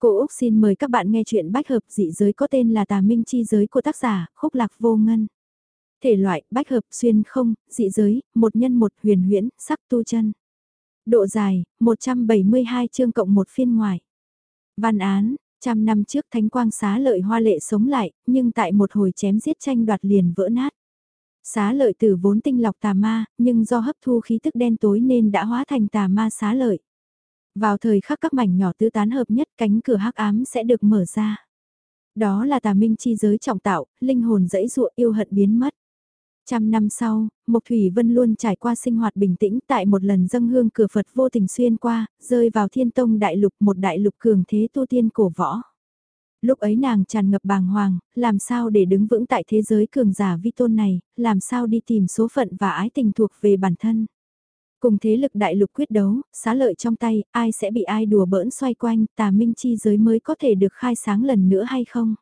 Cô Úc xin mời các bạn nghe chuyện bách hợp dị giới có tên là Tà Minh Chi Giới của tác giả Khúc Lạc Vô Ngân. Thể loại bách hợp xuyên không, dị giới, một nhân một huyền huyễn, sắc tu chân. Độ dài, 172 chương cộng một phiên ngoài. Văn án, trăm năm trước Thánh Quang xá lợi hoa lệ sống lại, nhưng tại một hồi chém giết tranh đoạt liền vỡ nát. Xá lợi tử vốn tinh lọc tà ma, nhưng do hấp thu khí tức đen tối nên đã hóa thành tà ma xá lợi. Vào thời khắc các mảnh nhỏ tứ tán hợp nhất cánh cửa hắc ám sẽ được mở ra. Đó là tà minh chi giới trọng tạo, linh hồn dẫy dụa yêu hận biến mất. Trăm năm sau, Mộc Thủy Vân luôn trải qua sinh hoạt bình tĩnh tại một lần dâng hương cửa Phật vô tình xuyên qua, rơi vào thiên tông đại lục một đại lục cường thế tu tiên cổ võ. Lúc ấy nàng tràn ngập bàng hoàng, làm sao để đứng vững tại thế giới cường giả vi tôn này, làm sao đi tìm số phận và ái tình thuộc về bản thân. Cùng thế lực đại lục quyết đấu, xá lợi trong tay, ai sẽ bị ai đùa bỡn xoay quanh, tà minh chi giới mới có thể được khai sáng lần nữa hay không?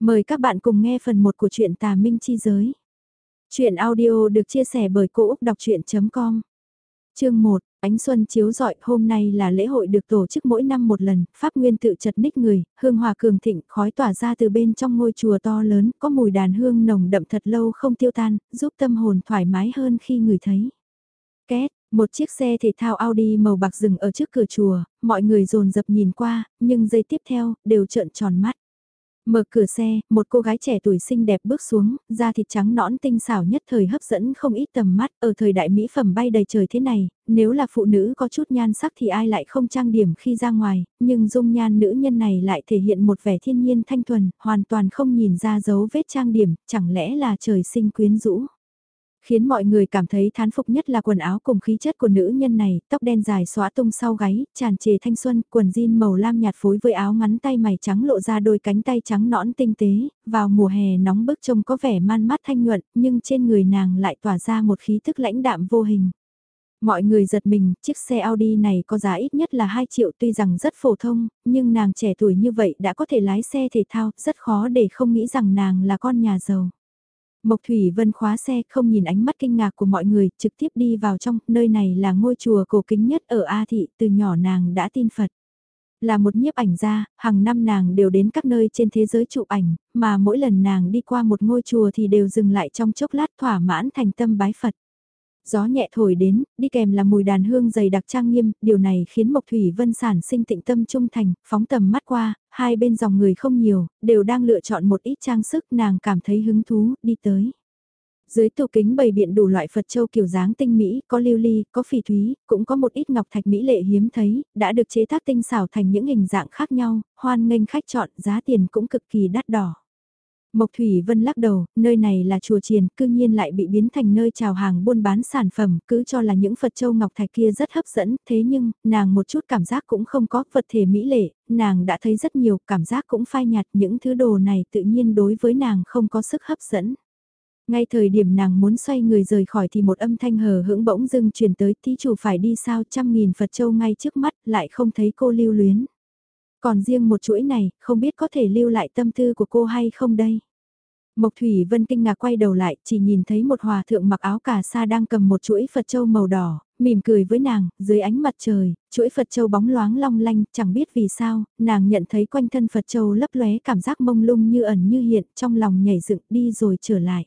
Mời các bạn cùng nghe phần 1 của truyện tà minh chi giới. Chuyện audio được chia sẻ bởi Cô Úc Đọc Chuyện.com Chương 1, Ánh Xuân chiếu rọi hôm nay là lễ hội được tổ chức mỗi năm một lần, Pháp Nguyên tự chật ních người, hương hòa cường thịnh, khói tỏa ra từ bên trong ngôi chùa to lớn, có mùi đàn hương nồng đậm thật lâu không tiêu tan, giúp tâm hồn thoải mái hơn khi người thấy. Két, một chiếc xe thể thao Audi màu bạc dừng ở trước cửa chùa, mọi người dồn dập nhìn qua, nhưng giây tiếp theo, đều trợn tròn mắt. Mở cửa xe, một cô gái trẻ tuổi xinh đẹp bước xuống, da thịt trắng nõn tinh xảo nhất thời hấp dẫn không ít tầm mắt ở thời đại mỹ phẩm bay đầy trời thế này, nếu là phụ nữ có chút nhan sắc thì ai lại không trang điểm khi ra ngoài, nhưng dung nhan nữ nhân này lại thể hiện một vẻ thiên nhiên thanh thuần, hoàn toàn không nhìn ra dấu vết trang điểm, chẳng lẽ là trời sinh quyến rũ. Khiến mọi người cảm thấy thán phục nhất là quần áo cùng khí chất của nữ nhân này, tóc đen dài xóa tung sau gáy, tràn trề thanh xuân, quần jean màu lam nhạt phối với áo ngắn tay mày trắng lộ ra đôi cánh tay trắng nõn tinh tế, vào mùa hè nóng bức trông có vẻ man mát thanh nhuận, nhưng trên người nàng lại tỏa ra một khí thức lãnh đạm vô hình. Mọi người giật mình, chiếc xe Audi này có giá ít nhất là 2 triệu tuy rằng rất phổ thông, nhưng nàng trẻ tuổi như vậy đã có thể lái xe thể thao, rất khó để không nghĩ rằng nàng là con nhà giàu. Mộc Thủy Vân khóa xe không nhìn ánh mắt kinh ngạc của mọi người, trực tiếp đi vào trong, nơi này là ngôi chùa cổ kính nhất ở A Thị, từ nhỏ nàng đã tin Phật. Là một nhiếp ảnh gia, hàng năm nàng đều đến các nơi trên thế giới chụp ảnh, mà mỗi lần nàng đi qua một ngôi chùa thì đều dừng lại trong chốc lát thỏa mãn thành tâm bái Phật gió nhẹ thổi đến, đi kèm là mùi đàn hương dày đặc trang nghiêm, điều này khiến Mộc Thủy Vân sản sinh tịnh tâm trung thành, phóng tầm mắt qua, hai bên dòng người không nhiều, đều đang lựa chọn một ít trang sức nàng cảm thấy hứng thú, đi tới. Dưới tủ kính bày biện đủ loại Phật châu kiểu dáng tinh mỹ, có lưu ly, có phỉ thúy, cũng có một ít ngọc thạch mỹ lệ hiếm thấy, đã được chế tác tinh xảo thành những hình dạng khác nhau, hoan nghênh khách chọn, giá tiền cũng cực kỳ đắt đỏ. Mộc Thủy Vân lắc đầu, nơi này là chùa triền, cư nhiên lại bị biến thành nơi chào hàng buôn bán sản phẩm, cứ cho là những Phật châu ngọc thạch kia rất hấp dẫn, thế nhưng, nàng một chút cảm giác cũng không có vật thể mỹ lệ, nàng đã thấy rất nhiều, cảm giác cũng phai nhạt, những thứ đồ này tự nhiên đối với nàng không có sức hấp dẫn. Ngay thời điểm nàng muốn xoay người rời khỏi thì một âm thanh hờ hững bỗng dưng truyền tới, thí chủ phải đi sao trăm nghìn Phật châu ngay trước mắt, lại không thấy cô lưu luyến. Còn riêng một chuỗi này, không biết có thể lưu lại tâm tư của cô hay không đây? Mộc Thủy Vân kinh ngạc quay đầu lại, chỉ nhìn thấy một hòa thượng mặc áo cà sa đang cầm một chuỗi Phật Châu màu đỏ, mỉm cười với nàng, dưới ánh mặt trời, chuỗi Phật Châu bóng loáng long lanh, chẳng biết vì sao, nàng nhận thấy quanh thân Phật Châu lấp lóe cảm giác mông lung như ẩn như hiện, trong lòng nhảy dựng đi rồi trở lại.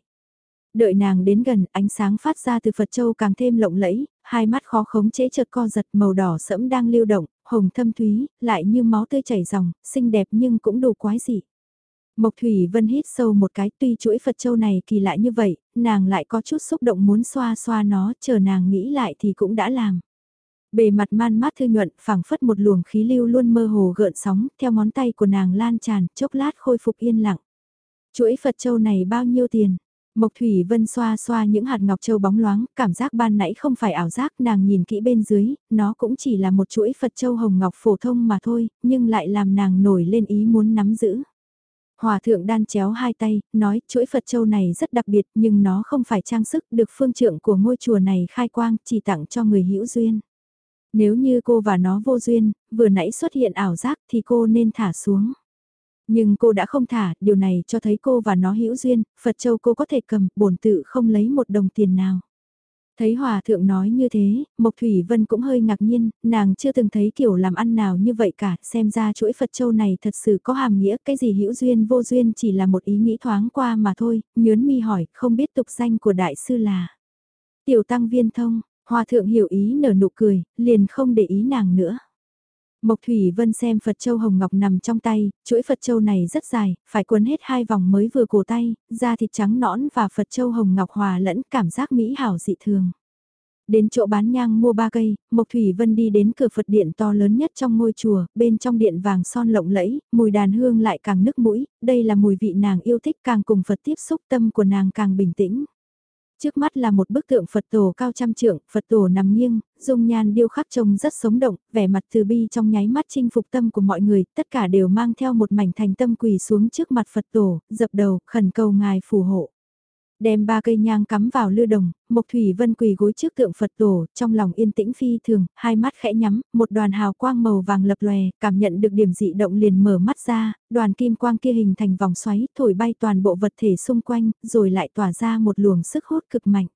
Đợi nàng đến gần, ánh sáng phát ra từ Phật Châu càng thêm lộng lẫy, hai mắt khó khống chế chợt co giật màu đỏ sẫm đang lưu động, hồng thâm thúy, lại như máu tươi chảy ròng, xinh đẹp nhưng cũng đủ quái dị. Mộc Thủy Vân hít sâu một cái tuy chuỗi Phật Châu này kỳ lạ như vậy, nàng lại có chút xúc động muốn xoa xoa nó, chờ nàng nghĩ lại thì cũng đã làm. Bề mặt man mát thư nhuận, phảng phất một luồng khí lưu luôn mơ hồ gợn sóng, theo ngón tay của nàng lan tràn, chốc lát khôi phục yên lặng. Chuỗi Phật Châu này bao nhiêu tiền? Mộc Thủy Vân xoa xoa những hạt ngọc châu bóng loáng, cảm giác ban nãy không phải ảo giác, nàng nhìn kỹ bên dưới, nó cũng chỉ là một chuỗi Phật châu hồng ngọc phổ thông mà thôi, nhưng lại làm nàng nổi lên ý muốn nắm giữ. Hòa thượng đan chéo hai tay, nói chuỗi Phật châu này rất đặc biệt nhưng nó không phải trang sức được phương trượng của ngôi chùa này khai quang chỉ tặng cho người hữu duyên. Nếu như cô và nó vô duyên, vừa nãy xuất hiện ảo giác thì cô nên thả xuống. Nhưng cô đã không thả, điều này cho thấy cô và nó hữu duyên, Phật châu cô có thể cầm, bổn tự không lấy một đồng tiền nào. Thấy hòa thượng nói như thế, Mộc Thủy Vân cũng hơi ngạc nhiên, nàng chưa từng thấy kiểu làm ăn nào như vậy cả, xem ra chuỗi Phật Châu này thật sự có hàm nghĩa, cái gì hữu duyên vô duyên chỉ là một ý nghĩ thoáng qua mà thôi, nhớn mi hỏi, không biết tục danh của đại sư là. Tiểu tăng viên thông, hòa thượng hiểu ý nở nụ cười, liền không để ý nàng nữa. Mộc Thủy Vân xem Phật Châu Hồng Ngọc nằm trong tay, chuỗi Phật Châu này rất dài, phải cuốn hết hai vòng mới vừa cổ tay, da thịt trắng nõn và Phật Châu Hồng Ngọc hòa lẫn cảm giác mỹ hảo dị thường. Đến chỗ bán nhang mua ba cây, Mộc Thủy Vân đi đến cửa Phật điện to lớn nhất trong ngôi chùa, bên trong điện vàng son lộng lẫy, mùi đàn hương lại càng nức mũi, đây là mùi vị nàng yêu thích càng cùng Phật tiếp xúc tâm của nàng càng bình tĩnh. Trước mắt là một bức tượng Phật tổ cao trăm trượng, Phật tổ nằm nghiêng, dung nhan điêu khắc trông rất sống động, vẻ mặt từ bi trong nháy mắt chinh phục tâm của mọi người, tất cả đều mang theo một mảnh thành tâm quỳ xuống trước mặt Phật tổ, dập đầu, khẩn cầu ngài phù hộ. Đem ba cây nhang cắm vào lư đồng, Mộc Thủy Vân quỳ gối trước tượng Phật tổ, trong lòng yên tĩnh phi thường, hai mắt khẽ nhắm, một đoàn hào quang màu vàng lập lòe, cảm nhận được điểm dị động liền mở mắt ra, đoàn kim quang kia hình thành vòng xoáy, thổi bay toàn bộ vật thể xung quanh, rồi lại tỏa ra một luồng sức hút cực mạnh.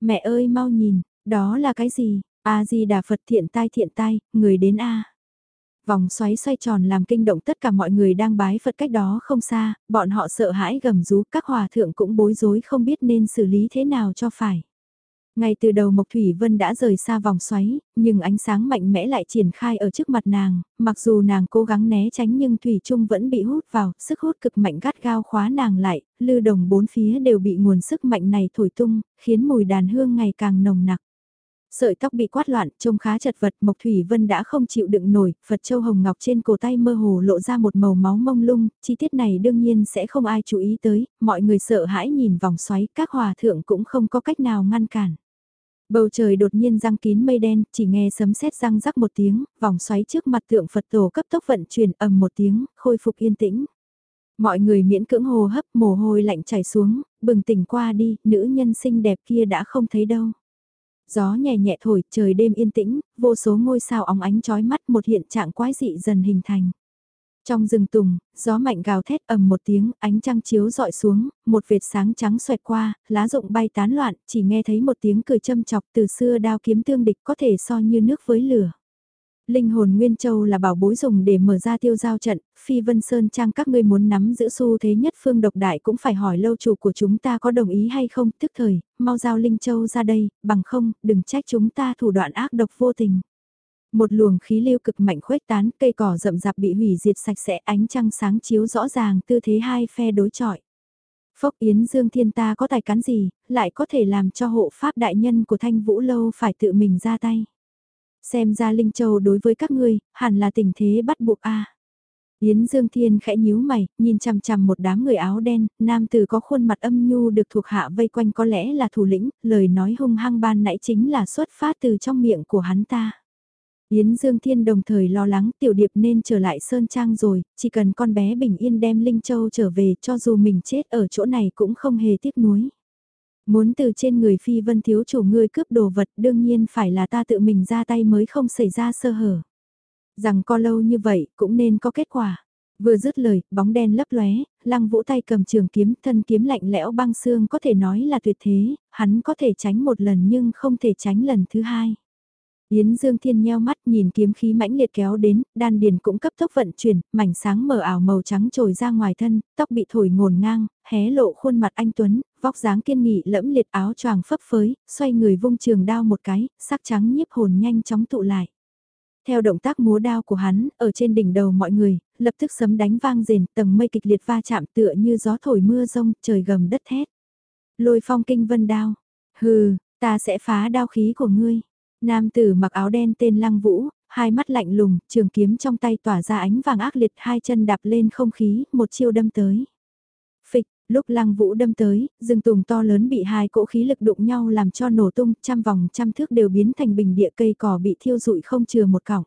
Mẹ ơi mau nhìn, đó là cái gì? A-di-đà Phật thiện tai thiện tai, người đến A. Vòng xoáy xoay tròn làm kinh động tất cả mọi người đang bái Phật cách đó không xa, bọn họ sợ hãi gầm rú, các hòa thượng cũng bối rối không biết nên xử lý thế nào cho phải. Ngay từ đầu Mộc Thủy Vân đã rời xa vòng xoáy, nhưng ánh sáng mạnh mẽ lại triển khai ở trước mặt nàng, mặc dù nàng cố gắng né tránh nhưng Thủy Trung vẫn bị hút vào, sức hút cực mạnh gắt gao khóa nàng lại, lư đồng bốn phía đều bị nguồn sức mạnh này thổi tung, khiến mùi đàn hương ngày càng nồng nặc. Sợi tóc bị quát loạn, trông khá chật vật, Mộc Thủy Vân đã không chịu đựng nổi, Phật Châu Hồng Ngọc trên cổ tay mơ hồ lộ ra một màu máu mông lung, chi tiết này đương nhiên sẽ không ai chú ý tới, mọi người sợ hãi nhìn vòng xoáy, các hòa thượng cũng không có cách nào ngăn cản. Bầu trời đột nhiên răng kín mây đen, chỉ nghe sấm sét răng rắc một tiếng, vòng xoáy trước mặt tượng Phật tổ cấp tốc vận chuyển ầm một tiếng, khôi phục yên tĩnh. Mọi người miễn cưỡng hồ hấp mồ hôi lạnh chảy xuống, bừng tỉnh qua đi, nữ nhân xinh đẹp kia đã không thấy đâu. Gió nhẹ nhẹ thổi, trời đêm yên tĩnh, vô số ngôi sao óng ánh chói mắt một hiện trạng quái dị dần hình thành. Trong rừng tùng, gió mạnh gào thét ầm một tiếng, ánh trăng chiếu dọi xuống, một vệt sáng trắng xoẹt qua, lá rụng bay tán loạn, chỉ nghe thấy một tiếng cười châm chọc từ xưa đao kiếm tương địch có thể so như nước với lửa. Linh hồn Nguyên Châu là bảo bối dùng để mở ra tiêu giao trận, Phi Vân Sơn Trang các ngươi muốn nắm giữ xu thế nhất phương độc đại cũng phải hỏi lâu chủ của chúng ta có đồng ý hay không, tức thời, mau giao Linh Châu ra đây, bằng không, đừng trách chúng ta thủ đoạn ác độc vô tình. Một luồng khí lưu cực mạnh khuếch tán, cây cỏ rậm rạp bị hủy diệt sạch sẽ, ánh trăng sáng chiếu rõ ràng tư thế hai phe đối chọi. Phốc Yến Dương Thiên ta có tài cán gì, lại có thể làm cho hộ pháp đại nhân của Thanh Vũ Lâu phải tự mình ra tay. Xem ra Linh Châu đối với các ngươi, hẳn là tình thế bắt buộc a. Yến Dương Thiên khẽ nhíu mày, nhìn chằm chằm một đám người áo đen, nam tử có khuôn mặt âm nhu được thuộc hạ vây quanh có lẽ là thủ lĩnh, lời nói hung hăng ban nãy chính là xuất phát từ trong miệng của hắn ta. Yến Dương Thiên đồng thời lo lắng tiểu điệp nên trở lại Sơn Trang rồi, chỉ cần con bé bình yên đem Linh Châu trở về cho dù mình chết ở chỗ này cũng không hề tiếc nuối. Muốn từ trên người phi vân thiếu chủ ngươi cướp đồ vật đương nhiên phải là ta tự mình ra tay mới không xảy ra sơ hở. Rằng co lâu như vậy cũng nên có kết quả. Vừa dứt lời, bóng đen lấp lóe, lăng vũ tay cầm trường kiếm, thân kiếm lạnh lẽo băng xương có thể nói là tuyệt thế, hắn có thể tránh một lần nhưng không thể tránh lần thứ hai. Yến Dương Thiên nheo mắt nhìn kiếm khí mãnh liệt kéo đến, đan điền cũng cấp tốc vận chuyển, mảnh sáng mờ ảo màu trắng trồi ra ngoài thân, tóc bị thổi ngổn ngang, hé lộ khuôn mặt anh Tuấn, vóc dáng kiên nghị lẫm liệt áo choàng phấp phới, xoay người vung trường đao một cái, sắc trắng nhiếp hồn nhanh chóng tụ lại. Theo động tác múa đao của hắn, ở trên đỉnh đầu mọi người, lập tức sấm đánh vang rền, tầng mây kịch liệt va chạm tựa như gió thổi mưa rông, trời gầm đất thét. Lôi phong kinh vân đao. Hừ, ta sẽ phá đao khí của ngươi. Nam tử mặc áo đen tên Lăng Vũ, hai mắt lạnh lùng, trường kiếm trong tay tỏa ra ánh vàng ác liệt hai chân đạp lên không khí, một chiêu đâm tới. Phịch, lúc Lăng Vũ đâm tới, rừng tùng to lớn bị hai cỗ khí lực đụng nhau làm cho nổ tung, trăm vòng trăm thước đều biến thành bình địa cây cỏ bị thiêu rụi không chừa một cọng.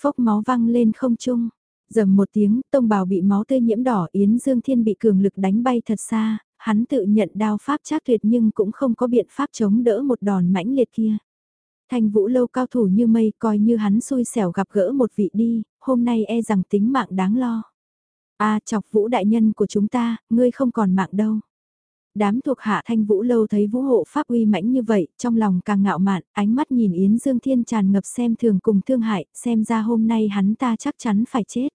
Phốc máu văng lên không trung. Dầm một tiếng, tông bào bị máu tươi nhiễm đỏ Yến Dương Thiên bị cường lực đánh bay thật xa, hắn tự nhận đao pháp chắc tuyệt nhưng cũng không có biện pháp chống đỡ một đòn mãnh liệt kia. Thanh vũ lâu cao thủ như mây coi như hắn xui xẻo gặp gỡ một vị đi, hôm nay e rằng tính mạng đáng lo. a chọc vũ đại nhân của chúng ta, ngươi không còn mạng đâu. Đám thuộc hạ thanh vũ lâu thấy vũ hộ pháp uy mãnh như vậy, trong lòng càng ngạo mạn, ánh mắt nhìn Yến Dương Thiên tràn ngập xem thường cùng thương hại, xem ra hôm nay hắn ta chắc chắn phải chết.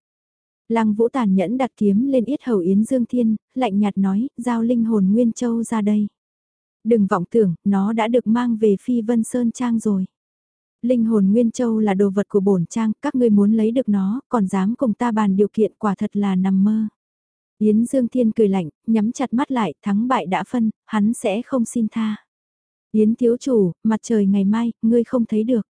Lăng vũ tàn nhẫn đặt kiếm lên yết hầu Yến Dương Thiên, lạnh nhạt nói, giao linh hồn Nguyên Châu ra đây. Đừng vọng tưởng, nó đã được mang về Phi Vân Sơn Trang rồi. Linh hồn Nguyên Châu là đồ vật của bổn trang, các ngươi muốn lấy được nó, còn dám cùng ta bàn điều kiện quả thật là nằm mơ. Yến Dương Thiên cười lạnh, nhắm chặt mắt lại, thắng bại đã phân, hắn sẽ không xin tha. Yến thiếu chủ, mặt trời ngày mai, ngươi không thấy được.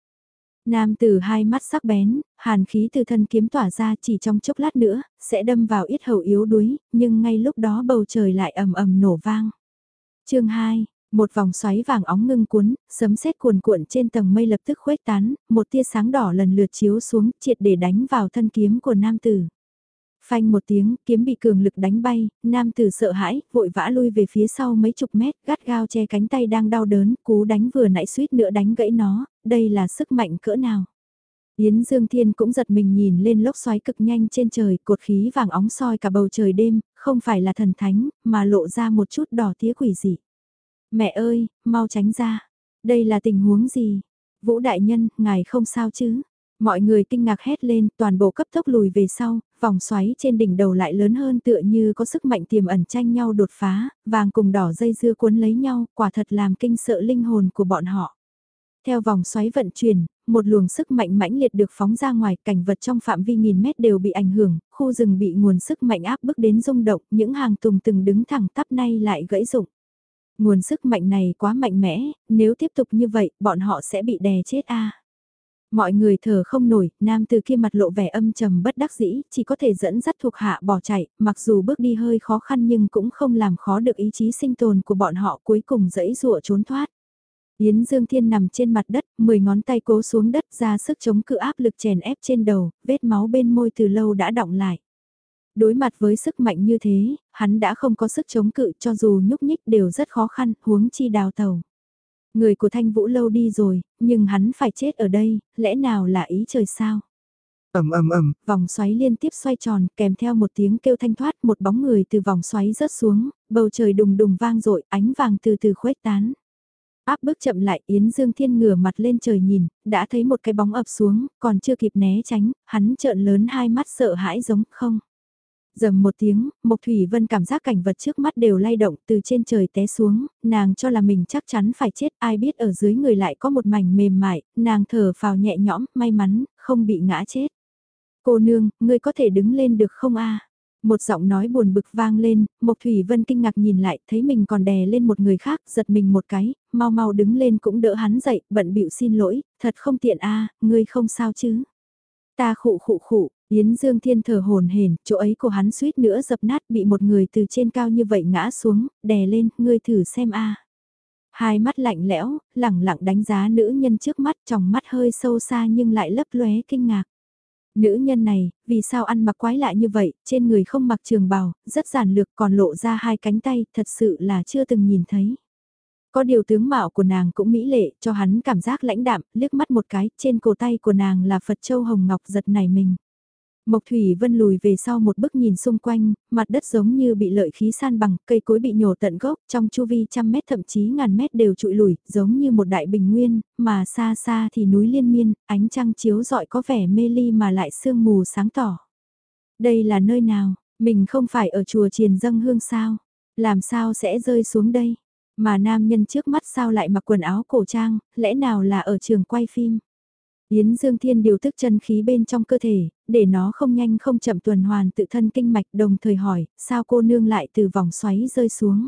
Nam tử hai mắt sắc bén, hàn khí từ thân kiếm tỏa ra chỉ trong chốc lát nữa, sẽ đâm vào yết hầu yếu đuối, nhưng ngay lúc đó bầu trời lại ầm ầm nổ vang. chương 2, một vòng xoáy vàng óng ngưng cuốn, sấm sét cuồn cuộn trên tầng mây lập tức khuếch tán, một tia sáng đỏ lần lượt chiếu xuống, triệt để đánh vào thân kiếm của nam tử. Phanh một tiếng, kiếm bị cường lực đánh bay, nam tử sợ hãi, vội vã lui về phía sau mấy chục mét, gắt gao che cánh tay đang đau đớn, cú đánh vừa nãy suýt nữa đánh gãy nó, đây là sức mạnh cỡ nào. Yến Dương Thiên cũng giật mình nhìn lên lốc xoáy cực nhanh trên trời, cột khí vàng óng soi cả bầu trời đêm, không phải là thần thánh, mà lộ ra một chút đỏ tía quỷ dị. Mẹ ơi, mau tránh ra. Đây là tình huống gì? Vũ đại nhân, ngài không sao chứ? Mọi người kinh ngạc hét lên, toàn bộ cấp tốc lùi về sau, vòng xoáy trên đỉnh đầu lại lớn hơn tựa như có sức mạnh tiềm ẩn tranh nhau đột phá, vàng cùng đỏ dây dưa cuốn lấy nhau, quả thật làm kinh sợ linh hồn của bọn họ. Theo vòng xoáy vận chuyển, một luồng sức mạnh mãnh liệt được phóng ra ngoài, cảnh vật trong phạm vi nghìn mét đều bị ảnh hưởng, khu rừng bị nguồn sức mạnh áp bức đến rung động, những hàng tùng từng đứng thẳng tắp nay lại gãy rụng. Nguồn sức mạnh này quá mạnh mẽ, nếu tiếp tục như vậy, bọn họ sẽ bị đè chết a. Mọi người thở không nổi, nam từ kia mặt lộ vẻ âm trầm bất đắc dĩ, chỉ có thể dẫn dắt thuộc hạ bỏ chạy, mặc dù bước đi hơi khó khăn nhưng cũng không làm khó được ý chí sinh tồn của bọn họ cuối cùng dẫy dụa trốn thoát. Yến Dương Thiên nằm trên mặt đất, 10 ngón tay cố xuống đất ra sức chống cự áp lực chèn ép trên đầu, vết máu bên môi từ lâu đã đọng lại. Đối mặt với sức mạnh như thế, hắn đã không có sức chống cự cho dù nhúc nhích đều rất khó khăn, huống chi đào tàu. Người của Thanh Vũ lâu đi rồi, nhưng hắn phải chết ở đây, lẽ nào là ý trời sao? ầm ầm ầm, vòng xoáy liên tiếp xoay tròn, kèm theo một tiếng kêu thanh thoát, một bóng người từ vòng xoáy rớt xuống, bầu trời đùng đùng vang dội, ánh vàng từ từ khuếch tán. Áp bước chậm lại, Yến Dương Thiên ngửa mặt lên trời nhìn, đã thấy một cái bóng ập xuống, còn chưa kịp né tránh, hắn trợn lớn hai mắt sợ hãi giống không. Dầm một tiếng, Mộc Thủy Vân cảm giác cảnh vật trước mắt đều lay động từ trên trời té xuống, nàng cho là mình chắc chắn phải chết, ai biết ở dưới người lại có một mảnh mềm mại, nàng thở phào nhẹ nhõm, may mắn, không bị ngã chết. Cô nương, ngươi có thể đứng lên được không a? Một giọng nói buồn bực vang lên, Mộc Thủy Vân kinh ngạc nhìn lại, thấy mình còn đè lên một người khác, giật mình một cái, mau mau đứng lên cũng đỡ hắn dậy, bận bịu xin lỗi, thật không tiện a, ngươi không sao chứ? Ta khụ khụ khụ, Yến Dương Thiên thở hồn hển, chỗ ấy của hắn suýt nữa dập nát bị một người từ trên cao như vậy ngã xuống, đè lên, ngươi thử xem a. Hai mắt lạnh lẽo, lẳng lặng đánh giá nữ nhân trước mắt, trong mắt hơi sâu xa nhưng lại lấp lóe kinh ngạc. Nữ nhân này, vì sao ăn mặc quái lạ như vậy, trên người không mặc trường bào, rất giản lược còn lộ ra hai cánh tay, thật sự là chưa từng nhìn thấy. Có điều tướng mạo của nàng cũng mỹ lệ, cho hắn cảm giác lãnh đạm, liếc mắt một cái, trên cổ tay của nàng là Phật Châu Hồng Ngọc giật này mình. Mộc Thủy Vân lùi về sau một bước nhìn xung quanh, mặt đất giống như bị lợi khí san bằng, cây cối bị nhổ tận gốc, trong chu vi trăm mét thậm chí ngàn mét đều trụi lùi, giống như một đại bình nguyên, mà xa xa thì núi liên miên, ánh trăng chiếu rọi có vẻ mê ly mà lại sương mù sáng tỏ. Đây là nơi nào? Mình không phải ở chùa triền dâng hương sao? Làm sao sẽ rơi xuống đây? Mà nam nhân trước mắt sao lại mặc quần áo cổ trang, lẽ nào là ở trường quay phim? Yến Dương Thiên điều tức chân khí bên trong cơ thể, để nó không nhanh không chậm tuần hoàn tự thân kinh mạch đồng thời hỏi, sao cô nương lại từ vòng xoáy rơi xuống.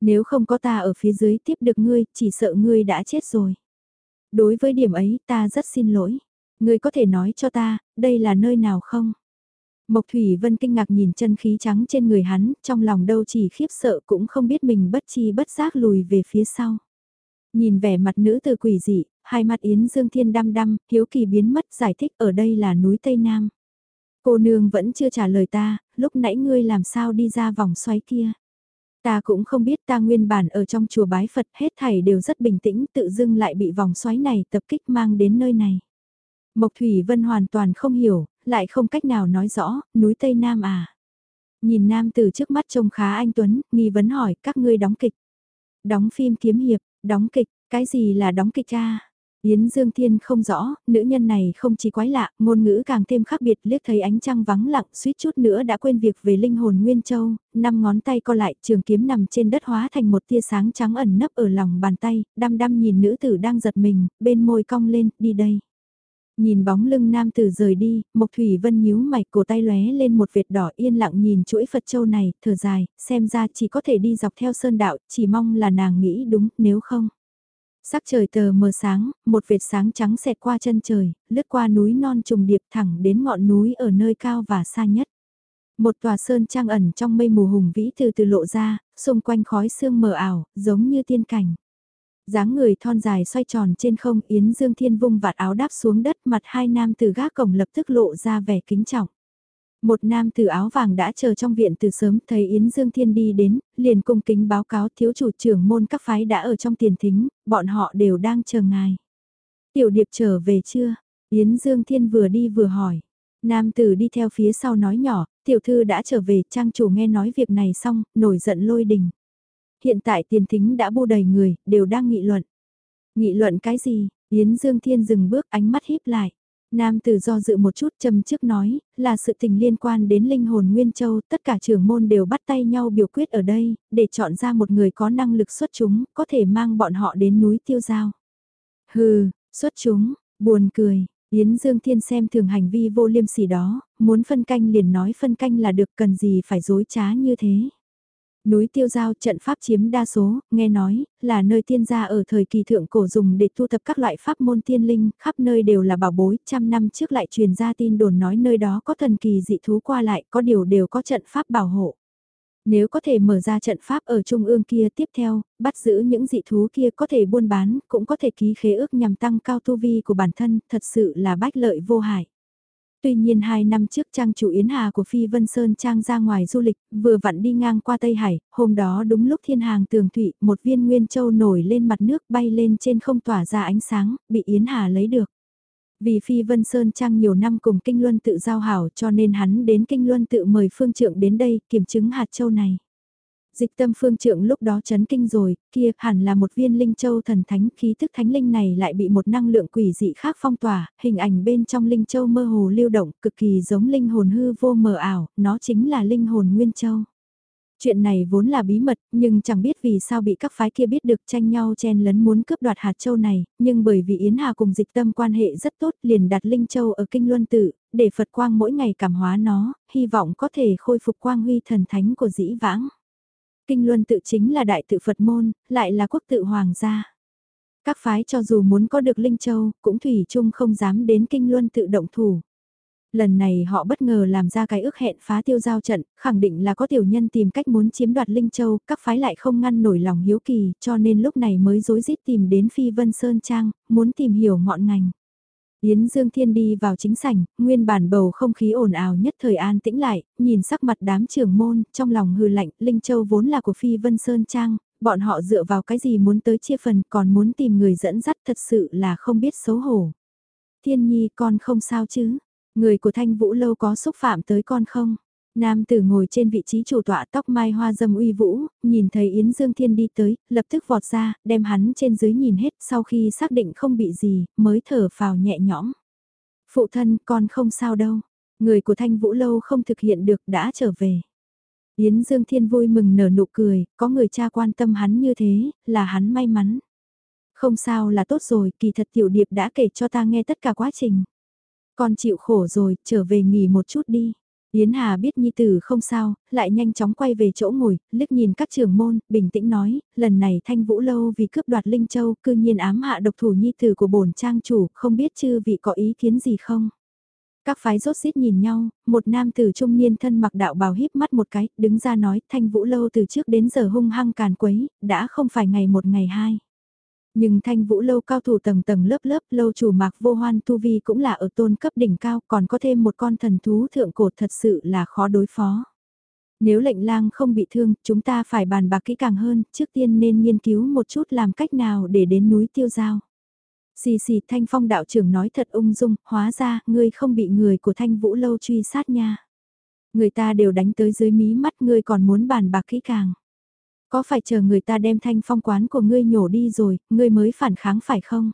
Nếu không có ta ở phía dưới tiếp được ngươi, chỉ sợ ngươi đã chết rồi. Đối với điểm ấy ta rất xin lỗi. Ngươi có thể nói cho ta, đây là nơi nào không? Mộc Thủy Vân kinh ngạc nhìn chân khí trắng trên người hắn, trong lòng đâu chỉ khiếp sợ cũng không biết mình bất chi bất giác lùi về phía sau. Nhìn vẻ mặt nữ từ quỷ dị, hai mắt Yến Dương Thiên đăm đăm, hiếu kỳ biến mất giải thích ở đây là núi Tây Nam. Cô nương vẫn chưa trả lời ta, lúc nãy ngươi làm sao đi ra vòng xoáy kia. Ta cũng không biết ta nguyên bản ở trong chùa bái Phật hết thảy đều rất bình tĩnh tự dưng lại bị vòng xoáy này tập kích mang đến nơi này. Mộc Thủy Vân hoàn toàn không hiểu, lại không cách nào nói rõ, núi Tây Nam à. Nhìn nam từ trước mắt trông khá anh Tuấn, nghi vấn hỏi các ngươi đóng kịch. Đóng phim kiếm hiệp, đóng kịch, cái gì là đóng kịch cha? Yến Dương Thiên không rõ, nữ nhân này không chỉ quái lạ, ngôn ngữ càng thêm khác biệt liếc thấy ánh trăng vắng lặng suýt chút nữa đã quên việc về linh hồn Nguyên Châu, năm ngón tay co lại trường kiếm nằm trên đất hóa thành một tia sáng trắng ẩn nấp ở lòng bàn tay, đăm đăm nhìn nữ tử đang giật mình, bên môi cong lên, đi đây. Nhìn bóng lưng nam tử rời đi, Mộc Thủy Vân nhíu mày cổ tay lóe lên một vệt đỏ yên lặng nhìn chuỗi Phật Châu này, thở dài, xem ra chỉ có thể đi dọc theo sơn đạo, chỉ mong là nàng nghĩ đúng, nếu không. Sắc trời tờ mờ sáng, một vệt sáng trắng xẹt qua chân trời, lướt qua núi non trùng điệp thẳng đến ngọn núi ở nơi cao và xa nhất. Một tòa sơn trang ẩn trong mây mù hùng vĩ từ từ lộ ra, xung quanh khói sương mờ ảo, giống như tiên cảnh dáng người thon dài xoay tròn trên không Yến Dương Thiên vung vạt áo đáp xuống đất mặt hai nam từ gác cổng lập tức lộ ra vẻ kính trọng. Một nam từ áo vàng đã chờ trong viện từ sớm thấy Yến Dương Thiên đi đến, liền cung kính báo cáo thiếu chủ trưởng môn các phái đã ở trong tiền thính, bọn họ đều đang chờ ngài. Tiểu điệp trở về chưa? Yến Dương Thiên vừa đi vừa hỏi. Nam tử đi theo phía sau nói nhỏ, tiểu thư đã trở về, trang chủ nghe nói việc này xong, nổi giận lôi đình hiện tại tiền thính đã bu đầy người, đều đang nghị luận. Nghị luận cái gì? Yến Dương Thiên dừng bước ánh mắt híp lại. Nam tử do dự một chút châm trước nói, là sự tình liên quan đến linh hồn Nguyên Châu, tất cả trưởng môn đều bắt tay nhau biểu quyết ở đây, để chọn ra một người có năng lực xuất chúng, có thể mang bọn họ đến núi tiêu giao. Hừ, xuất chúng, buồn cười, Yến Dương Thiên xem thường hành vi vô liêm sỉ đó, muốn phân canh liền nói phân canh là được cần gì phải dối trá như thế. Núi tiêu giao trận pháp chiếm đa số, nghe nói, là nơi tiên gia ở thời kỳ thượng cổ dùng để thu thập các loại pháp môn tiên linh, khắp nơi đều là bảo bối, trăm năm trước lại truyền ra tin đồn nói nơi đó có thần kỳ dị thú qua lại, có điều đều có trận pháp bảo hộ. Nếu có thể mở ra trận pháp ở trung ương kia tiếp theo, bắt giữ những dị thú kia có thể buôn bán, cũng có thể ký khế ước nhằm tăng cao tu vi của bản thân, thật sự là bách lợi vô hại. Tuy nhiên hai năm trước trang chủ Yến Hà của Phi Vân Sơn trang ra ngoài du lịch, vừa vặn đi ngang qua Tây Hải, hôm đó đúng lúc thiên hàng tường thủy, một viên nguyên châu nổi lên mặt nước bay lên trên không tỏa ra ánh sáng, bị Yến Hà lấy được. Vì Phi Vân Sơn trang nhiều năm cùng Kinh Luân tự giao hảo cho nên hắn đến Kinh Luân tự mời phương trượng đến đây kiểm chứng hạt châu này. Dịch tâm phương trượng lúc đó chấn kinh rồi, kia hẳn là một viên linh châu thần thánh khí thức thánh linh này lại bị một năng lượng quỷ dị khác phong tỏa, hình ảnh bên trong linh châu mơ hồ lưu động cực kỳ giống linh hồn hư vô mờ ảo, nó chính là linh hồn nguyên châu. Chuyện này vốn là bí mật, nhưng chẳng biết vì sao bị các phái kia biết được tranh nhau chen lấn muốn cướp đoạt hạt châu này, nhưng bởi vì Yến Hà cùng dịch tâm quan hệ rất tốt liền đặt Linh Châu ở Kinh Luân Tự, để Phật Quang mỗi ngày cảm hóa nó, hy vọng có thể khôi phục quang huy thần thánh của dĩ vãng. Kinh Luân tự chính là đại tự Phật môn, lại là quốc tự hoàng gia. Các phái cho dù muốn có được Linh Châu, cũng thủy chung không dám đến Kinh Luân tự động thủ. Lần này họ bất ngờ làm ra cái ước hẹn phá tiêu giao trận, khẳng định là có tiểu nhân tìm cách muốn chiếm đoạt Linh Châu, các phái lại không ngăn nổi lòng hiếu kỳ, cho nên lúc này mới dối rít tìm đến Phi Vân Sơn Trang, muốn tìm hiểu ngọn ngành. Yến Dương Thiên đi vào chính sảnh, nguyên bản bầu không khí ồn ào nhất thời an tĩnh lại, nhìn sắc mặt đám trưởng môn, trong lòng hư lạnh, Linh Châu vốn là của Phi Vân Sơn Trang, bọn họ dựa vào cái gì muốn tới chia phần còn muốn tìm người dẫn dắt thật sự là không biết xấu hổ. Thiên Nhi con không sao chứ, người của Thanh Vũ Lâu có xúc phạm tới con không? Nam tử ngồi trên vị trí chủ tọa tóc mai hoa dâm uy vũ, nhìn thấy Yến Dương Thiên đi tới, lập tức vọt ra, đem hắn trên dưới nhìn hết sau khi xác định không bị gì, mới thở phào nhẹ nhõm. Phụ thân con không sao đâu, người của Thanh Vũ Lâu không thực hiện được đã trở về. Yến Dương Thiên vui mừng nở nụ cười, có người cha quan tâm hắn như thế, là hắn may mắn. Không sao là tốt rồi, kỳ thật tiểu điệp đã kể cho ta nghe tất cả quá trình. Con chịu khổ rồi, trở về nghỉ một chút đi. Yến Hà biết Nhi Tử không sao, lại nhanh chóng quay về chỗ ngồi, liếc nhìn các trường môn, bình tĩnh nói, lần này Thanh Vũ Lâu vì cướp đoạt Linh Châu, cư nhiên ám hạ độc thủ Nhi Tử của bổn trang chủ, không biết chư vị có ý kiến gì không? Các phái rốt xít nhìn nhau, một nam tử trung niên thân mặc đạo bào híp mắt một cái, đứng ra nói, Thanh Vũ Lâu từ trước đến giờ hung hăng càn quấy, đã không phải ngày một ngày hai. Nhưng thanh vũ lâu cao thủ tầng tầng lớp lớp lâu chủ mạc vô hoan tu vi cũng là ở tôn cấp đỉnh cao còn có thêm một con thần thú thượng cổ thật sự là khó đối phó. Nếu lệnh lang không bị thương, chúng ta phải bàn bạc kỹ càng hơn, trước tiên nên nghiên cứu một chút làm cách nào để đến núi tiêu giao. Xì xì thanh phong đạo trưởng nói thật ung dung, hóa ra, ngươi không bị người của thanh vũ lâu truy sát nha. Người ta đều đánh tới dưới mí mắt ngươi còn muốn bàn bạc kỹ càng. Có phải chờ người ta đem thanh phong quán của ngươi nhổ đi rồi, ngươi mới phản kháng phải không?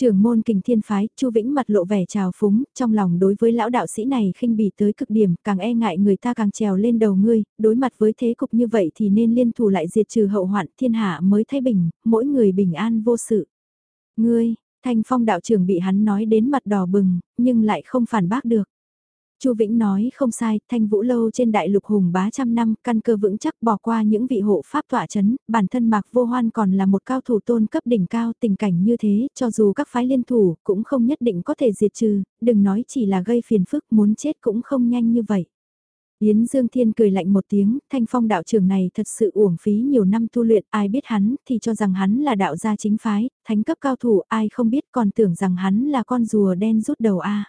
Trưởng môn kình thiên phái, Chu Vĩnh mặt lộ vẻ trào phúng, trong lòng đối với lão đạo sĩ này khinh bỉ tới cực điểm, càng e ngại người ta càng trèo lên đầu ngươi, đối mặt với thế cục như vậy thì nên liên thủ lại diệt trừ hậu hoạn thiên hạ mới thay bình, mỗi người bình an vô sự. Ngươi, thanh phong đạo trưởng bị hắn nói đến mặt đỏ bừng, nhưng lại không phản bác được. Chu Vĩnh nói không sai, thanh vũ lâu trên đại lục hùng bá trăm năm, căn cơ vững chắc bỏ qua những vị hộ pháp tọa chấn, bản thân Mạc Vô Hoan còn là một cao thủ tôn cấp đỉnh cao, tình cảnh như thế, cho dù các phái liên thủ, cũng không nhất định có thể diệt trừ, đừng nói chỉ là gây phiền phức, muốn chết cũng không nhanh như vậy. Yến Dương Thiên cười lạnh một tiếng, thanh phong đạo trưởng này thật sự uổng phí nhiều năm tu luyện, ai biết hắn thì cho rằng hắn là đạo gia chính phái, thánh cấp cao thủ, ai không biết còn tưởng rằng hắn là con rùa đen rút đầu a.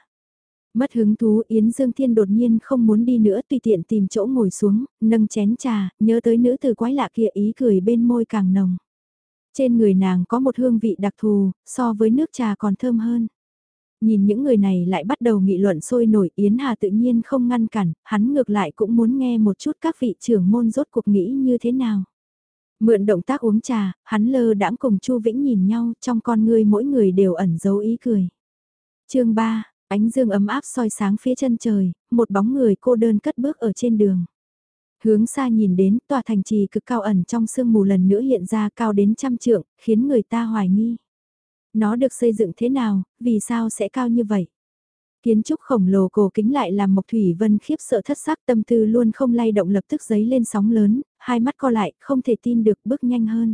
Mất hứng thú Yến Dương Thiên đột nhiên không muốn đi nữa tùy tiện tìm chỗ ngồi xuống, nâng chén trà, nhớ tới nữ từ quái lạ kia ý cười bên môi càng nồng. Trên người nàng có một hương vị đặc thù, so với nước trà còn thơm hơn. Nhìn những người này lại bắt đầu nghị luận sôi nổi Yến Hà tự nhiên không ngăn cản, hắn ngược lại cũng muốn nghe một chút các vị trưởng môn rốt cuộc nghĩ như thế nào. Mượn động tác uống trà, hắn lơ đãng cùng Chu Vĩnh nhìn nhau, trong con người mỗi người đều ẩn giấu ý cười. chương 3, Ánh dương ấm áp soi sáng phía chân trời, một bóng người cô đơn cất bước ở trên đường. Hướng xa nhìn đến tòa thành trì cực cao ẩn trong sương mù lần nữa hiện ra cao đến trăm trượng, khiến người ta hoài nghi. Nó được xây dựng thế nào, vì sao sẽ cao như vậy? Kiến trúc khổng lồ cổ kính lại làm Mộc Thủy Vân khiếp sợ thất sắc tâm tư luôn không lay động lập tức giấy lên sóng lớn, hai mắt co lại, không thể tin được bước nhanh hơn.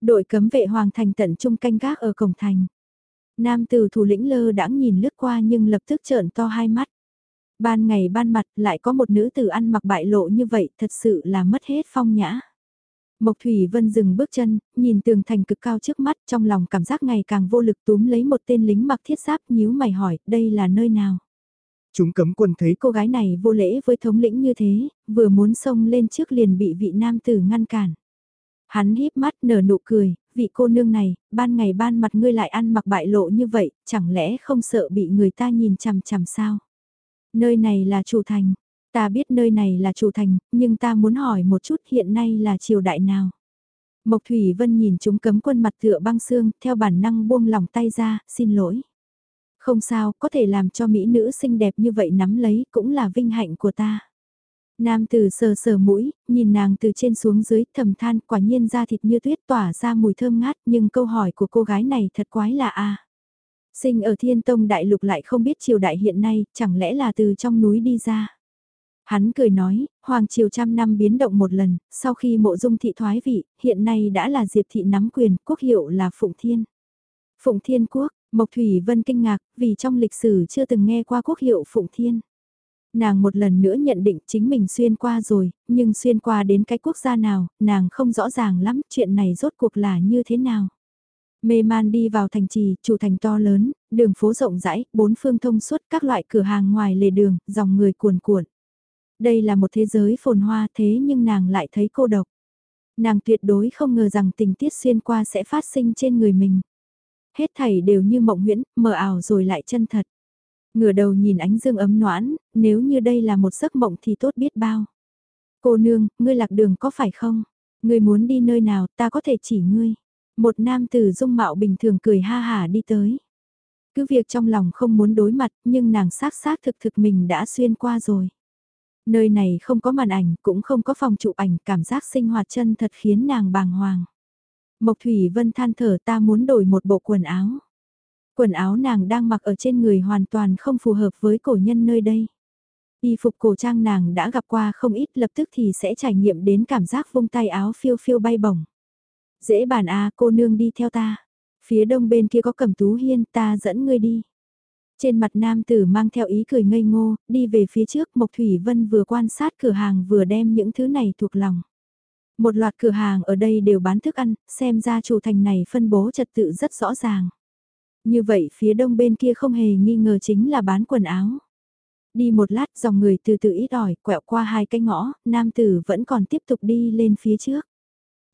Đội cấm vệ hoàng thành tận trung canh gác ở cổng thành. Nam tử thủ lĩnh lơ đãng nhìn lướt qua nhưng lập tức trợn to hai mắt. Ban ngày ban mặt lại có một nữ tử ăn mặc bại lộ như vậy thật sự là mất hết phong nhã. Mộc Thủy Vân dừng bước chân, nhìn tường thành cực cao trước mắt trong lòng cảm giác ngày càng vô lực túm lấy một tên lính mặc thiết giáp nhíu mày hỏi đây là nơi nào. Chúng cấm quân thấy cô gái này vô lễ với thống lĩnh như thế, vừa muốn xông lên trước liền bị vị nam tử ngăn cản. Hắn híp mắt nở nụ cười, vị cô nương này, ban ngày ban mặt ngươi lại ăn mặc bại lộ như vậy, chẳng lẽ không sợ bị người ta nhìn chằm chằm sao? Nơi này là chủ thành, ta biết nơi này là chủ thành, nhưng ta muốn hỏi một chút hiện nay là triều đại nào? Mộc Thủy Vân nhìn chúng cấm quân mặt tựa băng xương, theo bản năng buông lòng tay ra, xin lỗi. Không sao, có thể làm cho mỹ nữ xinh đẹp như vậy nắm lấy cũng là vinh hạnh của ta. Nam tử sờ sờ mũi, nhìn nàng từ trên xuống dưới thầm than quả nhiên da thịt như tuyết tỏa ra mùi thơm ngát nhưng câu hỏi của cô gái này thật quái là a Sinh ở thiên tông đại lục lại không biết triều đại hiện nay, chẳng lẽ là từ trong núi đi ra. Hắn cười nói, Hoàng triều trăm năm biến động một lần, sau khi mộ dung thị thoái vị, hiện nay đã là Diệp thị nắm quyền, quốc hiệu là Phụng Thiên. Phụng Thiên quốc, Mộc Thủy Vân kinh ngạc, vì trong lịch sử chưa từng nghe qua quốc hiệu Phụng Thiên. Nàng một lần nữa nhận định chính mình xuyên qua rồi, nhưng xuyên qua đến cái quốc gia nào, nàng không rõ ràng lắm chuyện này rốt cuộc là như thế nào. Mê man đi vào thành trì, chủ thành to lớn, đường phố rộng rãi, bốn phương thông suốt các loại cửa hàng ngoài lề đường, dòng người cuồn cuộn. Đây là một thế giới phồn hoa thế nhưng nàng lại thấy cô độc. Nàng tuyệt đối không ngờ rằng tình tiết xuyên qua sẽ phát sinh trên người mình. Hết thảy đều như mộng huyễn, mờ ảo rồi lại chân thật ngửa đầu nhìn ánh dương ấm noãn, nếu như đây là một giấc mộng thì tốt biết bao. Cô nương, ngươi lạc đường có phải không? Ngươi muốn đi nơi nào, ta có thể chỉ ngươi. Một nam tử dung mạo bình thường cười ha hà đi tới. Cứ việc trong lòng không muốn đối mặt, nhưng nàng xác xác thực thực mình đã xuyên qua rồi. Nơi này không có màn ảnh, cũng không có phòng chụp ảnh, cảm giác sinh hoạt chân thật khiến nàng bàng hoàng. Mộc Thủy Vân than thở ta muốn đổi một bộ quần áo. Quần áo nàng đang mặc ở trên người hoàn toàn không phù hợp với cổ nhân nơi đây. Y phục cổ trang nàng đã gặp qua không ít lập tức thì sẽ trải nghiệm đến cảm giác vung tay áo phiêu phiêu bay bổng. Dễ bàn a cô nương đi theo ta. Phía đông bên kia có cầm tú hiên ta dẫn ngươi đi. Trên mặt nam tử mang theo ý cười ngây ngô, đi về phía trước Mộc Thủy Vân vừa quan sát cửa hàng vừa đem những thứ này thuộc lòng. Một loạt cửa hàng ở đây đều bán thức ăn, xem ra chủ thành này phân bố trật tự rất rõ ràng. Như vậy phía đông bên kia không hề nghi ngờ chính là bán quần áo. Đi một lát dòng người từ từ ít ỏi, quẹo qua hai cái ngõ, nam tử vẫn còn tiếp tục đi lên phía trước.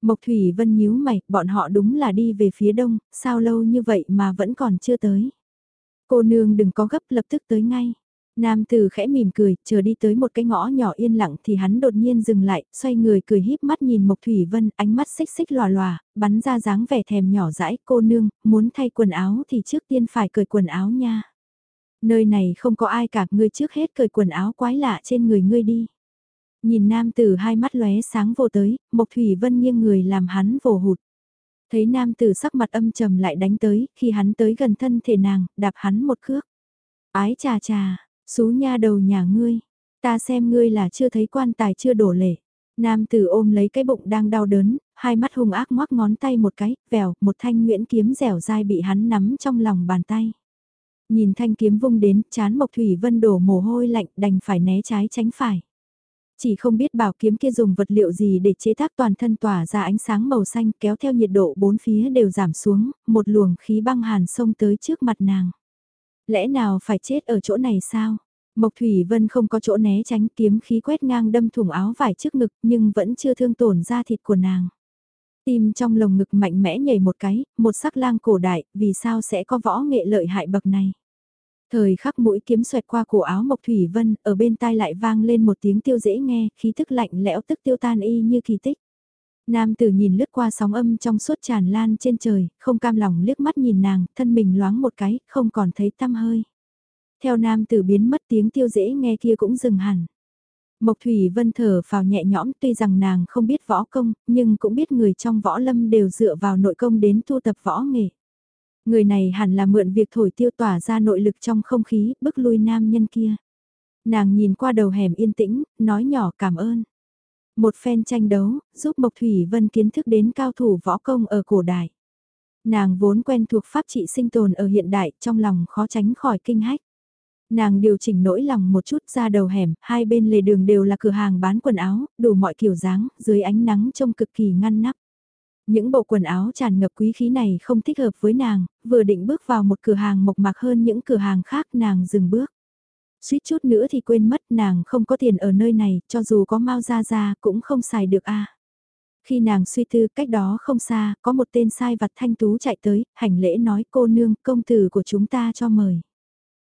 Mộc Thủy Vân nhíu mày, bọn họ đúng là đi về phía đông, sao lâu như vậy mà vẫn còn chưa tới. Cô nương đừng có gấp lập tức tới ngay. Nam tử khẽ mỉm cười, chờ đi tới một cái ngõ nhỏ yên lặng thì hắn đột nhiên dừng lại, xoay người cười híp mắt nhìn Mộc Thủy Vân, ánh mắt xích xích lòa lòa, bắn ra dáng vẻ thèm nhỏ dãi, cô nương, muốn thay quần áo thì trước tiên phải cởi quần áo nha. Nơi này không có ai cả, ngươi trước hết cởi quần áo quái lạ trên người ngươi đi. Nhìn nam tử hai mắt lóe sáng vô tới, Mộc Thủy Vân nghiêng người làm hắn vồ hụt. Thấy nam tử sắc mặt âm trầm lại đánh tới, khi hắn tới gần thân thể nàng, đạp hắn một cước. Ái chà chà, xú nha đầu nhà ngươi, ta xem ngươi là chưa thấy quan tài chưa đổ lệ. Nam tử ôm lấy cái bụng đang đau đớn, hai mắt hung ác ngoắc ngón tay một cái, vèo, một thanh nguyễn kiếm dẻo dai bị hắn nắm trong lòng bàn tay. Nhìn thanh kiếm vung đến, chán Mộc Thủy Vân đổ mồ hôi lạnh đành phải né trái tránh phải. Chỉ không biết bảo kiếm kia dùng vật liệu gì để chế tác toàn thân tỏa ra ánh sáng màu xanh kéo theo nhiệt độ bốn phía đều giảm xuống, một luồng khí băng hàn xông tới trước mặt nàng. Lẽ nào phải chết ở chỗ này sao? Mộc Thủy Vân không có chỗ né tránh kiếm khí quét ngang đâm thủng áo vải trước ngực nhưng vẫn chưa thương tổn da thịt của nàng. Tim trong lồng ngực mạnh mẽ nhảy một cái, một sắc lang cổ đại, vì sao sẽ có võ nghệ lợi hại bậc này? Thời khắc mũi kiếm xoẹt qua cổ áo Mộc Thủy Vân, ở bên tai lại vang lên một tiếng tiêu dễ nghe, khí thức lạnh lẽo tức tiêu tan y như kỳ tích. Nam tử nhìn lướt qua sóng âm trong suốt tràn lan trên trời, không cam lòng liếc mắt nhìn nàng, thân mình loáng một cái, không còn thấy tăm hơi. Theo nam tử biến mất tiếng tiêu dễ nghe kia cũng dừng hẳn. Mộc Thủy Vân thở vào nhẹ nhõm tuy rằng nàng không biết võ công, nhưng cũng biết người trong võ lâm đều dựa vào nội công đến thu tập võ nghệ. Người này hẳn là mượn việc thổi tiêu tỏa ra nội lực trong không khí, bức lui nam nhân kia. Nàng nhìn qua đầu hẻm yên tĩnh, nói nhỏ cảm ơn. Một phen tranh đấu, giúp Mộc Thủy Vân kiến thức đến cao thủ võ công ở cổ đại. Nàng vốn quen thuộc pháp trị sinh tồn ở hiện đại, trong lòng khó tránh khỏi kinh hách. Nàng điều chỉnh nỗi lòng một chút ra đầu hẻm, hai bên lề đường đều là cửa hàng bán quần áo, đủ mọi kiểu dáng, dưới ánh nắng trông cực kỳ ngăn nắp. Những bộ quần áo tràn ngập quý khí này không thích hợp với nàng, vừa định bước vào một cửa hàng mộc mạc hơn những cửa hàng khác nàng dừng bước. Suýt chút nữa thì quên mất nàng không có tiền ở nơi này, cho dù có mau ra ra cũng không xài được a. Khi nàng suy tư cách đó không xa, có một tên sai vặt thanh tú chạy tới, hành lễ nói cô nương, công tử của chúng ta cho mời.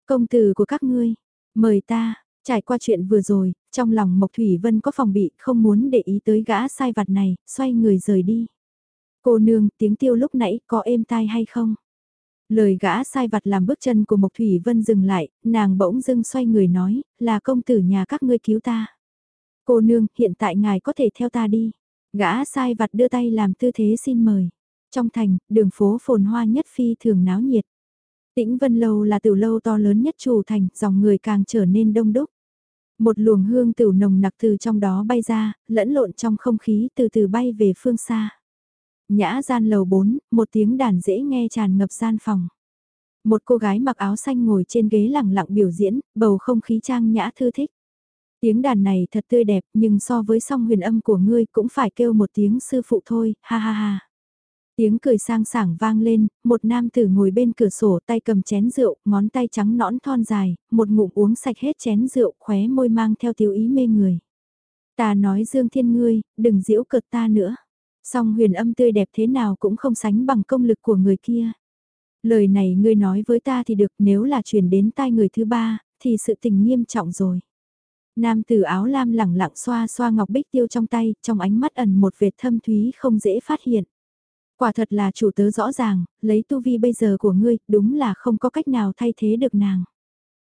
Công tử của các ngươi, mời ta, trải qua chuyện vừa rồi, trong lòng Mộc Thủy Vân có phòng bị, không muốn để ý tới gã sai vặt này, xoay người rời đi. Cô nương, tiếng tiêu lúc nãy có êm tai hay không? Lời gã sai vặt làm bước chân của Mộc Thủy Vân dừng lại, nàng bỗng dưng xoay người nói, là công tử nhà các ngươi cứu ta. Cô nương, hiện tại ngài có thể theo ta đi. Gã sai vặt đưa tay làm tư thế xin mời. Trong thành, đường phố phồn hoa nhất phi thường náo nhiệt. Tĩnh Vân Lâu là tiểu lâu to lớn nhất chủ thành, dòng người càng trở nên đông đúc. Một luồng hương tiểu nồng nặc từ trong đó bay ra, lẫn lộn trong không khí từ từ bay về phương xa. Nhã gian lầu 4, một tiếng đàn dễ nghe tràn ngập gian phòng. Một cô gái mặc áo xanh ngồi trên ghế lẳng lặng biểu diễn, bầu không khí trang nhã thư thích. Tiếng đàn này thật tươi đẹp nhưng so với song huyền âm của ngươi cũng phải kêu một tiếng sư phụ thôi, ha ha ha. Tiếng cười sang sảng vang lên, một nam tử ngồi bên cửa sổ tay cầm chén rượu, ngón tay trắng nõn thon dài, một ngụm uống sạch hết chén rượu khóe môi mang theo tiêu ý mê người. Ta nói Dương Thiên ngươi, đừng giễu cợt ta nữa. Song huyền âm tươi đẹp thế nào cũng không sánh bằng công lực của người kia. Lời này ngươi nói với ta thì được nếu là truyền đến tai người thứ ba, thì sự tình nghiêm trọng rồi. Nam tử áo lam lẳng lặng xoa xoa ngọc bích tiêu trong tay, trong ánh mắt ẩn một vệt thâm thúy không dễ phát hiện. Quả thật là chủ tớ rõ ràng, lấy tu vi bây giờ của ngươi, đúng là không có cách nào thay thế được nàng.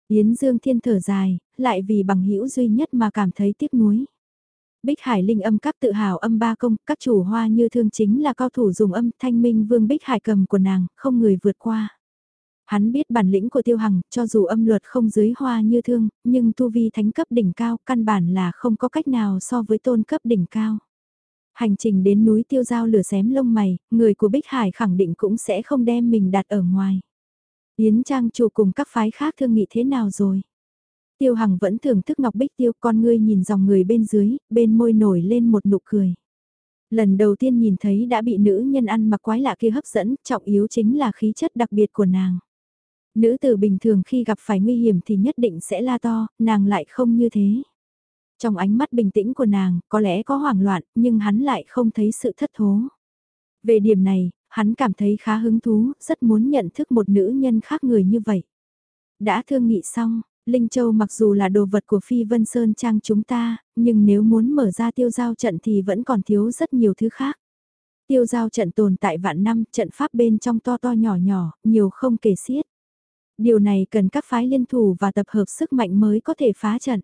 Yến Dương Thiên thở dài, lại vì bằng hữu duy nhất mà cảm thấy tiếc nuối. Bích Hải Linh âm các tự hào âm ba công, các chủ hoa như thương chính là cao thủ dùng âm thanh minh vương Bích Hải cầm của nàng, không người vượt qua. Hắn biết bản lĩnh của tiêu hằng, cho dù âm luật không dưới hoa như thương, nhưng tu vi thánh cấp đỉnh cao, căn bản là không có cách nào so với tôn cấp đỉnh cao. Hành trình đến núi tiêu giao lửa xém lông mày, người của Bích Hải khẳng định cũng sẽ không đem mình đặt ở ngoài. Yến Trang chủ cùng các phái khác thương nghị thế nào rồi? Tiêu Hằng vẫn thưởng thức Ngọc Bích Tiêu con ngươi nhìn dòng người bên dưới, bên môi nổi lên một nụ cười. Lần đầu tiên nhìn thấy đã bị nữ nhân ăn mặc quái lạ kia hấp dẫn, trọng yếu chính là khí chất đặc biệt của nàng. Nữ tử bình thường khi gặp phải nguy hiểm thì nhất định sẽ la to, nàng lại không như thế. Trong ánh mắt bình tĩnh của nàng, có lẽ có hoảng loạn, nhưng hắn lại không thấy sự thất thố. Về điểm này, hắn cảm thấy khá hứng thú, rất muốn nhận thức một nữ nhân khác người như vậy. Đã thương nghị xong, Linh Châu mặc dù là đồ vật của Phi Vân Sơn Trang chúng ta, nhưng nếu muốn mở ra tiêu giao trận thì vẫn còn thiếu rất nhiều thứ khác. Tiêu giao trận tồn tại vạn năm, trận pháp bên trong to to nhỏ nhỏ, nhiều không kể xiết. Điều này cần các phái liên thủ và tập hợp sức mạnh mới có thể phá trận.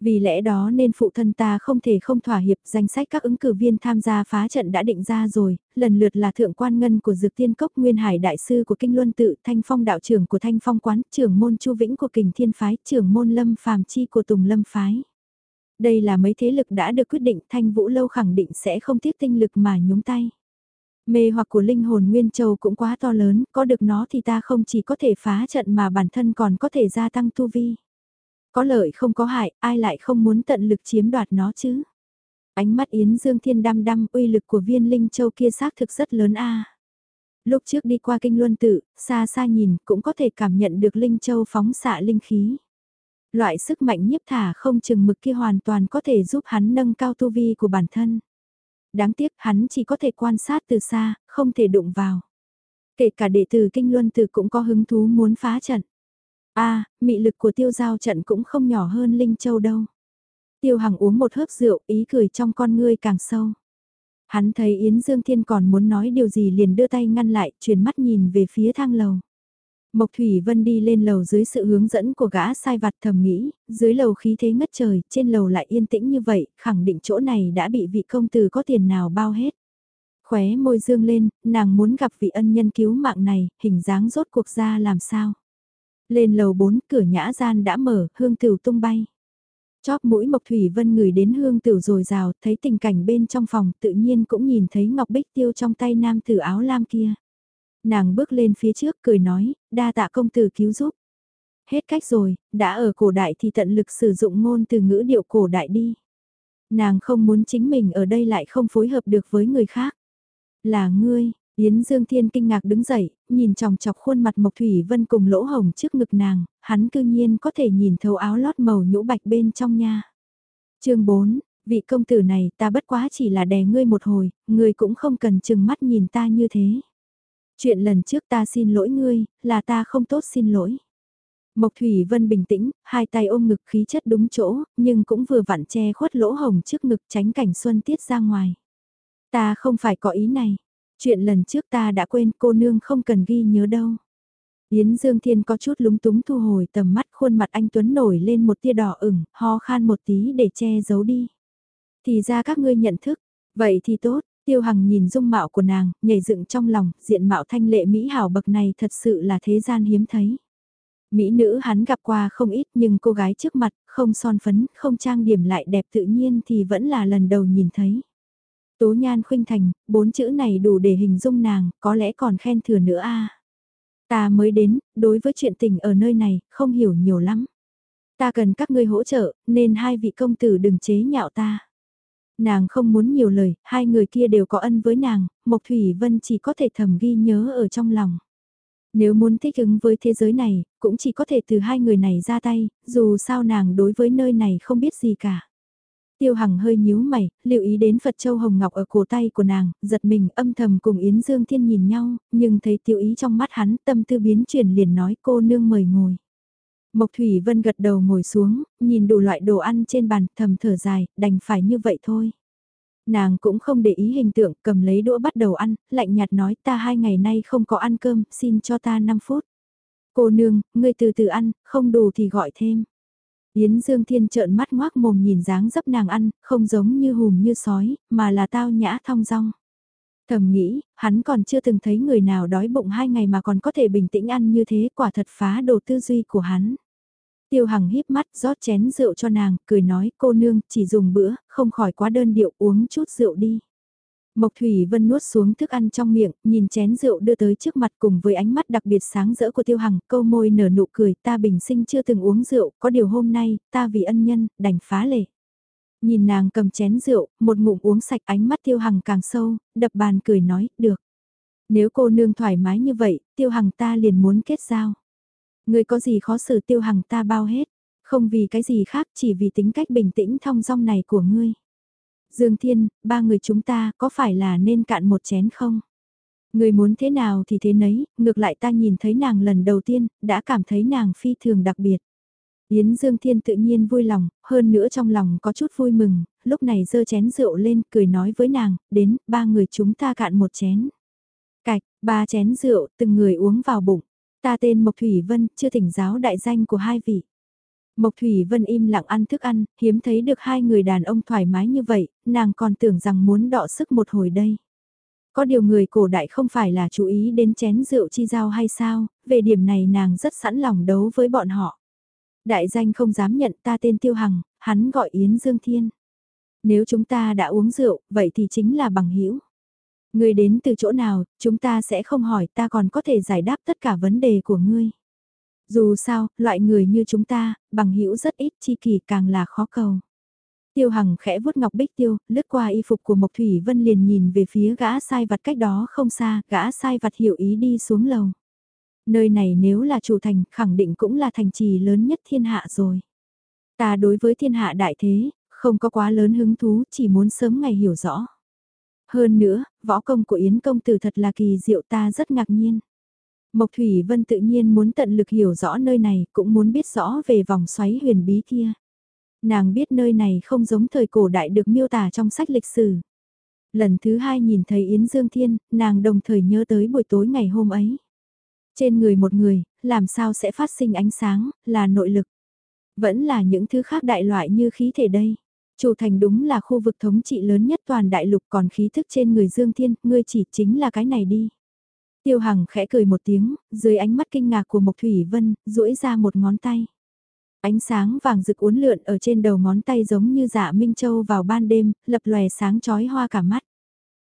Vì lẽ đó nên phụ thân ta không thể không thỏa hiệp danh sách các ứng cử viên tham gia phá trận đã định ra rồi, lần lượt là thượng quan ngân của dược tiên cốc nguyên hải đại sư của kinh luân tự thanh phong đạo trưởng của thanh phong quán, trưởng môn chu vĩnh của kình thiên phái, trưởng môn lâm phàm chi của tùng lâm phái. Đây là mấy thế lực đã được quyết định thanh vũ lâu khẳng định sẽ không tiếc tinh lực mà nhúng tay. Mê hoặc của linh hồn Nguyên Châu cũng quá to lớn, có được nó thì ta không chỉ có thể phá trận mà bản thân còn có thể gia tăng tu vi. Có lợi không có hại, ai lại không muốn tận lực chiếm đoạt nó chứ? Ánh mắt Yến Dương Thiên đăm đăm uy lực của viên linh châu kia xác thực rất lớn a. Lúc trước đi qua kinh luân tự, xa xa nhìn cũng có thể cảm nhận được linh châu phóng xạ linh khí. Loại sức mạnh nhiếp thả không chừng mực kia hoàn toàn có thể giúp hắn nâng cao tu vi của bản thân. Đáng tiếc hắn chỉ có thể quan sát từ xa, không thể đụng vào. Kể cả đệ tử kinh luân tử cũng có hứng thú muốn phá trận a à, mị lực của tiêu giao trận cũng không nhỏ hơn Linh Châu đâu. Tiêu Hằng uống một hớp rượu, ý cười trong con ngươi càng sâu. Hắn thấy Yến Dương Thiên còn muốn nói điều gì liền đưa tay ngăn lại, chuyển mắt nhìn về phía thang lầu. Mộc Thủy Vân đi lên lầu dưới sự hướng dẫn của gã sai vặt thầm nghĩ, dưới lầu khí thế ngất trời, trên lầu lại yên tĩnh như vậy, khẳng định chỗ này đã bị vị công tử có tiền nào bao hết. Khóe môi dương lên, nàng muốn gặp vị ân nhân cứu mạng này, hình dáng rốt cuộc ra làm sao. Lên lầu 4 cửa nhã gian đã mở, hương tửu tung bay. Chóp mũi Mộc Thủy Vân ngửi đến hương tửu rồi rào, thấy tình cảnh bên trong phòng tự nhiên cũng nhìn thấy ngọc bích tiêu trong tay nam tử áo lam kia. Nàng bước lên phía trước cười nói, đa tạ công tử cứu giúp. Hết cách rồi, đã ở cổ đại thì tận lực sử dụng ngôn từ ngữ điệu cổ đại đi. Nàng không muốn chính mình ở đây lại không phối hợp được với người khác. Là ngươi, Yến Dương Thiên kinh ngạc đứng dậy, nhìn chòng chọc khuôn mặt Mộc Thủy Vân cùng lỗ hồng trước ngực nàng, hắn cư nhiên có thể nhìn thấu áo lót màu nhũ bạch bên trong nha. chương 4, vị công tử này ta bất quá chỉ là đè ngươi một hồi, ngươi cũng không cần chừng mắt nhìn ta như thế. Chuyện lần trước ta xin lỗi ngươi, là ta không tốt xin lỗi. Mộc Thủy Vân bình tĩnh, hai tay ôm ngực khí chất đúng chỗ, nhưng cũng vừa vặn che khuất lỗ hồng trước ngực tránh cảnh xuân tiết ra ngoài. Ta không phải có ý này. Chuyện lần trước ta đã quên cô nương không cần ghi nhớ đâu. Yến Dương Thiên có chút lúng túng thu hồi tầm mắt khuôn mặt anh Tuấn nổi lên một tia đỏ ửng, ho khan một tí để che giấu đi. Thì ra các ngươi nhận thức, vậy thì tốt, Tiêu Hằng nhìn dung mạo của nàng, nhảy dựng trong lòng, diện mạo thanh lệ Mỹ hảo bậc này thật sự là thế gian hiếm thấy. Mỹ nữ hắn gặp qua không ít nhưng cô gái trước mặt, không son phấn, không trang điểm lại đẹp tự nhiên thì vẫn là lần đầu nhìn thấy. Tố nhan khuynh thành, bốn chữ này đủ để hình dung nàng, có lẽ còn khen thừa nữa a. Ta mới đến, đối với chuyện tình ở nơi này, không hiểu nhiều lắm. Ta cần các ngươi hỗ trợ, nên hai vị công tử đừng chế nhạo ta. Nàng không muốn nhiều lời, hai người kia đều có ân với nàng, Mộc Thủy Vân chỉ có thể thầm ghi nhớ ở trong lòng. Nếu muốn thích ứng với thế giới này, cũng chỉ có thể từ hai người này ra tay, dù sao nàng đối với nơi này không biết gì cả. Tiêu Hằng hơi nhíu mày, lưu ý đến Phật Châu Hồng Ngọc ở cổ tay của nàng, giật mình âm thầm cùng Yến Dương Thiên nhìn nhau, nhưng thấy tiêu ý trong mắt hắn tâm tư biến chuyển liền nói cô nương mời ngồi. Mộc Thủy Vân gật đầu ngồi xuống, nhìn đủ loại đồ ăn trên bàn, thầm thở dài, đành phải như vậy thôi. Nàng cũng không để ý hình tượng, cầm lấy đũa bắt đầu ăn, lạnh nhạt nói ta hai ngày nay không có ăn cơm, xin cho ta 5 phút. Cô nương, ngươi từ từ ăn, không đủ thì gọi thêm. Yến Dương Thiên trợn mắt ngoác mồm nhìn dáng dấp nàng ăn, không giống như hùm như sói, mà là tao nhã thong dong. Thầm nghĩ, hắn còn chưa từng thấy người nào đói bụng hai ngày mà còn có thể bình tĩnh ăn như thế quả thật phá đồ tư duy của hắn. Tiêu Hằng híp mắt rót chén rượu cho nàng, cười nói cô nương chỉ dùng bữa, không khỏi quá đơn điệu uống chút rượu đi. Mộc Thủy Vân nuốt xuống thức ăn trong miệng, nhìn chén rượu đưa tới trước mặt cùng với ánh mắt đặc biệt sáng rỡ của Tiêu Hằng, câu môi nở nụ cười, ta bình sinh chưa từng uống rượu, có điều hôm nay, ta vì ân nhân, đành phá lệ. Nhìn nàng cầm chén rượu, một ngụm uống sạch ánh mắt Tiêu Hằng càng sâu, đập bàn cười nói, được. Nếu cô nương thoải mái như vậy, Tiêu Hằng ta liền muốn kết giao. Người có gì khó xử Tiêu Hằng ta bao hết, không vì cái gì khác chỉ vì tính cách bình tĩnh thong dong này của ngươi. Dương Thiên, ba người chúng ta có phải là nên cạn một chén không? Người muốn thế nào thì thế nấy, ngược lại ta nhìn thấy nàng lần đầu tiên, đã cảm thấy nàng phi thường đặc biệt. Yến Dương Thiên tự nhiên vui lòng, hơn nữa trong lòng có chút vui mừng, lúc này dơ chén rượu lên, cười nói với nàng, đến, ba người chúng ta cạn một chén. Cạch, ba chén rượu, từng người uống vào bụng. Ta tên Mộc Thủy Vân, chưa thỉnh giáo đại danh của hai vị. Mộc Thủy Vân im lặng ăn thức ăn, hiếm thấy được hai người đàn ông thoải mái như vậy, nàng còn tưởng rằng muốn đọ sức một hồi đây. Có điều người cổ đại không phải là chú ý đến chén rượu chi giao hay sao, về điểm này nàng rất sẵn lòng đấu với bọn họ. Đại danh không dám nhận ta tên Tiêu Hằng, hắn gọi Yến Dương Thiên. Nếu chúng ta đã uống rượu, vậy thì chính là bằng hữu. Ngươi đến từ chỗ nào, chúng ta sẽ không hỏi ta còn có thể giải đáp tất cả vấn đề của ngươi. Dù sao, loại người như chúng ta, bằng hữu rất ít chi kỳ càng là khó cầu. Tiêu Hằng khẽ vuốt ngọc bích tiêu, lướt qua y phục của Mộc Thủy Vân liền nhìn về phía gã sai vặt cách đó không xa, gã sai vặt hiểu ý đi xuống lầu. Nơi này nếu là chủ thành, khẳng định cũng là thành trì lớn nhất thiên hạ rồi. Ta đối với thiên hạ đại thế, không có quá lớn hứng thú, chỉ muốn sớm ngày hiểu rõ. Hơn nữa, võ công của Yến công tử thật là kỳ diệu ta rất ngạc nhiên. Mộc Thủy Vân tự nhiên muốn tận lực hiểu rõ nơi này, cũng muốn biết rõ về vòng xoáy huyền bí kia. Nàng biết nơi này không giống thời cổ đại được miêu tả trong sách lịch sử. Lần thứ hai nhìn thấy Yến Dương Thiên, nàng đồng thời nhớ tới buổi tối ngày hôm ấy. Trên người một người, làm sao sẽ phát sinh ánh sáng, là nội lực. Vẫn là những thứ khác đại loại như khí thể đây. Chủ thành đúng là khu vực thống trị lớn nhất toàn đại lục còn khí thức trên người Dương Thiên, ngươi chỉ chính là cái này đi. Tiêu Hằng khẽ cười một tiếng, dưới ánh mắt kinh ngạc của Mộc Thủy Vân, duỗi ra một ngón tay. Ánh sáng vàng rực uốn lượn ở trên đầu ngón tay giống như dạ Minh Châu vào ban đêm, lập lòe sáng chói hoa cả mắt.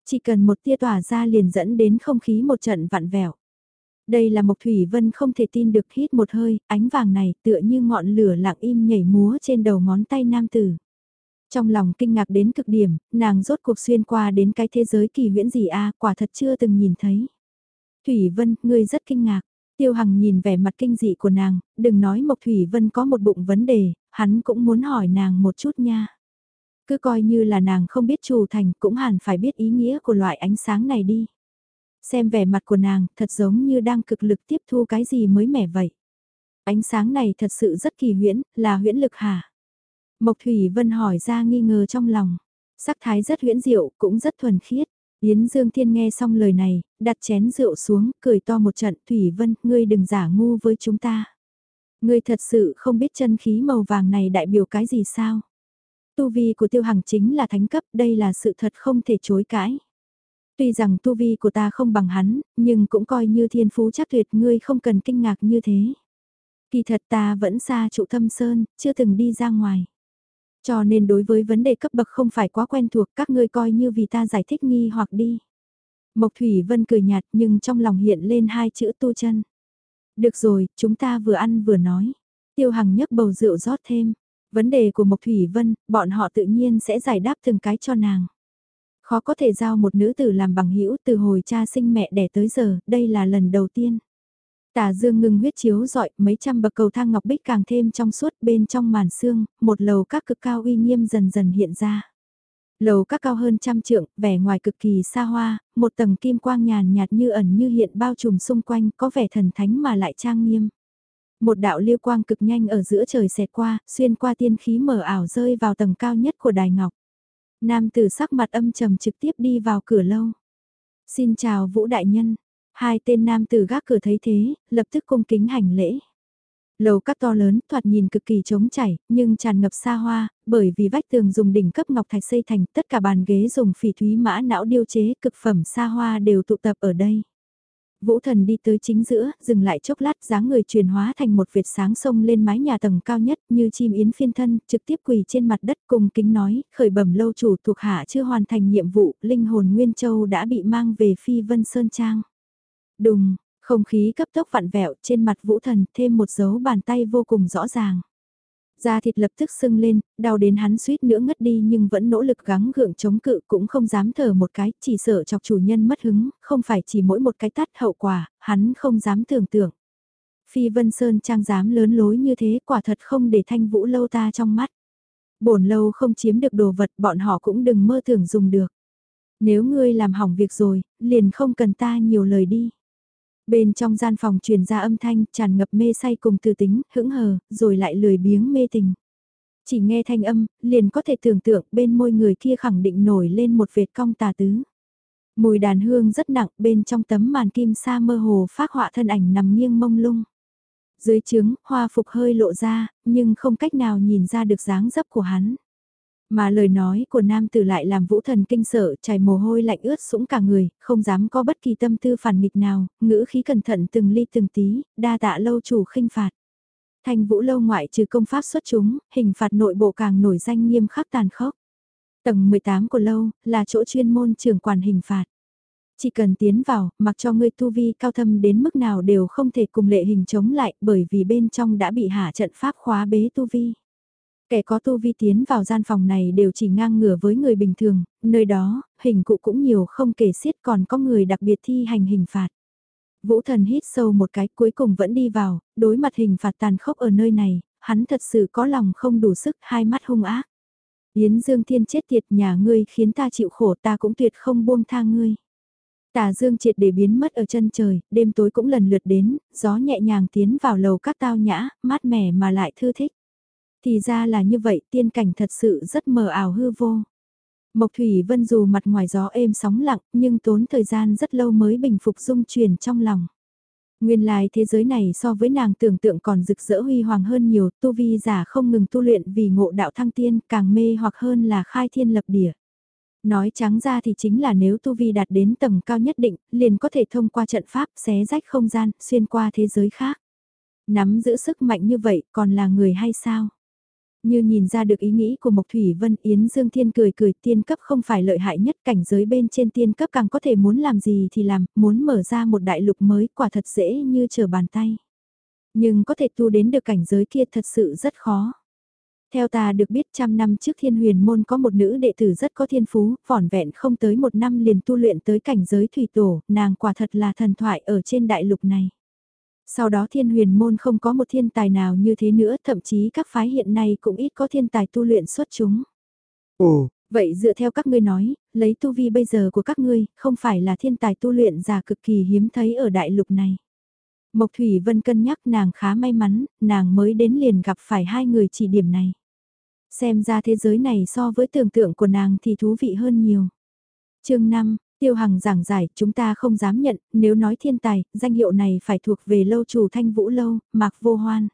Chỉ cần một tia tỏa ra liền dẫn đến không khí một trận vặn vẹo. Đây là Mộc Thủy Vân không thể tin được hít một hơi, ánh vàng này tựa như ngọn lửa lặng im nhảy múa trên đầu ngón tay nam tử. Trong lòng kinh ngạc đến cực điểm, nàng rốt cuộc xuyên qua đến cái thế giới kỳ huyễn gì a quả thật chưa từng nhìn thấy. Thủy Vân, ngươi rất kinh ngạc. Tiêu Hằng nhìn vẻ mặt kinh dị của nàng, đừng nói Mộc Thủy Vân có một bụng vấn đề, hắn cũng muốn hỏi nàng một chút nha. Cứ coi như là nàng không biết trù thành cũng hẳn phải biết ý nghĩa của loại ánh sáng này đi. Xem vẻ mặt của nàng thật giống như đang cực lực tiếp thu cái gì mới mẻ vậy. Ánh sáng này thật sự rất kỳ huyễn, là huyễn lực hả? Mộc Thủy Vân hỏi ra nghi ngờ trong lòng. Sắc thái rất huyễn diệu, cũng rất thuần khiết. Yến Dương Thiên nghe xong lời này, đặt chén rượu xuống, cười to một trận, Thủy Vân, ngươi đừng giả ngu với chúng ta. Ngươi thật sự không biết chân khí màu vàng này đại biểu cái gì sao? Tu vi của tiêu hằng chính là thánh cấp, đây là sự thật không thể chối cãi. Tuy rằng tu vi của ta không bằng hắn, nhưng cũng coi như thiên phú chắc tuyệt ngươi không cần kinh ngạc như thế. Kỳ thật ta vẫn xa trụ thâm sơn, chưa từng đi ra ngoài. Cho nên đối với vấn đề cấp bậc không phải quá quen thuộc các ngươi coi như vì ta giải thích nghi hoặc đi. Mộc Thủy Vân cười nhạt nhưng trong lòng hiện lên hai chữ tu chân. Được rồi, chúng ta vừa ăn vừa nói. Tiêu Hằng nhấc bầu rượu rót thêm. Vấn đề của Mộc Thủy Vân, bọn họ tự nhiên sẽ giải đáp từng cái cho nàng. Khó có thể giao một nữ tử làm bằng hữu từ hồi cha sinh mẹ đẻ tới giờ, đây là lần đầu tiên. Tà dương ngưng huyết chiếu dọi, mấy trăm bậc cầu thang ngọc bích càng thêm trong suốt bên trong màn xương, một lầu các cực cao uy nghiêm dần dần hiện ra. Lầu các cao hơn trăm trượng, vẻ ngoài cực kỳ xa hoa, một tầng kim quang nhàn nhạt như ẩn như hiện bao trùm xung quanh, có vẻ thần thánh mà lại trang nghiêm. Một đạo liêu quang cực nhanh ở giữa trời xẹt qua, xuyên qua tiên khí mở ảo rơi vào tầng cao nhất của đài ngọc. Nam tử sắc mặt âm trầm trực tiếp đi vào cửa lâu. Xin chào Vũ Đại Nhân, Hai tên nam tử gác cửa thấy thế, lập tức cung kính hành lễ. Lầu các to lớn, thoạt nhìn cực kỳ trống chảy, nhưng tràn ngập xa hoa, bởi vì vách tường dùng đỉnh cấp ngọc thạch xây thành, tất cả bàn ghế dùng phỉ thúy mã não điêu chế, cực phẩm xa hoa đều tụ tập ở đây. Vũ thần đi tới chính giữa, dừng lại chốc lát dáng người truyền hóa thành một vệt sáng sông lên mái nhà tầng cao nhất như chim yến phiên thân, trực tiếp quỳ trên mặt đất cùng kính nói, khởi bẩm lâu chủ thuộc hạ chưa hoàn thành nhiệm vụ, linh hồn Nguyên Châu đã bị mang về phi vân Sơn Trang. Đùng, không khí cấp tốc vặn vẹo trên mặt vũ thần thêm một dấu bàn tay vô cùng rõ ràng. Da thịt lập tức sưng lên, đau đến hắn suýt nữa ngất đi nhưng vẫn nỗ lực gắng gượng chống cự cũng không dám thở một cái, chỉ sợ chọc chủ nhân mất hứng, không phải chỉ mỗi một cái tắt hậu quả, hắn không dám tưởng tượng. Phi Vân Sơn trang dám lớn lối như thế quả thật không để thanh vũ lâu ta trong mắt. Bổn lâu không chiếm được đồ vật bọn họ cũng đừng mơ tưởng dùng được. Nếu ngươi làm hỏng việc rồi, liền không cần ta nhiều lời đi. Bên trong gian phòng truyền ra âm thanh tràn ngập mê say cùng từ tính, hững hờ, rồi lại lười biếng mê tình. Chỉ nghe thanh âm, liền có thể tưởng tượng bên môi người kia khẳng định nổi lên một vệt cong tà tứ. Mùi đàn hương rất nặng bên trong tấm màn kim sa mơ hồ phát họa thân ảnh nằm nghiêng mông lung. Dưới trướng, hoa phục hơi lộ ra, nhưng không cách nào nhìn ra được dáng dấp của hắn. Mà lời nói của nam tử lại làm vũ thần kinh sợ, chảy mồ hôi lạnh ướt sũng cả người, không dám có bất kỳ tâm tư phản nghịch nào, ngữ khí cẩn thận từng ly từng tí, đa tạ lâu chủ khinh phạt. Thanh vũ lâu ngoại trừ công pháp xuất chúng, hình phạt nội bộ càng nổi danh nghiêm khắc tàn khốc. Tầng 18 của lâu, là chỗ chuyên môn trưởng quản hình phạt. Chỉ cần tiến vào, mặc cho ngươi tu vi cao thâm đến mức nào đều không thể cùng lệ hình chống lại bởi vì bên trong đã bị hạ trận pháp khóa bế tu vi. Kẻ có tu vi tiến vào gian phòng này đều chỉ ngang ngửa với người bình thường, nơi đó, hình cụ cũng nhiều không kể xiết còn có người đặc biệt thi hành hình phạt. Vũ thần hít sâu một cái cuối cùng vẫn đi vào, đối mặt hình phạt tàn khốc ở nơi này, hắn thật sự có lòng không đủ sức hai mắt hung ác. Yến Dương Thiên chết tiệt nhà ngươi khiến ta chịu khổ ta cũng tuyệt không buông tha ngươi. Tà Dương triệt để biến mất ở chân trời, đêm tối cũng lần lượt đến, gió nhẹ nhàng tiến vào lầu các tao nhã, mát mẻ mà lại thư thích. Thì ra là như vậy, tiên cảnh thật sự rất mờ ảo hư vô. Mộc Thủy Vân dù mặt ngoài gió êm sóng lặng, nhưng tốn thời gian rất lâu mới bình phục dung truyền trong lòng. Nguyên lai thế giới này so với nàng tưởng tượng còn rực rỡ huy hoàng hơn nhiều, tu vi giả không ngừng tu luyện vì ngộ đạo thăng tiên, càng mê hoặc hơn là khai thiên lập địa. Nói trắng ra thì chính là nếu tu vi đạt đến tầng cao nhất định, liền có thể thông qua trận pháp xé rách không gian, xuyên qua thế giới khác. Nắm giữ sức mạnh như vậy còn là người hay sao? Như nhìn ra được ý nghĩ của Mộc Thủy Vân Yến Dương Thiên cười cười tiên cấp không phải lợi hại nhất cảnh giới bên trên tiên cấp càng có thể muốn làm gì thì làm, muốn mở ra một đại lục mới quả thật dễ như trở bàn tay. Nhưng có thể tu đến được cảnh giới kia thật sự rất khó. Theo ta được biết trăm năm trước thiên huyền môn có một nữ đệ tử rất có thiên phú, vỏn vẹn không tới một năm liền tu luyện tới cảnh giới thủy tổ, nàng quả thật là thần thoại ở trên đại lục này. Sau đó thiên huyền môn không có một thiên tài nào như thế nữa, thậm chí các phái hiện nay cũng ít có thiên tài tu luyện xuất chúng. Ồ, vậy dựa theo các ngươi nói, lấy tu vi bây giờ của các ngươi, không phải là thiên tài tu luyện già cực kỳ hiếm thấy ở đại lục này. Mộc Thủy Vân cân nhắc nàng khá may mắn, nàng mới đến liền gặp phải hai người chỉ điểm này. Xem ra thế giới này so với tưởng tượng của nàng thì thú vị hơn nhiều. chương 5, Tiêu Hằng giảng giải, chúng ta không dám nhận, nếu nói thiên tài, danh hiệu này phải thuộc về lâu chủ thanh vũ lâu, mạc vô hoan.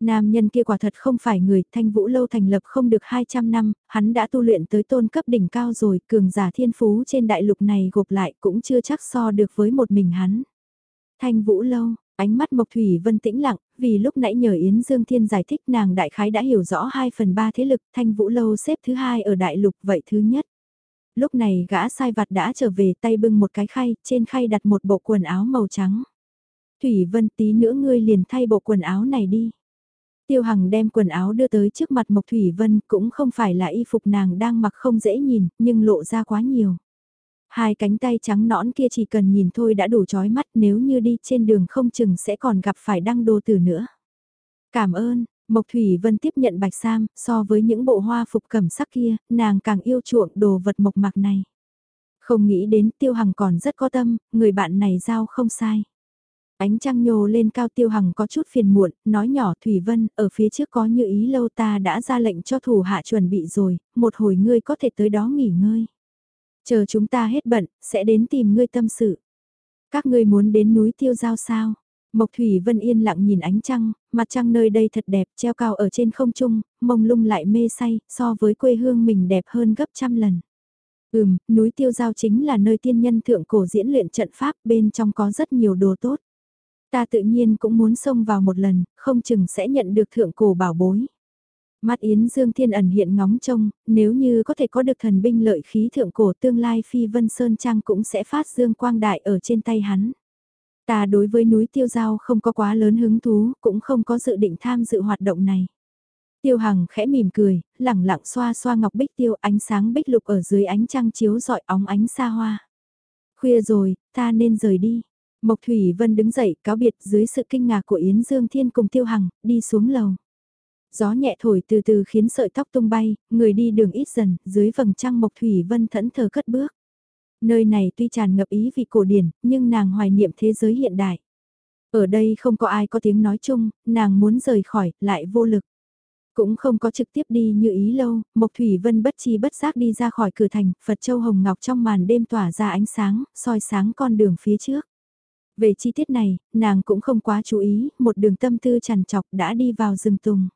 Nam nhân kia quả thật không phải người, thanh vũ lâu thành lập không được 200 năm, hắn đã tu luyện tới tôn cấp đỉnh cao rồi, cường giả thiên phú trên đại lục này gộp lại cũng chưa chắc so được với một mình hắn. Thanh vũ lâu, ánh mắt Mộc Thủy Vân tĩnh lặng, vì lúc nãy nhờ Yến Dương Thiên giải thích nàng đại khái đã hiểu rõ 2 phần 3 thế lực, thanh vũ lâu xếp thứ hai ở đại lục vậy thứ nhất. Lúc này gã sai vặt đã trở về tay bưng một cái khay, trên khay đặt một bộ quần áo màu trắng. Thủy Vân tí nữa ngươi liền thay bộ quần áo này đi. Tiêu Hằng đem quần áo đưa tới trước mặt Mộc Thủy Vân cũng không phải là y phục nàng đang mặc không dễ nhìn, nhưng lộ ra quá nhiều. Hai cánh tay trắng nõn kia chỉ cần nhìn thôi đã đủ chói mắt nếu như đi trên đường không chừng sẽ còn gặp phải đăng đô tử nữa. Cảm ơn, Mộc Thủy Vân tiếp nhận bạch sam, so với những bộ hoa phục cẩm sắc kia, nàng càng yêu chuộng đồ vật mộc mạc này. Không nghĩ đến Tiêu Hằng còn rất có tâm, người bạn này giao không sai. Ánh trăng nhô lên cao Tiêu Hằng có chút phiền muộn, nói nhỏ Thủy Vân, ở phía trước có như ý lâu ta đã ra lệnh cho thủ hạ chuẩn bị rồi, một hồi ngươi có thể tới đó nghỉ ngơi. Chờ chúng ta hết bận, sẽ đến tìm ngươi tâm sự. Các ngươi muốn đến núi Tiêu Giao sao? Mộc Thủy Vân yên lặng nhìn ánh trăng, mặt trăng nơi đây thật đẹp, treo cao ở trên không trung, mông lung lại mê say, so với quê hương mình đẹp hơn gấp trăm lần. Ừm, núi Tiêu Giao chính là nơi tiên nhân thượng cổ diễn luyện trận pháp, bên trong có rất nhiều đồ tốt. Ta tự nhiên cũng muốn xông vào một lần, không chừng sẽ nhận được thượng cổ bảo bối. Mắt Yến Dương Thiên ẩn hiện ngóng trông, nếu như có thể có được thần binh lợi khí thượng cổ tương lai Phi Vân Sơn Trang cũng sẽ phát dương quang đại ở trên tay hắn. Ta đối với núi tiêu giao không có quá lớn hứng thú, cũng không có dự định tham dự hoạt động này. Tiêu Hằng khẽ mỉm cười, lẳng lặng xoa xoa ngọc bích tiêu ánh sáng bích lục ở dưới ánh trăng chiếu dọi óng ánh xa hoa. Khuya rồi, ta nên rời đi. Mộc Thủy Vân đứng dậy cáo biệt dưới sự kinh ngạc của Yến Dương Thiên cùng Tiêu Hằng, đi xuống lầu. Gió nhẹ thổi từ từ khiến sợi tóc tung bay, người đi đường ít dần, dưới vầng trăng Mộc Thủy Vân thẫn thờ cất bước. Nơi này tuy tràn ngập ý vị cổ điển, nhưng nàng hoài niệm thế giới hiện đại. Ở đây không có ai có tiếng nói chung, nàng muốn rời khỏi, lại vô lực. Cũng không có trực tiếp đi như ý lâu, Mộc Thủy Vân bất chi bất giác đi ra khỏi cửa thành, Phật Châu Hồng Ngọc trong màn đêm tỏa ra ánh sáng, soi sáng con đường phía trước. Về chi tiết này, nàng cũng không quá chú ý, một đường tâm tư chằn trọc đã đi vào rừng tùng.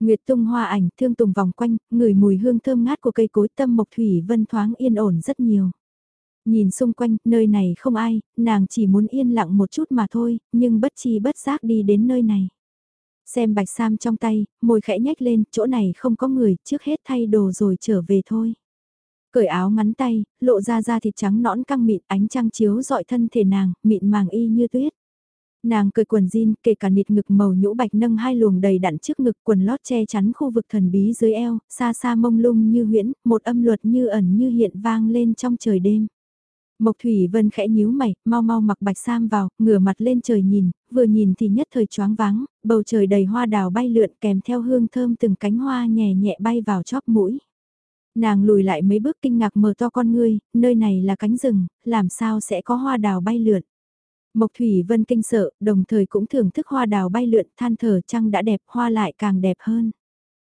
Nguyệt tung hoa ảnh, thương tùng vòng quanh, ngửi mùi hương thơm ngát của cây cối tâm Mộc Thủy Vân thoáng yên ổn rất nhiều. Nhìn xung quanh, nơi này không ai, nàng chỉ muốn yên lặng một chút mà thôi, nhưng bất chi bất giác đi đến nơi này. Xem bạch sam trong tay, môi khẽ nhếch lên, chỗ này không có người, trước hết thay đồ rồi trở về thôi. Cởi áo ngắn tay, lộ ra da thịt trắng nõn căng mịn, ánh trăng chiếu dọi thân thể nàng, mịn màng y như tuyết. Nàng cởi quần jean, kể cả nịt ngực màu nhũ bạch nâng hai luồng đầy đặn trước ngực quần lót che chắn khu vực thần bí dưới eo, xa xa mông lung như huyễn, một âm luật như ẩn như hiện vang lên trong trời đêm. Mộc Thủy Vân khẽ nhíu mày, mau mau mặc bạch sam vào, ngửa mặt lên trời nhìn, vừa nhìn thì nhất thời choáng váng, bầu trời đầy hoa đào bay lượn kèm theo hương thơm từng cánh hoa nhẹ nhẹ bay vào chóp mũi. Nàng lùi lại mấy bước kinh ngạc mở to con ngươi, nơi này là cánh rừng, làm sao sẽ có hoa đào bay lượn. Mộc Thủy Vân kinh sợ, đồng thời cũng thưởng thức hoa đào bay lượn, than thở trăng đã đẹp, hoa lại càng đẹp hơn.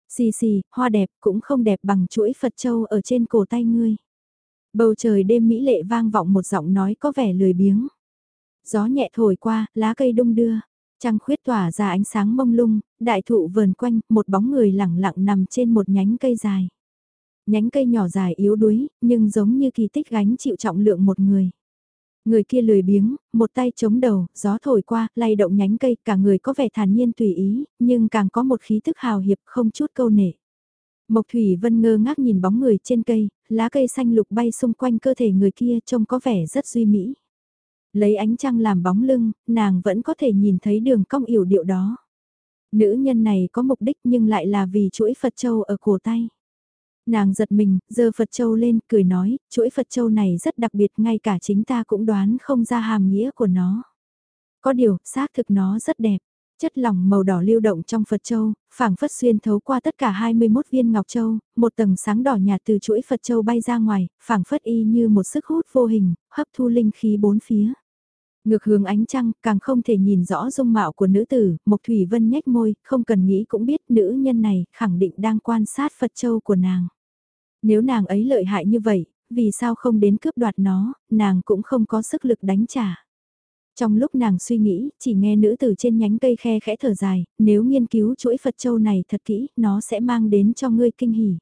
Xì xì, hoa đẹp cũng không đẹp bằng chuỗi Phật Châu ở trên cổ tay ngươi. Bầu trời đêm mỹ lệ vang vọng một giọng nói có vẻ lười biếng. Gió nhẹ thổi qua, lá cây đung đưa. Trăng khuyết tỏa ra ánh sáng mông lung, đại thụ vờn quanh, một bóng người lẳng lặng nằm trên một nhánh cây dài. Nhánh cây nhỏ dài yếu đuối, nhưng giống như kỳ tích gánh chịu trọng lượng một người. Người kia lười biếng, một tay chống đầu, gió thổi qua, lay động nhánh cây, cả người có vẻ thản nhiên tùy ý, nhưng càng có một khí thức hào hiệp không chút câu nể. Mộc Thủy Vân ngơ ngác nhìn bóng người trên cây, lá cây xanh lục bay xung quanh cơ thể người kia trông có vẻ rất duy mỹ. Lấy ánh trăng làm bóng lưng, nàng vẫn có thể nhìn thấy đường cong yểu điệu đó. Nữ nhân này có mục đích nhưng lại là vì chuỗi Phật Châu ở cổ tay. Nàng giật mình, giơ Phật Châu lên, cười nói, chuỗi Phật Châu này rất đặc biệt, ngay cả chính ta cũng đoán không ra hàm nghĩa của nó. Có điều, xác thực nó rất đẹp. Chất lỏng màu đỏ lưu động trong Phật Châu, phảng phất xuyên thấu qua tất cả 21 viên Ngọc Châu, một tầng sáng đỏ nhạt từ chuỗi Phật Châu bay ra ngoài, phảng phất y như một sức hút vô hình, hấp thu linh khí bốn phía. Ngược hướng ánh trăng, càng không thể nhìn rõ dung mạo của nữ tử, Mộc Thủy Vân nhếch môi, không cần nghĩ cũng biết nữ nhân này khẳng định đang quan sát Phật Châu của nàng. Nếu nàng ấy lợi hại như vậy, vì sao không đến cướp đoạt nó, nàng cũng không có sức lực đánh trả. Trong lúc nàng suy nghĩ, chỉ nghe nữ tử trên nhánh cây khe khẽ thở dài, nếu nghiên cứu chuỗi Phật Châu này thật kỹ, nó sẽ mang đến cho ngươi kinh hỉ.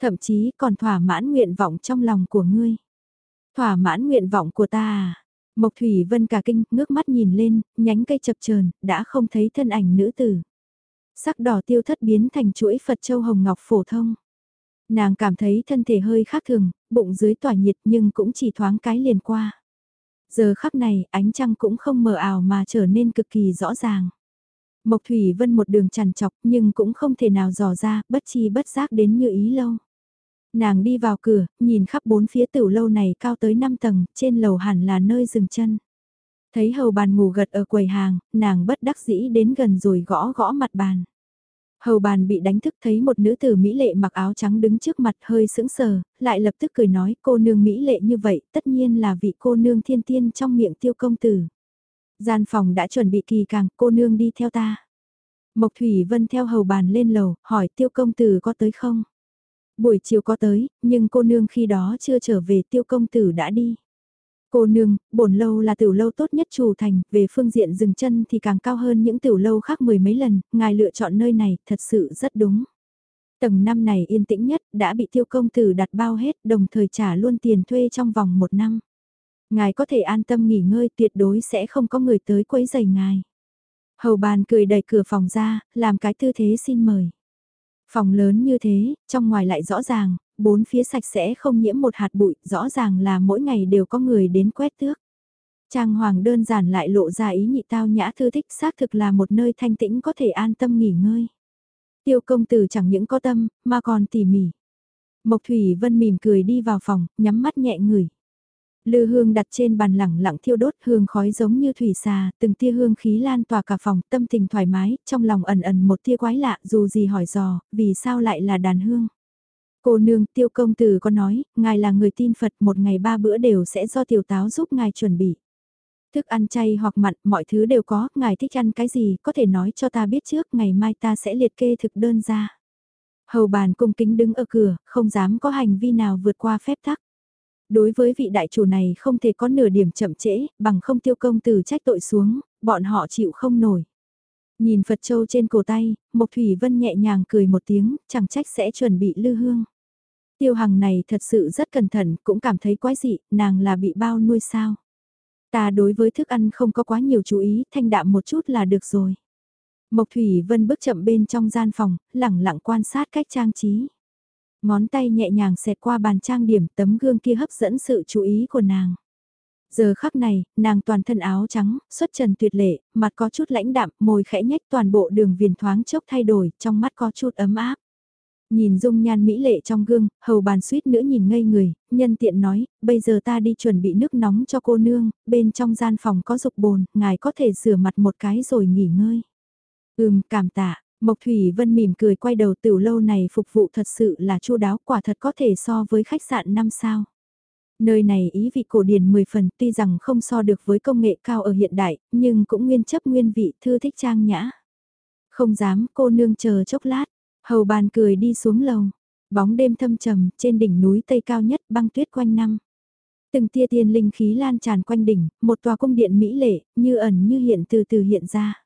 Thậm chí còn thỏa mãn nguyện vọng trong lòng của ngươi. Thỏa mãn nguyện vọng của ta à? Mộc Thủy Vân cả kinh, ngước mắt nhìn lên, nhánh cây chập chờn đã không thấy thân ảnh nữ tử. Sắc đỏ tiêu thất biến thành chuỗi Phật Châu Hồng Ngọc phổ thông. Nàng cảm thấy thân thể hơi khác thường, bụng dưới tỏa nhiệt nhưng cũng chỉ thoáng cái liền qua. Giờ khắc này, ánh trăng cũng không mờ ảo mà trở nên cực kỳ rõ ràng. Mộc Thủy Vân một đường chằn chọc nhưng cũng không thể nào dò ra, bất chi bất giác đến như ý lâu. Nàng đi vào cửa, nhìn khắp bốn phía tiểu lâu này cao tới 5 tầng, trên lầu hẳn là nơi dừng chân. Thấy hầu bàn ngủ gật ở quầy hàng, nàng bất đắc dĩ đến gần rồi gõ gõ mặt bàn. Hầu bàn bị đánh thức thấy một nữ tử Mỹ lệ mặc áo trắng đứng trước mặt hơi sững sờ, lại lập tức cười nói cô nương Mỹ lệ như vậy tất nhiên là vị cô nương thiên tiên trong miệng tiêu công tử. Gian phòng đã chuẩn bị kỳ càng, cô nương đi theo ta. Mộc Thủy Vân theo hầu bàn lên lầu, hỏi tiêu công tử có tới không? Buổi chiều có tới, nhưng cô nương khi đó chưa trở về tiêu công tử đã đi. Cô nương, bổn lâu là tiểu lâu tốt nhất chủ thành, về phương diện dừng chân thì càng cao hơn những tiểu lâu khác mười mấy lần, ngài lựa chọn nơi này thật sự rất đúng. Tầng năm này yên tĩnh nhất, đã bị tiêu công tử đặt bao hết, đồng thời trả luôn tiền thuê trong vòng một năm. Ngài có thể an tâm nghỉ ngơi tuyệt đối sẽ không có người tới quấy giày ngài. Hầu bàn cười đẩy cửa phòng ra, làm cái tư thế xin mời. Phòng lớn như thế, trong ngoài lại rõ ràng, bốn phía sạch sẽ không nhiễm một hạt bụi, rõ ràng là mỗi ngày đều có người đến quét tước. Trang hoàng đơn giản lại lộ ra ý nhị tao nhã thư thích xác thực là một nơi thanh tĩnh có thể an tâm nghỉ ngơi. Tiêu công tử chẳng những có tâm, mà còn tỉ mỉ. Mộc Thủy Vân mỉm cười đi vào phòng, nhắm mắt nhẹ ngửi. Lư hương đặt trên bàn lẳng lặng thiêu đốt hương khói giống như thủy xà, từng tia hương khí lan tỏa cả phòng, tâm tình thoải mái, trong lòng ẩn ẩn một tia quái lạ dù gì hỏi dò, vì sao lại là đàn hương. Cô nương tiêu công tử có nói, ngài là người tin Phật một ngày ba bữa đều sẽ do tiểu táo giúp ngài chuẩn bị. Thức ăn chay hoặc mặn, mọi thứ đều có, ngài thích ăn cái gì, có thể nói cho ta biết trước, ngày mai ta sẽ liệt kê thực đơn ra. Hầu bàn cung kính đứng ở cửa, không dám có hành vi nào vượt qua phép tắc. Đối với vị đại chủ này không thể có nửa điểm chậm trễ, bằng không tiêu công từ trách tội xuống, bọn họ chịu không nổi. Nhìn Phật Châu trên cổ tay, Mộc Thủy Vân nhẹ nhàng cười một tiếng, chẳng trách sẽ chuẩn bị lư hương. Tiêu hằng này thật sự rất cẩn thận, cũng cảm thấy quái dị, nàng là bị bao nuôi sao. Ta đối với thức ăn không có quá nhiều chú ý, thanh đạm một chút là được rồi. Mộc Thủy Vân bước chậm bên trong gian phòng, lẳng lặng quan sát cách trang trí. Ngón tay nhẹ nhàng xẹt qua bàn trang điểm tấm gương kia hấp dẫn sự chú ý của nàng. Giờ khắc này, nàng toàn thân áo trắng, xuất trần tuyệt lệ, mặt có chút lãnh đạm, môi khẽ nhếch toàn bộ đường viền thoáng chốc thay đổi, trong mắt có chút ấm áp. Nhìn dung nhan mỹ lệ trong gương, hầu bàn suýt nữa nhìn ngây người, nhân tiện nói, bây giờ ta đi chuẩn bị nước nóng cho cô nương, bên trong gian phòng có dục bồn, ngài có thể rửa mặt một cái rồi nghỉ ngơi. Ừm, cảm tạ, Mộc Thủy Vân mỉm cười quay đầu tiểu lâu này phục vụ thật sự là chu đáo quả thật có thể so với khách sạn 5 sao. Nơi này ý vị cổ điển 10 phần tuy rằng không so được với công nghệ cao ở hiện đại, nhưng cũng nguyên chấp nguyên vị thư thích trang nhã. Không dám cô nương chờ chốc lát, hầu bàn cười đi xuống lầu, bóng đêm thâm trầm trên đỉnh núi tây cao nhất băng tuyết quanh năm. Từng tia tiên linh khí lan tràn quanh đỉnh, một tòa cung điện mỹ lệ, như ẩn như hiện từ từ hiện ra.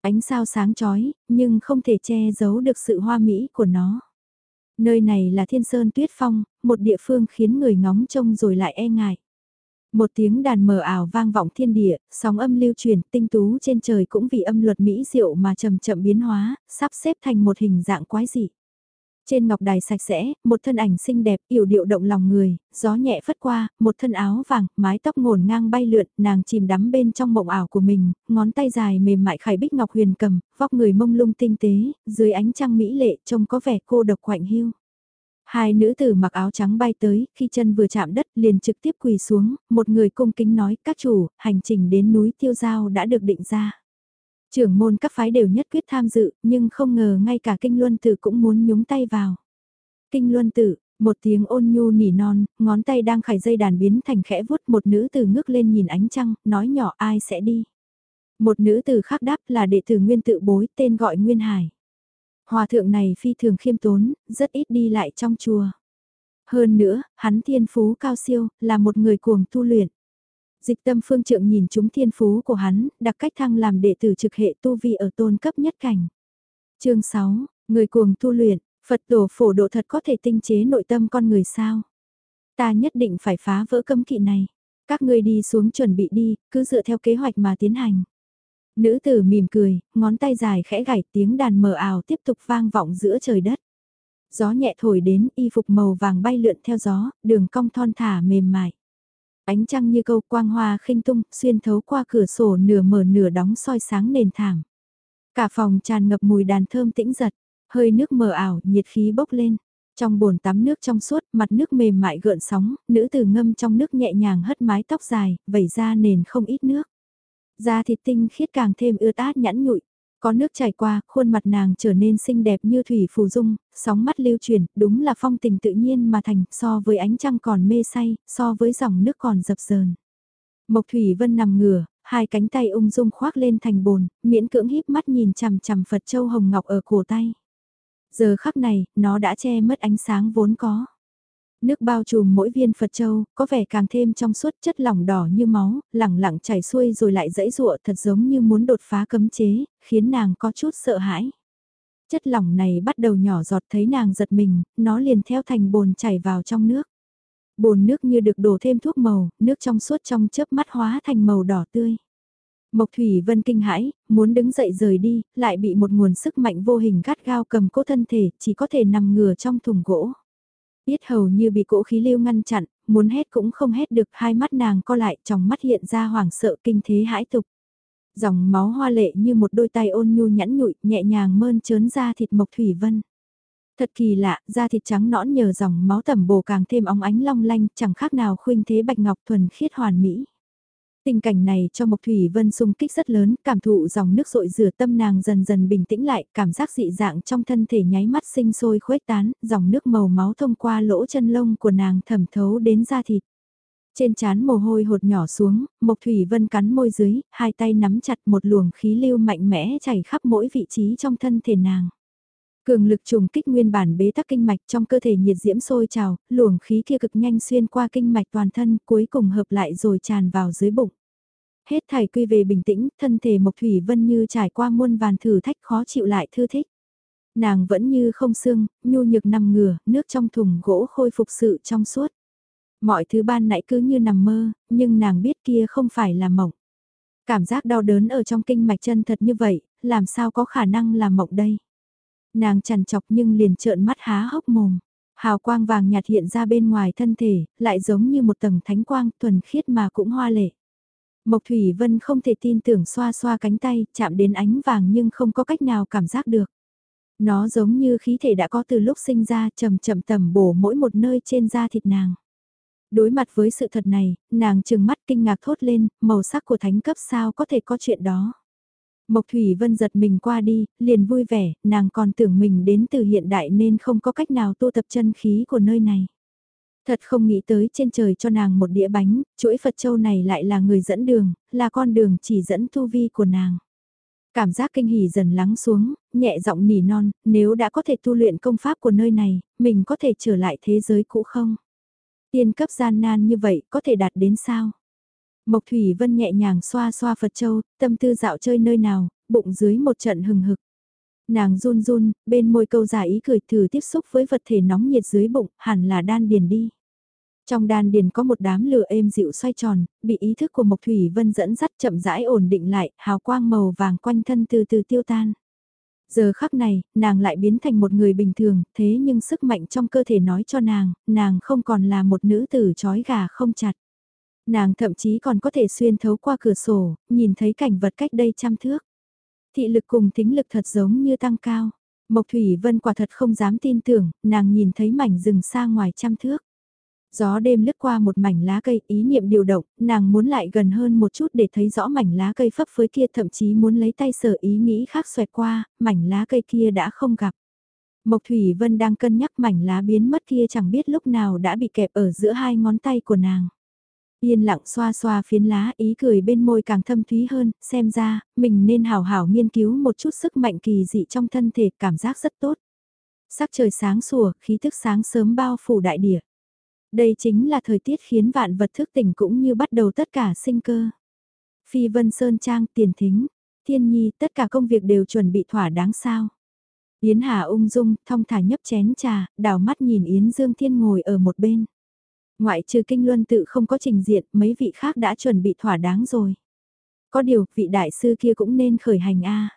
Ánh sao sáng chói, nhưng không thể che giấu được sự hoa mỹ của nó. Nơi này là thiên sơn tuyết phong, một địa phương khiến người ngóng trông rồi lại e ngại. Một tiếng đàn mờ ảo vang vọng thiên địa, sóng âm lưu truyền, tinh tú trên trời cũng vì âm luật mỹ diệu mà chậm chậm biến hóa, sắp xếp thành một hình dạng quái dị. Trên ngọc đài sạch sẽ, một thân ảnh xinh đẹp, yểu điệu động lòng người, gió nhẹ phất qua, một thân áo vàng, mái tóc ngổn ngang bay lượn, nàng chìm đắm bên trong mộng ảo của mình, ngón tay dài mềm mại khải bích ngọc huyền cầm, vóc người mông lung tinh tế, dưới ánh trăng mỹ lệ trông có vẻ cô độc quạnh hiu. Hai nữ tử mặc áo trắng bay tới, khi chân vừa chạm đất liền trực tiếp quỳ xuống, một người cung kính nói các chủ, hành trình đến núi tiêu giao đã được định ra. Trưởng môn các phái đều nhất quyết tham dự, nhưng không ngờ ngay cả kinh luân tử cũng muốn nhúng tay vào. Kinh luân tử, một tiếng ôn nhu nỉ non, ngón tay đang khải dây đàn biến thành khẽ vuốt một nữ tử ngước lên nhìn ánh trăng, nói nhỏ ai sẽ đi. Một nữ tử khác đáp là đệ tử nguyên tự bối tên gọi Nguyên Hải. Hòa thượng này phi thường khiêm tốn, rất ít đi lại trong chùa. Hơn nữa, hắn thiên phú cao siêu, là một người cuồng tu luyện. Dịch tâm phương trượng nhìn chúng thiên phú của hắn, đặc cách thăng làm đệ tử trực hệ tu vi ở tôn cấp nhất cảnh. chương 6, người cuồng tu luyện, Phật tổ phổ độ thật có thể tinh chế nội tâm con người sao? Ta nhất định phải phá vỡ cấm kỵ này. Các ngươi đi xuống chuẩn bị đi, cứ dựa theo kế hoạch mà tiến hành. Nữ tử mỉm cười, ngón tay dài khẽ gảy tiếng đàn mờ ảo tiếp tục vang vọng giữa trời đất. Gió nhẹ thổi đến, y phục màu vàng bay lượn theo gió, đường cong thon thả mềm mại. Ánh trăng như câu quang hoa khinh tung, xuyên thấu qua cửa sổ nửa mở nửa đóng soi sáng nền thảm. Cả phòng tràn ngập mùi đàn thơm tĩnh giật, hơi nước mờ ảo, nhiệt khí bốc lên. Trong bồn tắm nước trong suốt, mặt nước mềm mại gợn sóng, nữ tử ngâm trong nước nhẹ nhàng hất mái tóc dài, vẩy ra nền không ít nước. Da thịt tinh khiết càng thêm ưa tát nhẵn nhụi. Có nước chảy qua, khuôn mặt nàng trở nên xinh đẹp như thủy phù dung, sóng mắt lưu chuyển đúng là phong tình tự nhiên mà thành, so với ánh trăng còn mê say, so với dòng nước còn dập dờn. Mộc Thủy Vân nằm ngửa, hai cánh tay ung dung khoác lên thành bồn, miễn cưỡng híp mắt nhìn chằm chằm Phật Châu Hồng Ngọc ở cổ tay. Giờ khắc này, nó đã che mất ánh sáng vốn có. Nước bao trùm mỗi viên Phật Châu, có vẻ càng thêm trong suốt chất lỏng đỏ như máu, lẳng lặng chảy xuôi rồi lại dãy rụa thật giống như muốn đột phá cấm chế, khiến nàng có chút sợ hãi. Chất lỏng này bắt đầu nhỏ giọt thấy nàng giật mình, nó liền theo thành bồn chảy vào trong nước. Bồn nước như được đổ thêm thuốc màu, nước trong suốt trong chớp mắt hóa thành màu đỏ tươi. Mộc Thủy Vân kinh hãi, muốn đứng dậy rời đi, lại bị một nguồn sức mạnh vô hình gắt gao cầm cố thân thể, chỉ có thể nằm ngửa trong thùng gỗ. Biết hầu như bị cỗ khí lưu ngăn chặn, muốn hét cũng không hét được, hai mắt nàng co lại, trong mắt hiện ra hoảng sợ kinh thế hãi tục. Dòng máu hoa lệ như một đôi tay ôn nhu nhẵn nhụi, nhẹ nhàng mơn trớn ra thịt Mộc Thủy Vân. Thật kỳ lạ, da thịt trắng nõn nhờ dòng máu tẩm bổ càng thêm óng ánh long lanh, chẳng khác nào khuynh thế bạch ngọc thuần khiết hoàn mỹ. Tình cảnh này cho Mộc Thủy Vân sung kích rất lớn, cảm thụ dòng nước rội rửa tâm nàng dần dần bình tĩnh lại, cảm giác dị dạng trong thân thể nháy mắt sinh sôi khuếch tán, dòng nước màu máu thông qua lỗ chân lông của nàng thẩm thấu đến da thịt. Trên trán mồ hôi hột nhỏ xuống, Mộc Thủy Vân cắn môi dưới, hai tay nắm chặt một luồng khí lưu mạnh mẽ chảy khắp mỗi vị trí trong thân thể nàng. Cường lực trùng kích nguyên bản bế tắc kinh mạch trong cơ thể nhiệt diễm sôi trào, luồng khí kia cực nhanh xuyên qua kinh mạch toàn thân cuối cùng hợp lại rồi tràn vào dưới bụng. Hết thảy quy về bình tĩnh, thân thể Mộc Thủy Vân như trải qua muôn vàn thử thách khó chịu lại thư thích. Nàng vẫn như không xương, nhu nhược nằm ngửa, nước trong thùng gỗ khôi phục sự trong suốt. Mọi thứ ban nãy cứ như nằm mơ, nhưng nàng biết kia không phải là mộng. Cảm giác đau đớn ở trong kinh mạch chân thật như vậy, làm sao có khả năng là mộng đây. Nàng chằn chọc nhưng liền trợn mắt há hốc mồm. Hào quang vàng nhạt hiện ra bên ngoài thân thể, lại giống như một tầng thánh quang thuần khiết mà cũng hoa lệ. Mộc Thủy Vân không thể tin tưởng xoa xoa cánh tay, chạm đến ánh vàng nhưng không có cách nào cảm giác được. Nó giống như khí thể đã có từ lúc sinh ra chậm chậm tầm bổ mỗi một nơi trên da thịt nàng. Đối mặt với sự thật này, nàng trừng mắt kinh ngạc thốt lên, màu sắc của thánh cấp sao có thể có chuyện đó. Mộc Thủy Vân giật mình qua đi, liền vui vẻ, nàng còn tưởng mình đến từ hiện đại nên không có cách nào tu tập chân khí của nơi này. Thật không nghĩ tới trên trời cho nàng một đĩa bánh, chuỗi Phật Châu này lại là người dẫn đường, là con đường chỉ dẫn tu vi của nàng. Cảm giác kinh hỉ dần lắng xuống, nhẹ giọng nỉ non, nếu đã có thể tu luyện công pháp của nơi này, mình có thể trở lại thế giới cũ không? Tiên cấp gian nan như vậy có thể đạt đến sao? Mộc Thủy Vân nhẹ nhàng xoa xoa Phật Châu, tâm tư dạo chơi nơi nào, bụng dưới một trận hừng hực. Nàng run run, bên môi câu giả ý cười thử tiếp xúc với vật thể nóng nhiệt dưới bụng, hẳn là đan điền đi. Trong đan điền có một đám lửa êm dịu xoay tròn, bị ý thức của Mộc Thủy Vân dẫn dắt chậm rãi ổn định lại, hào quang màu vàng quanh thân từ từ tiêu tan. Giờ khắc này, nàng lại biến thành một người bình thường, thế nhưng sức mạnh trong cơ thể nói cho nàng, nàng không còn là một nữ tử trói gà không chặt. Nàng thậm chí còn có thể xuyên thấu qua cửa sổ, nhìn thấy cảnh vật cách đây trăm thước. Thị lực cùng tính lực thật giống như tăng cao. Mộc Thủy Vân quả thật không dám tin tưởng, nàng nhìn thấy mảnh rừng xa ngoài trăm thước. Gió đêm lướt qua một mảnh lá cây, ý niệm điều động, nàng muốn lại gần hơn một chút để thấy rõ mảnh lá cây phấp phới kia thậm chí muốn lấy tay sở ý nghĩ khác xoẹt qua, mảnh lá cây kia đã không gặp. Mộc Thủy Vân đang cân nhắc mảnh lá biến mất kia chẳng biết lúc nào đã bị kẹp ở giữa hai ngón tay của nàng. Yên lặng xoa xoa phiến lá ý cười bên môi càng thâm thúy hơn, xem ra, mình nên hào hảo nghiên cứu một chút sức mạnh kỳ dị trong thân thể, cảm giác rất tốt. Sắc trời sáng sủa, khí thức sáng sớm bao phủ đại địa. Đây chính là thời tiết khiến vạn vật thức tỉnh cũng như bắt đầu tất cả sinh cơ. Phi Vân Sơn Trang tiền thính, thiên nhi tất cả công việc đều chuẩn bị thỏa đáng sao. Yến Hà ung dung, thong thả nhấp chén trà, đảo mắt nhìn Yến Dương Thiên ngồi ở một bên. Ngoại trừ kinh luân tự không có trình diện, mấy vị khác đã chuẩn bị thỏa đáng rồi. Có điều, vị đại sư kia cũng nên khởi hành a.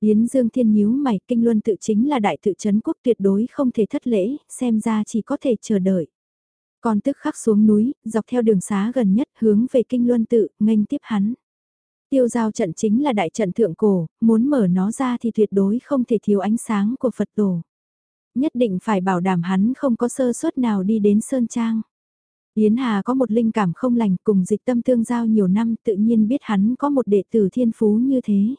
Yến Dương Thiên nhíu mày, kinh luân tự chính là đại tự chấn quốc tuyệt đối không thể thất lễ, xem ra chỉ có thể chờ đợi. Còn tức khắc xuống núi, dọc theo đường xá gần nhất hướng về kinh luân tự, nghênh tiếp hắn. Tiêu giao trận chính là đại trận thượng cổ, muốn mở nó ra thì tuyệt đối không thể thiếu ánh sáng của Phật tổ. Nhất định phải bảo đảm hắn không có sơ suất nào đi đến Sơn Trang. Yến Hà có một linh cảm không lành cùng dịch tâm tương giao nhiều năm tự nhiên biết hắn có một đệ tử thiên phú như thế.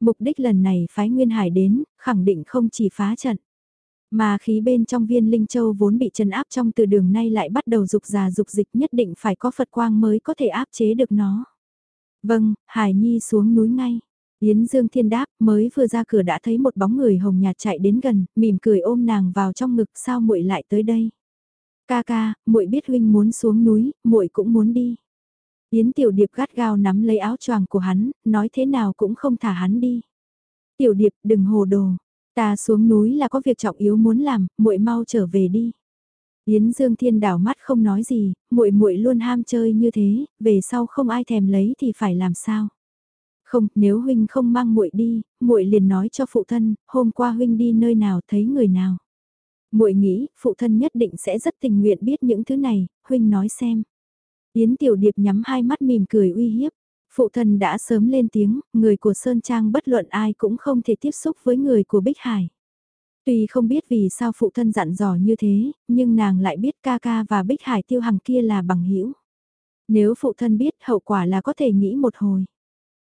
Mục đích lần này phái Nguyên Hải đến, khẳng định không chỉ phá trận. Mà khí bên trong viên Linh Châu vốn bị trấn áp trong từ đường nay lại bắt đầu dục già dục dịch nhất định phải có Phật quang mới có thể áp chế được nó. Vâng, Hải Nhi xuống núi ngay. Yến Dương Thiên đáp, mới vừa ra cửa đã thấy một bóng người hồng nhạt chạy đến gần, mỉm cười ôm nàng vào trong ngực, sao muội lại tới đây? Ca ca, muội biết huynh muốn xuống núi, muội cũng muốn đi. Yến Tiểu Điệp gắt gao nắm lấy áo choàng của hắn, nói thế nào cũng không thả hắn đi. Tiểu Điệp, đừng hồ đồ, ta xuống núi là có việc trọng yếu muốn làm, muội mau trở về đi. Yến Dương Thiên đảo mắt không nói gì, muội muội luôn ham chơi như thế, về sau không ai thèm lấy thì phải làm sao? Không, nếu huynh không mang muội đi, muội liền nói cho phụ thân, hôm qua huynh đi nơi nào thấy người nào muội nghĩ, phụ thân nhất định sẽ rất tình nguyện biết những thứ này, huynh nói xem. Yến Tiểu Điệp nhắm hai mắt mỉm cười uy hiếp. Phụ thân đã sớm lên tiếng, người của Sơn Trang bất luận ai cũng không thể tiếp xúc với người của Bích Hải. Tuy không biết vì sao phụ thân dặn dò như thế, nhưng nàng lại biết ca ca và Bích Hải tiêu hằng kia là bằng hữu Nếu phụ thân biết hậu quả là có thể nghĩ một hồi.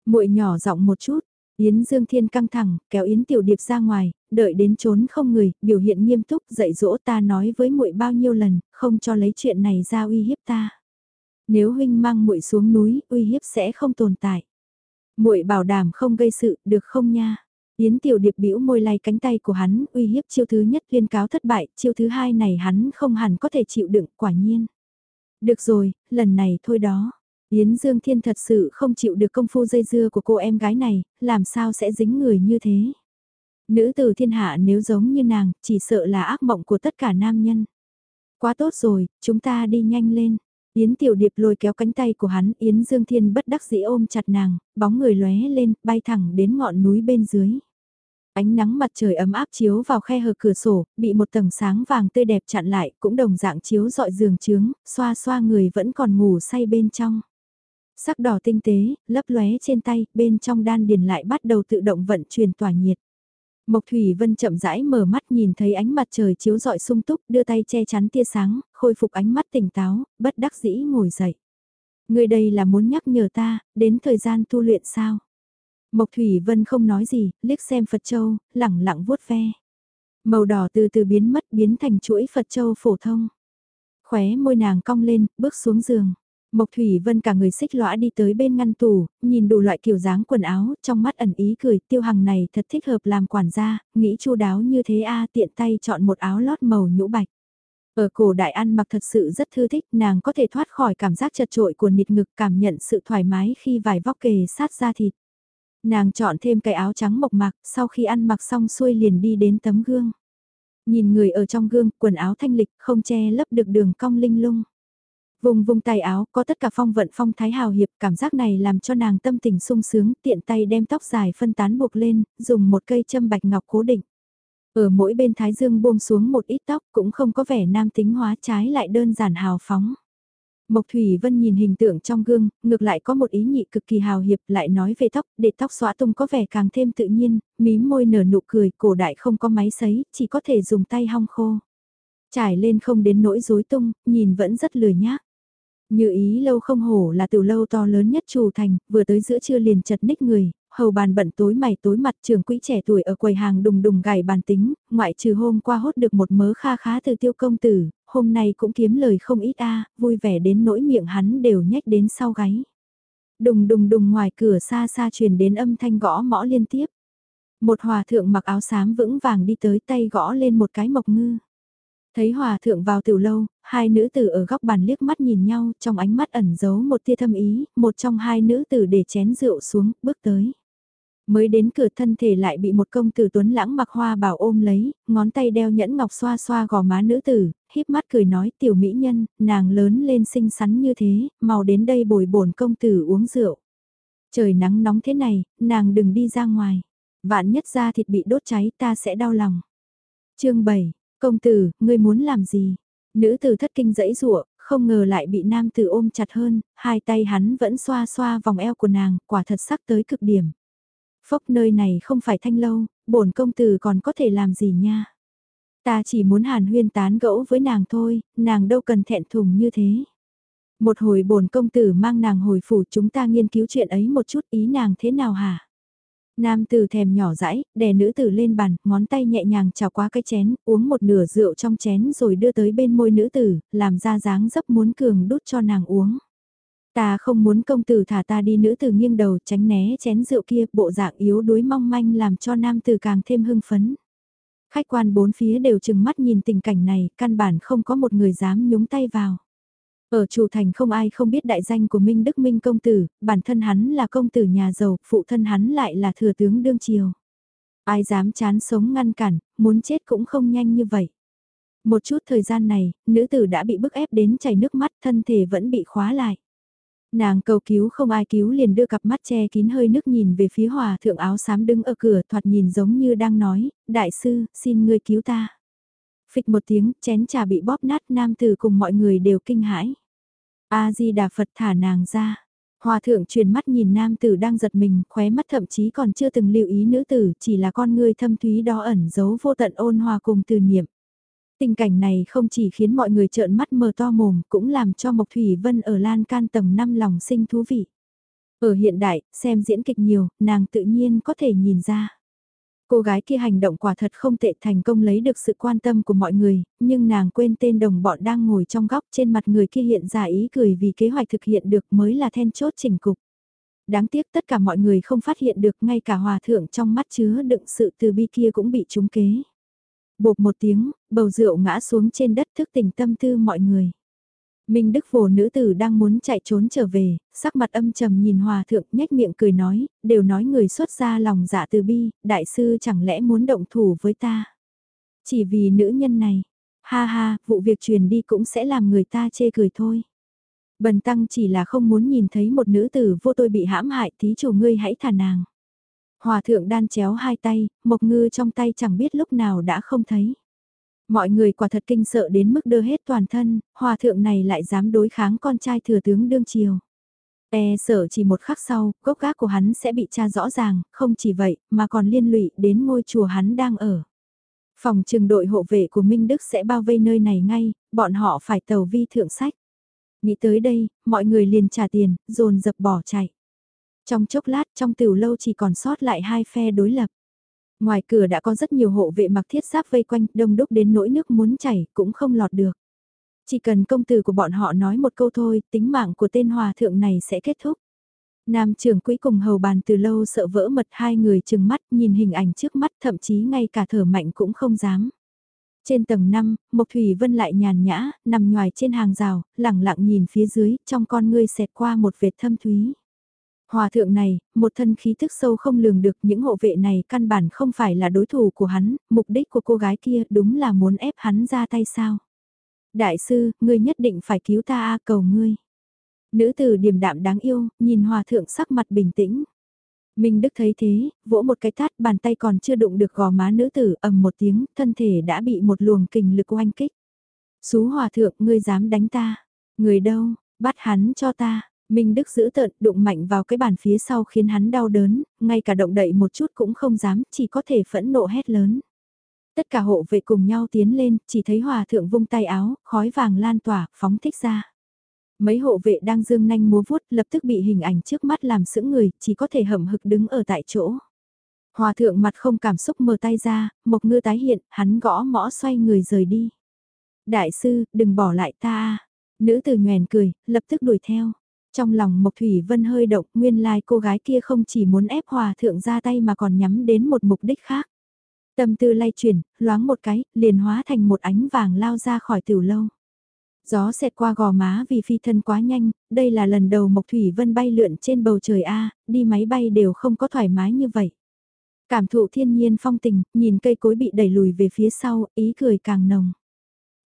muội nhỏ giọng một chút, Yến Dương Thiên căng thẳng, kéo Yến Tiểu Điệp ra ngoài, đợi đến trốn không người, biểu hiện nghiêm túc dạy dỗ ta nói với muội bao nhiêu lần, không cho lấy chuyện này ra uy hiếp ta. Nếu huynh mang muội xuống núi, uy hiếp sẽ không tồn tại. Muội bảo đảm không gây sự, được không nha? Yến Tiểu Điệp bĩu môi lay cánh tay của hắn, uy hiếp chiêu thứ nhất liên cáo thất bại, chiêu thứ hai này hắn không hẳn có thể chịu đựng, quả nhiên. Được rồi, lần này thôi đó. Yến Dương Thiên thật sự không chịu được công phu dây dưa của cô em gái này, làm sao sẽ dính người như thế. Nữ tử thiên hạ nếu giống như nàng, chỉ sợ là ác mộng của tất cả nam nhân. Quá tốt rồi, chúng ta đi nhanh lên. Yến Tiểu Điệp lôi kéo cánh tay của hắn, Yến Dương Thiên bất đắc dĩ ôm chặt nàng, bóng người lóe lên, bay thẳng đến ngọn núi bên dưới. Ánh nắng mặt trời ấm áp chiếu vào khe hở cửa sổ, bị một tầng sáng vàng tươi đẹp chặn lại, cũng đồng dạng chiếu dọi giường trướng, xoa xoa người vẫn còn ngủ say bên trong. Sắc đỏ tinh tế, lấp lóe trên tay, bên trong đan điền lại bắt đầu tự động vận chuyển tỏa nhiệt. Mộc Thủy Vân chậm rãi mở mắt nhìn thấy ánh mặt trời chiếu rọi sung túc, đưa tay che chắn tia sáng, khôi phục ánh mắt tỉnh táo, bất đắc dĩ ngồi dậy. Người đây là muốn nhắc nhở ta, đến thời gian tu luyện sao? Mộc Thủy Vân không nói gì, liếc xem Phật Châu, lẳng lặng vuốt ve. Màu đỏ từ từ biến mất biến thành chuỗi Phật Châu phổ thông. Khóe môi nàng cong lên, bước xuống giường. Mộc Thủy Vân cả người xích lõa đi tới bên ngăn tủ, nhìn đủ loại kiểu dáng quần áo, trong mắt ẩn ý cười, tiêu hằng này thật thích hợp làm quản gia, nghĩ chu đáo như thế a tiện tay chọn một áo lót màu nhũ bạch. Ở cổ đại ăn mặc thật sự rất thư thích, nàng có thể thoát khỏi cảm giác chật trội của nịt ngực cảm nhận sự thoải mái khi vải vóc kề sát ra thịt. Nàng chọn thêm cái áo trắng mộc mạc, sau khi ăn mặc xong xuôi liền đi đến tấm gương. Nhìn người ở trong gương, quần áo thanh lịch, không che lấp được đường cong linh lung. Vùng vùng tay áo có tất cả phong vận phong thái hào hiệp, cảm giác này làm cho nàng tâm tình sung sướng, tiện tay đem tóc dài phân tán buộc lên, dùng một cây châm bạch ngọc cố định. Ở mỗi bên thái dương buông xuống một ít tóc cũng không có vẻ nam tính hóa trái lại đơn giản hào phóng. Mộc Thủy Vân nhìn hình tượng trong gương, ngược lại có một ý nhị cực kỳ hào hiệp lại nói về tóc, để tóc xóa tung có vẻ càng thêm tự nhiên, mím môi nở nụ cười, cổ đại không có máy sấy, chỉ có thể dùng tay hong khô. Trải lên không đến nỗi rối tung, nhìn vẫn rất lười nhác. Như ý lâu không hổ là tiểu lâu to lớn nhất trù thành, vừa tới giữa trưa liền chật ních người, hầu bàn bận tối mày tối mặt trường quỹ trẻ tuổi ở quầy hàng đùng đùng gảy bàn tính, ngoại trừ hôm qua hốt được một mớ kha khá từ tiêu công tử, hôm nay cũng kiếm lời không ít a à, vui vẻ đến nỗi miệng hắn đều nhách đến sau gáy. Đùng đùng đùng ngoài cửa xa xa truyền đến âm thanh gõ mõ liên tiếp. Một hòa thượng mặc áo xám vững vàng đi tới tay gõ lên một cái mộc ngư. Thấy hòa thượng vào tiểu lâu, hai nữ tử ở góc bàn liếc mắt nhìn nhau, trong ánh mắt ẩn giấu một tia thâm ý, một trong hai nữ tử để chén rượu xuống, bước tới. Mới đến cửa thân thể lại bị một công tử tuấn lãng mặc hoa bảo ôm lấy, ngón tay đeo nhẫn ngọc xoa xoa gò má nữ tử, híp mắt cười nói tiểu mỹ nhân, nàng lớn lên xinh xắn như thế, mau đến đây bồi bổn công tử uống rượu. Trời nắng nóng thế này, nàng đừng đi ra ngoài. Vạn nhất ra thịt bị đốt cháy ta sẽ đau lòng. chương 7, công tử, ngươi muốn làm gì? Nữ tử thất kinh dẫy rụa, không ngờ lại bị nam tử ôm chặt hơn, hai tay hắn vẫn xoa xoa vòng eo của nàng, quả thật sắc tới cực điểm. Phốc nơi này không phải thanh lâu, bổn công tử còn có thể làm gì nha. Ta chỉ muốn hàn huyên tán gẫu với nàng thôi, nàng đâu cần thẹn thùng như thế. Một hồi bổn công tử mang nàng hồi phủ chúng ta nghiên cứu chuyện ấy một chút ý nàng thế nào hả? Nam tử thèm nhỏ dãi, đè nữ tử lên bàn, ngón tay nhẹ nhàng chào qua cái chén, uống một nửa rượu trong chén rồi đưa tới bên môi nữ tử, làm ra dáng dấp muốn cường đút cho nàng uống. Ta không muốn công tử thả ta đi nữ tử nghiêng đầu tránh né chén rượu kia, bộ dạng yếu đuối mong manh làm cho nam tử càng thêm hưng phấn. Khách quan bốn phía đều chừng mắt nhìn tình cảnh này, căn bản không có một người dám nhúng tay vào. Ở chủ thành không ai không biết đại danh của Minh Đức Minh công tử, bản thân hắn là công tử nhà giàu, phụ thân hắn lại là thừa tướng đương triều. Ai dám chán sống ngăn cản, muốn chết cũng không nhanh như vậy. Một chút thời gian này, nữ tử đã bị bức ép đến chảy nước mắt, thân thể vẫn bị khóa lại. Nàng cầu cứu không ai cứu liền đưa cặp mắt che kín hơi nước nhìn về phía hòa thượng áo xám đứng ở cửa thoạt nhìn giống như đang nói, đại sư, xin ngươi cứu ta. Phịch một tiếng, chén trà bị bóp nát nam tử cùng mọi người đều kinh hãi. A-di-đà Phật thả nàng ra. Hòa thượng truyền mắt nhìn nam tử đang giật mình, khóe mắt thậm chí còn chưa từng lưu ý nữ tử, chỉ là con người thâm thúy đó ẩn giấu vô tận ôn hòa cùng từ niệm. Tình cảnh này không chỉ khiến mọi người trợn mắt mờ to mồm, cũng làm cho Mộc Thủy Vân ở lan can tầng 5 lòng sinh thú vị. Ở hiện đại, xem diễn kịch nhiều, nàng tự nhiên có thể nhìn ra. Cô gái kia hành động quả thật không tệ thành công lấy được sự quan tâm của mọi người, nhưng nàng quên tên đồng bọn đang ngồi trong góc trên mặt người kia hiện ra ý cười vì kế hoạch thực hiện được mới là then chốt chỉnh cục. Đáng tiếc tất cả mọi người không phát hiện được ngay cả hòa thượng trong mắt chứa đựng sự từ bi kia cũng bị trúng kế. Bột một tiếng, bầu rượu ngã xuống trên đất thức tỉnh tâm tư mọi người. Minh Đức Phổ nữ tử đang muốn chạy trốn trở về, sắc mặt âm trầm nhìn hòa thượng nhếch miệng cười nói, đều nói người xuất ra lòng dạ từ bi, đại sư chẳng lẽ muốn động thủ với ta. Chỉ vì nữ nhân này, ha ha, vụ việc truyền đi cũng sẽ làm người ta chê cười thôi. Bần tăng chỉ là không muốn nhìn thấy một nữ tử vô tôi bị hãm hại thí chủ ngươi hãy thả nàng. Hòa thượng đan chéo hai tay, mộc ngư trong tay chẳng biết lúc nào đã không thấy. Mọi người quả thật kinh sợ đến mức đưa hết toàn thân, hòa thượng này lại dám đối kháng con trai thừa tướng đương triều. E sợ chỉ một khắc sau, gốc gác của hắn sẽ bị tra rõ ràng, không chỉ vậy, mà còn liên lụy đến ngôi chùa hắn đang ở. Phòng trường đội hộ vệ của Minh Đức sẽ bao vây nơi này ngay, bọn họ phải tàu vi thượng sách. Nghĩ tới đây, mọi người liền trả tiền, dồn dập bỏ chạy. Trong chốc lát trong tiểu lâu chỉ còn sót lại hai phe đối lập. Ngoài cửa đã có rất nhiều hộ vệ mặc thiết giáp vây quanh, đông đúc đến nỗi nước muốn chảy, cũng không lọt được. Chỉ cần công tử của bọn họ nói một câu thôi, tính mạng của tên hòa thượng này sẽ kết thúc. Nam trưởng quỹ cùng hầu bàn từ lâu sợ vỡ mật hai người chừng mắt nhìn hình ảnh trước mắt thậm chí ngay cả thở mạnh cũng không dám. Trên tầng 5, Mộc Thủy Vân lại nhàn nhã, nằm ngoài trên hàng rào, lẳng lặng nhìn phía dưới, trong con ngươi xẹt qua một vệt thâm thúy. Hòa thượng này, một thân khí thức sâu không lường được những hộ vệ này căn bản không phải là đối thủ của hắn, mục đích của cô gái kia đúng là muốn ép hắn ra tay sao. Đại sư, ngươi nhất định phải cứu ta a cầu ngươi. Nữ tử điềm đạm đáng yêu, nhìn hòa thượng sắc mặt bình tĩnh. Minh Đức thấy thế, vỗ một cái tát bàn tay còn chưa đụng được gò má nữ tử ầm một tiếng, thân thể đã bị một luồng kình lực oanh kích. Xú hòa thượng, ngươi dám đánh ta. Người đâu, bắt hắn cho ta. Minh Đức giữ tợn đụng mạnh vào cái bàn phía sau khiến hắn đau đớn, ngay cả động đậy một chút cũng không dám, chỉ có thể phẫn nộ hét lớn. Tất cả hộ vệ cùng nhau tiến lên, chỉ thấy hòa thượng vung tay áo, khói vàng lan tỏa, phóng thích ra. Mấy hộ vệ đang dương nanh múa vuốt lập tức bị hình ảnh trước mắt làm sững người, chỉ có thể hậm hực đứng ở tại chỗ. Hòa thượng mặt không cảm xúc mở tay ra, một ngư tái hiện, hắn gõ mõ xoay người rời đi. Đại sư, đừng bỏ lại ta Nữ tử nhoèn cười, lập tức đuổi theo. Trong lòng Mộc Thủy Vân hơi động, nguyên lai cô gái kia không chỉ muốn ép hòa thượng ra tay mà còn nhắm đến một mục đích khác. Tâm tư lay chuyển, loáng một cái, liền hóa thành một ánh vàng lao ra khỏi tiểu lâu. Gió xẹt qua gò má vì phi thân quá nhanh, đây là lần đầu Mộc Thủy Vân bay lượn trên bầu trời A, đi máy bay đều không có thoải mái như vậy. Cảm thụ thiên nhiên phong tình, nhìn cây cối bị đẩy lùi về phía sau, ý cười càng nồng.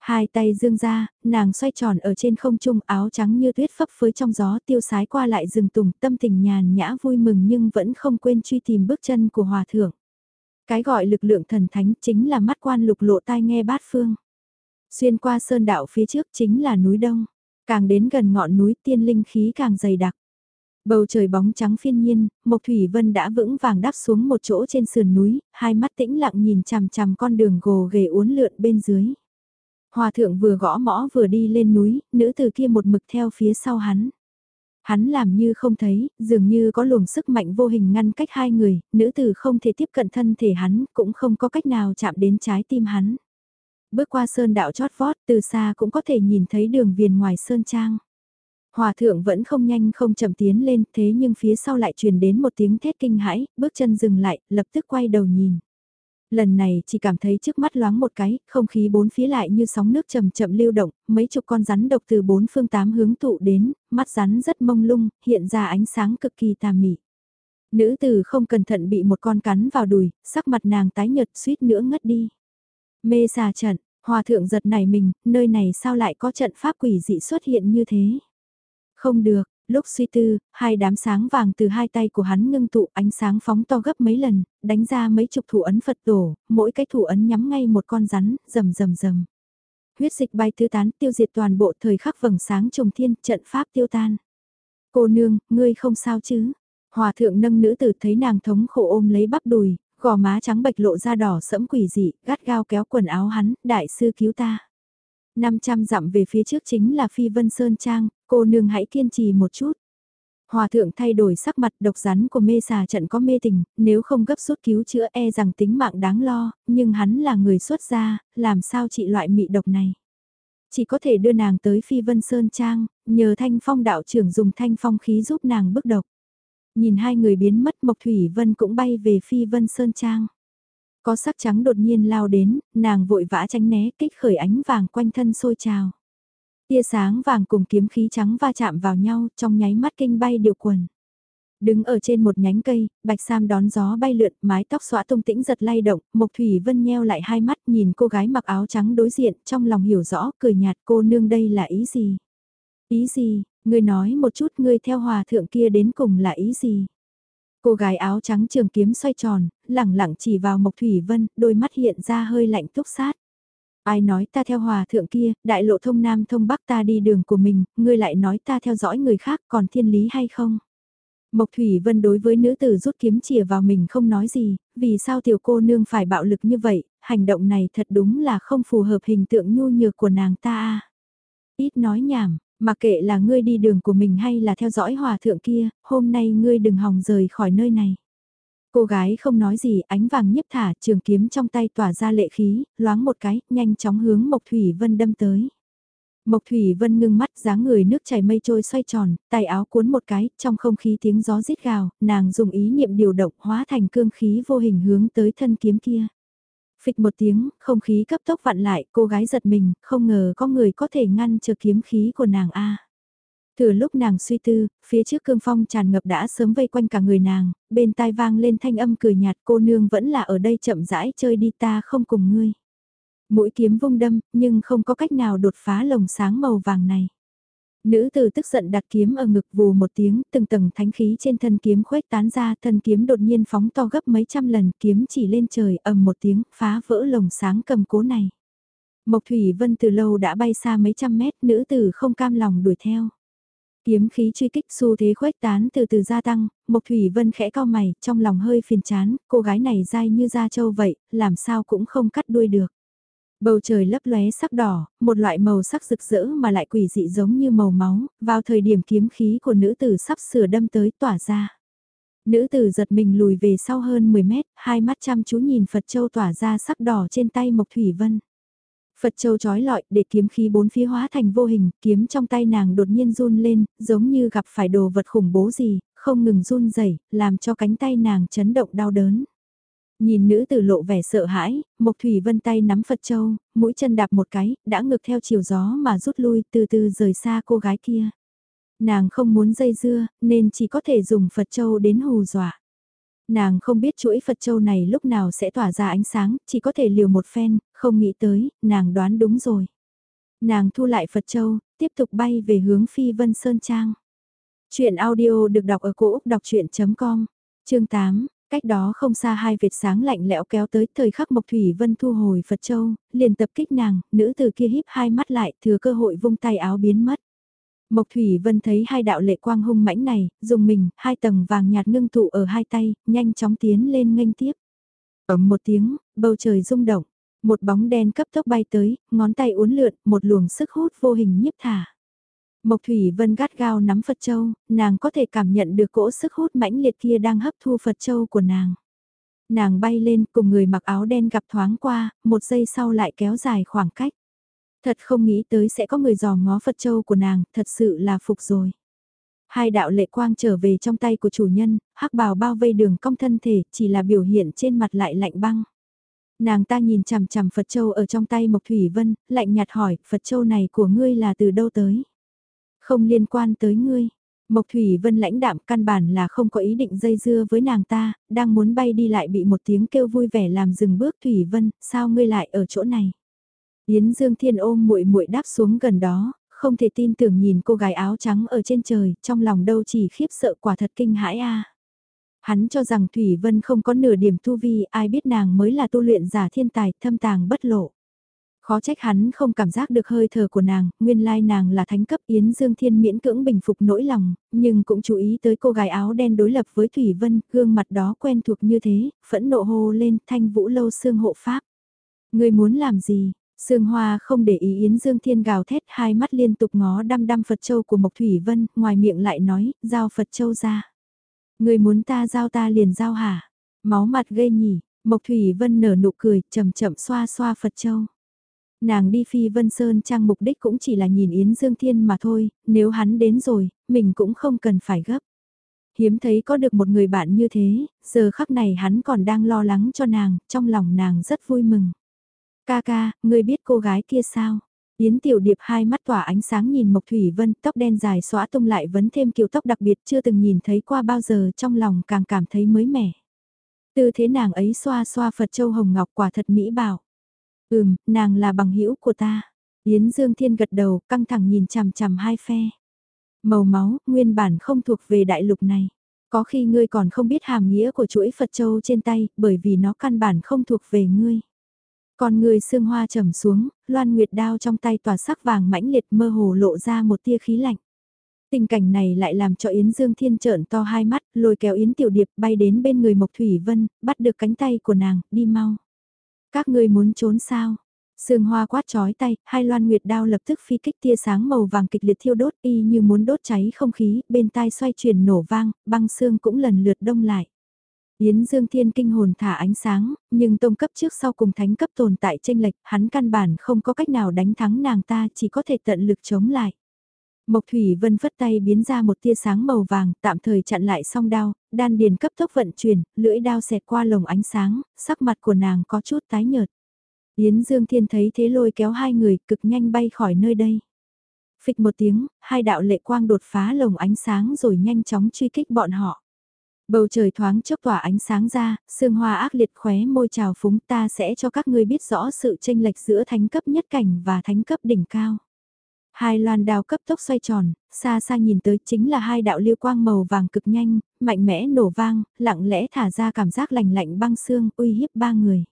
Hai tay dương ra, nàng xoay tròn ở trên không trung áo trắng như tuyết phấp phới trong gió tiêu sái qua lại rừng tùng tâm tình nhàn nhã vui mừng nhưng vẫn không quên truy tìm bước chân của hòa thượng. Cái gọi lực lượng thần thánh chính là mắt quan lục lộ tai nghe bát phương. Xuyên qua sơn đạo phía trước chính là núi đông, càng đến gần ngọn núi tiên linh khí càng dày đặc. Bầu trời bóng trắng phiên nhiên, Mộc Thủy Vân đã vững vàng đáp xuống một chỗ trên sườn núi, hai mắt tĩnh lặng nhìn chằm chằm con đường gồ ghề uốn lượn bên dưới. Hòa thượng vừa gõ mõ vừa đi lên núi, nữ từ kia một mực theo phía sau hắn. Hắn làm như không thấy, dường như có luồng sức mạnh vô hình ngăn cách hai người, nữ tử không thể tiếp cận thân thể hắn, cũng không có cách nào chạm đến trái tim hắn. Bước qua sơn đạo chót vót, từ xa cũng có thể nhìn thấy đường viền ngoài sơn trang. Hòa thượng vẫn không nhanh không chậm tiến lên, thế nhưng phía sau lại truyền đến một tiếng thét kinh hãi, bước chân dừng lại, lập tức quay đầu nhìn. Lần này chỉ cảm thấy trước mắt loáng một cái, không khí bốn phía lại như sóng nước chậm chậm lưu động, mấy chục con rắn độc từ bốn phương tám hướng tụ đến, mắt rắn rất mông lung, hiện ra ánh sáng cực kỳ tà mị. Nữ tử không cẩn thận bị một con cắn vào đùi, sắc mặt nàng tái nhợt suýt nữa ngất đi. Mê xà trận, hòa thượng giật nảy mình, nơi này sao lại có trận pháp quỷ dị xuất hiện như thế? Không được, Lúc suy tư, hai đám sáng vàng từ hai tay của hắn ngưng tụ ánh sáng phóng to gấp mấy lần, đánh ra mấy chục thủ ấn Phật tổ, mỗi cái thủ ấn nhắm ngay một con rắn, rầm rầm rầm. Huyết dịch bay tứ tán tiêu diệt toàn bộ thời khắc vầng sáng trùng thiên, trận pháp tiêu tan. Cô nương, ngươi không sao chứ? Hòa thượng nâng nữ tử thấy nàng thống khổ ôm lấy bắp đùi, Gò má trắng bệch lộ ra đỏ sẫm quỷ dị, gắt gao kéo quần áo hắn, đại sư cứu ta. 500 dặm về phía trước chính là Phi Vân Sơn Trang, cô nương hãy kiên trì một chút. Hòa thượng thay đổi sắc mặt độc rắn của mê xà trận có mê tình, nếu không gấp rút cứu chữa e rằng tính mạng đáng lo, nhưng hắn là người xuất gia, làm sao trị loại mị độc này. Chỉ có thể đưa nàng tới Phi Vân Sơn Trang, nhờ thanh phong đạo trưởng dùng thanh phong khí giúp nàng bức độc. Nhìn hai người biến mất Mộc Thủy Vân cũng bay về Phi Vân Sơn Trang. Có sắc trắng đột nhiên lao đến, nàng vội vã tránh né kích khởi ánh vàng quanh thân sôi trào. Tia sáng vàng cùng kiếm khí trắng va chạm vào nhau trong nháy mắt kinh bay điều quần. Đứng ở trên một nhánh cây, bạch sam đón gió bay lượn, mái tóc xõa tung tĩnh giật lay động, Mộc Thủy Vân nheo lại hai mắt nhìn cô gái mặc áo trắng đối diện, trong lòng hiểu rõ, cười nhạt cô nương đây là ý gì? Ý gì, ngươi nói một chút ngươi theo hòa thượng kia đến cùng là ý gì? Cô gái áo trắng trường kiếm xoay tròn, lẳng lặng chỉ vào Mộc Thủy Vân, đôi mắt hiện ra hơi lạnh túc sát. Ai nói ta theo hòa thượng kia, đại lộ thông nam thông bắc ta đi đường của mình, ngươi lại nói ta theo dõi người khác còn thiên lý hay không? Mộc Thủy Vân đối với nữ tử rút kiếm chìa vào mình không nói gì, vì sao tiểu cô nương phải bạo lực như vậy, hành động này thật đúng là không phù hợp hình tượng nhu nhược của nàng ta. Ít nói nhảm, mà kệ là ngươi đi đường của mình hay là theo dõi hòa thượng kia, hôm nay ngươi đừng hòng rời khỏi nơi này. Cô gái không nói gì, ánh vàng nhấp thả, trường kiếm trong tay tỏa ra lệ khí, loáng một cái, nhanh chóng hướng Mộc Thủy Vân đâm tới. Mộc Thủy Vân ngưng mắt dáng người nước chảy mây trôi xoay tròn, tay áo cuốn một cái, trong không khí tiếng gió rít gào, nàng dùng ý niệm điều động hóa thành cương khí vô hình hướng tới thân kiếm kia. Phịch một tiếng, không khí cấp tốc vặn lại, cô gái giật mình, không ngờ có người có thể ngăn chờ kiếm khí của nàng A. Thừa lúc nàng suy tư, phía trước cương phong tràn ngập đã sớm vây quanh cả người nàng, bên tai vang lên thanh âm cười nhạt cô nương vẫn là ở đây chậm rãi chơi đi ta không cùng ngươi. Mũi kiếm vung đâm, nhưng không có cách nào đột phá lồng sáng màu vàng này. Nữ tử tức giận đặt kiếm ở ngực vù một tiếng, từng tầng thánh khí trên thân kiếm khuếch tán ra, thân kiếm đột nhiên phóng to gấp mấy trăm lần, kiếm chỉ lên trời ầm một tiếng, phá vỡ lồng sáng cầm cố này. Mộc Thủy Vân từ lâu đã bay xa mấy trăm mét, nữ tử không cam lòng đuổi theo. Kiếm khí truy kích xu thế khuếch tán từ từ gia tăng, Mộc Thủy Vân khẽ cao mày, trong lòng hơi phiền chán, cô gái này dai như da trâu vậy, làm sao cũng không cắt đuôi được. Bầu trời lấp lóe sắc đỏ, một loại màu sắc rực rỡ mà lại quỷ dị giống như màu máu, vào thời điểm kiếm khí của nữ tử sắp sửa đâm tới tỏa ra. Nữ tử giật mình lùi về sau hơn 10 mét, hai mắt chăm chú nhìn Phật Châu tỏa ra sắc đỏ trên tay Mộc Thủy Vân. Phật Châu trói lọi để kiếm khí bốn phía hóa thành vô hình, kiếm trong tay nàng đột nhiên run lên, giống như gặp phải đồ vật khủng bố gì, không ngừng run rẩy làm cho cánh tay nàng chấn động đau đớn. Nhìn nữ tử lộ vẻ sợ hãi, Mộc Thủy Vân tay nắm Phật Châu, mũi chân đạp một cái, đã ngược theo chiều gió mà rút lui từ từ rời xa cô gái kia. Nàng không muốn dây dưa, nên chỉ có thể dùng Phật Châu đến hù dọa. Nàng không biết chuỗi Phật Châu này lúc nào sẽ tỏa ra ánh sáng, chỉ có thể liều một phen, không nghĩ tới, nàng đoán đúng rồi. Nàng thu lại Phật Châu, tiếp tục bay về hướng Phi Vân Sơn Trang. Chuyện audio được đọc ở cổ Úc đọc chuyện.com, chương 8, Cách đó không xa hai vệt sáng lạnh lẽo kéo tới thời khắc Mộc Thủy Vân thu hồi Phật Châu, liền tập kích nàng, nữ từ kia híp hai mắt lại thừa cơ hội vung tay áo biến mất. Mộc Thủy Vân thấy hai đạo lệ quang hung mãnh này, dùng mình, hai tầng vàng nhạt ngưng tụ ở hai tay, nhanh chóng tiến lên nghênh tiếp. Ấm một tiếng, bầu trời rung động, một bóng đen cấp tốc bay tới, ngón tay uốn lượn, một luồng sức hút vô hình nhiếp thả. Mộc Thủy Vân gắt gao nắm Phật Châu, nàng có thể cảm nhận được cỗ sức hút mãnh liệt kia đang hấp thu Phật Châu của nàng. Nàng bay lên cùng người mặc áo đen gặp thoáng qua, một giây sau lại kéo dài khoảng cách. Thật không nghĩ tới sẽ có người dò ngó Phật Châu của nàng, thật sự là phục rồi. Hai đạo lệ quang trở về trong tay của chủ nhân, hắc bào bao vây đường cong thân thể, chỉ là biểu hiện trên mặt lại lạnh băng. Nàng ta nhìn chằm chằm Phật Châu ở trong tay Mộc Thủy Vân, lạnh nhạt hỏi, Phật Châu này của ngươi là từ đâu tới? Không liên quan tới ngươi. Mộc Thủy Vân lãnh đạm căn bản là không có ý định dây dưa với nàng ta, đang muốn bay đi lại bị một tiếng kêu vui vẻ làm dừng bước Thủy Vân, sao ngươi lại ở chỗ này? Yến Dương Thiên ôm muội muội đáp xuống gần đó, không thể tin tưởng nhìn cô gái áo trắng ở trên trời, trong lòng đâu chỉ khiếp sợ quả thật kinh hãi a. Hắn cho rằng Thủy Vân không có nửa điểm tu vi, ai biết nàng mới là tu luyện giả thiên tài, thâm tàng bất lộ. Khó trách hắn không cảm giác được hơi thở của nàng, nguyên lai nàng là thánh cấp Yến Dương Thiên miễn cưỡng bình phục nỗi lòng, nhưng cũng chú ý tới cô gái áo đen đối lập với Thủy Vân, gương mặt đó quen thuộc như thế, phẫn nộ hô lên thanh vũ lâu xương hộ pháp. Người muốn làm gì? Sương Hoa không để ý Yến Dương Thiên gào thét hai mắt liên tục ngó đăm đăm Phật Châu của Mộc Thủy Vân, ngoài miệng lại nói, giao Phật Châu ra. Người muốn ta giao ta liền giao hả? Máu mặt gây nhỉ, Mộc Thủy Vân nở nụ cười, chậm chậm xoa xoa Phật Châu. Nàng đi phi Vân Sơn trang mục đích cũng chỉ là nhìn Yến Dương Thiên mà thôi, nếu hắn đến rồi, mình cũng không cần phải gấp. Hiếm thấy có được một người bạn như thế, giờ khắc này hắn còn đang lo lắng cho nàng, trong lòng nàng rất vui mừng. Ca ca, ngươi biết cô gái kia sao? Yến Tiểu Điệp hai mắt tỏa ánh sáng nhìn Mộc Thủy Vân, tóc đen dài xóa tung lại vấn thêm kiểu tóc đặc biệt chưa từng nhìn thấy qua bao giờ trong lòng càng cảm thấy mới mẻ. Tư thế nàng ấy xoa xoa Phật Châu Hồng Ngọc quả thật mỹ bảo. Ừm, nàng là bằng hữu của ta. Yến Dương Thiên gật đầu, căng thẳng nhìn chằm chằm hai phe. Màu máu, nguyên bản không thuộc về đại lục này. Có khi ngươi còn không biết hàm nghĩa của chuỗi Phật Châu trên tay, bởi vì nó căn bản không thuộc về ngươi. Còn người sương hoa trầm xuống, loan nguyệt đao trong tay tỏa sắc vàng mãnh liệt mơ hồ lộ ra một tia khí lạnh. Tình cảnh này lại làm cho Yến Dương Thiên trợn to hai mắt, lôi kéo Yến Tiểu Điệp bay đến bên người Mộc Thủy Vân, bắt được cánh tay của nàng, đi mau. Các ngươi muốn trốn sao? Sương hoa quát chói tay, hai loan nguyệt đao lập tức phi kích tia sáng màu vàng kịch liệt thiêu đốt y như muốn đốt cháy không khí, bên tai xoay chuyển nổ vang, băng xương cũng lần lượt đông lại. Yến Dương Thiên kinh hồn thả ánh sáng, nhưng tông cấp trước sau cùng thánh cấp tồn tại tranh lệch, hắn căn bản không có cách nào đánh thắng nàng ta chỉ có thể tận lực chống lại. Mộc Thủy Vân phất tay biến ra một tia sáng màu vàng, tạm thời chặn lại song đao, đan điền cấp tốc vận chuyển, lưỡi đao xẹt qua lồng ánh sáng, sắc mặt của nàng có chút tái nhợt. Yến Dương Thiên thấy thế lôi kéo hai người cực nhanh bay khỏi nơi đây. Phịch một tiếng, hai đạo lệ quang đột phá lồng ánh sáng rồi nhanh chóng truy kích bọn họ. Bầu trời thoáng chốc tỏa ánh sáng ra, sương hoa ác liệt khóe môi trào phúng ta sẽ cho các ngươi biết rõ sự tranh lệch giữa thánh cấp nhất cảnh và thánh cấp đỉnh cao. Hai loan đao cấp tốc xoay tròn, xa xa nhìn tới chính là hai đạo lưu quang màu vàng cực nhanh, mạnh mẽ nổ vang, lặng lẽ thả ra cảm giác lạnh lạnh băng xương uy hiếp ba người.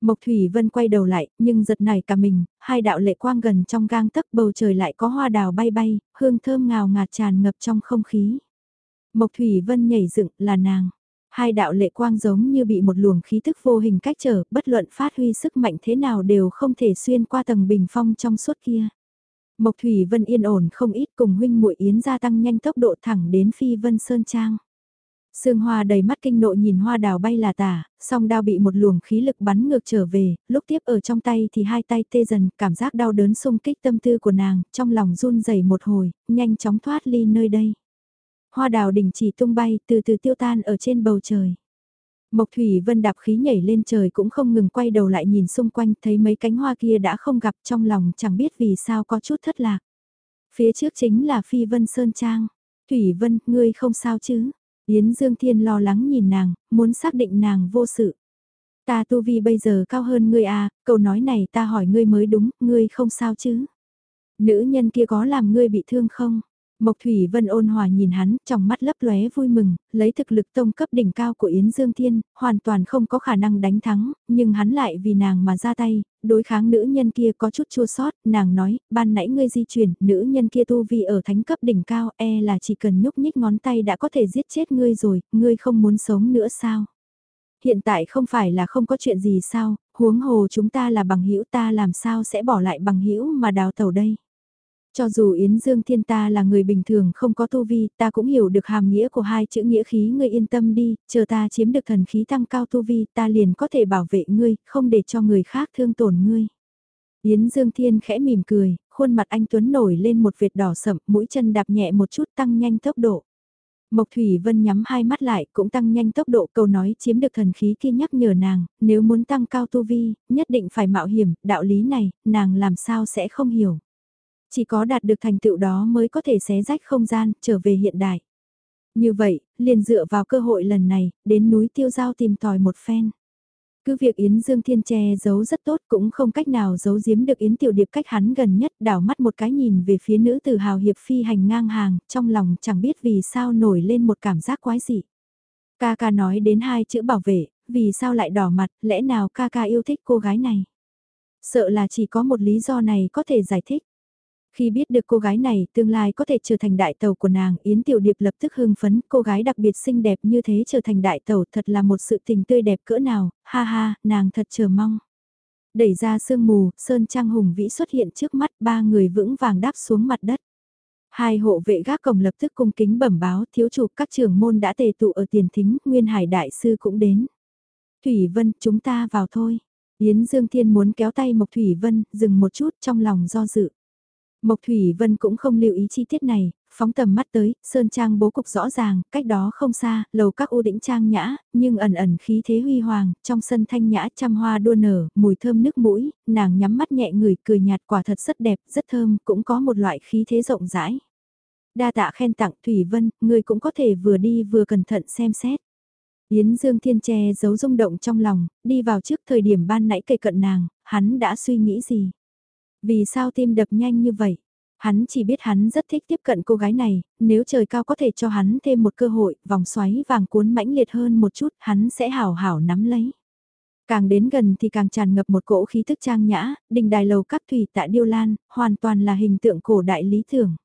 Mộc Thủy Vân quay đầu lại, nhưng giật nảy cả mình, hai đạo lệ quang gần trong gang tấc bầu trời lại có hoa đào bay bay, hương thơm ngào ngạt tràn ngập trong không khí. Mộc Thủy Vân nhảy dựng là nàng. Hai đạo lệ quang giống như bị một luồng khí thức vô hình cách trở, bất luận phát huy sức mạnh thế nào đều không thể xuyên qua tầng bình phong trong suốt kia. Mộc Thủy Vân yên ổn không ít cùng huynh muội Yến gia tăng nhanh tốc độ thẳng đến Phi Vân Sơn Trang. Sương Hoa đầy mắt kinh nộ nhìn hoa đào bay là tả, song đao bị một luồng khí lực bắn ngược trở về, lúc tiếp ở trong tay thì hai tay tê dần, cảm giác đau đớn xung kích tâm tư của nàng, trong lòng run rẩy một hồi, nhanh chóng thoát ly nơi đây. Hoa đào đình chỉ tung bay, từ từ tiêu tan ở trên bầu trời. Mộc Thủy Vân đạp khí nhảy lên trời cũng không ngừng quay đầu lại nhìn xung quanh, thấy mấy cánh hoa kia đã không gặp trong lòng chẳng biết vì sao có chút thất lạc. Phía trước chính là Phi Vân Sơn Trang. Thủy Vân, ngươi không sao chứ? Yến Dương Thiên lo lắng nhìn nàng, muốn xác định nàng vô sự. Ta tu vi bây giờ cao hơn ngươi à, câu nói này ta hỏi ngươi mới đúng, ngươi không sao chứ? Nữ nhân kia có làm ngươi bị thương không? Mộc Thủy Vân ôn hòa nhìn hắn, trong mắt lấp lóe vui mừng, lấy thực lực tông cấp đỉnh cao của Yến Dương Thiên, hoàn toàn không có khả năng đánh thắng, nhưng hắn lại vì nàng mà ra tay, đối kháng nữ nhân kia có chút chua sót, nàng nói, ban nãy ngươi di chuyển, nữ nhân kia tu vi ở thánh cấp đỉnh cao, e là chỉ cần nhúc nhích ngón tay đã có thể giết chết ngươi rồi, ngươi không muốn sống nữa sao? Hiện tại không phải là không có chuyện gì sao, huống hồ chúng ta là bằng hữu ta làm sao sẽ bỏ lại bằng hữu mà đào tàu đây? Cho dù Yến Dương Thiên ta là người bình thường không có tu vi, ta cũng hiểu được hàm nghĩa của hai chữ nghĩa khí ngươi yên tâm đi, chờ ta chiếm được thần khí tăng cao tu vi ta liền có thể bảo vệ ngươi, không để cho người khác thương tổn ngươi. Yến Dương Thiên khẽ mỉm cười, khuôn mặt anh Tuấn nổi lên một vệt đỏ sậm, mũi chân đạp nhẹ một chút tăng nhanh tốc độ. Mộc Thủy Vân nhắm hai mắt lại cũng tăng nhanh tốc độ câu nói chiếm được thần khí kia nhắc nhở nàng, nếu muốn tăng cao tu vi, nhất định phải mạo hiểm, đạo lý này, nàng làm sao sẽ không hiểu. Chỉ có đạt được thành tựu đó mới có thể xé rách không gian, trở về hiện đại. Như vậy, liền dựa vào cơ hội lần này, đến núi tiêu giao tìm tòi một phen. Cứ việc Yến Dương Thiên che giấu rất tốt cũng không cách nào giấu giếm được Yến Tiểu Điệp cách hắn gần nhất đảo mắt một cái nhìn về phía nữ tử hào hiệp phi hành ngang hàng, trong lòng chẳng biết vì sao nổi lên một cảm giác quái dị. Ca ca nói đến hai chữ bảo vệ, vì sao lại đỏ mặt, lẽ nào ca ca yêu thích cô gái này? Sợ là chỉ có một lý do này có thể giải thích. Khi biết được cô gái này tương lai có thể trở thành đại tàu của nàng, Yến Tiểu Điệp lập tức hưng phấn, cô gái đặc biệt xinh đẹp như thế trở thành đại tàu thật là một sự tình tươi đẹp cỡ nào, ha ha, nàng thật chờ mong. Đẩy ra sương mù, Sơn Trang Hùng Vĩ xuất hiện trước mắt ba người vững vàng đáp xuống mặt đất. Hai hộ vệ gác cổng lập tức cung kính bẩm báo thiếu chủ các trưởng môn đã tề tụ ở tiền thính, Nguyên Hải Đại Sư cũng đến. Thủy Vân, chúng ta vào thôi. Yến Dương Thiên muốn kéo tay Mộc Thủy Vân, dừng một chút trong lòng do dự. Mộc Thủy Vân cũng không lưu ý chi tiết này, phóng tầm mắt tới, sơn trang bố cục rõ ràng, cách đó không xa, lầu các u đĩnh trang nhã, nhưng ẩn ẩn khí thế huy hoàng, trong sân thanh nhã trăm hoa đua nở, mùi thơm nước mũi, nàng nhắm mắt nhẹ người cười nhạt quả thật rất đẹp, rất thơm, cũng có một loại khí thế rộng rãi. Đa tạ khen tặng Thủy Vân, người cũng có thể vừa đi vừa cẩn thận xem xét. Yến Dương Thiên che giấu rung động trong lòng, đi vào trước thời điểm ban nãy cây cận nàng, hắn đã suy nghĩ gì? Vì sao tim đập nhanh như vậy? Hắn chỉ biết hắn rất thích tiếp cận cô gái này, nếu trời cao có thể cho hắn thêm một cơ hội, vòng xoáy vàng cuốn mãnh liệt hơn một chút, hắn sẽ hảo hảo nắm lấy. Càng đến gần thì càng tràn ngập một cỗ khí thức trang nhã, đình đài lầu các thủy tại Điêu Lan, hoàn toàn là hình tượng cổ đại lý tưởng.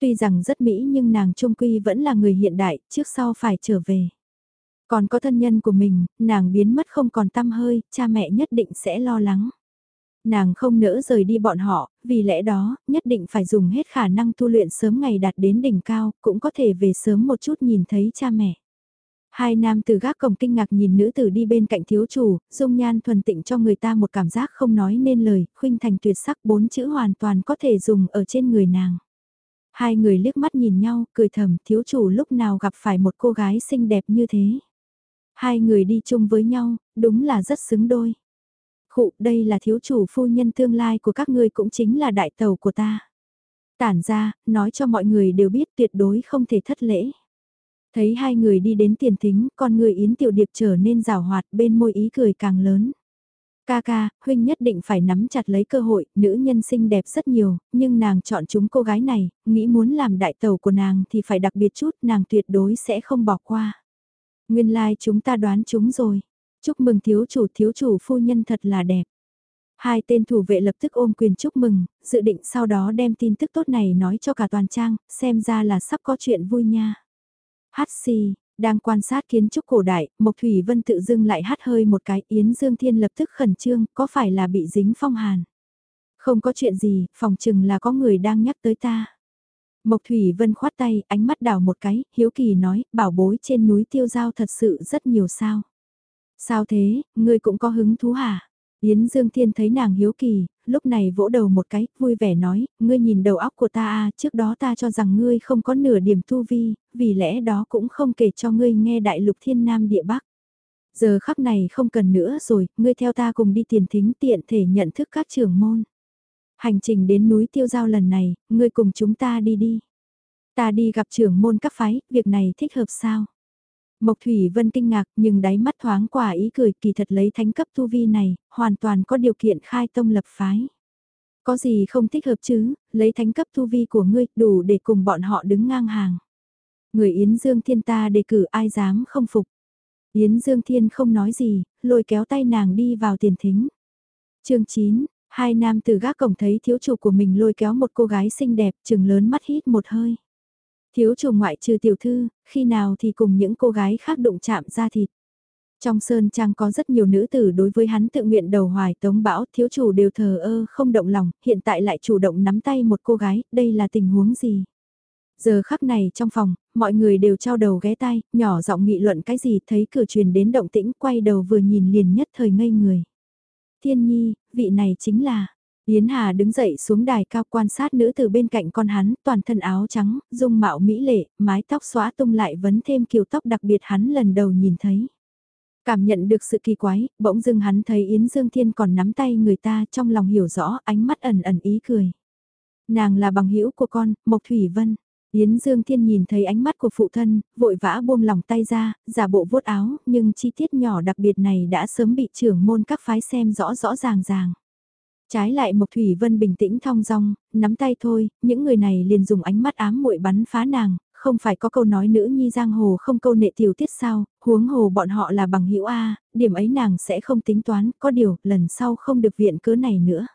Tuy rằng rất mỹ nhưng nàng trung quy vẫn là người hiện đại, trước sau phải trở về. Còn có thân nhân của mình, nàng biến mất không còn tâm hơi, cha mẹ nhất định sẽ lo lắng. Nàng không nỡ rời đi bọn họ, vì lẽ đó, nhất định phải dùng hết khả năng tu luyện sớm ngày đạt đến đỉnh cao, cũng có thể về sớm một chút nhìn thấy cha mẹ. Hai nam từ gác cổng kinh ngạc nhìn nữ tử đi bên cạnh thiếu chủ, dung nhan thuần tịnh cho người ta một cảm giác không nói nên lời, khuynh thành tuyệt sắc bốn chữ hoàn toàn có thể dùng ở trên người nàng. Hai người liếc mắt nhìn nhau, cười thầm thiếu chủ lúc nào gặp phải một cô gái xinh đẹp như thế. Hai người đi chung với nhau, đúng là rất xứng đôi. Khụ, đây là thiếu chủ phu nhân tương lai của các ngươi cũng chính là đại tàu của ta. Tản ra, nói cho mọi người đều biết tuyệt đối không thể thất lễ. Thấy hai người đi đến tiền thính, con người Yến Tiểu Điệp trở nên rào hoạt bên môi ý cười càng lớn. Ca ca, huynh nhất định phải nắm chặt lấy cơ hội, nữ nhân xinh đẹp rất nhiều, nhưng nàng chọn chúng cô gái này, nghĩ muốn làm đại tàu của nàng thì phải đặc biệt chút, nàng tuyệt đối sẽ không bỏ qua. Nguyên lai like chúng ta đoán chúng rồi. Chúc mừng thiếu chủ thiếu chủ phu nhân thật là đẹp. Hai tên thủ vệ lập tức ôm quyền chúc mừng, dự định sau đó đem tin tức tốt này nói cho cả toàn trang, xem ra là sắp có chuyện vui nha. Hát xì, đang quan sát kiến trúc cổ đại, Mộc Thủy Vân tự dưng lại hát hơi một cái, Yến Dương Thiên lập tức khẩn trương, có phải là bị dính phong hàn? Không có chuyện gì, phòng chừng là có người đang nhắc tới ta. Mộc Thủy Vân khoát tay, ánh mắt đảo một cái, hiếu kỳ nói, bảo bối trên núi tiêu giao thật sự rất nhiều sao. Sao thế, ngươi cũng có hứng thú hả? Yến Dương Thiên thấy nàng hiếu kỳ, lúc này vỗ đầu một cái, vui vẻ nói, ngươi nhìn đầu óc của ta à, trước đó ta cho rằng ngươi không có nửa điểm tu vi, vì lẽ đó cũng không kể cho ngươi nghe đại lục thiên nam địa bắc. Giờ khắc này không cần nữa rồi, ngươi theo ta cùng đi tiền thính tiện thể nhận thức các trưởng môn. Hành trình đến núi tiêu giao lần này, ngươi cùng chúng ta đi đi. Ta đi gặp trưởng môn các phái, việc này thích hợp sao? Mộc Thủy Vân kinh ngạc nhưng đáy mắt thoáng quả ý cười kỳ thật lấy thánh cấp tu vi này, hoàn toàn có điều kiện khai tông lập phái. Có gì không thích hợp chứ, lấy thánh cấp tu vi của ngươi đủ để cùng bọn họ đứng ngang hàng. Người Yến Dương Thiên ta đề cử ai dám không phục. Yến Dương Thiên không nói gì, lôi kéo tay nàng đi vào tiền thính. chương 9, hai nam từ gác cổng thấy thiếu chủ của mình lôi kéo một cô gái xinh đẹp trừng lớn mắt hít một hơi. Thiếu chủ ngoại trừ tiểu thư, khi nào thì cùng những cô gái khác đụng chạm ra thịt. Trong sơn trang có rất nhiều nữ tử đối với hắn tự nguyện đầu hoài tống bão, thiếu chủ đều thờ ơ không động lòng, hiện tại lại chủ động nắm tay một cô gái, đây là tình huống gì? Giờ khắc này trong phòng, mọi người đều trao đầu ghé tay, nhỏ giọng nghị luận cái gì thấy cửa truyền đến động tĩnh quay đầu vừa nhìn liền nhất thời ngây người. Thiên nhi, vị này chính là, Yến Hà đứng dậy xuống đài cao quan sát nữ từ bên cạnh con hắn, toàn thân áo trắng, dung mạo mỹ lệ, mái tóc xóa tung lại vấn thêm kiều tóc đặc biệt hắn lần đầu nhìn thấy. Cảm nhận được sự kỳ quái, bỗng dưng hắn thấy Yến Dương Thiên còn nắm tay người ta trong lòng hiểu rõ ánh mắt ẩn ẩn ý cười. Nàng là bằng hữu của con, Mộc Thủy Vân. Yến Dương Thiên nhìn thấy ánh mắt của phụ thân, vội vã buông lòng tay ra, giả bộ vuốt áo, nhưng chi tiết nhỏ đặc biệt này đã sớm bị trưởng môn các phái xem rõ rõ ràng ràng. Trái lại Mộc Thủy Vân bình tĩnh thong dong, nắm tay thôi, những người này liền dùng ánh mắt ám muội bắn phá nàng, không phải có câu nói nữ nhi giang hồ không câu nệ tiểu tiết sao, huống hồ bọn họ là bằng hữu A, điểm ấy nàng sẽ không tính toán, có điều, lần sau không được viện cớ này nữa.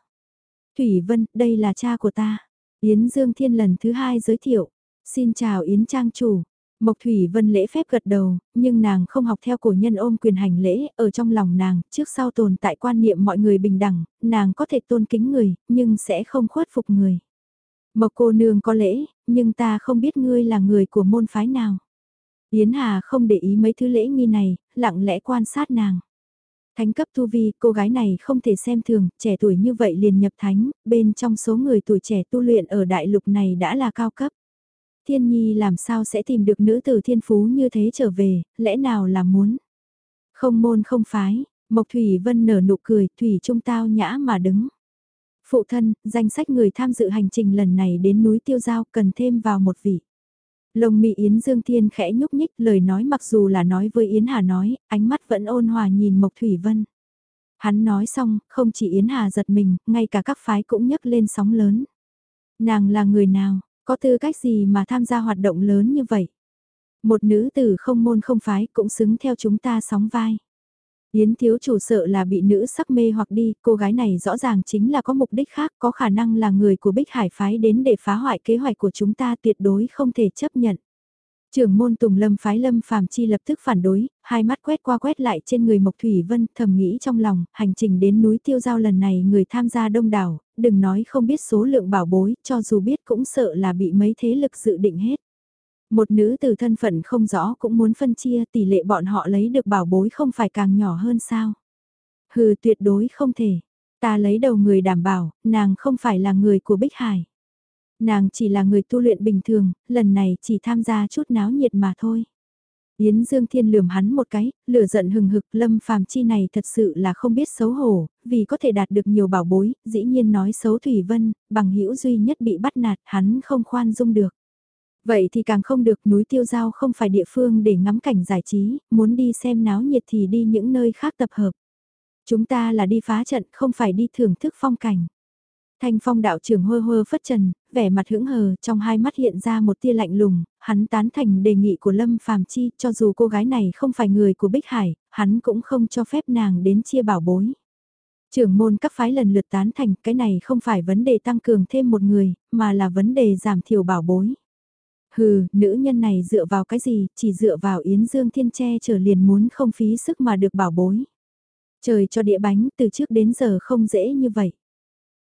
Thủy Vân, đây là cha của ta. Yến Dương Thiên lần thứ hai giới thiệu. Xin chào Yến Trang chủ. Mộc Thủy Vân lễ phép gật đầu, nhưng nàng không học theo cổ nhân ôm quyền hành lễ, ở trong lòng nàng, trước sau tồn tại quan niệm mọi người bình đẳng, nàng có thể tôn kính người, nhưng sẽ không khuất phục người. Mộc cô nương có lễ, nhưng ta không biết ngươi là người của môn phái nào. Yến Hà không để ý mấy thứ lễ nghi này, lặng lẽ quan sát nàng. Thánh cấp tu vi, cô gái này không thể xem thường, trẻ tuổi như vậy liền nhập thánh, bên trong số người tuổi trẻ tu luyện ở đại lục này đã là cao cấp. Thiên Nhi làm sao sẽ tìm được nữ tử thiên phú như thế trở về, lẽ nào là muốn? Không môn không phái, Mộc Thủy Vân nở nụ cười, Thủy Trung tao nhã mà đứng. Phụ thân, danh sách người tham dự hành trình lần này đến núi Tiêu Giao cần thêm vào một vị. Lồng mị Yến Dương Thiên khẽ nhúc nhích lời nói mặc dù là nói với Yến Hà nói, ánh mắt vẫn ôn hòa nhìn Mộc Thủy Vân. Hắn nói xong, không chỉ Yến Hà giật mình, ngay cả các phái cũng nhấc lên sóng lớn. Nàng là người nào, có tư cách gì mà tham gia hoạt động lớn như vậy? Một nữ tử không môn không phái cũng xứng theo chúng ta sóng vai. Yến thiếu chủ sợ là bị nữ sắc mê hoặc đi, cô gái này rõ ràng chính là có mục đích khác, có khả năng là người của Bích Hải phái đến để phá hoại kế hoạch của chúng ta tuyệt đối không thể chấp nhận. Trưởng môn Tùng Lâm phái Lâm Phàm Chi lập tức phản đối, hai mắt quét qua quét lại trên người Mộc Thủy Vân, thầm nghĩ trong lòng, hành trình đến núi Tiêu Giao lần này người tham gia đông đảo, đừng nói không biết số lượng bảo bối, cho dù biết cũng sợ là bị mấy thế lực dự định hết. Một nữ từ thân phận không rõ cũng muốn phân chia tỷ lệ bọn họ lấy được bảo bối không phải càng nhỏ hơn sao. Hừ tuyệt đối không thể. Ta lấy đầu người đảm bảo, nàng không phải là người của Bích Hải. Nàng chỉ là người tu luyện bình thường, lần này chỉ tham gia chút náo nhiệt mà thôi. Yến Dương Thiên lườm hắn một cái, lửa giận hừng hực, Lâm Phàm Chi này thật sự là không biết xấu hổ, vì có thể đạt được nhiều bảo bối, dĩ nhiên nói xấu Thủy Vân, bằng hữu duy nhất bị bắt nạt, hắn không khoan dung được. Vậy thì càng không được núi tiêu giao không phải địa phương để ngắm cảnh giải trí, muốn đi xem náo nhiệt thì đi những nơi khác tập hợp. Chúng ta là đi phá trận không phải đi thưởng thức phong cảnh. Thanh phong đạo trưởng hơ hơ phất trần, vẻ mặt hững hờ trong hai mắt hiện ra một tia lạnh lùng, hắn tán thành đề nghị của Lâm Phàm Chi cho dù cô gái này không phải người của Bích Hải, hắn cũng không cho phép nàng đến chia bảo bối. Trưởng môn các phái lần lượt tán thành cái này không phải vấn đề tăng cường thêm một người, mà là vấn đề giảm thiểu bảo bối. Hừ, nữ nhân này dựa vào cái gì, chỉ dựa vào Yến Dương Thiên Tre trở liền muốn không phí sức mà được bảo bối. Trời cho địa bánh từ trước đến giờ không dễ như vậy.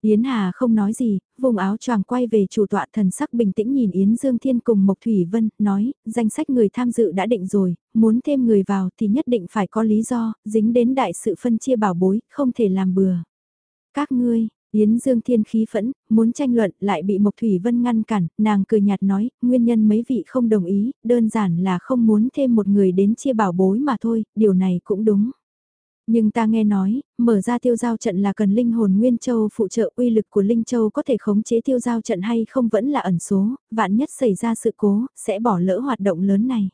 Yến Hà không nói gì, vùng áo choàng quay về chủ tọa thần sắc bình tĩnh nhìn Yến Dương Thiên cùng Mộc Thủy Vân, nói, danh sách người tham dự đã định rồi, muốn thêm người vào thì nhất định phải có lý do, dính đến đại sự phân chia bảo bối, không thể làm bừa. Các ngươi, Yến Dương Thiên khí phẫn, muốn tranh luận lại bị Mộc Thủy Vân ngăn cản, nàng cười nhạt nói, nguyên nhân mấy vị không đồng ý, đơn giản là không muốn thêm một người đến chia bảo bối mà thôi, điều này cũng đúng. Nhưng ta nghe nói, mở ra tiêu giao trận là cần linh hồn Nguyên Châu phụ trợ uy lực của Linh Châu có thể khống chế tiêu giao trận hay không vẫn là ẩn số, vạn nhất xảy ra sự cố, sẽ bỏ lỡ hoạt động lớn này.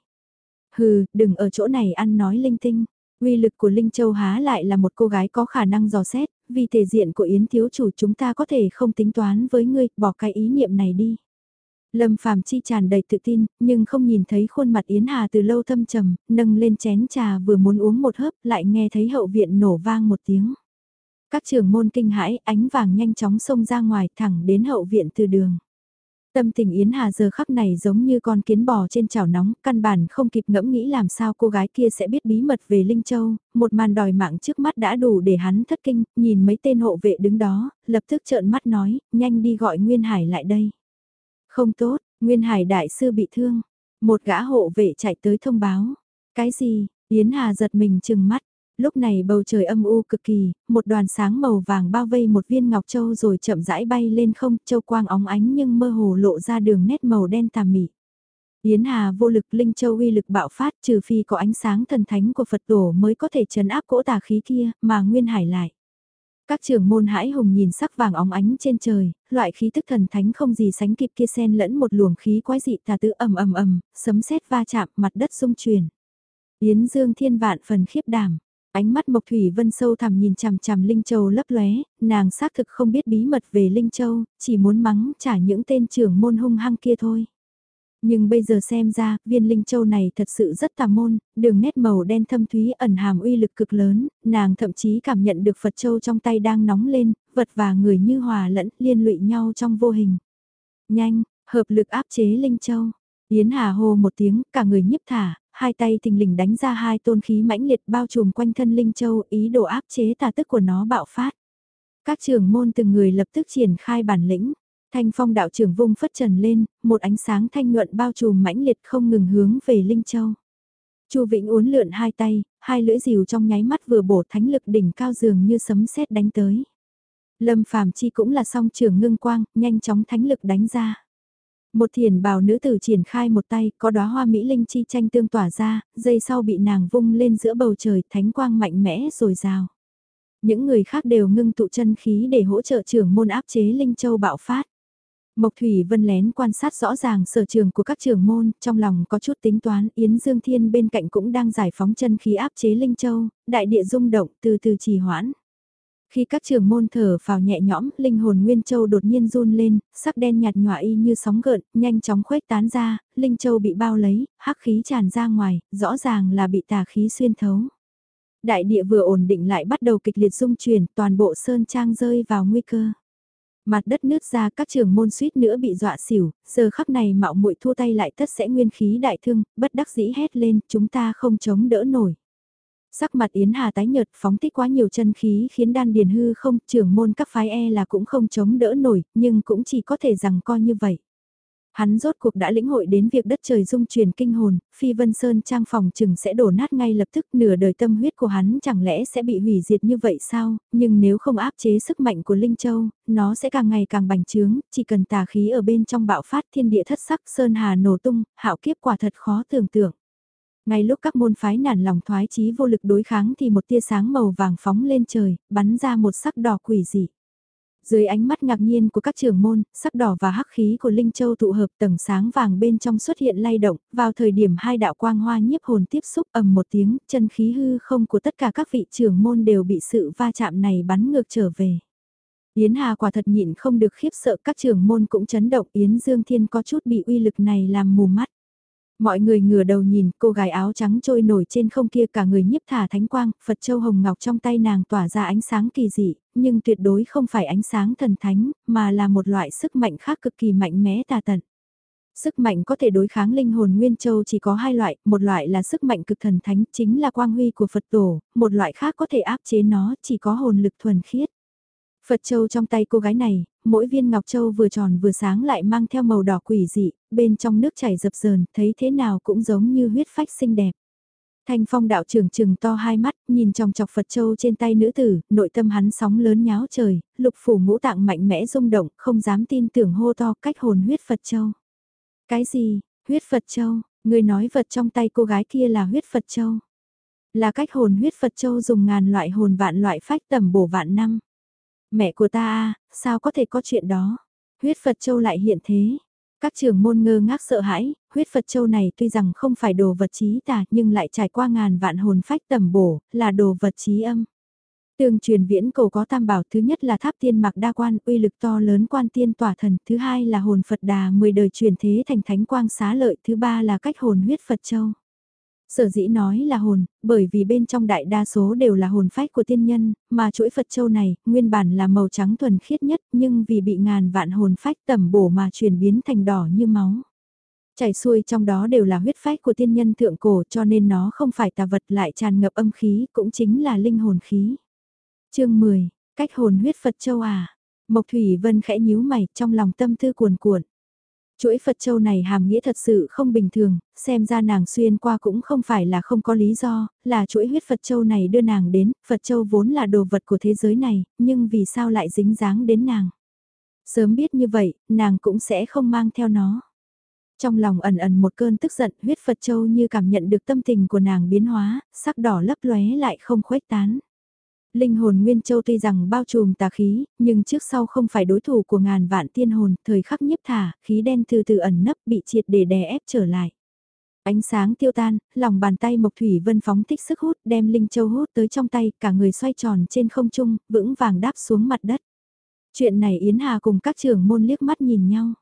Hừ, đừng ở chỗ này ăn nói linh tinh. Uy lực của Linh Châu há lại là một cô gái có khả năng dò xét, vì thể diện của Yến thiếu chủ chúng ta có thể không tính toán với ngươi, bỏ cái ý niệm này đi. Lâm Phàm Chi tràn đầy tự tin, nhưng không nhìn thấy khuôn mặt Yến Hà từ lâu thâm trầm, nâng lên chén trà vừa muốn uống một hớp, lại nghe thấy hậu viện nổ vang một tiếng. Các trưởng môn kinh hãi, ánh vàng nhanh chóng xông ra ngoài, thẳng đến hậu viện từ đường. Tâm tình Yến Hà giờ khắc này giống như con kiến bò trên chảo nóng, căn bản không kịp ngẫm nghĩ làm sao cô gái kia sẽ biết bí mật về Linh Châu, một màn đòi mạng trước mắt đã đủ để hắn thất kinh, nhìn mấy tên hộ vệ đứng đó, lập tức trợn mắt nói, nhanh đi gọi Nguyên Hải lại đây. Không tốt, Nguyên Hải đại sư bị thương. Một gã hộ vệ chạy tới thông báo. Cái gì? Yến Hà giật mình chừng mắt. Lúc này bầu trời âm u cực kỳ, một đoàn sáng màu vàng bao vây một viên ngọc châu rồi chậm rãi bay lên không, châu quang óng ánh nhưng mơ hồ lộ ra đường nét màu đen tà mị. Yến Hà vô lực linh châu uy lực bạo phát trừ phi có ánh sáng thần thánh của Phật tổ mới có thể chấn áp cỗ tà khí kia, mà Nguyên Hải lại. Các trưởng môn hãi hùng nhìn sắc vàng óng ánh trên trời, loại khí tức thần thánh không gì sánh kịp kia xen lẫn một luồng khí quái dị tà tứ ầm ầm ầm, sấm sét va chạm, mặt đất rung chuyển. Yến Dương Thiên vạn phần khiếp đảm, ánh mắt Mộc Thủy Vân sâu thẳm nhìn chằm chằm Linh Châu lấp lóe, nàng xác thực không biết bí mật về Linh Châu, chỉ muốn mắng trả những tên trưởng môn hung hăng kia thôi. Nhưng bây giờ xem ra, viên linh châu này thật sự rất tà môn, đường nét màu đen thâm thúy ẩn hàm uy lực cực lớn, nàng thậm chí cảm nhận được Phật châu trong tay đang nóng lên, vật và người như hòa lẫn liên lụy nhau trong vô hình. Nhanh, hợp lực áp chế linh châu. Yến Hà hô một tiếng, cả người nhiếp thả, hai tay thình lình đánh ra hai tôn khí mãnh liệt bao trùm quanh thân linh châu, ý đồ áp chế tà tức của nó bạo phát. Các trưởng môn từng người lập tức triển khai bản lĩnh. Thanh phong đạo trưởng vung phất trần lên, một ánh sáng thanh nhuận bao trùm mãnh liệt không ngừng hướng về Linh Châu. Chu Vĩnh uốn lượn hai tay, hai lưỡi rìu trong nháy mắt vừa bổ thánh lực đỉnh cao dường như sấm sét đánh tới. Lâm Phàm Chi cũng là song trưởng ngưng quang, nhanh chóng thánh lực đánh ra. Một thiền bào nữ tử triển khai một tay, có đóa hoa mỹ linh chi tranh tương tỏa ra, dây sau bị nàng vung lên giữa bầu trời, thánh quang mạnh mẽ rồi rào. Những người khác đều ngưng tụ chân khí để hỗ trợ trưởng môn áp chế linh châu bạo phát. Mộc Thủy Vân lén quan sát rõ ràng sở trường của các trường môn, trong lòng có chút tính toán, Yến Dương Thiên bên cạnh cũng đang giải phóng chân khí áp chế Linh Châu, đại địa rung động từ từ trì hoãn. Khi các trường môn thở vào nhẹ nhõm, linh hồn Nguyên Châu đột nhiên run lên, sắc đen nhạt nhòa y như sóng gợn, nhanh chóng khuếch tán ra, Linh Châu bị bao lấy, hắc khí tràn ra ngoài, rõ ràng là bị tà khí xuyên thấu. Đại địa vừa ổn định lại bắt đầu kịch liệt rung chuyển, toàn bộ sơn trang rơi vào nguy cơ. Mặt đất nứt ra các trường môn suýt nữa bị dọa xỉu, giờ khắc này mạo muội thua tay lại tất sẽ nguyên khí đại thương, bất đắc dĩ hét lên, chúng ta không chống đỡ nổi. Sắc mặt Yến Hà tái nhợt phóng thích quá nhiều chân khí khiến đan điền hư không, trưởng môn các phái e là cũng không chống đỡ nổi, nhưng cũng chỉ có thể rằng coi như vậy. Hắn rốt cuộc đã lĩnh hội đến việc đất trời dung truyền kinh hồn, Phi Vân Sơn trang phòng chừng sẽ đổ nát ngay lập tức nửa đời tâm huyết của hắn chẳng lẽ sẽ bị hủy diệt như vậy sao, nhưng nếu không áp chế sức mạnh của Linh Châu, nó sẽ càng ngày càng bành trướng, chỉ cần tà khí ở bên trong bạo phát thiên địa thất sắc Sơn Hà nổ tung, hạo kiếp quả thật khó tưởng tượng. Ngay lúc các môn phái nản lòng thoái chí vô lực đối kháng thì một tia sáng màu vàng phóng lên trời, bắn ra một sắc đỏ quỷ dị. Dưới ánh mắt ngạc nhiên của các trưởng môn, sắc đỏ và hắc khí của Linh Châu tụ hợp tầng sáng vàng bên trong xuất hiện lay động, vào thời điểm hai đạo quang hoa nhiếp hồn tiếp xúc ầm một tiếng, chân khí hư không của tất cả các vị trưởng môn đều bị sự va chạm này bắn ngược trở về. Yến Hà quả thật nhịn không được khiếp sợ các trưởng môn cũng chấn động Yến Dương Thiên có chút bị uy lực này làm mù mắt. Mọi người ngửa đầu nhìn cô gái áo trắng trôi nổi trên không kia cả người nhiếp thả thánh quang, Phật Châu Hồng Ngọc trong tay nàng tỏa ra ánh sáng kỳ dị, nhưng tuyệt đối không phải ánh sáng thần thánh, mà là một loại sức mạnh khác cực kỳ mạnh mẽ tà tận. Sức mạnh có thể đối kháng linh hồn Nguyên Châu chỉ có hai loại, một loại là sức mạnh cực thần thánh chính là quang huy của Phật tổ, một loại khác có thể áp chế nó chỉ có hồn lực thuần khiết. Phật Châu trong tay cô gái này, mỗi viên ngọc châu vừa tròn vừa sáng lại mang theo màu đỏ quỷ dị, bên trong nước chảy dập dờn, thấy thế nào cũng giống như huyết phách xinh đẹp. Thanh phong đạo trưởng trừng to hai mắt, nhìn trong chọc Phật Châu trên tay nữ tử, nội tâm hắn sóng lớn nháo trời, lục phủ ngũ tạng mạnh mẽ rung động, không dám tin tưởng hô to cách hồn huyết Phật Châu. Cái gì, huyết Phật Châu, người nói vật trong tay cô gái kia là huyết Phật Châu. Là cách hồn huyết Phật Châu dùng ngàn loại hồn vạn loại phách tầm bổ vạn năm. Mẹ của ta a sao có thể có chuyện đó? Huyết Phật Châu lại hiện thế. Các trường môn ngơ ngác sợ hãi, huyết Phật Châu này tuy rằng không phải đồ vật trí tà nhưng lại trải qua ngàn vạn hồn phách tầm bổ, là đồ vật trí âm. Tường truyền viễn cầu có tam bảo thứ nhất là tháp tiên mặc đa quan uy lực to lớn quan tiên tỏa thần, thứ hai là hồn Phật đà 10 đời truyền thế thành thánh quang xá lợi, thứ ba là cách hồn huyết Phật Châu. Sở dĩ nói là hồn, bởi vì bên trong đại đa số đều là hồn phách của tiên nhân, mà chuỗi Phật Châu này, nguyên bản là màu trắng thuần khiết nhất, nhưng vì bị ngàn vạn hồn phách tẩm bổ mà chuyển biến thành đỏ như máu. Chảy xuôi trong đó đều là huyết phách của tiên nhân thượng cổ cho nên nó không phải tà vật lại tràn ngập âm khí, cũng chính là linh hồn khí. chương 10, cách hồn huyết Phật Châu à? Mộc Thủy Vân khẽ nhíu mày trong lòng tâm tư cuồn cuộn. Chuỗi Phật Châu này hàm nghĩa thật sự không bình thường, xem ra nàng xuyên qua cũng không phải là không có lý do, là chuỗi huyết Phật Châu này đưa nàng đến, Phật Châu vốn là đồ vật của thế giới này, nhưng vì sao lại dính dáng đến nàng. Sớm biết như vậy, nàng cũng sẽ không mang theo nó. Trong lòng ẩn ẩn một cơn tức giận huyết Phật Châu như cảm nhận được tâm tình của nàng biến hóa, sắc đỏ lấp lóe lại không khuếch tán. Linh hồn Nguyên Châu tuy rằng bao trùm tà khí, nhưng trước sau không phải đối thủ của ngàn vạn tiên hồn, thời khắc nhiếp thả, khí đen từ từ ẩn nấp bị triệt để đè ép trở lại. Ánh sáng tiêu tan, lòng bàn tay Mộc Thủy Vân phóng thích sức hút đem Linh Châu hút tới trong tay, cả người xoay tròn trên không trung, vững vàng đáp xuống mặt đất. Chuyện này Yến Hà cùng các trưởng môn liếc mắt nhìn nhau.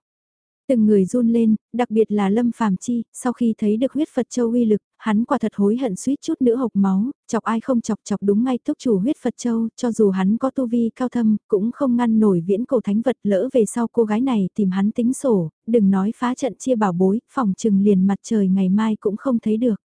Từng người run lên, đặc biệt là Lâm Phàm Chi, sau khi thấy được huyết Phật Châu uy lực, hắn quả thật hối hận suýt chút nữa hộc máu, chọc ai không chọc chọc đúng ngay thúc chủ huyết Phật Châu, cho dù hắn có tu vi cao thâm, cũng không ngăn nổi viễn cổ thánh vật lỡ về sau cô gái này tìm hắn tính sổ, đừng nói phá trận chia bảo bối, phòng trừng liền mặt trời ngày mai cũng không thấy được.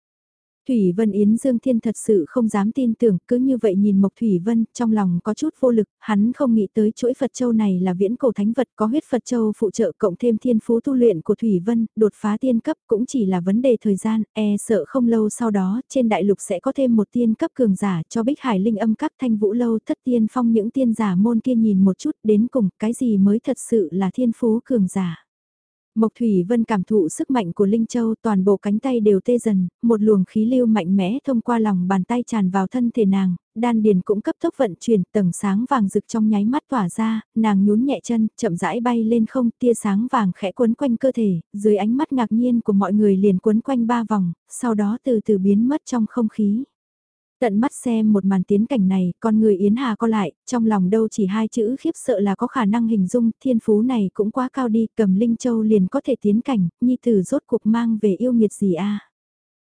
Thủy Vân Yến Dương Thiên thật sự không dám tin tưởng, cứ như vậy nhìn Mộc Thủy Vân, trong lòng có chút vô lực, hắn không nghĩ tới chuỗi Phật Châu này là viễn cổ thánh vật có huyết Phật Châu phụ trợ cộng thêm thiên phú tu luyện của Thủy Vân, đột phá tiên cấp cũng chỉ là vấn đề thời gian, e sợ không lâu sau đó, trên đại lục sẽ có thêm một tiên cấp cường giả cho Bích Hải Linh âm các thanh vũ lâu thất tiên phong những tiên giả môn kia nhìn một chút đến cùng cái gì mới thật sự là thiên phú cường giả. Mộc Thủy Vân cảm thụ sức mạnh của Linh Châu toàn bộ cánh tay đều tê dần, một luồng khí lưu mạnh mẽ thông qua lòng bàn tay tràn vào thân thể nàng, đan điền cũng cấp tốc vận chuyển tầng sáng vàng rực trong nháy mắt tỏa ra, nàng nhún nhẹ chân, chậm rãi bay lên không tia sáng vàng khẽ quấn quanh cơ thể, dưới ánh mắt ngạc nhiên của mọi người liền quấn quanh ba vòng, sau đó từ từ biến mất trong không khí. Tận mắt xem một màn tiến cảnh này, con người Yến Hà co lại, trong lòng đâu chỉ hai chữ khiếp sợ là có khả năng hình dung, thiên phú này cũng quá cao đi, cầm Linh Châu liền có thể tiến cảnh, nhi tử rốt cuộc mang về yêu nghiệt gì a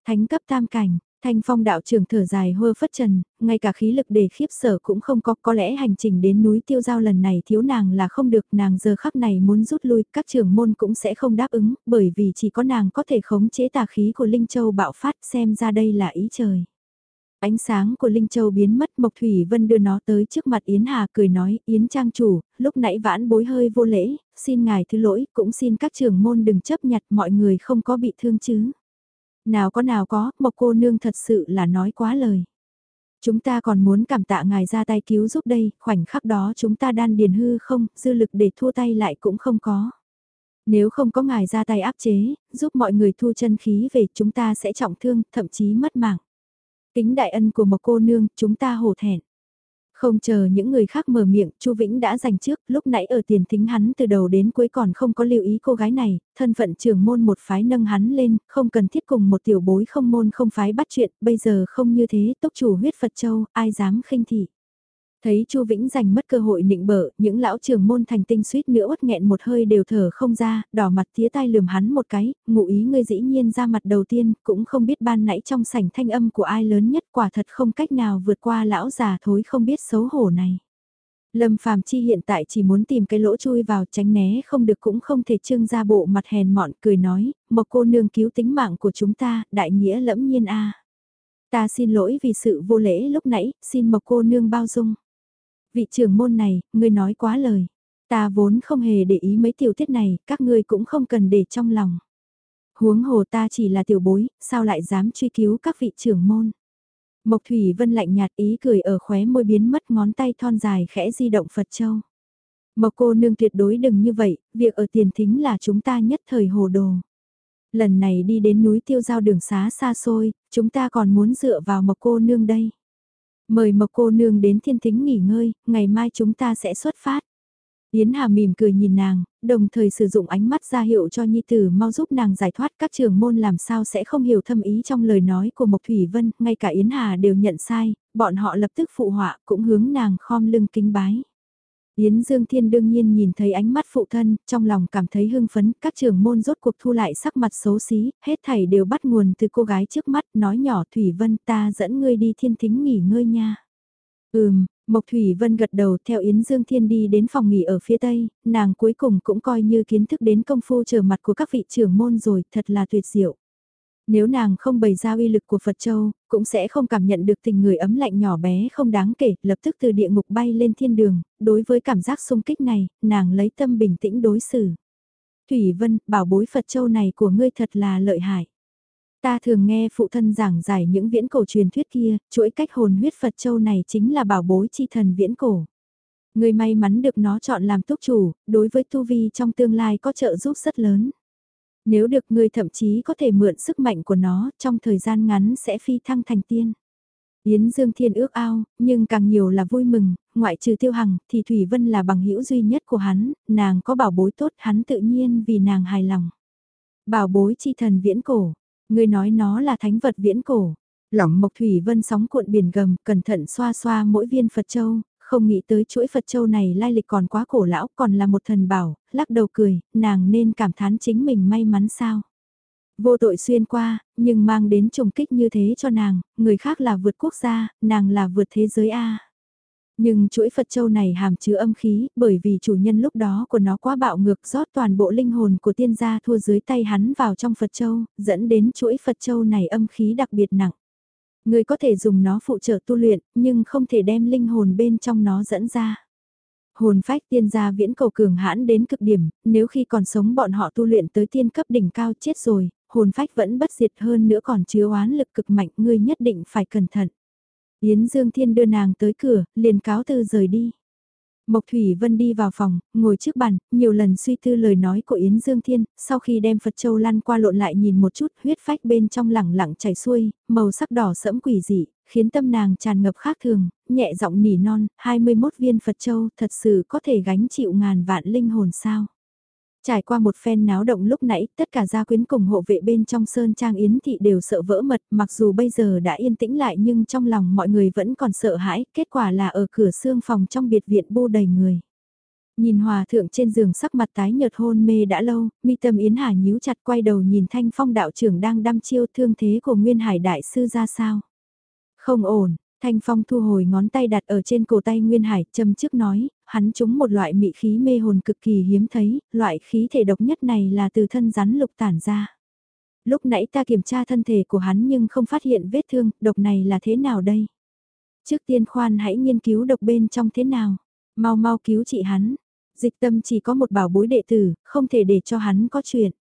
Thánh cấp tam cảnh, Thanh phong đạo trưởng thở dài hơ phất trần, ngay cả khí lực để khiếp sở cũng không có, có lẽ hành trình đến núi tiêu giao lần này thiếu nàng là không được, nàng giờ khắc này muốn rút lui, các trưởng môn cũng sẽ không đáp ứng, bởi vì chỉ có nàng có thể khống chế tà khí của Linh Châu bạo phát xem ra đây là ý trời. Ánh sáng của Linh Châu biến mất Mộc Thủy Vân đưa nó tới trước mặt Yến Hà cười nói, Yến Trang chủ, lúc nãy vãn bối hơi vô lễ, xin ngài thứ lỗi, cũng xin các trưởng môn đừng chấp nhặt mọi người không có bị thương chứ. Nào có nào có, Mộc cô nương thật sự là nói quá lời. Chúng ta còn muốn cảm tạ ngài ra tay cứu giúp đây, khoảnh khắc đó chúng ta đan điền hư không, dư lực để thua tay lại cũng không có. Nếu không có ngài ra tay áp chế, giúp mọi người thu chân khí về chúng ta sẽ trọng thương, thậm chí mất mạng. Kính đại ân của một cô nương, chúng ta hổ thẹn. Không chờ những người khác mở miệng, Chu Vĩnh đã giành trước, lúc nãy ở tiền thính hắn từ đầu đến cuối còn không có lưu ý cô gái này, thân phận trưởng môn một phái nâng hắn lên, không cần thiết cùng một tiểu bối không môn không phái bắt chuyện, bây giờ không như thế, tốc chủ huyết Phật Châu, ai dám khinh thị. Thấy Chu Vĩnh giành mất cơ hội nịnh bợ, những lão trưởng môn thành tinh suýt nữa uất nghẹn một hơi đều thở không ra, đỏ mặt tía tai lườm hắn một cái, ngụ ý ngươi dĩ nhiên ra mặt đầu tiên, cũng không biết ban nãy trong sảnh thanh âm của ai lớn nhất quả thật không cách nào vượt qua lão già thối không biết xấu hổ này. Lâm Phàm Chi hiện tại chỉ muốn tìm cái lỗ chui vào tránh né không được cũng không thể trương ra bộ mặt hèn mọn cười nói, một cô nương cứu tính mạng của chúng ta, đại nghĩa lẫm nhiên a. Ta xin lỗi vì sự vô lễ lúc nãy, xin một cô nương bao dung. Vị trưởng môn này, ngươi nói quá lời. Ta vốn không hề để ý mấy tiểu tiết này, các ngươi cũng không cần để trong lòng. Huống hồ ta chỉ là tiểu bối, sao lại dám truy cứu các vị trưởng môn. Mộc Thủy Vân lạnh nhạt ý cười ở khóe môi biến mất ngón tay thon dài khẽ di động Phật Châu. Mộc cô nương tuyệt đối đừng như vậy, việc ở tiền thính là chúng ta nhất thời hồ đồ. Lần này đi đến núi tiêu giao đường xá xa xôi, chúng ta còn muốn dựa vào mộc cô nương đây. Mời Mộc cô nương đến thiên thính nghỉ ngơi, ngày mai chúng ta sẽ xuất phát. Yến Hà mỉm cười nhìn nàng, đồng thời sử dụng ánh mắt ra hiệu cho Nhi Tử mau giúp nàng giải thoát các trường môn làm sao sẽ không hiểu thâm ý trong lời nói của Mộc Thủy Vân, ngay cả Yến Hà đều nhận sai, bọn họ lập tức phụ họa cũng hướng nàng khom lưng kính bái. Yến Dương Thiên đương nhiên nhìn thấy ánh mắt phụ thân, trong lòng cảm thấy hưng phấn, các trưởng môn rốt cuộc thu lại sắc mặt xấu xí, hết thảy đều bắt nguồn từ cô gái trước mắt, nói nhỏ Thủy Vân ta dẫn ngươi đi thiên thính nghỉ ngơi nha. Ừm, Mộc Thủy Vân gật đầu theo Yến Dương Thiên đi đến phòng nghỉ ở phía tây, nàng cuối cùng cũng coi như kiến thức đến công phu trở mặt của các vị trưởng môn rồi, thật là tuyệt diệu. Nếu nàng không bày ra uy lực của Phật Châu, cũng sẽ không cảm nhận được tình người ấm lạnh nhỏ bé không đáng kể, lập tức từ địa ngục bay lên thiên đường, đối với cảm giác xung kích này, nàng lấy tâm bình tĩnh đối xử. Thủy Vân, bảo bối Phật Châu này của ngươi thật là lợi hại. Ta thường nghe phụ thân giảng giải những viễn cổ truyền thuyết kia, chuỗi cách hồn huyết Phật Châu này chính là bảo bối chi thần viễn cổ. Người may mắn được nó chọn làm túc chủ, đối với tu vi trong tương lai có trợ giúp rất lớn. Nếu được người thậm chí có thể mượn sức mạnh của nó, trong thời gian ngắn sẽ phi thăng thành tiên. Yến Dương Thiên ước ao, nhưng càng nhiều là vui mừng, ngoại trừ Tiêu Hằng thì Thủy Vân là bằng hữu duy nhất của hắn, nàng có bảo bối tốt hắn tự nhiên vì nàng hài lòng. Bảo bối chi thần viễn cổ, người nói nó là thánh vật viễn cổ. Lỏng Mộc Thủy Vân sóng cuộn biển gầm, cẩn thận xoa xoa mỗi viên Phật Châu, không nghĩ tới chuỗi Phật Châu này lai lịch còn quá cổ lão, còn là một thần bảo, lắc đầu cười, nàng nên cảm thán chính mình may mắn sao. Vô tội xuyên qua, nhưng mang đến trùng kích như thế cho nàng, người khác là vượt quốc gia, nàng là vượt thế giới A. Nhưng chuỗi Phật Châu này hàm chứa âm khí, bởi vì chủ nhân lúc đó của nó quá bạo ngược rót toàn bộ linh hồn của tiên gia thua dưới tay hắn vào trong Phật Châu, dẫn đến chuỗi Phật Châu này âm khí đặc biệt nặng. Người có thể dùng nó phụ trợ tu luyện, nhưng không thể đem linh hồn bên trong nó dẫn ra. Hồn phách tiên gia viễn cầu cường hãn đến cực điểm, nếu khi còn sống bọn họ tu luyện tới tiên cấp đỉnh cao chết rồi, hồn phách vẫn bất diệt hơn nữa còn chứa oán lực cực mạnh, ngươi nhất định phải cẩn thận. Yến Dương Thiên đưa nàng tới cửa, liền cáo từ rời đi. Mộc Thủy Vân đi vào phòng, ngồi trước bàn, nhiều lần suy tư lời nói của Yến Dương Thiên, sau khi đem Phật Châu lăn qua lộn lại nhìn một chút huyết phách bên trong lẳng lặng chảy xuôi, màu sắc đỏ sẫm quỷ dị, khiến tâm nàng tràn ngập khác thường, nhẹ giọng nỉ non, 21 viên Phật Châu thật sự có thể gánh chịu ngàn vạn linh hồn sao. Trải qua một phen náo động lúc nãy, tất cả gia quyến cùng hộ vệ bên trong Sơn Trang Yến Thị đều sợ vỡ mật, mặc dù bây giờ đã yên tĩnh lại nhưng trong lòng mọi người vẫn còn sợ hãi, kết quả là ở cửa xương phòng trong biệt viện bô đầy người. Nhìn hòa thượng trên giường sắc mặt tái nhợt hôn mê đã lâu, mi tâm Yến Hà nhíu chặt quay đầu nhìn thanh phong đạo trưởng đang đăm chiêu thương thế của Nguyên Hải Đại Sư ra sao. Không ổn, Thanh Phong thu hồi ngón tay đặt ở trên cổ tay Nguyên Hải, châm trước nói, hắn trúng một loại mị khí mê hồn cực kỳ hiếm thấy, loại khí thể độc nhất này là từ thân rắn lục tản ra. Lúc nãy ta kiểm tra thân thể của hắn nhưng không phát hiện vết thương, độc này là thế nào đây? Trước tiên khoan hãy nghiên cứu độc bên trong thế nào, mau mau cứu trị hắn. Dịch tâm chỉ có một bảo bối đệ tử, không thể để cho hắn có chuyện.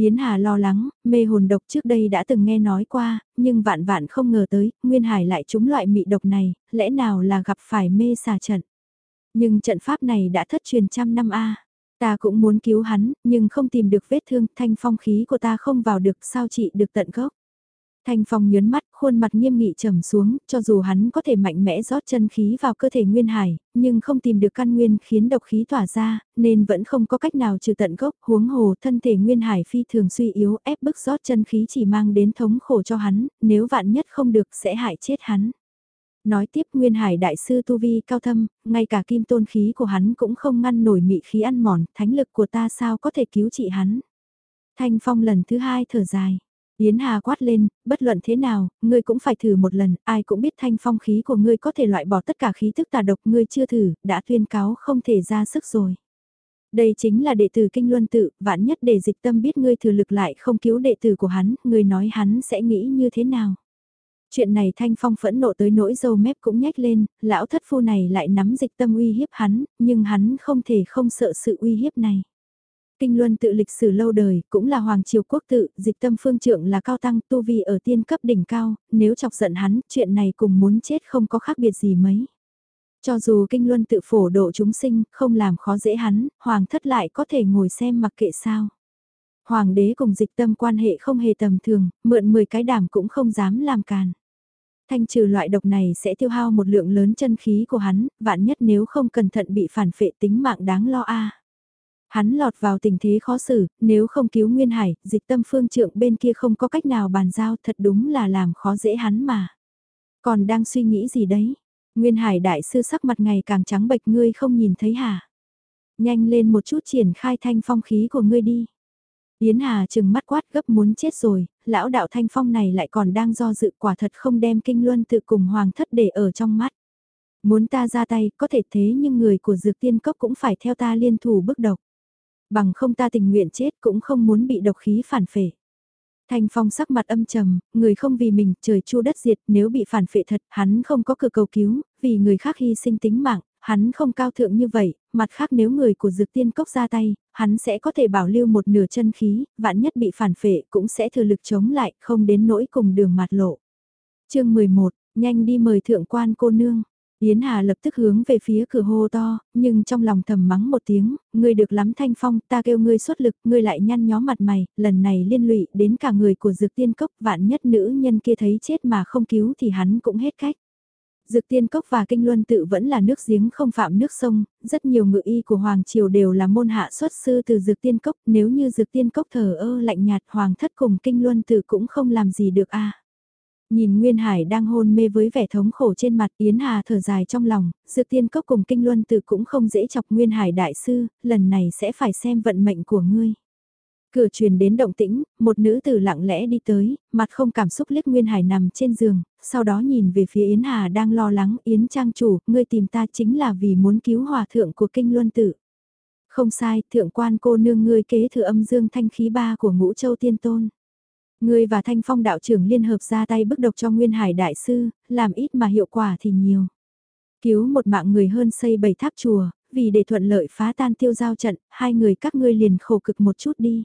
Yến Hà lo lắng, mê hồn độc trước đây đã từng nghe nói qua, nhưng vạn vạn không ngờ tới, Nguyên Hải lại trúng loại mị độc này, lẽ nào là gặp phải mê xà trận. Nhưng trận pháp này đã thất truyền trăm năm a. Ta cũng muốn cứu hắn, nhưng không tìm được vết thương, thanh phong khí của ta không vào được, sao trị được tận gốc. Thanh Phong nhớn mắt, khuôn mặt nghiêm nghị trầm xuống, cho dù hắn có thể mạnh mẽ rót chân khí vào cơ thể Nguyên Hải, nhưng không tìm được căn nguyên khiến độc khí tỏa ra, nên vẫn không có cách nào trừ tận gốc, huống hồ thân thể Nguyên Hải phi thường suy yếu, ép bức rót chân khí chỉ mang đến thống khổ cho hắn, nếu vạn nhất không được sẽ hại chết hắn. Nói tiếp Nguyên Hải đại sư tu vi cao thâm, ngay cả kim tôn khí của hắn cũng không ngăn nổi mị khí ăn mòn, thánh lực của ta sao có thể cứu trị hắn. Thanh Phong lần thứ hai thở dài. Yến Hà quát lên, bất luận thế nào, ngươi cũng phải thử một lần, ai cũng biết thanh phong khí của ngươi có thể loại bỏ tất cả khí thức tà độc ngươi chưa thử, đã tuyên cáo không thể ra sức rồi. Đây chính là đệ tử kinh luân tự, vạn nhất để dịch tâm biết ngươi thừa lực lại không cứu đệ tử của hắn, ngươi nói hắn sẽ nghĩ như thế nào. Chuyện này thanh phong phẫn nộ tới nỗi dâu mép cũng nhếch lên, lão thất phu này lại nắm dịch tâm uy hiếp hắn, nhưng hắn không thể không sợ sự uy hiếp này. Kinh Luân tự lịch sử lâu đời, cũng là hoàng triều quốc tự, dịch tâm phương trượng là cao tăng tu vi ở tiên cấp đỉnh cao, nếu chọc giận hắn, chuyện này cùng muốn chết không có khác biệt gì mấy. Cho dù Kinh Luân tự phổ độ chúng sinh, không làm khó dễ hắn, hoàng thất lại có thể ngồi xem mặc kệ sao. Hoàng đế cùng dịch tâm quan hệ không hề tầm thường, mượn 10 cái đảm cũng không dám làm càn. Thanh trừ loại độc này sẽ tiêu hao một lượng lớn chân khí của hắn, vạn nhất nếu không cẩn thận bị phản phệ tính mạng đáng lo a. Hắn lọt vào tình thế khó xử, nếu không cứu Nguyên Hải, dịch tâm phương trượng bên kia không có cách nào bàn giao thật đúng là làm khó dễ hắn mà. Còn đang suy nghĩ gì đấy? Nguyên Hải đại sư sắc mặt ngày càng trắng bệch ngươi không nhìn thấy hả? Nhanh lên một chút triển khai thanh phong khí của ngươi đi. Yến Hà chừng mắt quát gấp muốn chết rồi, lão đạo thanh phong này lại còn đang do dự quả thật không đem kinh luân tự cùng hoàng thất để ở trong mắt. Muốn ta ra tay có thể thế nhưng người của dược tiên cốc cũng phải theo ta liên thủ bức độc bằng không ta tình nguyện chết cũng không muốn bị độc khí phản phệ. Thanh Phong sắc mặt âm trầm, người không vì mình, trời chu đất diệt, nếu bị phản phệ thật, hắn không có cửa cầu cứu, vì người khác hy sinh tính mạng, hắn không cao thượng như vậy, mặt khác nếu người của dược tiên cốc ra tay, hắn sẽ có thể bảo lưu một nửa chân khí, vạn nhất bị phản phệ cũng sẽ thừa lực chống lại, không đến nỗi cùng đường mặt lộ. chương 11, nhanh đi mời thượng quan cô nương. Yến Hà lập tức hướng về phía cửa hô to, nhưng trong lòng thầm mắng một tiếng, ngươi được lắm thanh phong, ta kêu ngươi xuất lực, ngươi lại nhăn nhó mặt mày, lần này liên lụy đến cả người của dược tiên cốc vạn nhất nữ nhân kia thấy chết mà không cứu thì hắn cũng hết cách. Dược tiên cốc và kinh luân tự vẫn là nước giếng không phạm nước sông, rất nhiều ngự y của Hoàng Triều đều là môn hạ xuất sư từ dược tiên cốc, nếu như dược tiên cốc thờ ơ lạnh nhạt Hoàng thất cùng kinh luân tự cũng không làm gì được a Nhìn Nguyên Hải đang hôn mê với vẻ thống khổ trên mặt Yến Hà thở dài trong lòng, Dược Tiên Cốc cùng Kinh Luân Tử cũng không dễ chọc Nguyên Hải đại sư, lần này sẽ phải xem vận mệnh của ngươi. Cửa truyền đến động tĩnh, một nữ tử lặng lẽ đi tới, mặt không cảm xúc liếc Nguyên Hải nằm trên giường, sau đó nhìn về phía Yến Hà đang lo lắng, Yến Trang chủ, ngươi tìm ta chính là vì muốn cứu hòa thượng của Kinh Luân Tử. Không sai, thượng quan cô nương ngươi kế thừa âm dương thanh khí ba của ngũ châu tiên tôn. Ngươi và thanh phong đạo trưởng liên hợp ra tay bức độc cho Nguyên Hải đại sư, làm ít mà hiệu quả thì nhiều. Cứu một mạng người hơn xây bảy tháp chùa, vì để thuận lợi phá tan tiêu giao trận, hai người các ngươi liền khổ cực một chút đi.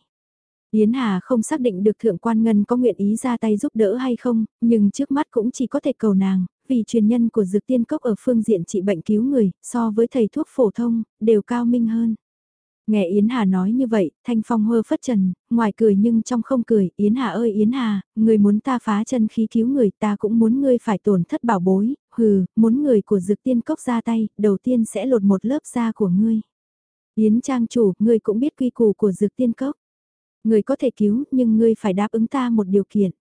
Yến Hà không xác định được Thượng Quan Ngân có nguyện ý ra tay giúp đỡ hay không, nhưng trước mắt cũng chỉ có thể cầu nàng, vì truyền nhân của Dược Tiên Cốc ở phương diện trị bệnh cứu người, so với thầy thuốc phổ thông, đều cao minh hơn. Nghe Yến Hà nói như vậy, Thanh Phong hơ phất trần, ngoài cười nhưng trong không cười, Yến Hà ơi Yến Hà, người muốn ta phá chân khí cứu người ta cũng muốn ngươi phải tổn thất bảo bối, hừ, muốn người của dược tiên cốc ra tay, đầu tiên sẽ lột một lớp da của ngươi. Yến Trang chủ, ngươi cũng biết quy củ của dược tiên cốc. Ngươi có thể cứu, nhưng ngươi phải đáp ứng ta một điều kiện.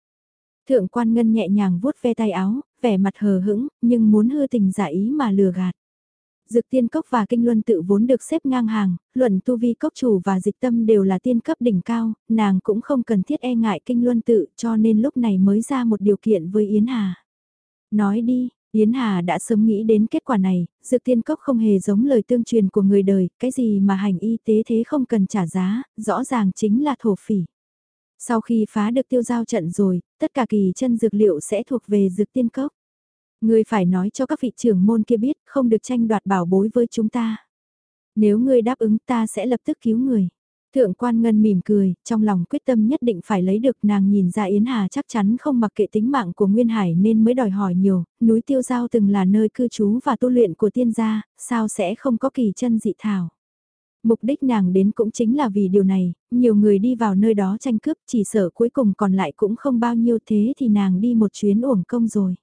Thượng quan ngân nhẹ nhàng vuốt ve tay áo, vẻ mặt hờ hững, nhưng muốn hư tình giả ý mà lừa gạt. Dược tiên cốc và kinh luân tự vốn được xếp ngang hàng, luận tu vi cốc chủ và dịch tâm đều là tiên cấp đỉnh cao, nàng cũng không cần thiết e ngại kinh luân tự cho nên lúc này mới ra một điều kiện với Yến Hà. Nói đi, Yến Hà đã sớm nghĩ đến kết quả này, dược tiên cốc không hề giống lời tương truyền của người đời, cái gì mà hành y tế thế không cần trả giá, rõ ràng chính là thổ phỉ. Sau khi phá được tiêu giao trận rồi, tất cả kỳ chân dược liệu sẽ thuộc về dược tiên cốc. Ngươi phải nói cho các vị trưởng môn kia biết không được tranh đoạt bảo bối với chúng ta. Nếu ngươi đáp ứng ta sẽ lập tức cứu người. Thượng quan ngân mỉm cười, trong lòng quyết tâm nhất định phải lấy được nàng nhìn ra Yến Hà chắc chắn không mặc kệ tính mạng của Nguyên Hải nên mới đòi hỏi nhiều, núi tiêu giao từng là nơi cư trú và tu luyện của tiên gia, sao sẽ không có kỳ chân dị thảo. Mục đích nàng đến cũng chính là vì điều này, nhiều người đi vào nơi đó tranh cướp chỉ sợ cuối cùng còn lại cũng không bao nhiêu thế thì nàng đi một chuyến uổng công rồi.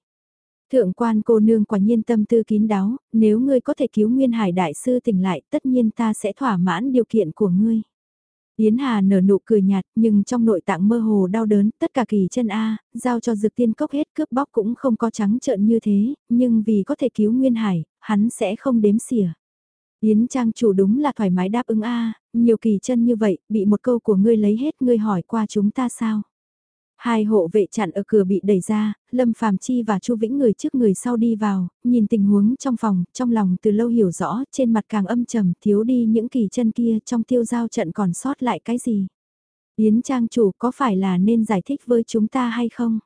Thượng quan cô nương quả nhiên tâm tư kín đáo, nếu ngươi có thể cứu Nguyên Hải Đại Sư tỉnh lại tất nhiên ta sẽ thỏa mãn điều kiện của ngươi. Yến Hà nở nụ cười nhạt nhưng trong nội tạng mơ hồ đau đớn, tất cả kỳ chân A, giao cho dược tiên cốc hết cướp bóc cũng không có trắng trợn như thế, nhưng vì có thể cứu Nguyên Hải, hắn sẽ không đếm xỉa. Yến Trang chủ đúng là thoải mái đáp ứng A, nhiều kỳ chân như vậy, bị một câu của ngươi lấy hết ngươi hỏi qua chúng ta sao? Hai hộ vệ chặn ở cửa bị đẩy ra, Lâm Phàm Chi và Chu Vĩnh người trước người sau đi vào, nhìn tình huống trong phòng, trong lòng từ lâu hiểu rõ, trên mặt càng âm trầm, thiếu đi những kỳ chân kia trong tiêu giao trận còn sót lại cái gì. Yến Trang chủ có phải là nên giải thích với chúng ta hay không?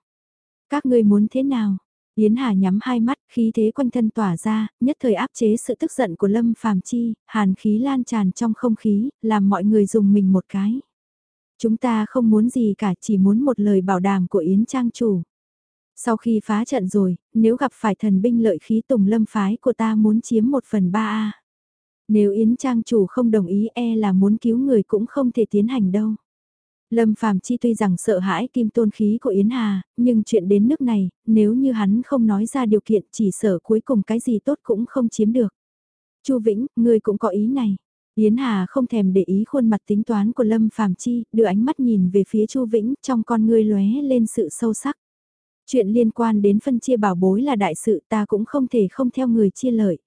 Các ngươi muốn thế nào? Yến Hà nhắm hai mắt, khí thế quanh thân tỏa ra, nhất thời áp chế sự tức giận của Lâm Phàm Chi, hàn khí lan tràn trong không khí, làm mọi người dùng mình một cái. Chúng ta không muốn gì cả chỉ muốn một lời bảo đảm của Yến Trang chủ. Sau khi phá trận rồi, nếu gặp phải thần binh lợi khí tùng lâm phái của ta muốn chiếm một phần ba a Nếu Yến Trang chủ không đồng ý e là muốn cứu người cũng không thể tiến hành đâu. Lâm Phàm Chi tuy rằng sợ hãi kim tôn khí của Yến Hà, nhưng chuyện đến nước này, nếu như hắn không nói ra điều kiện chỉ sợ cuối cùng cái gì tốt cũng không chiếm được. Chu Vĩnh, ngươi cũng có ý này. Yến Hà không thèm để ý khuôn mặt tính toán của Lâm Phàm Chi, đưa ánh mắt nhìn về phía Chu Vĩnh, trong con ngươi lóe lên sự sâu sắc. Chuyện liên quan đến phân chia bảo bối là đại sự ta cũng không thể không theo người chia lợi.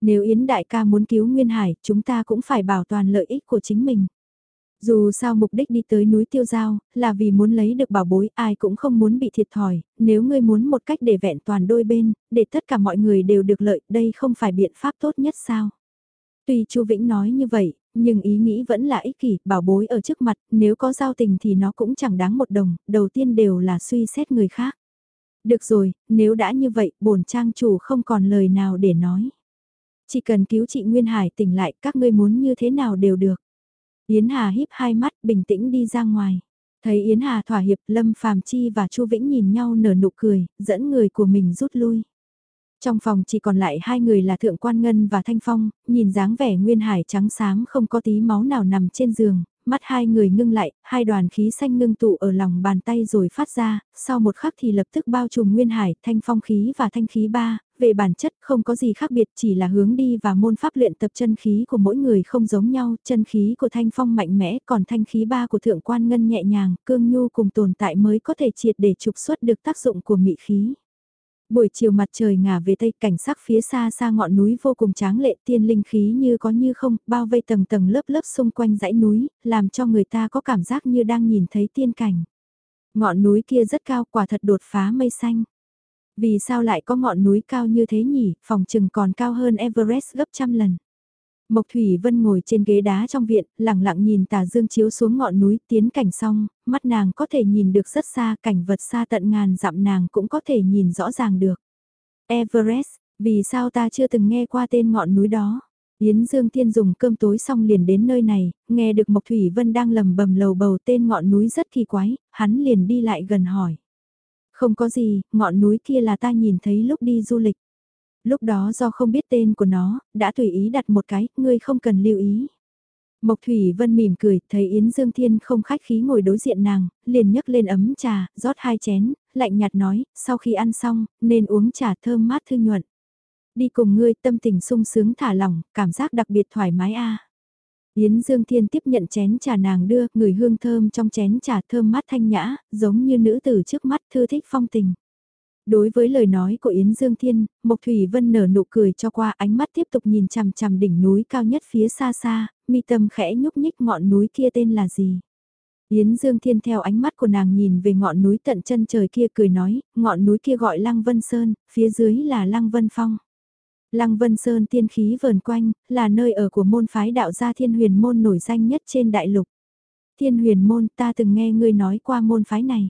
Nếu Yến đại ca muốn cứu Nguyên Hải, chúng ta cũng phải bảo toàn lợi ích của chính mình. Dù sao mục đích đi tới núi Tiêu Giao, là vì muốn lấy được bảo bối, ai cũng không muốn bị thiệt thòi, nếu ngươi muốn một cách để vẹn toàn đôi bên, để tất cả mọi người đều được lợi, đây không phải biện pháp tốt nhất sao? Tuy Chu Vĩnh nói như vậy, nhưng ý nghĩ vẫn là ích kỷ, bảo bối ở trước mặt, nếu có giao tình thì nó cũng chẳng đáng một đồng, đầu tiên đều là suy xét người khác. Được rồi, nếu đã như vậy, bổn trang chủ không còn lời nào để nói. Chỉ cần cứu chị Nguyên Hải tỉnh lại, các ngươi muốn như thế nào đều được. Yến Hà híp hai mắt, bình tĩnh đi ra ngoài. Thấy Yến Hà thỏa hiệp, Lâm Phàm Chi và Chu Vĩnh nhìn nhau nở nụ cười, dẫn người của mình rút lui. Trong phòng chỉ còn lại hai người là Thượng Quan Ngân và Thanh Phong, nhìn dáng vẻ Nguyên Hải trắng sáng không có tí máu nào nằm trên giường, mắt hai người ngưng lại, hai đoàn khí xanh ngưng tụ ở lòng bàn tay rồi phát ra, sau một khắc thì lập tức bao trùm nguyên hải, thanh phong khí và thanh khí ba, về bản chất không có gì khác biệt chỉ là hướng đi và môn pháp luyện tập chân khí của mỗi người không giống nhau, chân khí của thanh phong mạnh mẽ còn thanh khí ba của thượng quan ngân nhẹ nhàng, cương nhu cùng tồn tại mới có thể triệt để trục xuất được tác dụng của mị khí. Buổi chiều mặt trời ngả về tây cảnh sắc phía xa xa ngọn núi vô cùng tráng lệ tiên linh khí như có như không, bao vây tầng tầng lớp lớp xung quanh dãy núi, làm cho người ta có cảm giác như đang nhìn thấy tiên cảnh. Ngọn núi kia rất cao quả thật đột phá mây xanh. Vì sao lại có ngọn núi cao như thế nhỉ, phòng trừng còn cao hơn Everest gấp trăm lần. Mộc Thủy Vân ngồi trên ghế đá trong viện, lặng lặng nhìn tà dương chiếu xuống ngọn núi tiến cảnh xong, mắt nàng có thể nhìn được rất xa cảnh vật xa tận ngàn dặm nàng cũng có thể nhìn rõ ràng được. Everest, vì sao ta chưa từng nghe qua tên ngọn núi đó? Yến Dương Thiên dùng cơm tối xong liền đến nơi này, nghe được Mộc Thủy Vân đang lầm bầm lầu bầu tên ngọn núi rất kỳ quái, hắn liền đi lại gần hỏi. Không có gì, ngọn núi kia là ta nhìn thấy lúc đi du lịch lúc đó do không biết tên của nó, đã tùy ý đặt một cái, ngươi không cần lưu ý. Mộc Thủy Vân mỉm cười, thấy Yến Dương Thiên không khách khí ngồi đối diện nàng, liền nhấc lên ấm trà, rót hai chén, lạnh nhạt nói, sau khi ăn xong, nên uống trà thơm mát thư nhuận. Đi cùng ngươi tâm tình sung sướng thả lỏng, cảm giác đặc biệt thoải mái a. Yến Dương Thiên tiếp nhận chén trà nàng đưa, người hương thơm trong chén trà thơm mát thanh nhã, giống như nữ tử trước mắt thư thích phong tình. Đối với lời nói của Yến Dương Thiên, Mộc Thủy Vân nở nụ cười cho qua ánh mắt tiếp tục nhìn chằm chằm đỉnh núi cao nhất phía xa xa, mi tâm khẽ nhúc nhích ngọn núi kia tên là gì. Yến Dương Thiên theo ánh mắt của nàng nhìn về ngọn núi tận chân trời kia cười nói, ngọn núi kia gọi Lăng Vân Sơn, phía dưới là Lăng Vân Phong. Lăng Vân Sơn tiên khí vờn quanh, là nơi ở của môn phái đạo gia thiên huyền môn nổi danh nhất trên đại lục. Thiên huyền môn ta từng nghe ngươi nói qua môn phái này.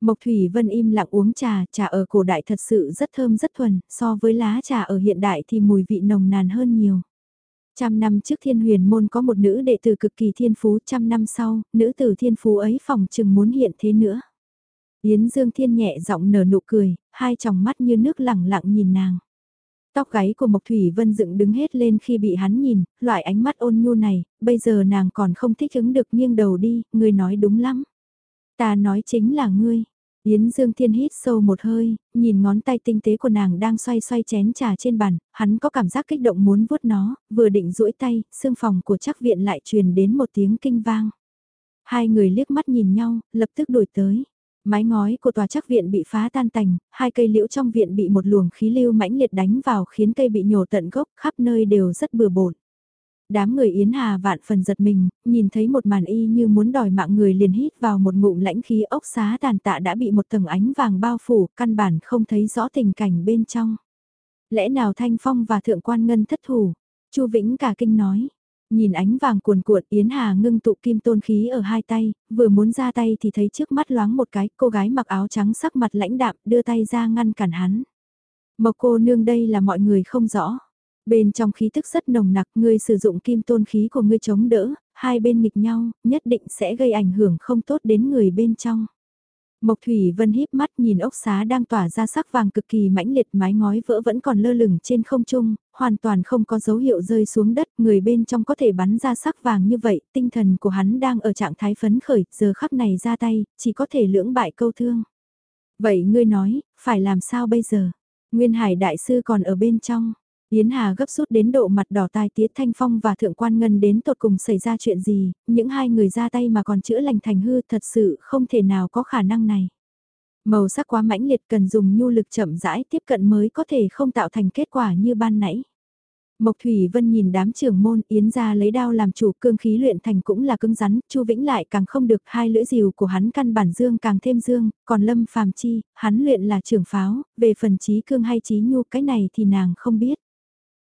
Mộc Thủy Vân im lặng uống trà, trà ở cổ đại thật sự rất thơm rất thuần, so với lá trà ở hiện đại thì mùi vị nồng nàn hơn nhiều. Trăm năm trước thiên huyền môn có một nữ đệ tử cực kỳ thiên phú, trăm năm sau, nữ tử thiên phú ấy phòng chừng muốn hiện thế nữa. Yến Dương Thiên nhẹ giọng nở nụ cười, hai tròng mắt như nước lẳng lặng nhìn nàng. Tóc gáy của Mộc Thủy Vân dựng đứng hết lên khi bị hắn nhìn, loại ánh mắt ôn nhu này, bây giờ nàng còn không thích ứng được nghiêng đầu đi, người nói đúng lắm. Ta nói chính là ngươi. Yến Dương Thiên hít sâu một hơi, nhìn ngón tay tinh tế của nàng đang xoay xoay chén trà trên bàn, hắn có cảm giác kích động muốn vuốt nó, vừa định duỗi tay, xương phòng của chắc viện lại truyền đến một tiếng kinh vang. Hai người liếc mắt nhìn nhau, lập tức đổi tới. Mái ngói của tòa chắc viện bị phá tan tành, hai cây liễu trong viện bị một luồng khí lưu mãnh liệt đánh vào khiến cây bị nhổ tận gốc, khắp nơi đều rất bừa bộn đám người Yến Hà vạn phần giật mình, nhìn thấy một màn y như muốn đòi mạng người liền hít vào một ngụm lãnh khí ốc xá tàn tạ đã bị một tầng ánh vàng bao phủ, căn bản không thấy rõ tình cảnh bên trong. Lẽ nào Thanh Phong và Thượng Quan Ngân thất thủ? Chu Vĩnh cả kinh nói. Nhìn ánh vàng cuồn cuộn Yến Hà ngưng tụ kim tôn khí ở hai tay, vừa muốn ra tay thì thấy trước mắt loáng một cái, cô gái mặc áo trắng sắc mặt lãnh đạm đưa tay ra ngăn cản hắn. Mộc cô nương đây là mọi người không rõ. Bên trong khí thức rất nồng nặc, ngươi sử dụng kim tôn khí của ngươi chống đỡ, hai bên nghịch nhau, nhất định sẽ gây ảnh hưởng không tốt đến người bên trong. Mộc Thủy Vân híp mắt nhìn ốc xá đang tỏa ra sắc vàng cực kỳ mãnh liệt mái ngói vỡ vẫn còn lơ lửng trên không trung, hoàn toàn không có dấu hiệu rơi xuống đất, người bên trong có thể bắn ra sắc vàng như vậy, tinh thần của hắn đang ở trạng thái phấn khởi, giờ khắc này ra tay, chỉ có thể lưỡng bại câu thương. Vậy ngươi nói, phải làm sao bây giờ? Nguyên Hải Đại Sư còn ở bên trong. Yến Hà gấp rút đến độ mặt đỏ tai tiết Thanh Phong và Thượng Quan Ngân đến tột cùng xảy ra chuyện gì, những hai người ra tay mà còn chữa lành thành hư thật sự không thể nào có khả năng này. Màu sắc quá mãnh liệt cần dùng nhu lực chậm rãi tiếp cận mới có thể không tạo thành kết quả như ban nãy. Mộc Thủy Vân nhìn đám trưởng môn Yến ra lấy đao làm chủ cương khí luyện thành cũng là cứng rắn, Chu Vĩnh lại càng không được hai lưỡi rìu của hắn căn bản dương càng thêm dương, còn Lâm Phàm Chi, hắn luyện là trưởng pháo, về phần trí cương hay trí nhu cái này thì nàng không biết.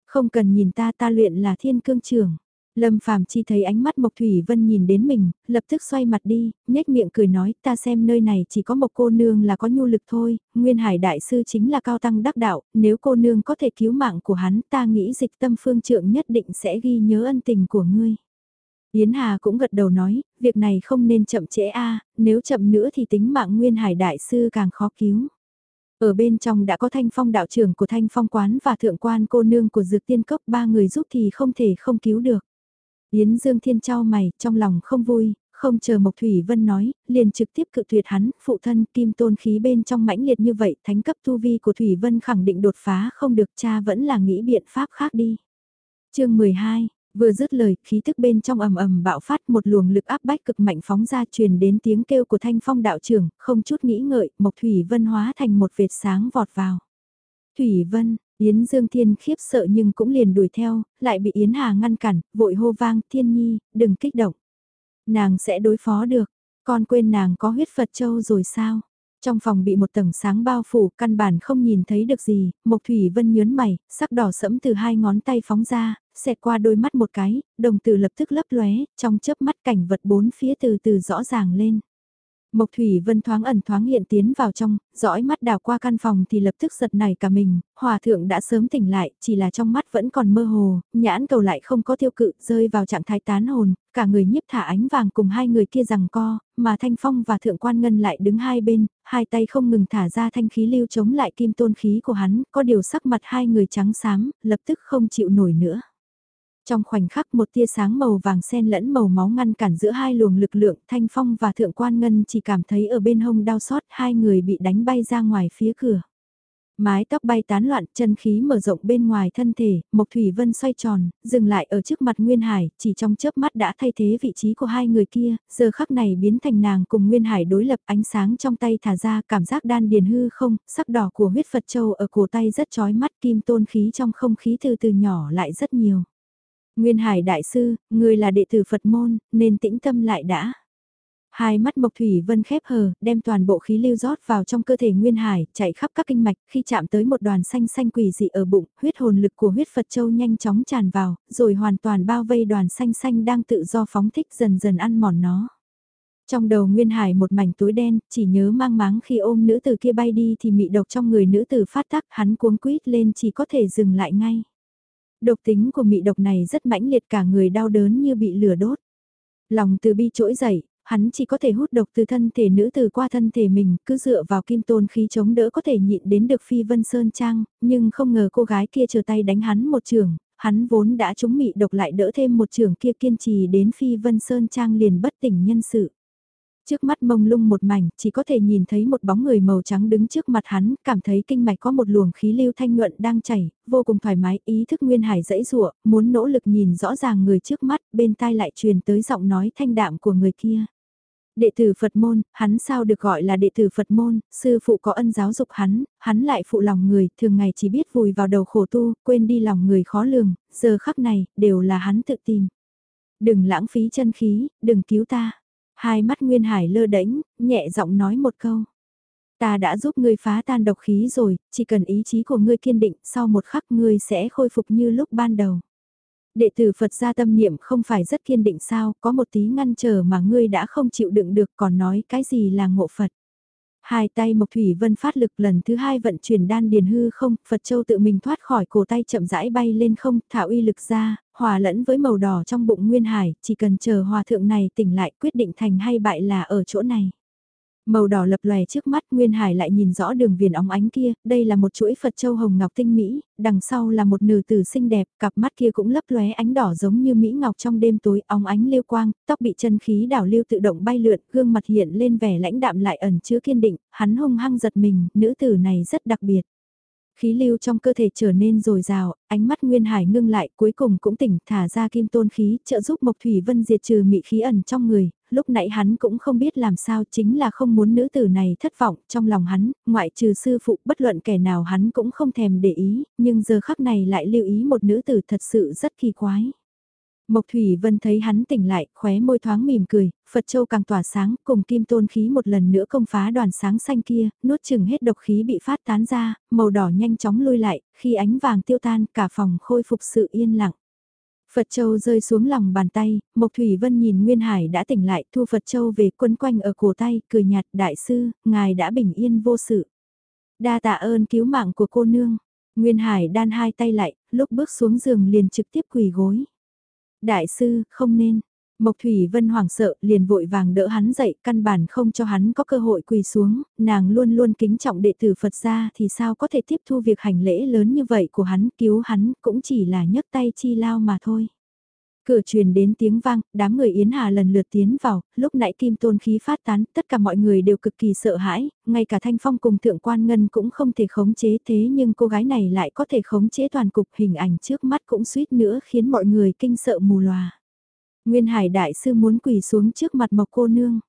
Không cần nhìn ta ta luyện là thiên cương trưởng. Lâm Phàm chi thấy ánh mắt Mộc Thủy Vân nhìn đến mình, lập tức xoay mặt đi, nhếch miệng cười nói ta xem nơi này chỉ có một cô nương là có nhu lực thôi, Nguyên Hải Đại Sư chính là cao tăng đắc đạo, nếu cô nương có thể cứu mạng của hắn ta nghĩ dịch tâm phương trượng nhất định sẽ ghi nhớ ân tình của ngươi. Yến Hà cũng gật đầu nói, việc này không nên chậm trễ a nếu chậm nữa thì tính mạng Nguyên Hải Đại Sư càng khó cứu. Ở bên trong đã có thanh phong đạo trưởng của thanh phong quán và thượng quan cô nương của dược tiên cốc ba người giúp thì không thể không cứu được. Yến Dương Thiên trao mày, trong lòng không vui, không chờ Mộc Thủy Vân nói, liền trực tiếp cự tuyệt hắn, phụ thân kim tôn khí bên trong mãnh liệt như vậy, thánh cấp tu vi của Thủy Vân khẳng định đột phá không được cha vẫn là nghĩ biện pháp khác đi. chương 12 Vừa dứt lời, khí thức bên trong ầm ầm bạo phát một luồng lực áp bách cực mạnh phóng ra truyền đến tiếng kêu của thanh phong đạo trưởng, không chút nghĩ ngợi, Mộc Thủy Vân hóa thành một vệt sáng vọt vào. Thủy Vân, Yến Dương Thiên khiếp sợ nhưng cũng liền đuổi theo, lại bị Yến Hà ngăn cản, vội hô vang, Thiên Nhi, đừng kích động. Nàng sẽ đối phó được, con quên nàng có huyết Phật Châu rồi sao? Trong phòng bị một tầng sáng bao phủ, căn bản không nhìn thấy được gì, Mộc Thủy Vân nhớn mày, sắc đỏ sẫm từ hai ngón tay phóng ra, xẹt qua đôi mắt một cái, đồng tử lập tức lấp lóe, trong chớp mắt cảnh vật bốn phía từ từ rõ ràng lên. Mộc Thủy Vân thoáng ẩn thoáng hiện tiến vào trong, dõi mắt đào qua căn phòng thì lập tức giật nảy cả mình, hòa thượng đã sớm tỉnh lại, chỉ là trong mắt vẫn còn mơ hồ, nhãn cầu lại không có tiêu cự, rơi vào trạng thái tán hồn, cả người nhiếp thả ánh vàng cùng hai người kia rằng co, mà Thanh Phong và Thượng Quan Ngân lại đứng hai bên, hai tay không ngừng thả ra thanh khí lưu chống lại kim tôn khí của hắn, có điều sắc mặt hai người trắng xám, lập tức không chịu nổi nữa. Trong khoảnh khắc một tia sáng màu vàng xen lẫn màu máu ngăn cản giữa hai luồng lực lượng Thanh Phong và Thượng Quan Ngân chỉ cảm thấy ở bên hông đau xót hai người bị đánh bay ra ngoài phía cửa. Mái tóc bay tán loạn, chân khí mở rộng bên ngoài thân thể, Mộc Thủy Vân xoay tròn, dừng lại ở trước mặt Nguyên Hải, chỉ trong chớp mắt đã thay thế vị trí của hai người kia, giờ khắc này biến thành nàng cùng Nguyên Hải đối lập ánh sáng trong tay thả ra cảm giác đan điền hư không, sắc đỏ của huyết Phật Châu ở cổ tay rất chói mắt kim tôn khí trong không khí từ từ nhỏ lại rất nhiều. Nguyên Hải Đại Sư, người là đệ tử Phật môn, nên tĩnh tâm lại đã. Hai mắt Mộc Thủy Vân khép hờ, đem toàn bộ khí lưu rót vào trong cơ thể Nguyên Hải, chạy khắp các kinh mạch, khi chạm tới một đoàn xanh xanh quỷ dị ở bụng, huyết hồn lực của huyết Phật Châu nhanh chóng tràn vào, rồi hoàn toàn bao vây đoàn xanh xanh đang tự do phóng thích dần dần ăn mòn nó. Trong đầu Nguyên Hải một mảnh tối đen, chỉ nhớ mang máng khi ôm nữ tử kia bay đi thì mị độc trong người nữ tử phát tắc, hắn cuống quýt lên chỉ có thể dừng lại ngay. Độc tính của mị độc này rất mãnh liệt cả người đau đớn như bị lửa đốt. Lòng từ bi trỗi dậy, hắn chỉ có thể hút độc từ thân thể nữ từ qua thân thể mình, cứ dựa vào kim tôn khí chống đỡ có thể nhịn đến được phi vân sơn trang, nhưng không ngờ cô gái kia chờ tay đánh hắn một trường, hắn vốn đã trúng mị độc lại đỡ thêm một trường kia kiên trì đến phi vân sơn trang liền bất tỉnh nhân sự. Trước mắt mông lung một mảnh, chỉ có thể nhìn thấy một bóng người màu trắng đứng trước mặt hắn, cảm thấy kinh mạch có một luồng khí lưu thanh nhuận đang chảy, vô cùng thoải mái, ý thức nguyên hải dãy rụa, muốn nỗ lực nhìn rõ ràng người trước mắt, bên tai lại truyền tới giọng nói thanh đạm của người kia. Đệ tử Phật môn, hắn sao được gọi là đệ tử Phật môn, sư phụ có ân giáo dục hắn, hắn lại phụ lòng người, thường ngày chỉ biết vùi vào đầu khổ tu, quên đi lòng người khó lường, giờ khắc này, đều là hắn tự tìm. Đừng lãng phí chân khí, đừng cứu ta. Hai mắt Nguyên Hải lơ đễnh, nhẹ giọng nói một câu. Ta đã giúp ngươi phá tan độc khí rồi, chỉ cần ý chí của ngươi kiên định, sau một khắc ngươi sẽ khôi phục như lúc ban đầu. Đệ tử Phật gia tâm niệm không phải rất kiên định sao, có một tí ngăn trở mà ngươi đã không chịu đựng được còn nói cái gì là ngộ Phật. Hai tay Mộc Thủy Vân phát lực lần thứ hai vận chuyển đan điền hư không, Phật Châu tự mình thoát khỏi cổ tay chậm rãi bay lên không, thả uy lực ra, hòa lẫn với màu đỏ trong bụng Nguyên Hải, chỉ cần chờ hòa thượng này tỉnh lại quyết định thành hay bại là ở chỗ này. Màu đỏ lập lòe trước mắt Nguyên Hải lại nhìn rõ đường viền óng ánh kia, đây là một chuỗi Phật Châu Hồng Ngọc Tinh Mỹ, đằng sau là một nữ tử xinh đẹp, cặp mắt kia cũng lấp lóe ánh đỏ giống như Mỹ Ngọc trong đêm tối óng ánh liêu quang, tóc bị chân khí đảo lưu tự động bay lượn, gương mặt hiện lên vẻ lãnh đạm lại ẩn chứa kiên định, hắn hung hăng giật mình, nữ tử này rất đặc biệt. Khí lưu trong cơ thể trở nên dồi dào, ánh mắt Nguyên Hải ngưng lại cuối cùng cũng tỉnh thả ra kim tôn khí trợ giúp Mộc Thủy Vân diệt trừ mị khí ẩn trong người, lúc nãy hắn cũng không biết làm sao chính là không muốn nữ tử này thất vọng trong lòng hắn, ngoại trừ sư phụ bất luận kẻ nào hắn cũng không thèm để ý, nhưng giờ khắc này lại lưu ý một nữ tử thật sự rất kỳ quái. Mộc Thủy Vân thấy hắn tỉnh lại, khóe môi thoáng mỉm cười, Phật Châu càng tỏa sáng, cùng kim tôn khí một lần nữa công phá đoàn sáng xanh kia, nuốt chừng hết độc khí bị phát tán ra, màu đỏ nhanh chóng lui lại, khi ánh vàng tiêu tan cả phòng khôi phục sự yên lặng. Phật Châu rơi xuống lòng bàn tay, Mộc Thủy Vân nhìn Nguyên Hải đã tỉnh lại thu Phật Châu về quấn quanh ở cổ tay, cười nhạt đại sư, ngài đã bình yên vô sự. Đa tạ ơn cứu mạng của cô nương. Nguyên Hải đan hai tay lại, lúc bước xuống giường liền trực tiếp quỳ gối. Đại sư, không nên. Mộc Thủy Vân hoảng sợ liền vội vàng đỡ hắn dậy căn bản không cho hắn có cơ hội quỳ xuống, nàng luôn luôn kính trọng đệ tử Phật gia thì sao có thể tiếp thu việc hành lễ lớn như vậy của hắn cứu hắn cũng chỉ là nhấc tay chi lao mà thôi. Cửa truyền đến tiếng vang, đám người Yến Hà lần lượt tiến vào, lúc nãy kim tôn khí phát tán, tất cả mọi người đều cực kỳ sợ hãi, ngay cả Thanh Phong cùng Thượng Quan Ngân cũng không thể khống chế thế nhưng cô gái này lại có thể khống chế toàn cục hình ảnh trước mắt cũng suýt nữa khiến mọi người kinh sợ mù lòa. Nguyên Hải Đại Sư muốn quỳ xuống trước mặt Mộc cô nương.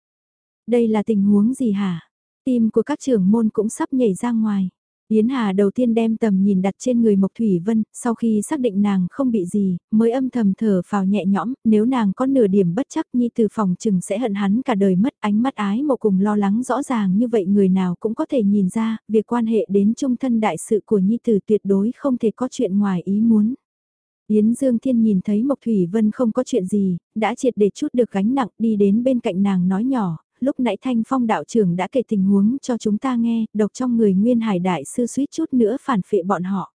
Đây là tình huống gì hả? Tim của các trưởng môn cũng sắp nhảy ra ngoài. Yến Hà đầu tiên đem tầm nhìn đặt trên người Mộc Thủy Vân, sau khi xác định nàng không bị gì, mới âm thầm thở phào nhẹ nhõm, nếu nàng có nửa điểm bất chắc Nhi từ phòng chừng sẽ hận hắn cả đời mất ánh mắt ái một cùng lo lắng rõ ràng như vậy người nào cũng có thể nhìn ra, việc quan hệ đến trung thân đại sự của Nhi tử tuyệt đối không thể có chuyện ngoài ý muốn. Yến Dương Thiên nhìn thấy Mộc Thủy Vân không có chuyện gì, đã triệt để chút được gánh nặng đi đến bên cạnh nàng nói nhỏ, lúc nãy Thanh Phong đạo trưởng đã kể tình huống cho chúng ta nghe, độc trong người Nguyên Hải Đại sư suýt chút nữa phản phệ bọn họ.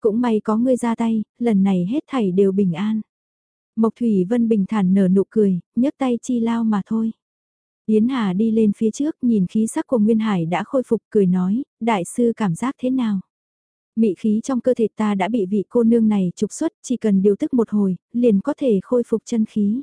Cũng may có ngươi ra tay, lần này hết thảy đều bình an. Mộc Thủy Vân bình thản nở nụ cười, nhấc tay chi lao mà thôi. Yến Hà đi lên phía trước nhìn khí sắc của Nguyên Hải đã khôi phục cười nói, đại sư cảm giác thế nào? Mị khí trong cơ thể ta đã bị vị cô nương này trục xuất, chỉ cần điều tức một hồi, liền có thể khôi phục chân khí.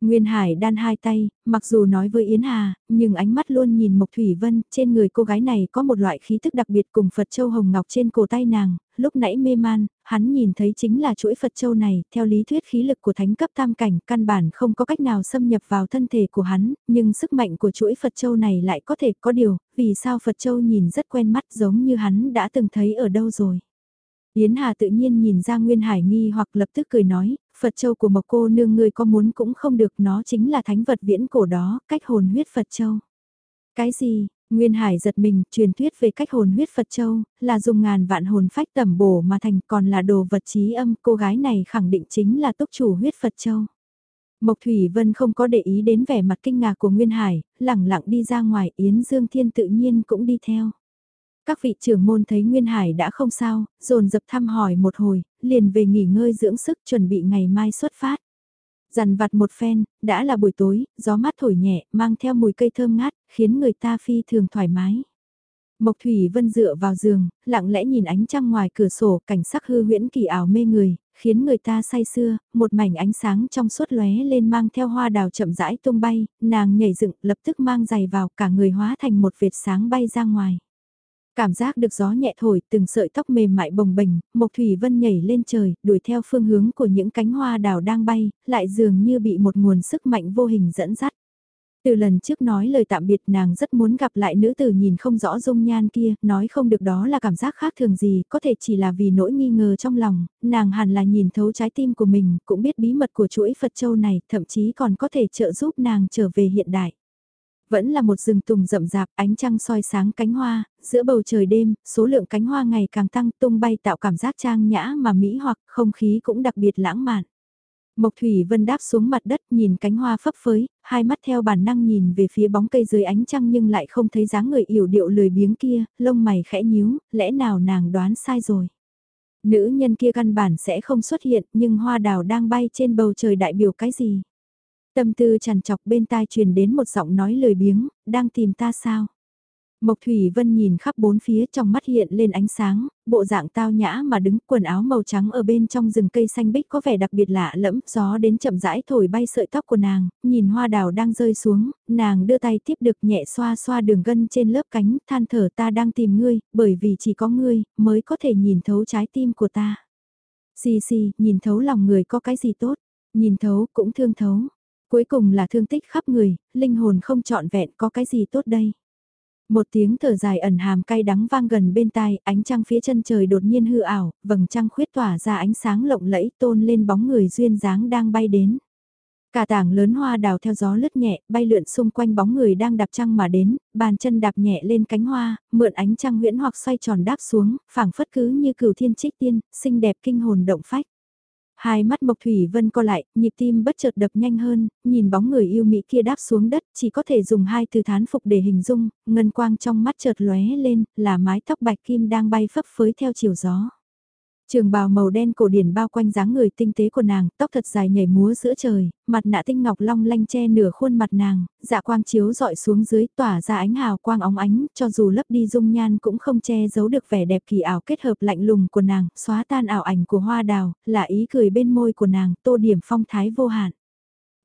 Nguyên Hải đan hai tay, mặc dù nói với Yến Hà, nhưng ánh mắt luôn nhìn Mộc Thủy Vân, trên người cô gái này có một loại khí thức đặc biệt cùng Phật Châu Hồng Ngọc trên cổ tay nàng, lúc nãy mê man, hắn nhìn thấy chính là chuỗi Phật Châu này, theo lý thuyết khí lực của thánh cấp tam cảnh, căn bản không có cách nào xâm nhập vào thân thể của hắn, nhưng sức mạnh của chuỗi Phật Châu này lại có thể có điều, vì sao Phật Châu nhìn rất quen mắt giống như hắn đã từng thấy ở đâu rồi. Yến Hà tự nhiên nhìn ra Nguyên Hải nghi hoặc lập tức cười nói, Phật Châu của Mộc cô nương ngươi có muốn cũng không được nó chính là thánh vật viễn cổ đó, cách hồn huyết Phật Châu. Cái gì? Nguyên Hải giật mình, truyền thuyết về cách hồn huyết Phật Châu, là dùng ngàn vạn hồn phách tẩm bổ mà thành còn là đồ vật trí âm, cô gái này khẳng định chính là tốc chủ huyết Phật Châu. Mộc Thủy Vân không có để ý đến vẻ mặt kinh ngạc của Nguyên Hải, lẳng lặng đi ra ngoài, Yến Dương Thiên tự nhiên cũng đi theo. Các vị trưởng môn thấy Nguyên Hải đã không sao, dồn dập thăm hỏi một hồi, liền về nghỉ ngơi dưỡng sức chuẩn bị ngày mai xuất phát. Dằn vặt một phen, đã là buổi tối, gió mát thổi nhẹ, mang theo mùi cây thơm ngát, khiến người ta phi thường thoải mái. Mộc Thủy Vân dựa vào giường, lặng lẽ nhìn ánh trăng ngoài cửa sổ, cảnh sắc hư huyễn kỳ ảo mê người, khiến người ta say sưa, một mảnh ánh sáng trong suốt lóe lên mang theo hoa đào chậm rãi tung bay, nàng nhảy dựng lập tức mang giày vào cả người hóa thành một vệt sáng bay ra ngoài. Cảm giác được gió nhẹ thổi, từng sợi tóc mềm mại bồng bềnh, Mộc Thủy Vân nhảy lên trời, đuổi theo phương hướng của những cánh hoa đào đang bay, lại dường như bị một nguồn sức mạnh vô hình dẫn dắt. Từ lần trước nói lời tạm biệt nàng rất muốn gặp lại nữ tử nhìn không rõ dung nhan kia, nói không được đó là cảm giác khác thường gì, có thể chỉ là vì nỗi nghi ngờ trong lòng, nàng hẳn là nhìn thấu trái tim của mình, cũng biết bí mật của chuỗi Phật Châu này, thậm chí còn có thể trợ giúp nàng trở về hiện đại. Vẫn là một rừng tùng rậm rạp, ánh trăng soi sáng cánh hoa, giữa bầu trời đêm, số lượng cánh hoa ngày càng tăng tung bay tạo cảm giác trang nhã mà mỹ hoặc không khí cũng đặc biệt lãng mạn. Mộc Thủy Vân đáp xuống mặt đất nhìn cánh hoa phấp phới, hai mắt theo bản năng nhìn về phía bóng cây dưới ánh trăng nhưng lại không thấy dáng người yểu điệu lười biếng kia, lông mày khẽ nhíu, lẽ nào nàng đoán sai rồi. Nữ nhân kia căn bản sẽ không xuất hiện nhưng hoa đào đang bay trên bầu trời đại biểu cái gì. Tâm tư chằn chọc bên tai truyền đến một giọng nói lời biếng, đang tìm ta sao? Mộc Thủy Vân nhìn khắp bốn phía trong mắt hiện lên ánh sáng, bộ dạng tao nhã mà đứng quần áo màu trắng ở bên trong rừng cây xanh bích có vẻ đặc biệt lạ lẫm, gió đến chậm rãi thổi bay sợi tóc của nàng, nhìn hoa đào đang rơi xuống, nàng đưa tay tiếp được nhẹ xoa xoa đường gân trên lớp cánh, than thở ta đang tìm ngươi, bởi vì chỉ có ngươi, mới có thể nhìn thấu trái tim của ta. Xì xì, nhìn thấu lòng người có cái gì tốt, nhìn thấu cũng thương thấu. Cuối cùng là thương tích khắp người, linh hồn không trọn vẹn có cái gì tốt đây. Một tiếng thở dài ẩn hàm cay đắng vang gần bên tai, ánh trăng phía chân trời đột nhiên hư ảo, vầng trăng khuyết tỏa ra ánh sáng lộng lẫy tôn lên bóng người duyên dáng đang bay đến. Cả tảng lớn hoa đào theo gió lướt nhẹ, bay lượn xung quanh bóng người đang đạp trăng mà đến, bàn chân đạp nhẹ lên cánh hoa, mượn ánh trăng huyễn hoặc xoay tròn đáp xuống, phảng phất cứ như cửu thiên trích tiên, xinh đẹp kinh hồn động phách. Hai mắt Mộc Thủy Vân co lại, nhịp tim bất chợt đập nhanh hơn, nhìn bóng người yêu Mỹ kia đáp xuống đất, chỉ có thể dùng hai từ thán phục để hình dung, ngân quang trong mắt chợt lóe lên, là mái tóc bạch kim đang bay phấp phới theo chiều gió. Trường bào màu đen cổ điển bao quanh dáng người tinh tế của nàng, tóc thật dài nhảy múa giữa trời, mặt nạ tinh ngọc long lanh che nửa khuôn mặt nàng, dạ quang chiếu dọi xuống dưới tỏa ra ánh hào quang óng ánh, cho dù lấp đi dung nhan cũng không che giấu được vẻ đẹp kỳ ảo kết hợp lạnh lùng của nàng, xóa tan ảo ảnh của hoa đào, là ý cười bên môi của nàng, tô điểm phong thái vô hạn.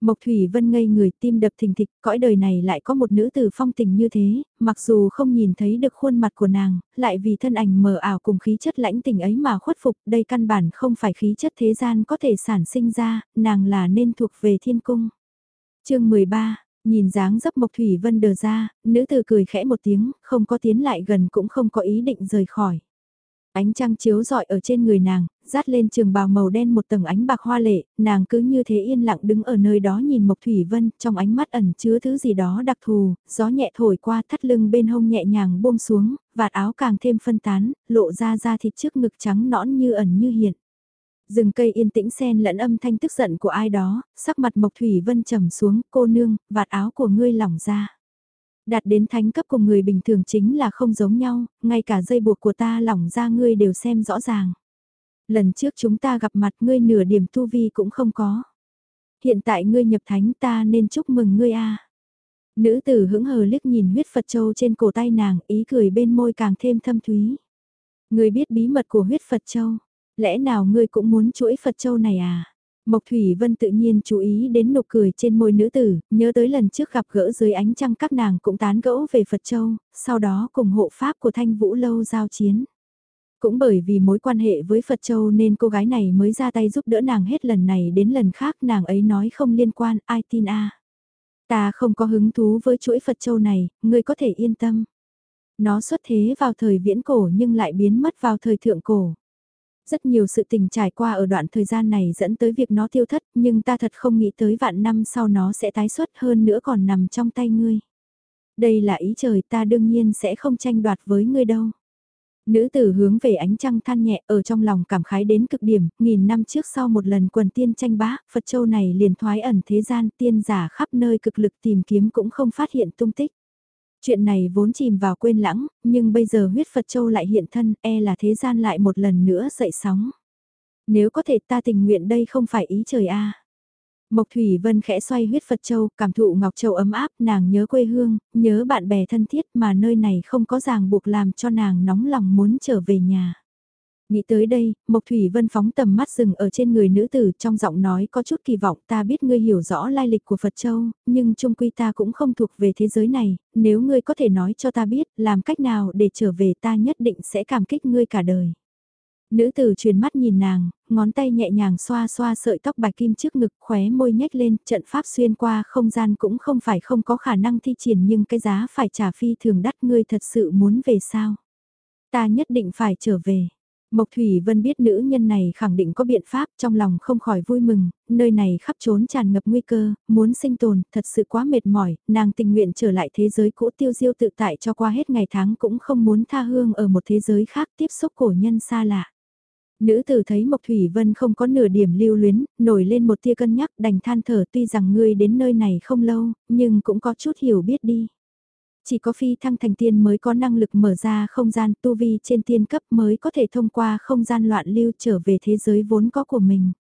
Mộc Thủy Vân ngây người tim đập thình thịch, cõi đời này lại có một nữ tử phong tình như thế, mặc dù không nhìn thấy được khuôn mặt của nàng, lại vì thân ảnh mờ ảo cùng khí chất lãnh tình ấy mà khuất phục, đây căn bản không phải khí chất thế gian có thể sản sinh ra, nàng là nên thuộc về thiên cung. chương 13 Nhìn dáng dấp Mộc Thủy Vân đờ ra, nữ tử cười khẽ một tiếng, không có tiến lại gần cũng không có ý định rời khỏi. Ánh trăng chiếu rọi ở trên người nàng, dát lên trường bào màu đen một tầng ánh bạc hoa lệ, nàng cứ như thế yên lặng đứng ở nơi đó nhìn Mộc Thủy Vân, trong ánh mắt ẩn chứa thứ gì đó đặc thù, gió nhẹ thổi qua thắt lưng bên hông nhẹ nhàng buông xuống, vạt áo càng thêm phân tán, lộ ra da thịt trước ngực trắng nõn như ẩn như hiện. Rừng cây yên tĩnh xen lẫn âm thanh tức giận của ai đó, sắc mặt Mộc Thủy Vân trầm xuống, cô nương, vạt áo của ngươi lỏng ra. Đạt đến thánh cấp cùng người bình thường chính là không giống nhau, ngay cả dây buộc của ta lỏng ra ngươi đều xem rõ ràng. Lần trước chúng ta gặp mặt ngươi nửa điểm tu vi cũng không có. Hiện tại ngươi nhập thánh ta nên chúc mừng ngươi a. Nữ tử hững hờ liếc nhìn huyết Phật Châu trên cổ tay nàng, ý cười bên môi càng thêm thâm thúy. Ngươi biết bí mật của huyết Phật Châu, lẽ nào ngươi cũng muốn chuỗi Phật Châu này à? Mộc Thủy Vân tự nhiên chú ý đến nụ cười trên môi nữ tử, nhớ tới lần trước gặp gỡ dưới ánh trăng các nàng cũng tán gẫu về Phật Châu, sau đó cùng hộ pháp của Thanh Vũ Lâu giao chiến. Cũng bởi vì mối quan hệ với Phật Châu nên cô gái này mới ra tay giúp đỡ nàng hết lần này đến lần khác nàng ấy nói không liên quan, ai tin a Ta không có hứng thú với chuỗi Phật Châu này, ngươi có thể yên tâm. Nó xuất thế vào thời viễn cổ nhưng lại biến mất vào thời thượng cổ. Rất nhiều sự tình trải qua ở đoạn thời gian này dẫn tới việc nó tiêu thất, nhưng ta thật không nghĩ tới vạn năm sau nó sẽ tái xuất hơn nữa còn nằm trong tay ngươi. Đây là ý trời ta đương nhiên sẽ không tranh đoạt với ngươi đâu. Nữ tử hướng về ánh trăng than nhẹ ở trong lòng cảm khái đến cực điểm, nghìn năm trước sau một lần quần tiên tranh bá, Phật Châu này liền thoái ẩn thế gian tiên giả khắp nơi cực lực tìm kiếm cũng không phát hiện tung tích. Chuyện này vốn chìm vào quên lãng, nhưng bây giờ huyết Phật Châu lại hiện thân, e là thế gian lại một lần nữa dậy sóng. Nếu có thể ta tình nguyện đây không phải ý trời a. Mộc Thủy Vân khẽ xoay huyết Phật Châu, cảm thụ Ngọc Châu ấm áp, nàng nhớ quê hương, nhớ bạn bè thân thiết mà nơi này không có ràng buộc làm cho nàng nóng lòng muốn trở về nhà. Nghĩ tới đây, Mộc Thủy Vân phóng tầm mắt dừng ở trên người nữ tử trong giọng nói có chút kỳ vọng ta biết ngươi hiểu rõ lai lịch của Phật Châu, nhưng trung quy ta cũng không thuộc về thế giới này, nếu ngươi có thể nói cho ta biết làm cách nào để trở về ta nhất định sẽ cảm kích ngươi cả đời. Nữ tử truyền mắt nhìn nàng, ngón tay nhẹ nhàng xoa xoa sợi tóc bạch kim trước ngực khóe môi nhếch lên, trận pháp xuyên qua không gian cũng không phải không có khả năng thi triển nhưng cái giá phải trả phi thường đắt ngươi thật sự muốn về sao. Ta nhất định phải trở về. Mộc Thủy Vân biết nữ nhân này khẳng định có biện pháp trong lòng không khỏi vui mừng, nơi này khắp trốn tràn ngập nguy cơ, muốn sinh tồn, thật sự quá mệt mỏi, nàng tình nguyện trở lại thế giới cũ tiêu diêu tự tại cho qua hết ngày tháng cũng không muốn tha hương ở một thế giới khác tiếp xúc cổ nhân xa lạ. Nữ tử thấy Mộc Thủy Vân không có nửa điểm lưu luyến, nổi lên một tia cân nhắc đành than thở tuy rằng ngươi đến nơi này không lâu, nhưng cũng có chút hiểu biết đi. Chỉ có phi thăng thành tiên mới có năng lực mở ra không gian tu vi trên tiên cấp mới có thể thông qua không gian loạn lưu trở về thế giới vốn có của mình.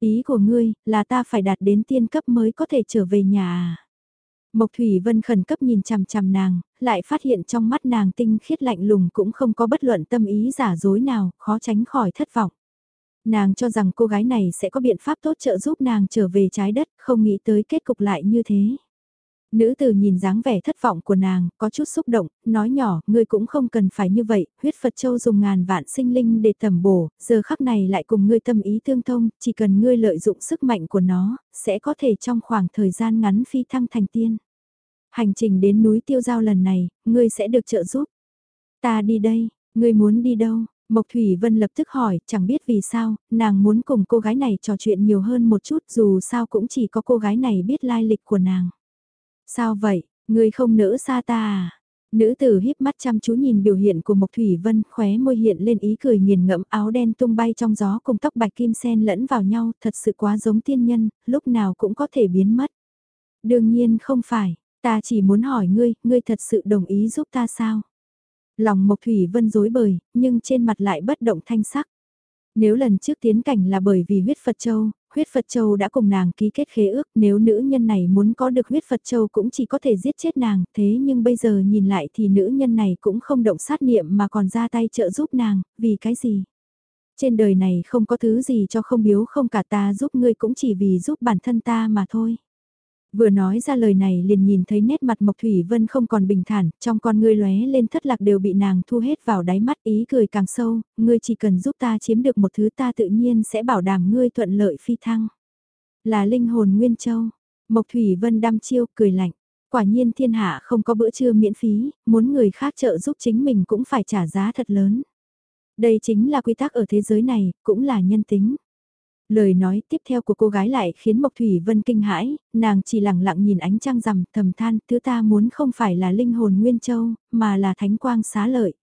Ý của ngươi là ta phải đạt đến tiên cấp mới có thể trở về nhà à? Mộc Thủy Vân khẩn cấp nhìn chằm chằm nàng, lại phát hiện trong mắt nàng tinh khiết lạnh lùng cũng không có bất luận tâm ý giả dối nào, khó tránh khỏi thất vọng. Nàng cho rằng cô gái này sẽ có biện pháp tốt trợ giúp nàng trở về trái đất, không nghĩ tới kết cục lại như thế. Nữ tử nhìn dáng vẻ thất vọng của nàng, có chút xúc động, nói nhỏ, ngươi cũng không cần phải như vậy, huyết Phật Châu dùng ngàn vạn sinh linh để tầm bổ, giờ khắc này lại cùng ngươi tâm ý tương thông, chỉ cần ngươi lợi dụng sức mạnh của nó, sẽ có thể trong khoảng thời gian ngắn phi thăng thành tiên. Hành trình đến núi tiêu giao lần này, ngươi sẽ được trợ giúp. Ta đi đây, ngươi muốn đi đâu? Mộc Thủy Vân lập tức hỏi, chẳng biết vì sao, nàng muốn cùng cô gái này trò chuyện nhiều hơn một chút dù sao cũng chỉ có cô gái này biết lai lịch của nàng. Sao vậy, ngươi không nỡ xa ta à? Nữ tử híp mắt chăm chú nhìn biểu hiện của Mộc Thủy Vân khóe môi hiện lên ý cười nghiền ngẫm áo đen tung bay trong gió cùng tóc bạch kim sen lẫn vào nhau thật sự quá giống tiên nhân, lúc nào cũng có thể biến mất. Đương nhiên không phải, ta chỉ muốn hỏi ngươi, ngươi thật sự đồng ý giúp ta sao? Lòng Mộc Thủy Vân dối bời, nhưng trên mặt lại bất động thanh sắc. Nếu lần trước tiến cảnh là bởi vì huyết Phật Châu, huyết Phật Châu đã cùng nàng ký kết khế ước, nếu nữ nhân này muốn có được huyết Phật Châu cũng chỉ có thể giết chết nàng, thế nhưng bây giờ nhìn lại thì nữ nhân này cũng không động sát niệm mà còn ra tay trợ giúp nàng, vì cái gì? Trên đời này không có thứ gì cho không biếu không cả ta giúp ngươi cũng chỉ vì giúp bản thân ta mà thôi. Vừa nói ra lời này liền nhìn thấy nét mặt Mộc Thủy Vân không còn bình thản, trong con ngươi lóe lên thất lạc đều bị nàng thu hết vào đáy mắt ý cười càng sâu, ngươi chỉ cần giúp ta chiếm được một thứ ta tự nhiên sẽ bảo đảm ngươi thuận lợi phi thăng. Là linh hồn Nguyên Châu, Mộc Thủy Vân đăm chiêu cười lạnh, quả nhiên thiên hạ không có bữa trưa miễn phí, muốn người khác trợ giúp chính mình cũng phải trả giá thật lớn. Đây chính là quy tắc ở thế giới này, cũng là nhân tính. Lời nói tiếp theo của cô gái lại khiến Mộc Thủy Vân kinh hãi, nàng chỉ lặng lặng nhìn ánh trăng rằm thầm than, thứ ta muốn không phải là linh hồn Nguyên Châu, mà là thánh quang xá lợi.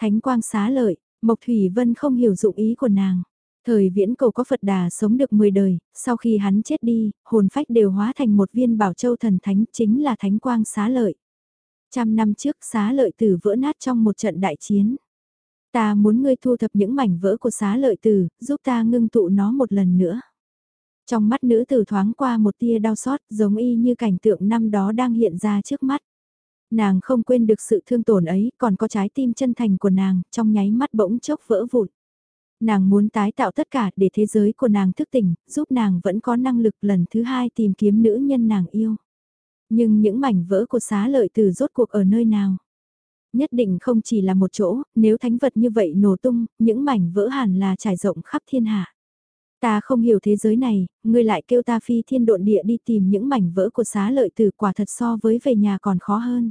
Thánh quang xá lợi, Mộc Thủy Vân không hiểu dụng ý của nàng. Thời viễn cầu có Phật đà sống được 10 đời, sau khi hắn chết đi, hồn phách đều hóa thành một viên bảo châu thần thánh chính là thánh quang xá lợi. Trăm năm trước xá lợi tử vỡ nát trong một trận đại chiến. Ta muốn ngươi thu thập những mảnh vỡ của xá lợi tử, giúp ta ngưng tụ nó một lần nữa. Trong mắt nữ tử thoáng qua một tia đau xót giống y như cảnh tượng năm đó đang hiện ra trước mắt. Nàng không quên được sự thương tổn ấy, còn có trái tim chân thành của nàng, trong nháy mắt bỗng chốc vỡ vụn. Nàng muốn tái tạo tất cả để thế giới của nàng thức tỉnh, giúp nàng vẫn có năng lực lần thứ hai tìm kiếm nữ nhân nàng yêu. Nhưng những mảnh vỡ của xá lợi từ rốt cuộc ở nơi nào? Nhất định không chỉ là một chỗ, nếu thánh vật như vậy nổ tung, những mảnh vỡ hẳn là trải rộng khắp thiên hạ. Ta không hiểu thế giới này, ngươi lại kêu ta phi thiên độn địa đi tìm những mảnh vỡ của xá lợi tử quả thật so với về nhà còn khó hơn.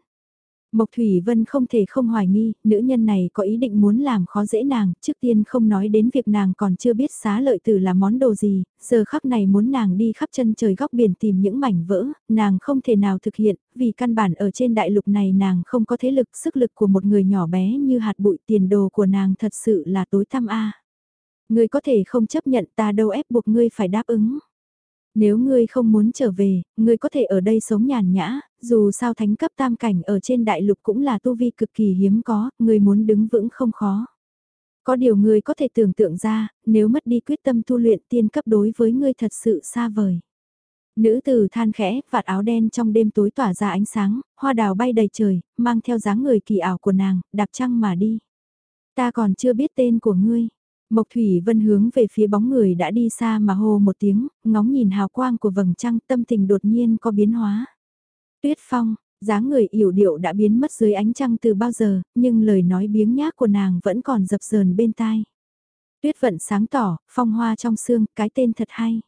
Mộc Thủy Vân không thể không hoài nghi, nữ nhân này có ý định muốn làm khó dễ nàng, trước tiên không nói đến việc nàng còn chưa biết xá lợi tử là món đồ gì, giờ khắc này muốn nàng đi khắp chân trời góc biển tìm những mảnh vỡ, nàng không thể nào thực hiện, vì căn bản ở trên đại lục này nàng không có thế lực sức lực của một người nhỏ bé như hạt bụi tiền đồ của nàng thật sự là tối tăm a. Ngươi có thể không chấp nhận ta đâu ép buộc ngươi phải đáp ứng. Nếu ngươi không muốn trở về, ngươi có thể ở đây sống nhàn nhã, dù sao thánh cấp tam cảnh ở trên đại lục cũng là tu vi cực kỳ hiếm có, ngươi muốn đứng vững không khó. Có điều ngươi có thể tưởng tượng ra, nếu mất đi quyết tâm tu luyện tiên cấp đối với ngươi thật sự xa vời. Nữ tử than khẽ, vạt áo đen trong đêm tối tỏa ra ánh sáng, hoa đào bay đầy trời, mang theo dáng người kỳ ảo của nàng, đạp trăng mà đi. Ta còn chưa biết tên của ngươi. Mộc Thủy Vân hướng về phía bóng người đã đi xa mà hô một tiếng, ngóng nhìn hào quang của vầng trăng tâm tình đột nhiên có biến hóa. Tuyết Phong, dáng người yểu điệu đã biến mất dưới ánh trăng từ bao giờ, nhưng lời nói biếng nhác của nàng vẫn còn dập dờn bên tai. Tuyết vận sáng tỏ, phong hoa trong xương, cái tên thật hay.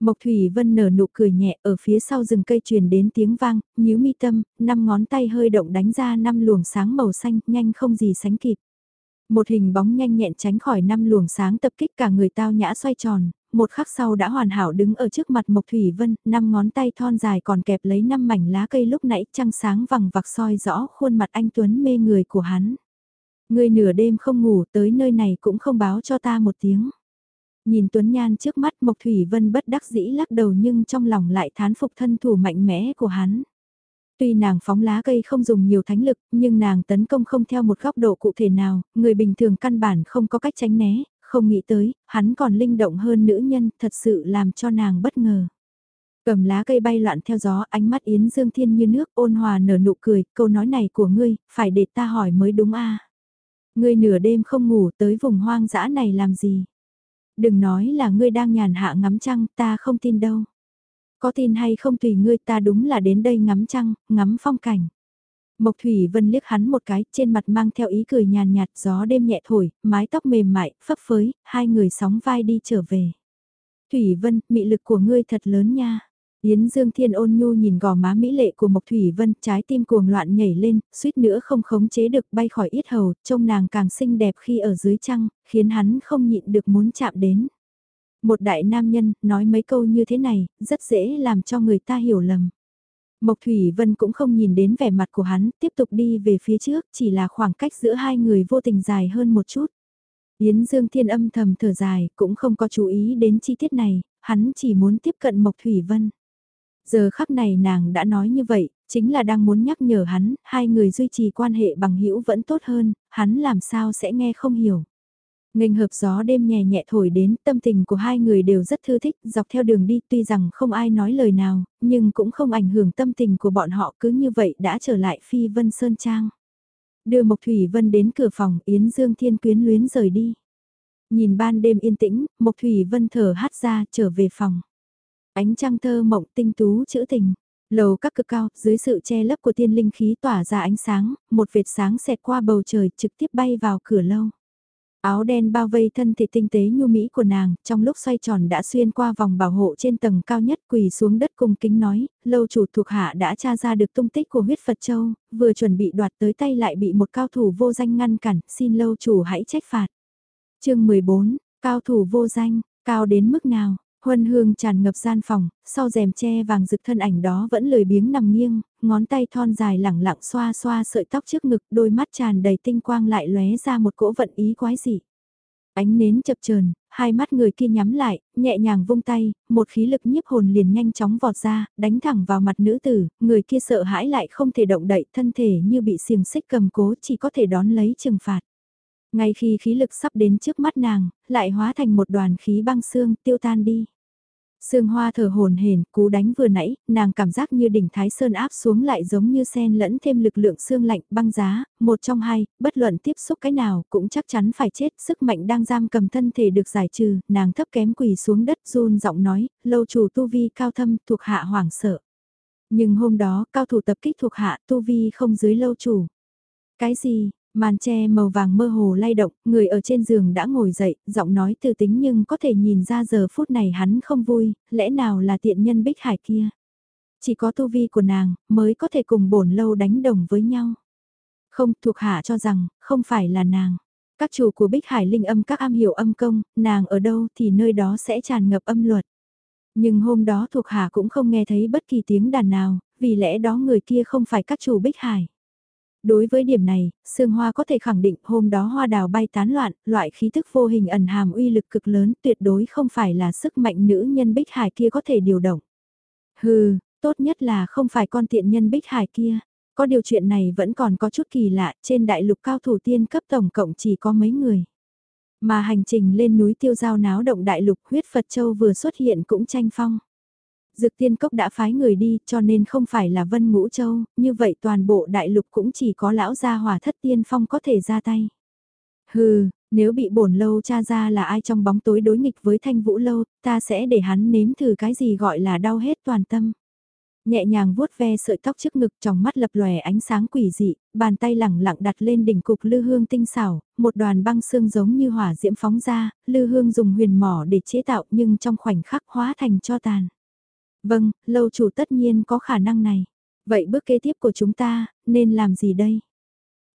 Mộc Thủy Vân nở nụ cười nhẹ ở phía sau rừng cây truyền đến tiếng vang, nhíu mi tâm, năm ngón tay hơi động đánh ra năm luồng sáng màu xanh, nhanh không gì sánh kịp. Một hình bóng nhanh nhẹn tránh khỏi năm luồng sáng tập kích cả người tao nhã xoay tròn, một khắc sau đã hoàn hảo đứng ở trước mặt Mộc Thủy Vân, năm ngón tay thon dài còn kẹp lấy năm mảnh lá cây lúc nãy trăng sáng vằng vặc soi rõ khuôn mặt anh Tuấn mê người của hắn. Người nửa đêm không ngủ tới nơi này cũng không báo cho ta một tiếng. Nhìn Tuấn Nhan trước mắt Mộc Thủy Vân bất đắc dĩ lắc đầu nhưng trong lòng lại thán phục thân thủ mạnh mẽ của hắn. Tuy nàng phóng lá cây không dùng nhiều thánh lực, nhưng nàng tấn công không theo một góc độ cụ thể nào, người bình thường căn bản không có cách tránh né, không nghĩ tới, hắn còn linh động hơn nữ nhân, thật sự làm cho nàng bất ngờ. Cầm lá cây bay loạn theo gió, ánh mắt Yến Dương Thiên như nước ôn hòa nở nụ cười, câu nói này của ngươi, phải để ta hỏi mới đúng a. Ngươi nửa đêm không ngủ tới vùng hoang dã này làm gì? Đừng nói là ngươi đang nhàn hạ ngắm trăng, ta không tin đâu. Có tin hay không tùy ngươi ta đúng là đến đây ngắm trăng, ngắm phong cảnh. Mộc Thủy Vân liếc hắn một cái, trên mặt mang theo ý cười nhàn nhạt, gió đêm nhẹ thổi, mái tóc mềm mại, phấp phới, hai người sóng vai đi trở về. Thủy Vân, mị lực của ngươi thật lớn nha. Yến Dương Thiên ôn nhu nhìn gò má mỹ lệ của Mộc Thủy Vân, trái tim cuồng loạn nhảy lên, suýt nữa không khống chế được bay khỏi yết hầu, trông nàng càng xinh đẹp khi ở dưới trăng, khiến hắn không nhịn được muốn chạm đến. Một đại nam nhân, nói mấy câu như thế này, rất dễ làm cho người ta hiểu lầm. Mộc Thủy Vân cũng không nhìn đến vẻ mặt của hắn, tiếp tục đi về phía trước, chỉ là khoảng cách giữa hai người vô tình dài hơn một chút. Yến Dương Thiên âm thầm thở dài, cũng không có chú ý đến chi tiết này, hắn chỉ muốn tiếp cận Mộc Thủy Vân. Giờ khắc này nàng đã nói như vậy, chính là đang muốn nhắc nhở hắn, hai người duy trì quan hệ bằng hữu vẫn tốt hơn, hắn làm sao sẽ nghe không hiểu. Nghênh hợp gió đêm nhẹ nhẹ thổi đến, tâm tình của hai người đều rất thư thích, dọc theo đường đi tuy rằng không ai nói lời nào, nhưng cũng không ảnh hưởng tâm tình của bọn họ cứ như vậy đã trở lại phi vân sơn trang. Đưa Mộc Thủy Vân đến cửa phòng, Yến Dương Thiên quyến luyến rời đi. Nhìn ban đêm yên tĩnh, Mộc Thủy Vân thở hát ra, trở về phòng. Ánh trăng thơ mộng tinh tú chữ tình. Lầu các cực cao, dưới sự che lấp của tiên linh khí tỏa ra ánh sáng, một vệt sáng xẹt qua bầu trời trực tiếp bay vào cửa lâu. Áo đen bao vây thân thể tinh tế nhu mỹ của nàng, trong lúc xoay tròn đã xuyên qua vòng bảo hộ trên tầng cao nhất quỳ xuống đất cung kính nói, lâu chủ thuộc hạ đã tra ra được tung tích của huyết Phật Châu, vừa chuẩn bị đoạt tới tay lại bị một cao thủ vô danh ngăn cản, xin lâu chủ hãy trách phạt. chương 14, cao thủ vô danh, cao đến mức nào, Huân hương tràn ngập gian phòng, sau rèm che vàng rực thân ảnh đó vẫn lười biếng nằm nghiêng, ngón tay thon dài lẳng lặng xoa xoa sợi tóc trước ngực, đôi mắt tràn đầy tinh quang lại lóe ra một cỗ vận ý quái dị. Ánh nến chập chờn, hai mắt người kia nhắm lại, nhẹ nhàng vung tay, một khí lực nhiếp hồn liền nhanh chóng vọt ra, đánh thẳng vào mặt nữ tử, người kia sợ hãi lại không thể động đậy, thân thể như bị xiềng xích cầm cố chỉ có thể đón lấy trừng phạt. Ngay khi khí lực sắp đến trước mắt nàng, lại hóa thành một đoàn khí băng xương tiêu tan đi. Sương hoa thở hồn hển, cú đánh vừa nãy, nàng cảm giác như đỉnh Thái Sơn áp xuống lại giống như sen lẫn thêm lực lượng xương lạnh băng giá, một trong hai, bất luận tiếp xúc cái nào cũng chắc chắn phải chết, sức mạnh đang giam cầm thân thể được giải trừ, nàng thấp kém quỳ xuống đất run giọng nói, lâu chủ tu vi cao thâm thuộc hạ hoảng sợ. Nhưng hôm đó, cao thủ tập kích thuộc hạ tu vi không dưới lâu chủ. Cái gì, Màn tre màu vàng mơ hồ lay động, người ở trên giường đã ngồi dậy, giọng nói từ tính nhưng có thể nhìn ra giờ phút này hắn không vui, lẽ nào là tiện nhân bích hải kia. Chỉ có tu vi của nàng, mới có thể cùng bổn lâu đánh đồng với nhau. Không, thuộc hạ cho rằng, không phải là nàng. Các chủ của bích hải linh âm các am hiểu âm công, nàng ở đâu thì nơi đó sẽ tràn ngập âm luật. Nhưng hôm đó thuộc hạ cũng không nghe thấy bất kỳ tiếng đàn nào, vì lẽ đó người kia không phải các chủ bích hải. Đối với điểm này, Sương Hoa có thể khẳng định hôm đó hoa đào bay tán loạn, loại khí thức vô hình ẩn hàm uy lực cực lớn tuyệt đối không phải là sức mạnh nữ nhân Bích Hải kia có thể điều động. Hừ, tốt nhất là không phải con tiện nhân Bích Hải kia. Có điều chuyện này vẫn còn có chút kỳ lạ, trên đại lục cao thủ tiên cấp tổng cộng chỉ có mấy người. Mà hành trình lên núi tiêu giao náo động đại lục huyết Phật Châu vừa xuất hiện cũng tranh phong. Dược tiên cốc đã phái người đi cho nên không phải là Vân Ngũ Châu, như vậy toàn bộ đại lục cũng chỉ có lão gia hỏa thất tiên phong có thể ra tay. Hừ, nếu bị bổn lâu cha ra là ai trong bóng tối đối nghịch với thanh vũ lâu, ta sẽ để hắn nếm thử cái gì gọi là đau hết toàn tâm. Nhẹ nhàng vuốt ve sợi tóc trước ngực trong mắt lập lòe ánh sáng quỷ dị, bàn tay lẳng lặng đặt lên đỉnh cục lư hương tinh xảo, một đoàn băng xương giống như hỏa diễm phóng ra, lư hương dùng huyền mỏ để chế tạo nhưng trong khoảnh khắc hóa thành cho tàn. Vâng, lâu chủ tất nhiên có khả năng này. Vậy bước kế tiếp của chúng ta, nên làm gì đây?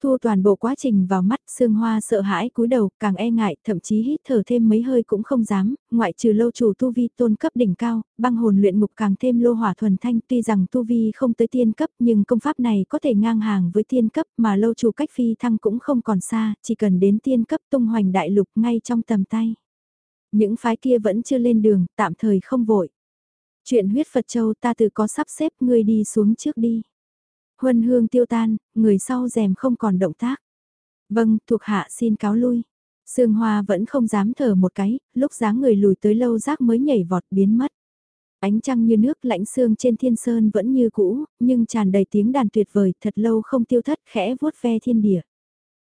Thu toàn bộ quá trình vào mắt Sương Hoa sợ hãi cúi đầu, càng e ngại, thậm chí hít thở thêm mấy hơi cũng không dám, ngoại trừ lâu chủ tu vi tôn cấp đỉnh cao, băng hồn luyện ngục càng thêm lô hỏa thuần thanh, tuy rằng tu vi không tới tiên cấp nhưng công pháp này có thể ngang hàng với tiên cấp mà lâu chủ cách phi thăng cũng không còn xa, chỉ cần đến tiên cấp tung hoành đại lục ngay trong tầm tay. Những phái kia vẫn chưa lên đường, tạm thời không vội. Chuyện huyết Phật Châu ta tự có sắp xếp ngươi đi xuống trước đi. Huân hương tiêu tan, người sau rèm không còn động tác. Vâng, thuộc hạ xin cáo lui. Sương Hoa vẫn không dám thở một cái, lúc dáng người lùi tới lâu rác mới nhảy vọt biến mất. Ánh trăng như nước lãnh sương trên thiên sơn vẫn như cũ, nhưng tràn đầy tiếng đàn tuyệt vời thật lâu không tiêu thất khẽ vuốt ve thiên địa.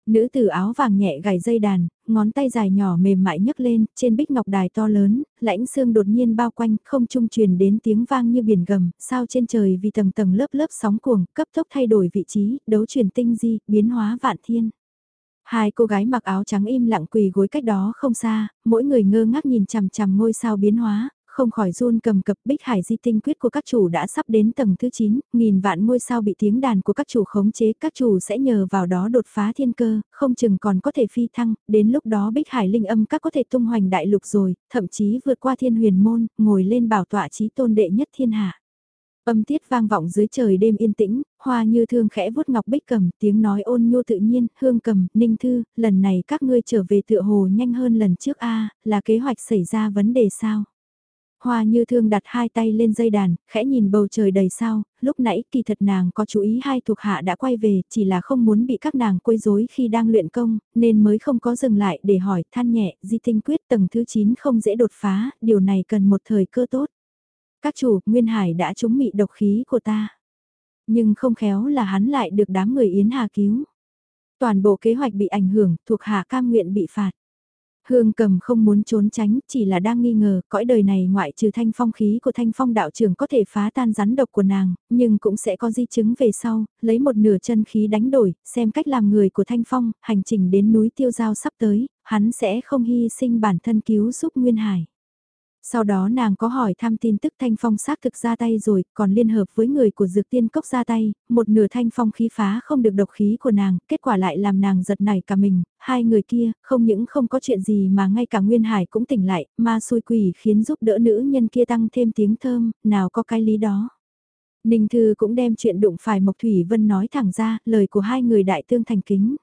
Nữ tử áo vàng nhẹ gảy dây đàn, ngón tay dài nhỏ mềm mại nhấc lên, trên bích ngọc đài to lớn, lãnh xương đột nhiên bao quanh, không trung truyền đến tiếng vang như biển gầm, sao trên trời vì tầng tầng lớp lớp sóng cuồng, cấp tốc thay đổi vị trí, đấu truyền tinh di, biến hóa vạn thiên. Hai cô gái mặc áo trắng im lặng quỳ gối cách đó không xa, mỗi người ngơ ngác nhìn chằm chằm ngôi sao biến hóa, không khỏi run cầm cập bích hải di tinh quyết của các chủ đã sắp đến tầng thứ 9, nghìn vạn ngôi sao bị tiếng đàn của các chủ khống chế, các chủ sẽ nhờ vào đó đột phá thiên cơ, không chừng còn có thể phi thăng, đến lúc đó bích hải linh âm các có thể tung hoành đại lục rồi, thậm chí vượt qua thiên huyền môn, ngồi lên bảo tọa trí tôn đệ nhất thiên hạ. Âm tiết vang vọng dưới trời đêm yên tĩnh, hoa như thương khẽ vuốt ngọc bích cầm, tiếng nói ôn nhu tự nhiên, hương cầm, ninh thư, lần này các ngươi trở về tựa hồ nhanh hơn lần trước a là kế hoạch xảy ra vấn đề sao? Hoa như thương đặt hai tay lên dây đàn, khẽ nhìn bầu trời đầy sao, lúc nãy kỳ thật nàng có chú ý hai thuộc hạ đã quay về, chỉ là không muốn bị các nàng quấy rối khi đang luyện công, nên mới không có dừng lại để hỏi than nhẹ, di tinh quyết tầng thứ 9 không dễ đột phá, điều này cần một thời cơ tốt. Các chủ, Nguyên Hải đã trúng mị độc khí của ta. Nhưng không khéo là hắn lại được đám người Yến Hà cứu. Toàn bộ kế hoạch bị ảnh hưởng, thuộc hạ cam nguyện bị phạt. Hương cầm không muốn trốn tránh, chỉ là đang nghi ngờ, cõi đời này ngoại trừ thanh phong khí của thanh phong đạo trưởng có thể phá tan rắn độc của nàng, nhưng cũng sẽ có di chứng về sau, lấy một nửa chân khí đánh đổi, xem cách làm người của thanh phong, hành trình đến núi tiêu giao sắp tới, hắn sẽ không hy sinh bản thân cứu giúp Nguyên Hải. Sau đó nàng có hỏi thăm tin tức thanh phong xác thực ra tay rồi, còn liên hợp với người của dược tiên cốc ra tay, một nửa thanh phong khí phá không được độc khí của nàng, kết quả lại làm nàng giật nảy cả mình, hai người kia, không những không có chuyện gì mà ngay cả Nguyên Hải cũng tỉnh lại, ma xui quỷ khiến giúp đỡ nữ nhân kia tăng thêm tiếng thơm, nào có cái lý đó. Ninh Thư cũng đem chuyện đụng phải Mộc Thủy Vân nói thẳng ra, lời của hai người đại tương thành kính.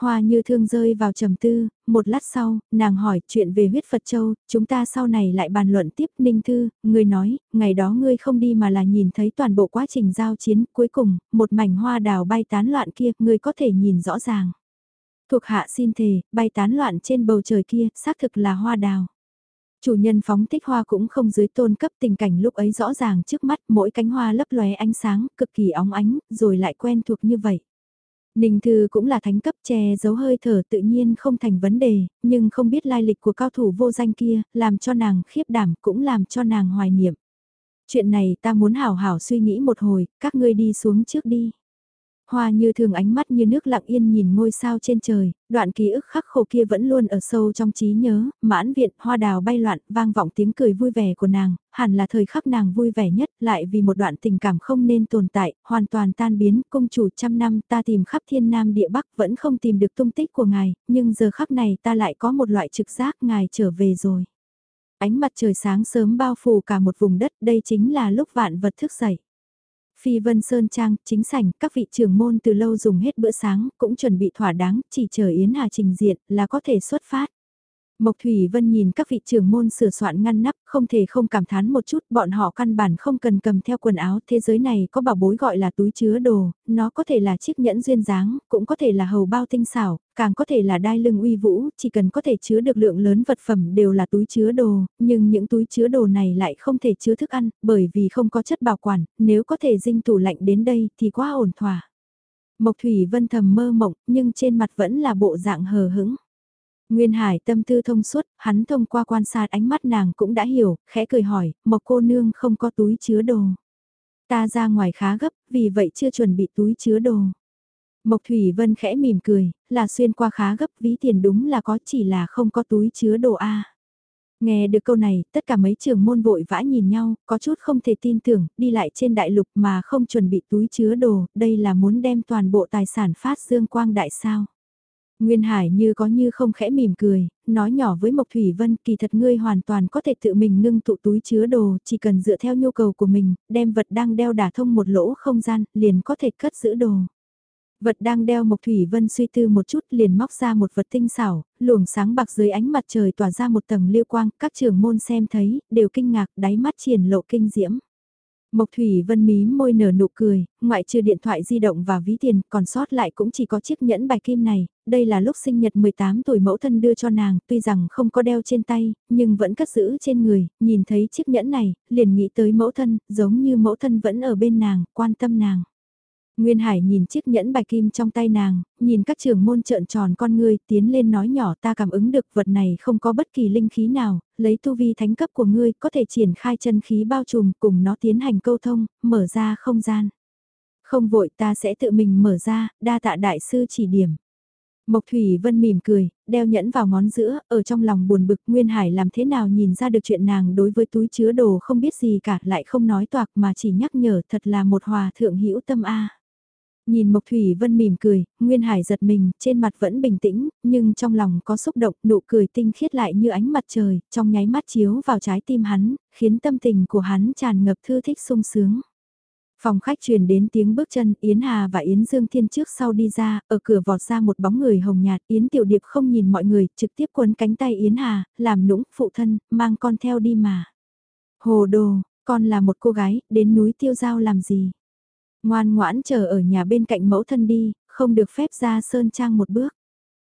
Hoa như thương rơi vào trầm tư, một lát sau, nàng hỏi chuyện về huyết Phật Châu, chúng ta sau này lại bàn luận tiếp Ninh Thư, người nói, ngày đó ngươi không đi mà là nhìn thấy toàn bộ quá trình giao chiến, cuối cùng, một mảnh hoa đào bay tán loạn kia, ngươi có thể nhìn rõ ràng. Thuộc hạ xin thề, bay tán loạn trên bầu trời kia, xác thực là hoa đào. Chủ nhân phóng tích hoa cũng không dưới tôn cấp tình cảnh lúc ấy rõ ràng trước mắt mỗi cánh hoa lấp lóe ánh sáng, cực kỳ óng ánh, rồi lại quen thuộc như vậy. Ninh Thư cũng là thánh cấp che giấu hơi thở tự nhiên không thành vấn đề, nhưng không biết lai lịch của cao thủ vô danh kia, làm cho nàng khiếp đảm cũng làm cho nàng hoài niệm. Chuyện này ta muốn hảo hảo suy nghĩ một hồi, các ngươi đi xuống trước đi. Hoa như thường ánh mắt như nước lặng yên nhìn ngôi sao trên trời, đoạn ký ức khắc khổ kia vẫn luôn ở sâu trong trí nhớ, mãn viện, hoa đào bay loạn, vang vọng tiếng cười vui vẻ của nàng, hẳn là thời khắc nàng vui vẻ nhất, lại vì một đoạn tình cảm không nên tồn tại, hoàn toàn tan biến, công chủ trăm năm ta tìm khắp thiên nam địa bắc vẫn không tìm được tung tích của ngài, nhưng giờ khắc này ta lại có một loại trực giác ngài trở về rồi. Ánh mặt trời sáng sớm bao phủ cả một vùng đất, đây chính là lúc vạn vật thức dậy. Phi Vân Sơn Trang, chính sảnh, các vị trưởng môn từ lâu dùng hết bữa sáng, cũng chuẩn bị thỏa đáng, chỉ chờ Yến Hà trình diện là có thể xuất phát. Mộc Thủy Vân nhìn các vị trưởng môn sửa soạn ngăn nắp, không thể không cảm thán một chút, bọn họ căn bản không cần cầm theo quần áo, thế giới này có bảo bối gọi là túi chứa đồ, nó có thể là chiếc nhẫn duyên dáng, cũng có thể là hầu bao tinh xảo, càng có thể là đai lưng uy vũ, chỉ cần có thể chứa được lượng lớn vật phẩm đều là túi chứa đồ, nhưng những túi chứa đồ này lại không thể chứa thức ăn, bởi vì không có chất bảo quản, nếu có thể dinh tủ lạnh đến đây thì quá ổn thỏa. Mộc Thủy Vân thầm mơ mộng, nhưng trên mặt vẫn là bộ dạng hờ hững. Nguyên Hải tâm tư thông suốt, hắn thông qua quan sát ánh mắt nàng cũng đã hiểu, khẽ cười hỏi, Mộc cô nương không có túi chứa đồ. Ta ra ngoài khá gấp, vì vậy chưa chuẩn bị túi chứa đồ. Mộc Thủy Vân khẽ mỉm cười, là xuyên qua khá gấp ví tiền đúng là có chỉ là không có túi chứa đồ A. Nghe được câu này, tất cả mấy trường môn vội vã nhìn nhau, có chút không thể tin tưởng, đi lại trên đại lục mà không chuẩn bị túi chứa đồ, đây là muốn đem toàn bộ tài sản phát dương quang đại sao. Nguyên Hải như có như không khẽ mỉm cười, nói nhỏ với Mộc Thủy Vân kỳ thật ngươi hoàn toàn có thể tự mình ngưng tụ túi chứa đồ, chỉ cần dựa theo nhu cầu của mình, đem vật đang đeo đả thông một lỗ không gian, liền có thể cất giữ đồ. Vật đang đeo Mộc Thủy Vân suy tư một chút liền móc ra một vật tinh xảo, luồng sáng bạc dưới ánh mặt trời tỏa ra một tầng liêu quang, các trường môn xem thấy, đều kinh ngạc, đáy mắt triển lộ kinh diễm. Mộc Thủy Vân mí môi nở nụ cười, ngoại trừ điện thoại di động và ví tiền, còn sót lại cũng chỉ có chiếc nhẫn bài kim này, đây là lúc sinh nhật 18 tuổi mẫu thân đưa cho nàng, tuy rằng không có đeo trên tay, nhưng vẫn cất giữ trên người, nhìn thấy chiếc nhẫn này, liền nghĩ tới mẫu thân, giống như mẫu thân vẫn ở bên nàng, quan tâm nàng. Nguyên Hải nhìn chiếc nhẫn bài kim trong tay nàng, nhìn các trưởng môn trợn tròn con ngươi, tiến lên nói nhỏ ta cảm ứng được vật này không có bất kỳ linh khí nào, lấy tu vi thánh cấp của ngươi có thể triển khai chân khí bao trùm cùng nó tiến hành câu thông, mở ra không gian. Không vội ta sẽ tự mình mở ra, đa tạ đại sư chỉ điểm. Mộc Thủy Vân mỉm cười, đeo nhẫn vào ngón giữa, ở trong lòng buồn bực Nguyên Hải làm thế nào nhìn ra được chuyện nàng đối với túi chứa đồ không biết gì cả lại không nói toạc mà chỉ nhắc nhở thật là một hòa thượng hữu tâm A. Nhìn Mộc Thủy Vân mỉm cười, Nguyên Hải giật mình, trên mặt vẫn bình tĩnh, nhưng trong lòng có xúc động, nụ cười tinh khiết lại như ánh mặt trời, trong nháy mắt chiếu vào trái tim hắn, khiến tâm tình của hắn tràn ngập thư thích sung sướng. Phòng khách truyền đến tiếng bước chân, Yến Hà và Yến Dương Thiên trước sau đi ra, ở cửa vọt ra một bóng người hồng nhạt, Yến Tiểu Điệp không nhìn mọi người, trực tiếp quấn cánh tay Yến Hà, làm nũng, phụ thân, mang con theo đi mà. Hồ đồ, con là một cô gái, đến núi tiêu giao làm gì? Ngoan ngoãn chờ ở nhà bên cạnh mẫu thân đi, không được phép ra sơn trang một bước.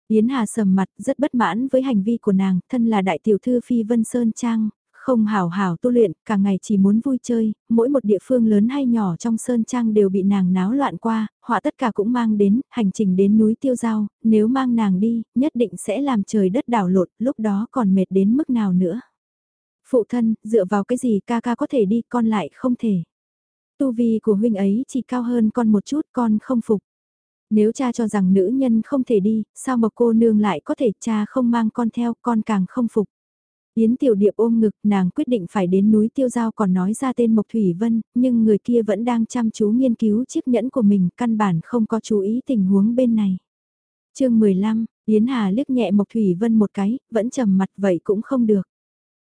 Yến Hà sầm mặt rất bất mãn với hành vi của nàng, thân là đại tiểu thư phi vân sơn trang, không hảo hảo tu luyện, cả ngày chỉ muốn vui chơi, mỗi một địa phương lớn hay nhỏ trong sơn trang đều bị nàng náo loạn qua, họa tất cả cũng mang đến, hành trình đến núi tiêu giao, nếu mang nàng đi, nhất định sẽ làm trời đất đảo lộn, lúc đó còn mệt đến mức nào nữa. Phụ thân, dựa vào cái gì ca ca có thể đi, con lại không thể. Tu vi của huynh ấy chỉ cao hơn con một chút, con không phục. Nếu cha cho rằng nữ nhân không thể đi, sao mà cô nương lại có thể cha không mang con theo, con càng không phục. Yến Tiểu Điệp ôm ngực, nàng quyết định phải đến núi Tiêu Giao còn nói ra tên Mộc Thủy Vân, nhưng người kia vẫn đang chăm chú nghiên cứu chiếc nhẫn của mình, căn bản không có chú ý tình huống bên này. chương 15, Yến Hà liếc nhẹ Mộc Thủy Vân một cái, vẫn trầm mặt vậy cũng không được.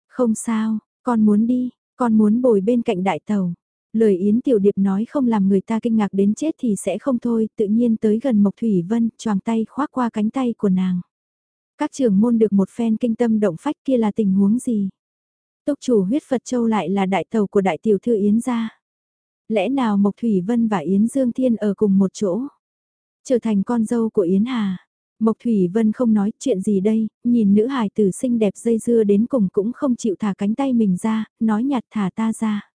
Không sao, con muốn đi, con muốn bồi bên cạnh đại tàu. Lời Yến Tiểu Điệp nói không làm người ta kinh ngạc đến chết thì sẽ không thôi, tự nhiên tới gần Mộc Thủy Vân, choàng tay khoác qua cánh tay của nàng. Các trưởng môn được một phen kinh tâm động phách kia là tình huống gì? tốc chủ huyết Phật Châu lại là đại tàu của đại tiểu thư Yến gia. Lẽ nào Mộc Thủy Vân và Yến Dương Thiên ở cùng một chỗ? Trở thành con dâu của Yến Hà. Mộc Thủy Vân không nói chuyện gì đây, nhìn nữ hài tử xinh đẹp dây dưa đến cùng cũng không chịu thả cánh tay mình ra, nói nhạt thả ta ra.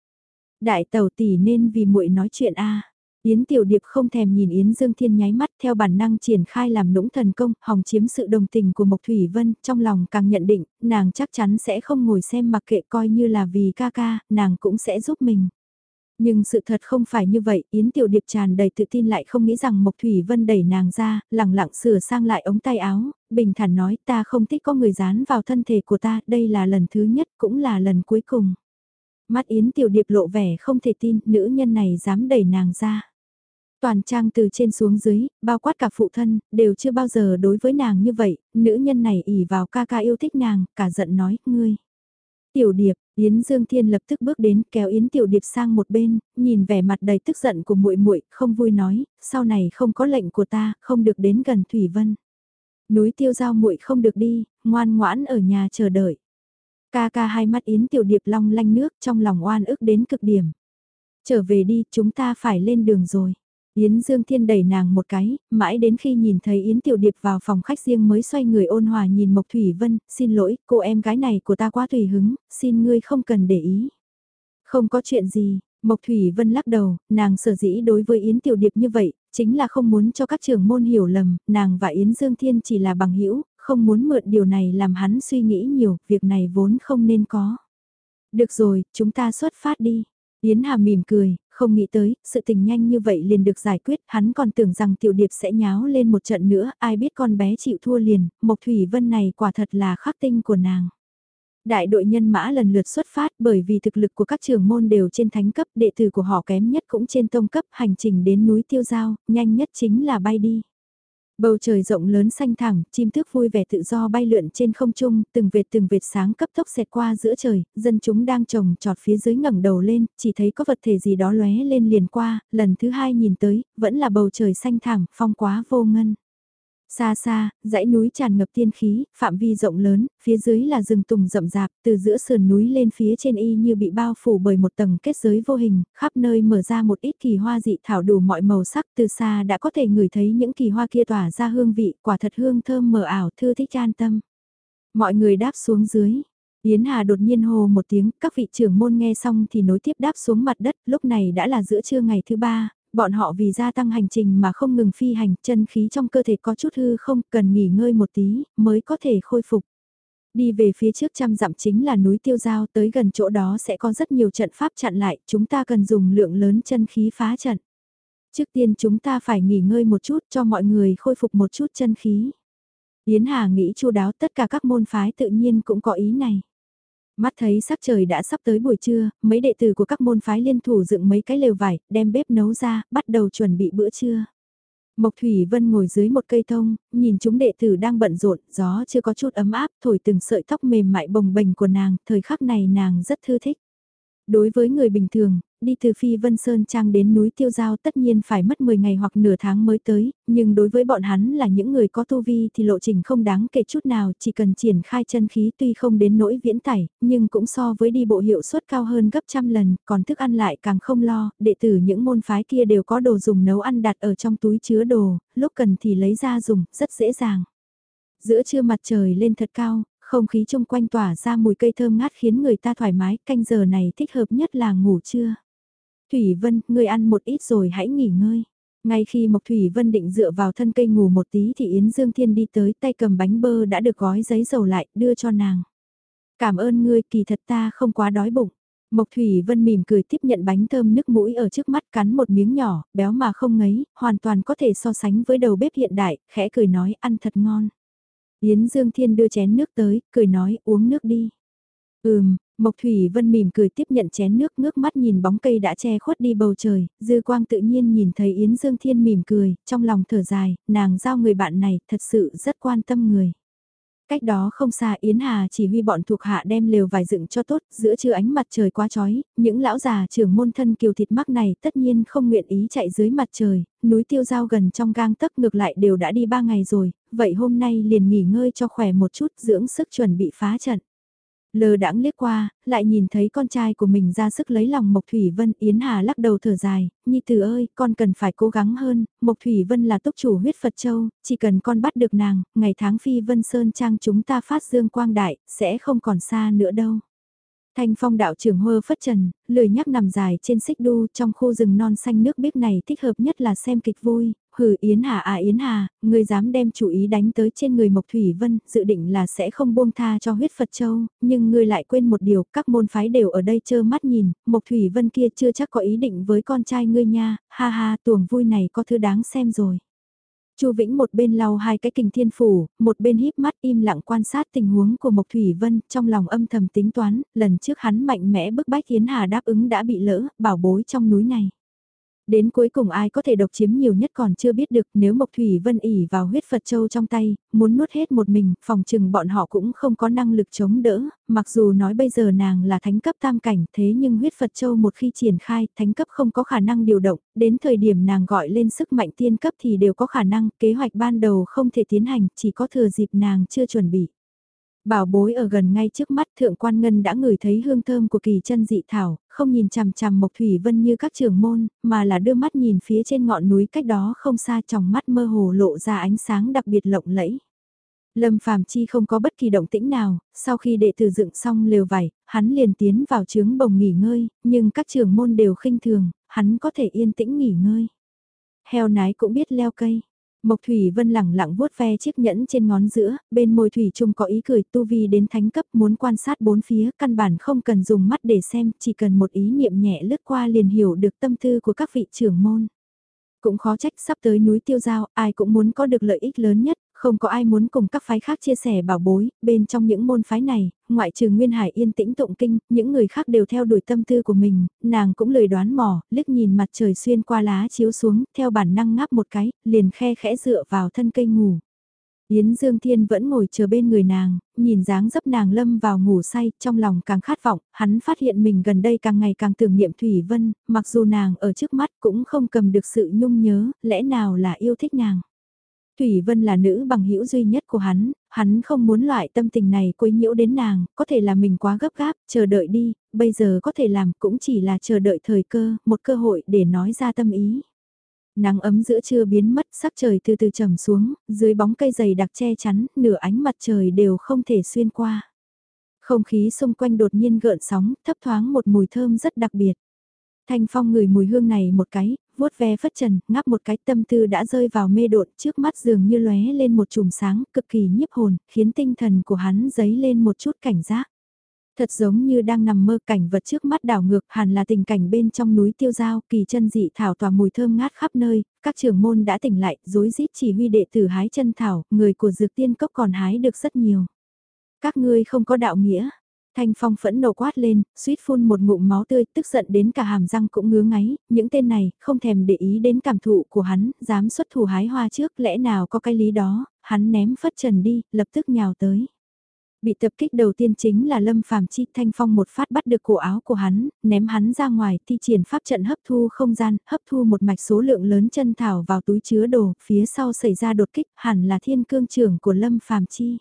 Đại tàu tỷ nên vì muội nói chuyện a. Yến Tiểu Điệp không thèm nhìn Yến Dương Thiên nháy mắt theo bản năng triển khai làm nũng thần công, hòng chiếm sự đồng tình của Mộc Thủy Vân, trong lòng càng nhận định, nàng chắc chắn sẽ không ngồi xem mặc kệ coi như là vì ca ca, nàng cũng sẽ giúp mình. Nhưng sự thật không phải như vậy, Yến Tiểu Điệp tràn đầy tự tin lại không nghĩ rằng Mộc Thủy Vân đẩy nàng ra, lẳng lặng sửa sang lại ống tay áo, bình thản nói ta không thích có người dán vào thân thể của ta, đây là lần thứ nhất cũng là lần cuối cùng. Mắt Yến Tiểu Điệp lộ vẻ không thể tin, nữ nhân này dám đẩy nàng ra. Toàn trang từ trên xuống dưới, bao quát cả phụ thân, đều chưa bao giờ đối với nàng như vậy, nữ nhân này ỉ vào ca ca yêu thích nàng, cả giận nói, ngươi. Tiểu Điệp, Yến Dương Thiên lập tức bước đến kéo Yến Tiểu Điệp sang một bên, nhìn vẻ mặt đầy tức giận của muội muội, không vui nói, sau này không có lệnh của ta, không được đến gần Thủy Vân. Núi tiêu giao muội không được đi, ngoan ngoãn ở nhà chờ đợi. Ca ca hai mắt Yến Tiểu Điệp long lanh nước trong lòng oan ức đến cực điểm. Trở về đi, chúng ta phải lên đường rồi. Yến Dương Thiên đẩy nàng một cái, mãi đến khi nhìn thấy Yến Tiểu Điệp vào phòng khách riêng mới xoay người ôn hòa nhìn Mộc Thủy Vân, xin lỗi, cô em gái này của ta quá tùy hứng, xin ngươi không cần để ý. Không có chuyện gì, Mộc Thủy Vân lắc đầu, nàng sở dĩ đối với Yến Tiểu Điệp như vậy, chính là không muốn cho các trưởng môn hiểu lầm, nàng và Yến Dương Thiên chỉ là bằng hữu không muốn mượn điều này làm hắn suy nghĩ nhiều, việc này vốn không nên có. Được rồi, chúng ta xuất phát đi. Yến Hà mỉm cười, không nghĩ tới, sự tình nhanh như vậy liền được giải quyết, hắn còn tưởng rằng tiểu điệp sẽ nháo lên một trận nữa, ai biết con bé chịu thua liền, Mộc Thủy Vân này quả thật là khắc tinh của nàng. Đại đội nhân mã lần lượt xuất phát bởi vì thực lực của các trường môn đều trên thánh cấp, đệ tử của họ kém nhất cũng trên tông cấp, hành trình đến núi Tiêu Giao, nhanh nhất chính là bay đi. Bầu trời rộng lớn xanh thẳng, chim thước vui vẻ tự do bay lượn trên không trung, từng vệt từng vệt sáng cấp tốc xẹt qua giữa trời, dân chúng đang trồng trọt phía dưới ngẩng đầu lên, chỉ thấy có vật thể gì đó lóe lên liền qua, lần thứ hai nhìn tới, vẫn là bầu trời xanh thẳng, phong quá vô ngân. Xa xa, dãy núi tràn ngập tiên khí, phạm vi rộng lớn, phía dưới là rừng tùng rậm rạp, từ giữa sườn núi lên phía trên y như bị bao phủ bởi một tầng kết giới vô hình, khắp nơi mở ra một ít kỳ hoa dị thảo đủ mọi màu sắc, từ xa đã có thể ngửi thấy những kỳ hoa kia tỏa ra hương vị, quả thật hương thơm mờ ảo, thư thích an tâm. Mọi người đáp xuống dưới, Yến Hà đột nhiên hồ một tiếng, các vị trưởng môn nghe xong thì nối tiếp đáp xuống mặt đất, lúc này đã là giữa trưa ngày thứ ba, bọn họ vì gia tăng hành trình mà không ngừng phi hành, chân khí trong cơ thể có chút hư không, cần nghỉ ngơi một tí, mới có thể khôi phục. Đi về phía trước trăm dặm chính là núi tiêu giao, tới gần chỗ đó sẽ có rất nhiều trận pháp chặn lại, chúng ta cần dùng lượng lớn chân khí phá trận. Trước tiên chúng ta phải nghỉ ngơi một chút cho mọi người khôi phục một chút chân khí. Yến Hà nghĩ chu đáo tất cả các môn phái tự nhiên cũng có ý này. Mắt thấy sắc trời đã sắp tới buổi trưa, mấy đệ tử của các môn phái liên thủ dựng mấy cái lều vải, đem bếp nấu ra, bắt đầu chuẩn bị bữa trưa. Mộc Thủy Vân ngồi dưới một cây thông, nhìn chúng đệ tử đang bận rộn, gió chưa có chút ấm áp, thổi từng sợi tóc mềm mại bồng bềnh của nàng, thời khắc này nàng rất thư thích. Đối với người bình thường, đi từ Phi Vân Sơn Trang đến núi Tiêu Giao tất nhiên phải mất 10 ngày hoặc nửa tháng mới tới, nhưng đối với bọn hắn là những người có tu vi thì lộ trình không đáng kể chút nào, chỉ cần triển khai chân khí tuy không đến nỗi viễn tải, nhưng cũng so với đi bộ hiệu suất cao hơn gấp trăm lần, còn thức ăn lại càng không lo, đệ tử những môn phái kia đều có đồ dùng nấu ăn đặt ở trong túi chứa đồ, lúc cần thì lấy ra dùng, rất dễ dàng. Giữa trưa mặt trời lên thật cao, không khí chung quanh tỏa ra mùi cây thơm ngát khiến người ta thoải mái, canh giờ này thích hợp nhất là ngủ trưa. Thủy Vân, ngươi ăn một ít rồi hãy nghỉ ngơi. Ngay khi Mộc Thủy Vân định dựa vào thân cây ngủ một tí thì Yến Dương Thiên đi tới tay cầm bánh bơ đã được gói giấy dầu lại, đưa cho nàng. Cảm ơn ngươi, kỳ thật ta không quá đói bụng. Mộc Thủy Vân mỉm cười tiếp nhận bánh thơm nước mũi ở trước mắt cắn một miếng nhỏ, béo mà không ngấy, hoàn toàn có thể so sánh với đầu bếp hiện đại, khẽ cười nói ăn thật ngon. Yến Dương Thiên đưa chén nước tới, cười nói uống nước đi. Ừm, Mộc Thủy Vân mỉm cười tiếp nhận chén nước ngước mắt nhìn bóng cây đã che khuất đi bầu trời, dư quang tự nhiên nhìn thấy Yến Dương Thiên mỉm cười, trong lòng thở dài, nàng giao người bạn này thật sự rất quan tâm người. Cách đó không xa Yến Hà chỉ huy bọn thuộc hạ đem lều vải dựng cho tốt, giữa trưa ánh mặt trời quá chói, những lão già trưởng môn thân kiều thịt mắc này tất nhiên không nguyện ý chạy dưới mặt trời, núi tiêu giao gần trong gang tấc ngược lại đều đã đi ba ngày rồi, vậy hôm nay liền nghỉ ngơi cho khỏe một chút dưỡng sức chuẩn bị phá trận. Lờ đãng liếc qua, lại nhìn thấy con trai của mình ra sức lấy lòng Mộc Thủy Vân, Yến Hà lắc đầu thở dài, Nhi tử ơi, con cần phải cố gắng hơn, Mộc Thủy Vân là tốc chủ huyết Phật Châu, chỉ cần con bắt được nàng, ngày tháng phi Vân Sơn Trang chúng ta phát dương quang đại, sẽ không còn xa nữa đâu. Thanh phong đạo trưởng hơ phất trần, lười nhắc nằm dài trên xích đu trong khu rừng non xanh nước biếc này thích hợp nhất là xem kịch vui, hừ Yến Hà à Yến Hà, người dám đem chủ ý đánh tới trên người Mộc Thủy Vân, dự định là sẽ không buông tha cho huyết Phật Châu, nhưng ngươi lại quên một điều, các môn phái đều ở đây chơ mắt nhìn, Mộc Thủy Vân kia chưa chắc có ý định với con trai ngươi nha, ha ha tuồng vui này có thứ đáng xem rồi. Chu Vĩnh một bên lau hai cái kình thiên phủ, một bên híp mắt im lặng quan sát tình huống của Mộc Thủy Vân, trong lòng âm thầm tính toán, lần trước hắn mạnh mẽ bức bách Yến Hà đáp ứng đã bị lỡ, bảo bối trong núi này. Đến cuối cùng ai có thể độc chiếm nhiều nhất còn chưa biết được nếu Mộc Thủy Vân ỉ vào huyết Phật Châu trong tay, muốn nuốt hết một mình, phòng chừng bọn họ cũng không có năng lực chống đỡ, mặc dù nói bây giờ nàng là thánh cấp tam cảnh thế nhưng huyết Phật Châu một khi triển khai, thánh cấp không có khả năng điều động, đến thời điểm nàng gọi lên sức mạnh tiên cấp thì đều có khả năng, kế hoạch ban đầu không thể tiến hành, chỉ có thừa dịp nàng chưa chuẩn bị. Bảo bối ở gần ngay trước mắt thượng quan ngân đã ngửi thấy hương thơm của kỳ chân dị thảo, không nhìn chằm chằm Mộc Thủy Vân như các trường môn, mà là đưa mắt nhìn phía trên ngọn núi cách đó không xa trong mắt mơ hồ lộ ra ánh sáng đặc biệt lộng lẫy. Lâm Phàm Chi không có bất kỳ động tĩnh nào, sau khi đệ tử dựng xong lều vải, hắn liền tiến vào trướng bồng nghỉ ngơi, nhưng các trường môn đều khinh thường, hắn có thể yên tĩnh nghỉ ngơi. Heo nái cũng biết leo cây. Mộc Thủy Vân lẳng lặng vuốt ve chiếc nhẫn trên ngón giữa, bên môi Thủy Trung có ý cười tu vi đến thánh cấp muốn quan sát bốn phía, căn bản không cần dùng mắt để xem, chỉ cần một ý niệm nhẹ lướt qua liền hiểu được tâm tư của các vị trưởng môn. Cũng khó trách sắp tới núi tiêu giao, ai cũng muốn có được lợi ích lớn nhất, không có ai muốn cùng các phái khác chia sẻ bảo bối, bên trong những môn phái này, ngoại trừ Nguyên Hải yên tĩnh tụng kinh, những người khác đều theo đuổi tâm tư của mình, nàng cũng lời đoán mò, liếc nhìn mặt trời xuyên qua lá chiếu xuống, theo bản năng ngáp một cái, liền khe khẽ dựa vào thân cây ngủ. Yến Dương Thiên vẫn ngồi chờ bên người nàng, nhìn dáng dấp nàng lâm vào ngủ say, trong lòng càng khát vọng, hắn phát hiện mình gần đây càng ngày càng tưởng niệm Thủy Vân, mặc dù nàng ở trước mắt cũng không cầm được sự nhung nhớ, lẽ nào là yêu thích nàng. Thủy Vân là nữ bằng hữu duy nhất của hắn, hắn không muốn loại tâm tình này quấy nhiễu đến nàng, có thể là mình quá gấp gáp, chờ đợi đi, bây giờ có thể làm cũng chỉ là chờ đợi thời cơ, một cơ hội để nói ra tâm ý. Nắng ấm giữa trưa biến mất, sắc trời từ từ trầm xuống, dưới bóng cây dày đặc che chắn, nửa ánh mặt trời đều không thể xuyên qua. Không khí xung quanh đột nhiên gợn sóng, thấp thoáng một mùi thơm rất đặc biệt. Thanh Phong ngửi mùi hương này một cái, vuốt ve phất trần, ngáp một cái tâm tư đã rơi vào mê độn trước mắt dường như lóe lên một chùm sáng cực kỳ nhiếp hồn, khiến tinh thần của hắn dấy lên một chút cảnh giác. Thật giống như đang nằm mơ cảnh vật trước mắt đảo ngược hẳn là tình cảnh bên trong núi tiêu giao, kỳ chân dị thảo tỏa mùi thơm ngát khắp nơi, các trưởng môn đã tỉnh lại, dối rít chỉ huy đệ tử hái chân thảo, người của dược tiên cốc còn hái được rất nhiều. Các ngươi không có đạo nghĩa, Thanh Phong phẫn nổ quát lên, suýt phun một ngụm máu tươi, tức giận đến cả hàm răng cũng ngứa ngáy, những tên này, không thèm để ý đến cảm thụ của hắn, dám xuất thủ hái hoa trước, lẽ nào có cái lý đó, hắn ném phất trần đi, lập tức nhào tới. Bị tập kích đầu tiên chính là Lâm Phàm Chi Thanh Phong một phát bắt được cổ áo của hắn, ném hắn ra ngoài, thi triển pháp trận hấp thu không gian, hấp thu một mạch số lượng lớn chân thảo vào túi chứa đồ, phía sau xảy ra đột kích, hẳn là thiên cương trưởng của Lâm Phàm Chi.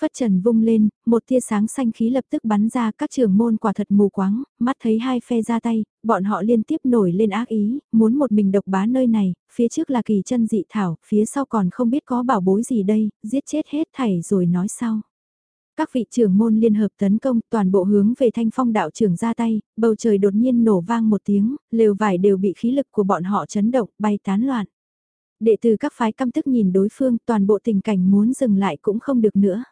Phất trần vung lên, một tia sáng xanh khí lập tức bắn ra các trường môn quả thật mù quáng, mắt thấy hai phe ra tay, bọn họ liên tiếp nổi lên ác ý, muốn một mình độc bá nơi này, phía trước là kỳ chân dị thảo, phía sau còn không biết có bảo bối gì đây, giết chết hết thảy rồi nói sau. Các vị trưởng môn liên hợp tấn công toàn bộ hướng về thanh phong đạo trưởng ra tay, bầu trời đột nhiên nổ vang một tiếng, lều vải đều bị khí lực của bọn họ chấn động, bay tán loạn. Đệ tử các phái căm tức nhìn đối phương toàn bộ tình cảnh muốn dừng lại cũng không được nữa.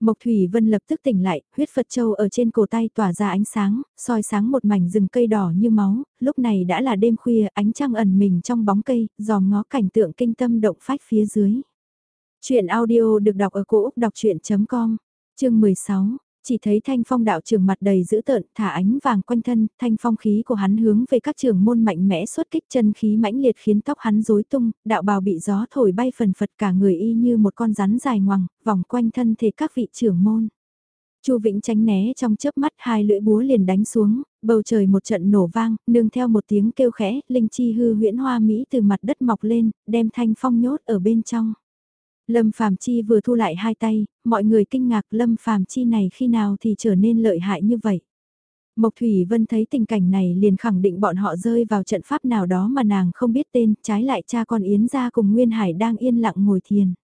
Mộc Thủy Vân lập tức tỉnh lại, huyết Phật Châu ở trên cổ tay tỏa ra ánh sáng, soi sáng một mảnh rừng cây đỏ như máu, lúc này đã là đêm khuya, ánh trăng ẩn mình trong bóng cây, dòm ngó cảnh tượng kinh tâm động phách phía dưới. Chuyện audio được đọc ở cổ Úc đọc chuyện.com, chương 16, chỉ thấy thanh phong đạo trưởng mặt đầy dữ tợn, thả ánh vàng quanh thân, thanh phong khí của hắn hướng về các trường môn mạnh mẽ xuất kích chân khí mãnh liệt khiến tóc hắn rối tung, đạo bào bị gió thổi bay phần phật cả người y như một con rắn dài ngoằng, vòng quanh thân thể các vị trưởng môn. Chu Vĩnh tránh né trong chớp mắt hai lưỡi búa liền đánh xuống, bầu trời một trận nổ vang, nương theo một tiếng kêu khẽ, linh chi hư huyễn hoa mỹ từ mặt đất mọc lên, đem thanh phong nhốt ở bên trong. Lâm Phàm Chi vừa thu lại hai tay, mọi người kinh ngạc Lâm Phàm Chi này khi nào thì trở nên lợi hại như vậy. Mộc Thủy Vân thấy tình cảnh này liền khẳng định bọn họ rơi vào trận pháp nào đó mà nàng không biết tên, trái lại cha con Yến gia cùng Nguyên Hải đang yên lặng ngồi thiền.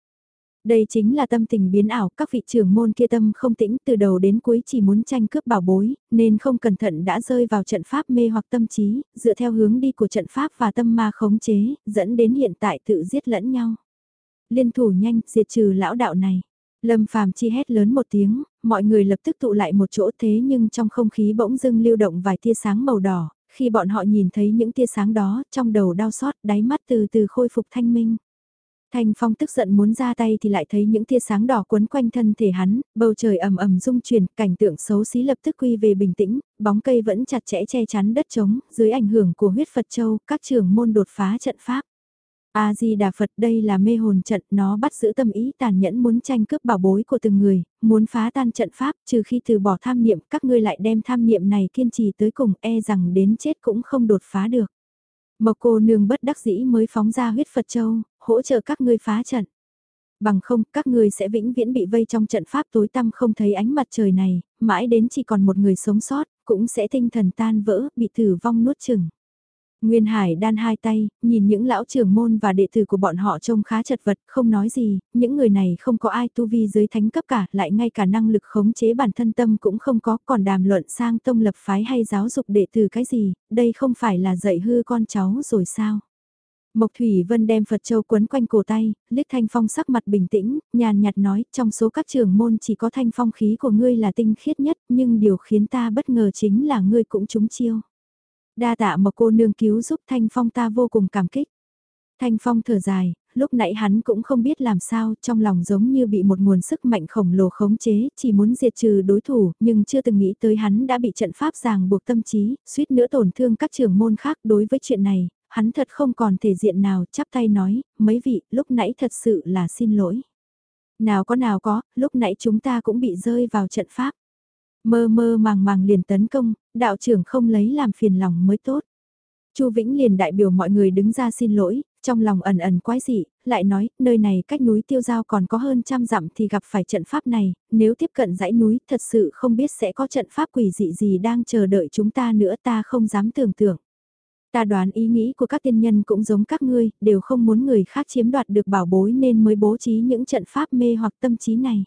Đây chính là tâm tình biến ảo, các vị trưởng môn kia tâm không tĩnh từ đầu đến cuối chỉ muốn tranh cướp bảo bối, nên không cẩn thận đã rơi vào trận pháp mê hoặc tâm trí, dựa theo hướng đi của trận pháp và tâm ma khống chế, dẫn đến hiện tại tự giết lẫn nhau liên thủ nhanh, diệt trừ lão đạo này. Lâm Phàm chi hét lớn một tiếng, mọi người lập tức tụ lại một chỗ thế nhưng trong không khí bỗng dưng lưu động vài tia sáng màu đỏ, khi bọn họ nhìn thấy những tia sáng đó, trong đầu đau xót, đáy mắt từ từ khôi phục thanh minh. Thanh Phong tức giận muốn ra tay thì lại thấy những tia sáng đỏ quấn quanh thân thể hắn, bầu trời ầm ầm rung chuyển, cảnh tượng xấu xí lập tức quy về bình tĩnh, bóng cây vẫn chặt chẽ che chắn đất trống, dưới ảnh hưởng của huyết Phật Châu, các trường môn đột phá trận pháp. A-di-đà Phật đây là mê hồn trận, nó bắt giữ tâm ý tàn nhẫn muốn tranh cướp bảo bối của từng người, muốn phá tan trận pháp, trừ khi từ bỏ tham niệm, các ngươi lại đem tham niệm này kiên trì tới cùng, e rằng đến chết cũng không đột phá được. Mộc cô nương bất đắc dĩ mới phóng ra huyết Phật Châu, hỗ trợ các ngươi phá trận. Bằng không, các ngươi sẽ vĩnh viễn bị vây trong trận pháp tối tăm không thấy ánh mặt trời này, mãi đến chỉ còn một người sống sót, cũng sẽ tinh thần tan vỡ, bị tử vong nuốt chừng. Nguyên Hải đan hai tay, nhìn những lão trưởng môn và đệ tử của bọn họ trông khá chật vật, không nói gì, những người này không có ai tu vi dưới thánh cấp cả, lại ngay cả năng lực khống chế bản thân tâm cũng không có, còn đàm luận sang tông lập phái hay giáo dục đệ tử cái gì, đây không phải là dạy hư con cháu rồi sao? Mộc Thủy Vân đem Phật Châu quấn quanh cổ tay, liếc Thanh Phong sắc mặt bình tĩnh, nhàn nhạt nói, trong số các trưởng môn chỉ có Thanh Phong khí của ngươi là tinh khiết nhất, nhưng điều khiến ta bất ngờ chính là ngươi cũng trúng chiêu. Đa tạ một cô nương cứu giúp Thanh Phong ta vô cùng cảm kích. Thanh Phong thở dài, lúc nãy hắn cũng không biết làm sao, trong lòng giống như bị một nguồn sức mạnh khổng lồ khống chế, chỉ muốn diệt trừ đối thủ, nhưng chưa từng nghĩ tới hắn đã bị trận pháp ràng buộc tâm trí, suýt nữa tổn thương các trường môn khác đối với chuyện này, hắn thật không còn thể diện nào, chắp tay nói, mấy vị, lúc nãy thật sự là xin lỗi. Nào có nào có, lúc nãy chúng ta cũng bị rơi vào trận pháp. Mơ mơ màng màng liền tấn công, đạo trưởng không lấy làm phiền lòng mới tốt. Chu Vĩnh liền đại biểu mọi người đứng ra xin lỗi, trong lòng ẩn ẩn quái dị, lại nói, nơi này cách núi tiêu giao còn có hơn trăm dặm thì gặp phải trận pháp này, nếu tiếp cận dãy núi thật sự không biết sẽ có trận pháp quỷ dị gì đang chờ đợi chúng ta nữa ta không dám tưởng tượng. Ta đoán ý nghĩ của các tiên nhân cũng giống các ngươi, đều không muốn người khác chiếm đoạt được bảo bối nên mới bố trí những trận pháp mê hoặc tâm trí này.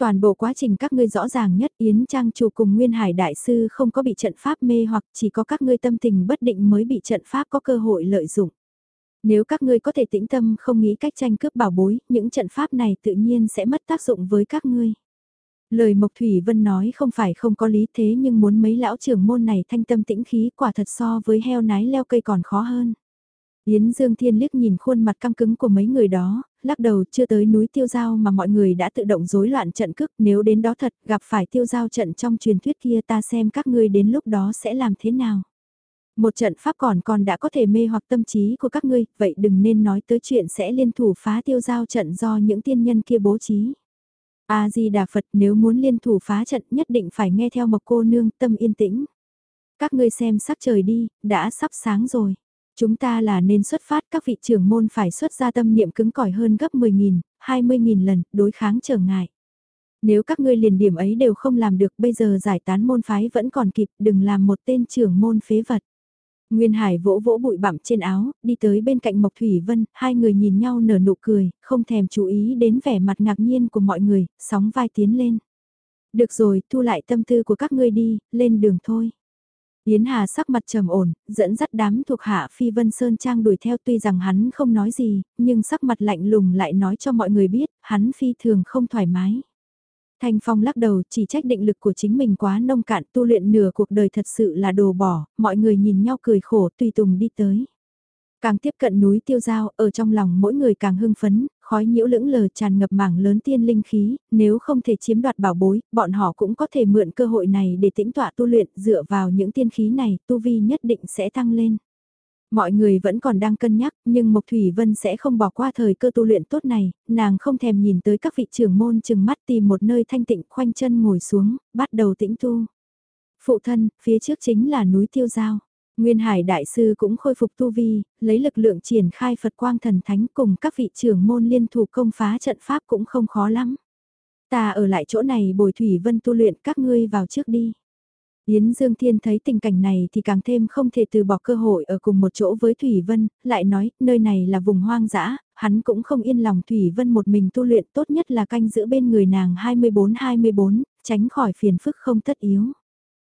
Toàn bộ quá trình các ngươi rõ ràng nhất Yến Trang chủ cùng Nguyên Hải Đại Sư không có bị trận pháp mê hoặc chỉ có các ngươi tâm tình bất định mới bị trận pháp có cơ hội lợi dụng. Nếu các ngươi có thể tĩnh tâm không nghĩ cách tranh cướp bảo bối, những trận pháp này tự nhiên sẽ mất tác dụng với các ngươi. Lời Mộc Thủy Vân nói không phải không có lý thế nhưng muốn mấy lão trưởng môn này thanh tâm tĩnh khí quả thật so với heo nái leo cây còn khó hơn. Yến Dương Thiên liếc nhìn khuôn mặt căng cứng của mấy người đó, lắc đầu chưa tới núi tiêu giao mà mọi người đã tự động rối loạn trận cước nếu đến đó thật gặp phải tiêu giao trận trong truyền thuyết kia ta xem các ngươi đến lúc đó sẽ làm thế nào. Một trận pháp còn còn đã có thể mê hoặc tâm trí của các ngươi, vậy đừng nên nói tới chuyện sẽ liên thủ phá tiêu giao trận do những tiên nhân kia bố trí. A-di-đà Phật nếu muốn liên thủ phá trận nhất định phải nghe theo mộc cô nương tâm yên tĩnh. Các ngươi xem sắc trời đi, đã sắp sáng rồi. Chúng ta là nên xuất phát các vị trưởng môn phải xuất ra tâm niệm cứng cỏi hơn gấp 10.000, 20.000 lần, đối kháng trở ngại. Nếu các ngươi liền điểm ấy đều không làm được bây giờ giải tán môn phái vẫn còn kịp, đừng làm một tên trưởng môn phế vật. Nguyên Hải vỗ vỗ bụi bặm trên áo, đi tới bên cạnh Mộc Thủy Vân, hai người nhìn nhau nở nụ cười, không thèm chú ý đến vẻ mặt ngạc nhiên của mọi người, sóng vai tiến lên. Được rồi, thu lại tâm tư của các ngươi đi, lên đường thôi. Yến Hà sắc mặt trầm ổn, dẫn dắt đám thuộc hạ Phi Vân Sơn Trang đuổi theo tuy rằng hắn không nói gì, nhưng sắc mặt lạnh lùng lại nói cho mọi người biết, hắn phi thường không thoải mái. Thanh Phong lắc đầu chỉ trách định lực của chính mình quá nông cạn tu luyện nửa cuộc đời thật sự là đồ bỏ, mọi người nhìn nhau cười khổ tùy tùng đi tới. Càng tiếp cận núi tiêu giao, ở trong lòng mỗi người càng hưng phấn, khói nhiễu lưỡng lờ tràn ngập mảng lớn tiên linh khí, nếu không thể chiếm đoạt bảo bối, bọn họ cũng có thể mượn cơ hội này để tĩnh tọa tu luyện dựa vào những tiên khí này, tu vi nhất định sẽ tăng lên. Mọi người vẫn còn đang cân nhắc, nhưng Mộc Thủy Vân sẽ không bỏ qua thời cơ tu luyện tốt này, nàng không thèm nhìn tới các vị trưởng môn chừng mắt tìm một nơi thanh tịnh khoanh chân ngồi xuống, bắt đầu tĩnh tu. Phụ thân, phía trước chính là núi Tiêu Giao. Nguyên Hải Đại Sư cũng khôi phục tu vi, lấy lực lượng triển khai Phật Quang Thần Thánh cùng các vị trưởng môn liên thủ công phá trận Pháp cũng không khó lắm. Ta ở lại chỗ này bồi Thủy Vân tu luyện các ngươi vào trước đi. Yến Dương Thiên thấy tình cảnh này thì càng thêm không thể từ bỏ cơ hội ở cùng một chỗ với Thủy Vân, lại nói, nơi này là vùng hoang dã, hắn cũng không yên lòng Thủy Vân một mình tu luyện tốt nhất là canh giữ bên người nàng 24-24, tránh khỏi phiền phức không tất yếu.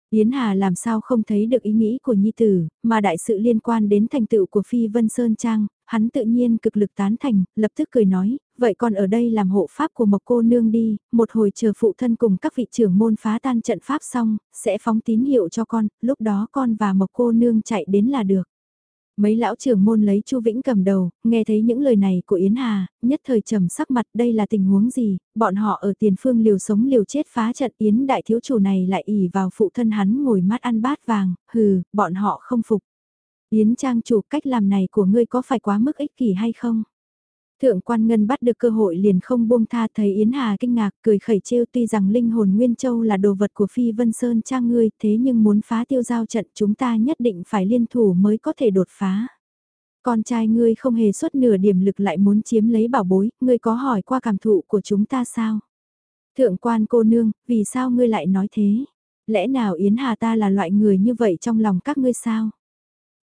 Yến Hà làm sao không thấy được ý nghĩ của Nhi Tử, mà đại sự liên quan đến thành tựu của Phi Vân Sơn Trang, hắn tự nhiên cực lực tán thành, lập tức cười nói, vậy còn ở đây làm hộ pháp của Mộc cô nương đi, một hồi chờ phụ thân cùng các vị trưởng môn phá tan trận pháp xong, sẽ phóng tín hiệu cho con, lúc đó con và Mộc cô nương chạy đến là được. Mấy lão trưởng môn lấy Chu Vĩnh cầm đầu, nghe thấy những lời này của Yến Hà, nhất thời trầm sắc mặt đây là tình huống gì, bọn họ ở tiền phương liều sống liều chết phá trận Yến đại thiếu chủ này lại ỉ vào phụ thân hắn ngồi mắt ăn bát vàng, hừ, bọn họ không phục. Yến trang chủ cách làm này của ngươi có phải quá mức ích kỷ hay không? Thượng quan ngân bắt được cơ hội liền không buông tha thấy Yến Hà kinh ngạc cười khẩy trêu tuy rằng linh hồn Nguyên Châu là đồ vật của Phi Vân Sơn trang ngươi thế nhưng muốn phá tiêu giao trận chúng ta nhất định phải liên thủ mới có thể đột phá. Con trai ngươi không hề xuất nửa điểm lực lại muốn chiếm lấy bảo bối, ngươi có hỏi qua cảm thụ của chúng ta sao? Thượng quan cô nương, vì sao ngươi lại nói thế? Lẽ nào Yến Hà ta là loại người như vậy trong lòng các ngươi sao?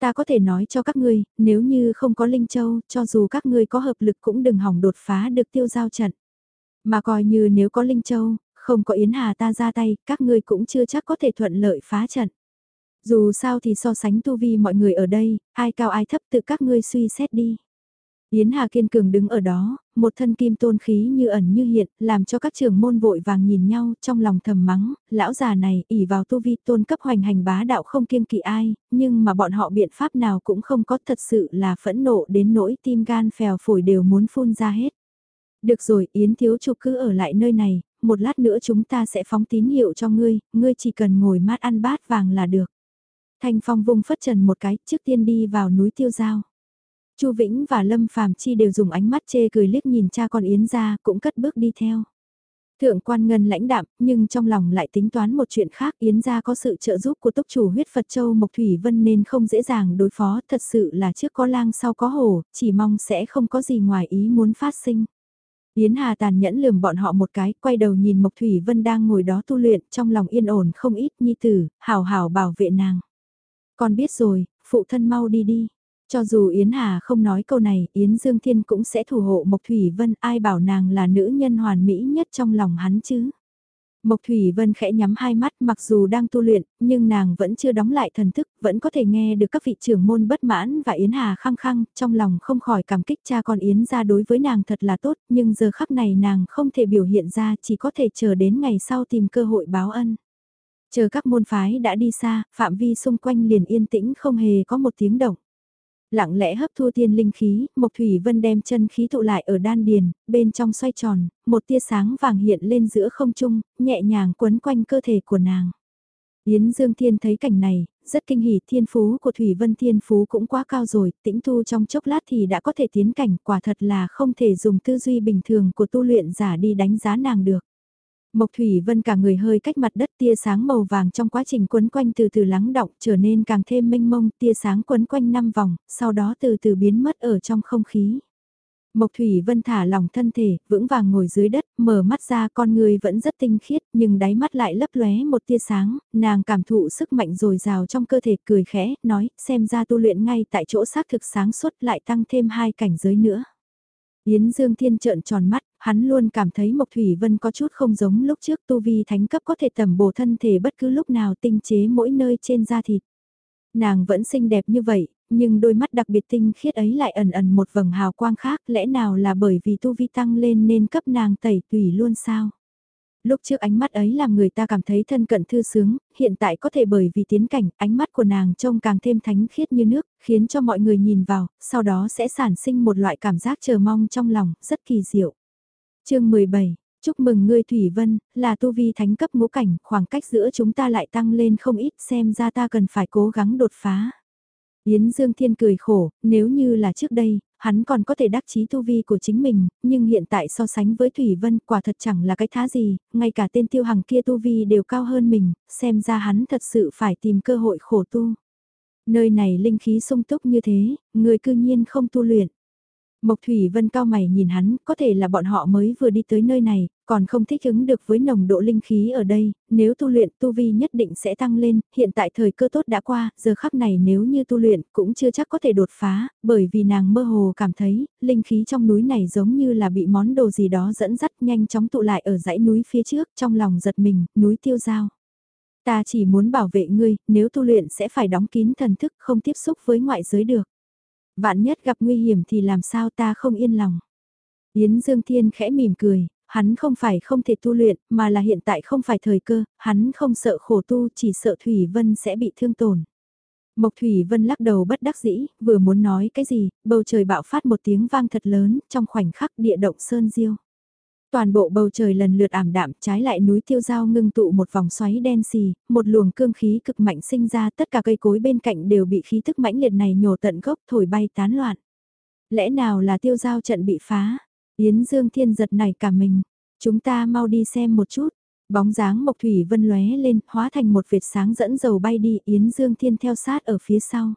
Ta có thể nói cho các ngươi, nếu như không có Linh Châu, cho dù các ngươi có hợp lực cũng đừng hỏng đột phá được tiêu giao trận. Mà coi như nếu có Linh Châu, không có Yến Hà ta ra tay, các ngươi cũng chưa chắc có thể thuận lợi phá trận. Dù sao thì so sánh tu vi mọi người ở đây, ai cao ai thấp tự các ngươi suy xét đi. Yến Hà kiên cường đứng ở đó, một thân kim tôn khí như ẩn như hiện, làm cho các trường môn vội vàng nhìn nhau trong lòng thầm mắng, lão già này ỉ vào tu vi tôn cấp hoành hành bá đạo không kiêng kỵ ai, nhưng mà bọn họ biện pháp nào cũng không có thật sự là phẫn nộ đến nỗi tim gan phèo phổi đều muốn phun ra hết. Được rồi, Yến thiếu chủ cứ ở lại nơi này, một lát nữa chúng ta sẽ phóng tín hiệu cho ngươi, ngươi chỉ cần ngồi mát ăn bát vàng là được. Thanh Phong vung phất trần một cái, trước tiên đi vào núi tiêu giao. Chu Vĩnh và Lâm Phàm Chi đều dùng ánh mắt chê cười liếc nhìn cha con Yến ra, cũng cất bước đi theo. Thượng quan ngân lãnh đạm, nhưng trong lòng lại tính toán một chuyện khác Yến ra có sự trợ giúp của tốc chủ huyết Phật Châu Mộc Thủy Vân nên không dễ dàng đối phó, thật sự là trước có lang sau có hổ, chỉ mong sẽ không có gì ngoài ý muốn phát sinh. Yến Hà tàn nhẫn lườm bọn họ một cái, quay đầu nhìn Mộc Thủy Vân đang ngồi đó tu luyện, trong lòng yên ổn không ít nhi tử, hào hào bảo vệ nàng. Con biết rồi, phụ thân mau đi đi. Cho dù Yến Hà không nói câu này, Yến Dương Thiên cũng sẽ thủ hộ Mộc Thủy Vân, ai bảo nàng là nữ nhân hoàn mỹ nhất trong lòng hắn chứ. Mộc Thủy Vân khẽ nhắm hai mắt mặc dù đang tu luyện, nhưng nàng vẫn chưa đóng lại thần thức, vẫn có thể nghe được các vị trưởng môn bất mãn và Yến Hà khăng khăng, trong lòng không khỏi cảm kích cha con Yến ra đối với nàng thật là tốt, nhưng giờ khắc này nàng không thể biểu hiện ra chỉ có thể chờ đến ngày sau tìm cơ hội báo ân. Chờ các môn phái đã đi xa, phạm vi xung quanh liền yên tĩnh không hề có một tiếng động lặng lẽ hấp thu tiên linh khí, Mộc Thủy Vân đem chân khí tụ lại ở đan điền, bên trong xoay tròn, một tia sáng vàng hiện lên giữa không trung, nhẹ nhàng quấn quanh cơ thể của nàng. Yến Dương Thiên thấy cảnh này, rất kinh hỉ thiên phú của Thủy Vân Thiên phú cũng quá cao rồi, tĩnh tu trong chốc lát thì đã có thể tiến cảnh, quả thật là không thể dùng tư duy bình thường của tu luyện giả đi đánh giá nàng được. Mộc Thủy Vân cả người hơi cách mặt đất tia sáng màu vàng trong quá trình quấn quanh từ từ lắng động trở nên càng thêm mênh mông tia sáng quấn quanh năm vòng, sau đó từ từ biến mất ở trong không khí. Mộc Thủy Vân thả lỏng thân thể, vững vàng ngồi dưới đất, mở mắt ra con người vẫn rất tinh khiết, nhưng đáy mắt lại lấp lóe một tia sáng, nàng cảm thụ sức mạnh dồi dào trong cơ thể cười khẽ, nói, xem ra tu luyện ngay tại chỗ xác thực sáng suốt lại tăng thêm hai cảnh giới nữa. Yến Dương Thiên trợn tròn mắt, hắn luôn cảm thấy Mộc Thủy Vân có chút không giống lúc trước tu vi thánh cấp có thể tầm bổ thân thể bất cứ lúc nào tinh chế mỗi nơi trên da thịt. Nàng vẫn xinh đẹp như vậy, nhưng đôi mắt đặc biệt tinh khiết ấy lại ẩn ẩn một vầng hào quang khác, lẽ nào là bởi vì tu vi tăng lên nên cấp nàng tẩy tùy luôn sao? Lúc trước ánh mắt ấy làm người ta cảm thấy thân cận thư sướng, hiện tại có thể bởi vì tiến cảnh, ánh mắt của nàng trông càng thêm thánh khiết như nước, khiến cho mọi người nhìn vào, sau đó sẽ sản sinh một loại cảm giác chờ mong trong lòng, rất kỳ diệu chương 17 Chúc mừng ngươi Thủy Vân, là tu vi thánh cấp ngũ cảnh, khoảng cách giữa chúng ta lại tăng lên không ít xem ra ta cần phải cố gắng đột phá. Yến Dương Thiên cười khổ, nếu như là trước đây, hắn còn có thể đắc chí tu vi của chính mình, nhưng hiện tại so sánh với Thủy Vân quả thật chẳng là cái thá gì, ngay cả tên tiêu hằng kia tu vi đều cao hơn mình, xem ra hắn thật sự phải tìm cơ hội khổ tu. Nơi này linh khí sung túc như thế, người cư nhiên không tu luyện. Mộc Thủy Vân cao mày nhìn hắn, có thể là bọn họ mới vừa đi tới nơi này, còn không thích ứng được với nồng độ linh khí ở đây, nếu tu luyện tu vi nhất định sẽ tăng lên, hiện tại thời cơ tốt đã qua, giờ khắc này nếu như tu luyện cũng chưa chắc có thể đột phá, bởi vì nàng mơ hồ cảm thấy, linh khí trong núi này giống như là bị món đồ gì đó dẫn dắt nhanh chóng tụ lại ở dãy núi phía trước, trong lòng giật mình, núi tiêu giao. Ta chỉ muốn bảo vệ ngươi, nếu tu luyện sẽ phải đóng kín thần thức không tiếp xúc với ngoại giới được. Vạn nhất gặp nguy hiểm thì làm sao ta không yên lòng. Yến Dương Thiên khẽ mỉm cười, hắn không phải không thể tu luyện, mà là hiện tại không phải thời cơ, hắn không sợ khổ tu, chỉ sợ Thủy Vân sẽ bị thương tổn. Mộc Thủy Vân lắc đầu bất đắc dĩ, vừa muốn nói cái gì, bầu trời bạo phát một tiếng vang thật lớn, trong khoảnh khắc địa động sơn diêu. Toàn bộ bầu trời lần lượt ảm đạm, trái lại núi tiêu giao ngưng tụ một vòng xoáy đen xì, một luồng cương khí cực mạnh sinh ra, tất cả cây cối bên cạnh đều bị khí thức mãnh liệt này nhổ tận gốc thổi bay tán loạn. Lẽ nào là tiêu giao trận bị phá? Yến Dương Thiên giật này cả mình. Chúng ta mau đi xem một chút. Bóng dáng Mộc Thủy Vân lóe lên, hóa thành một vệt sáng dẫn dầu bay đi, Yến Dương Thiên theo sát ở phía sau.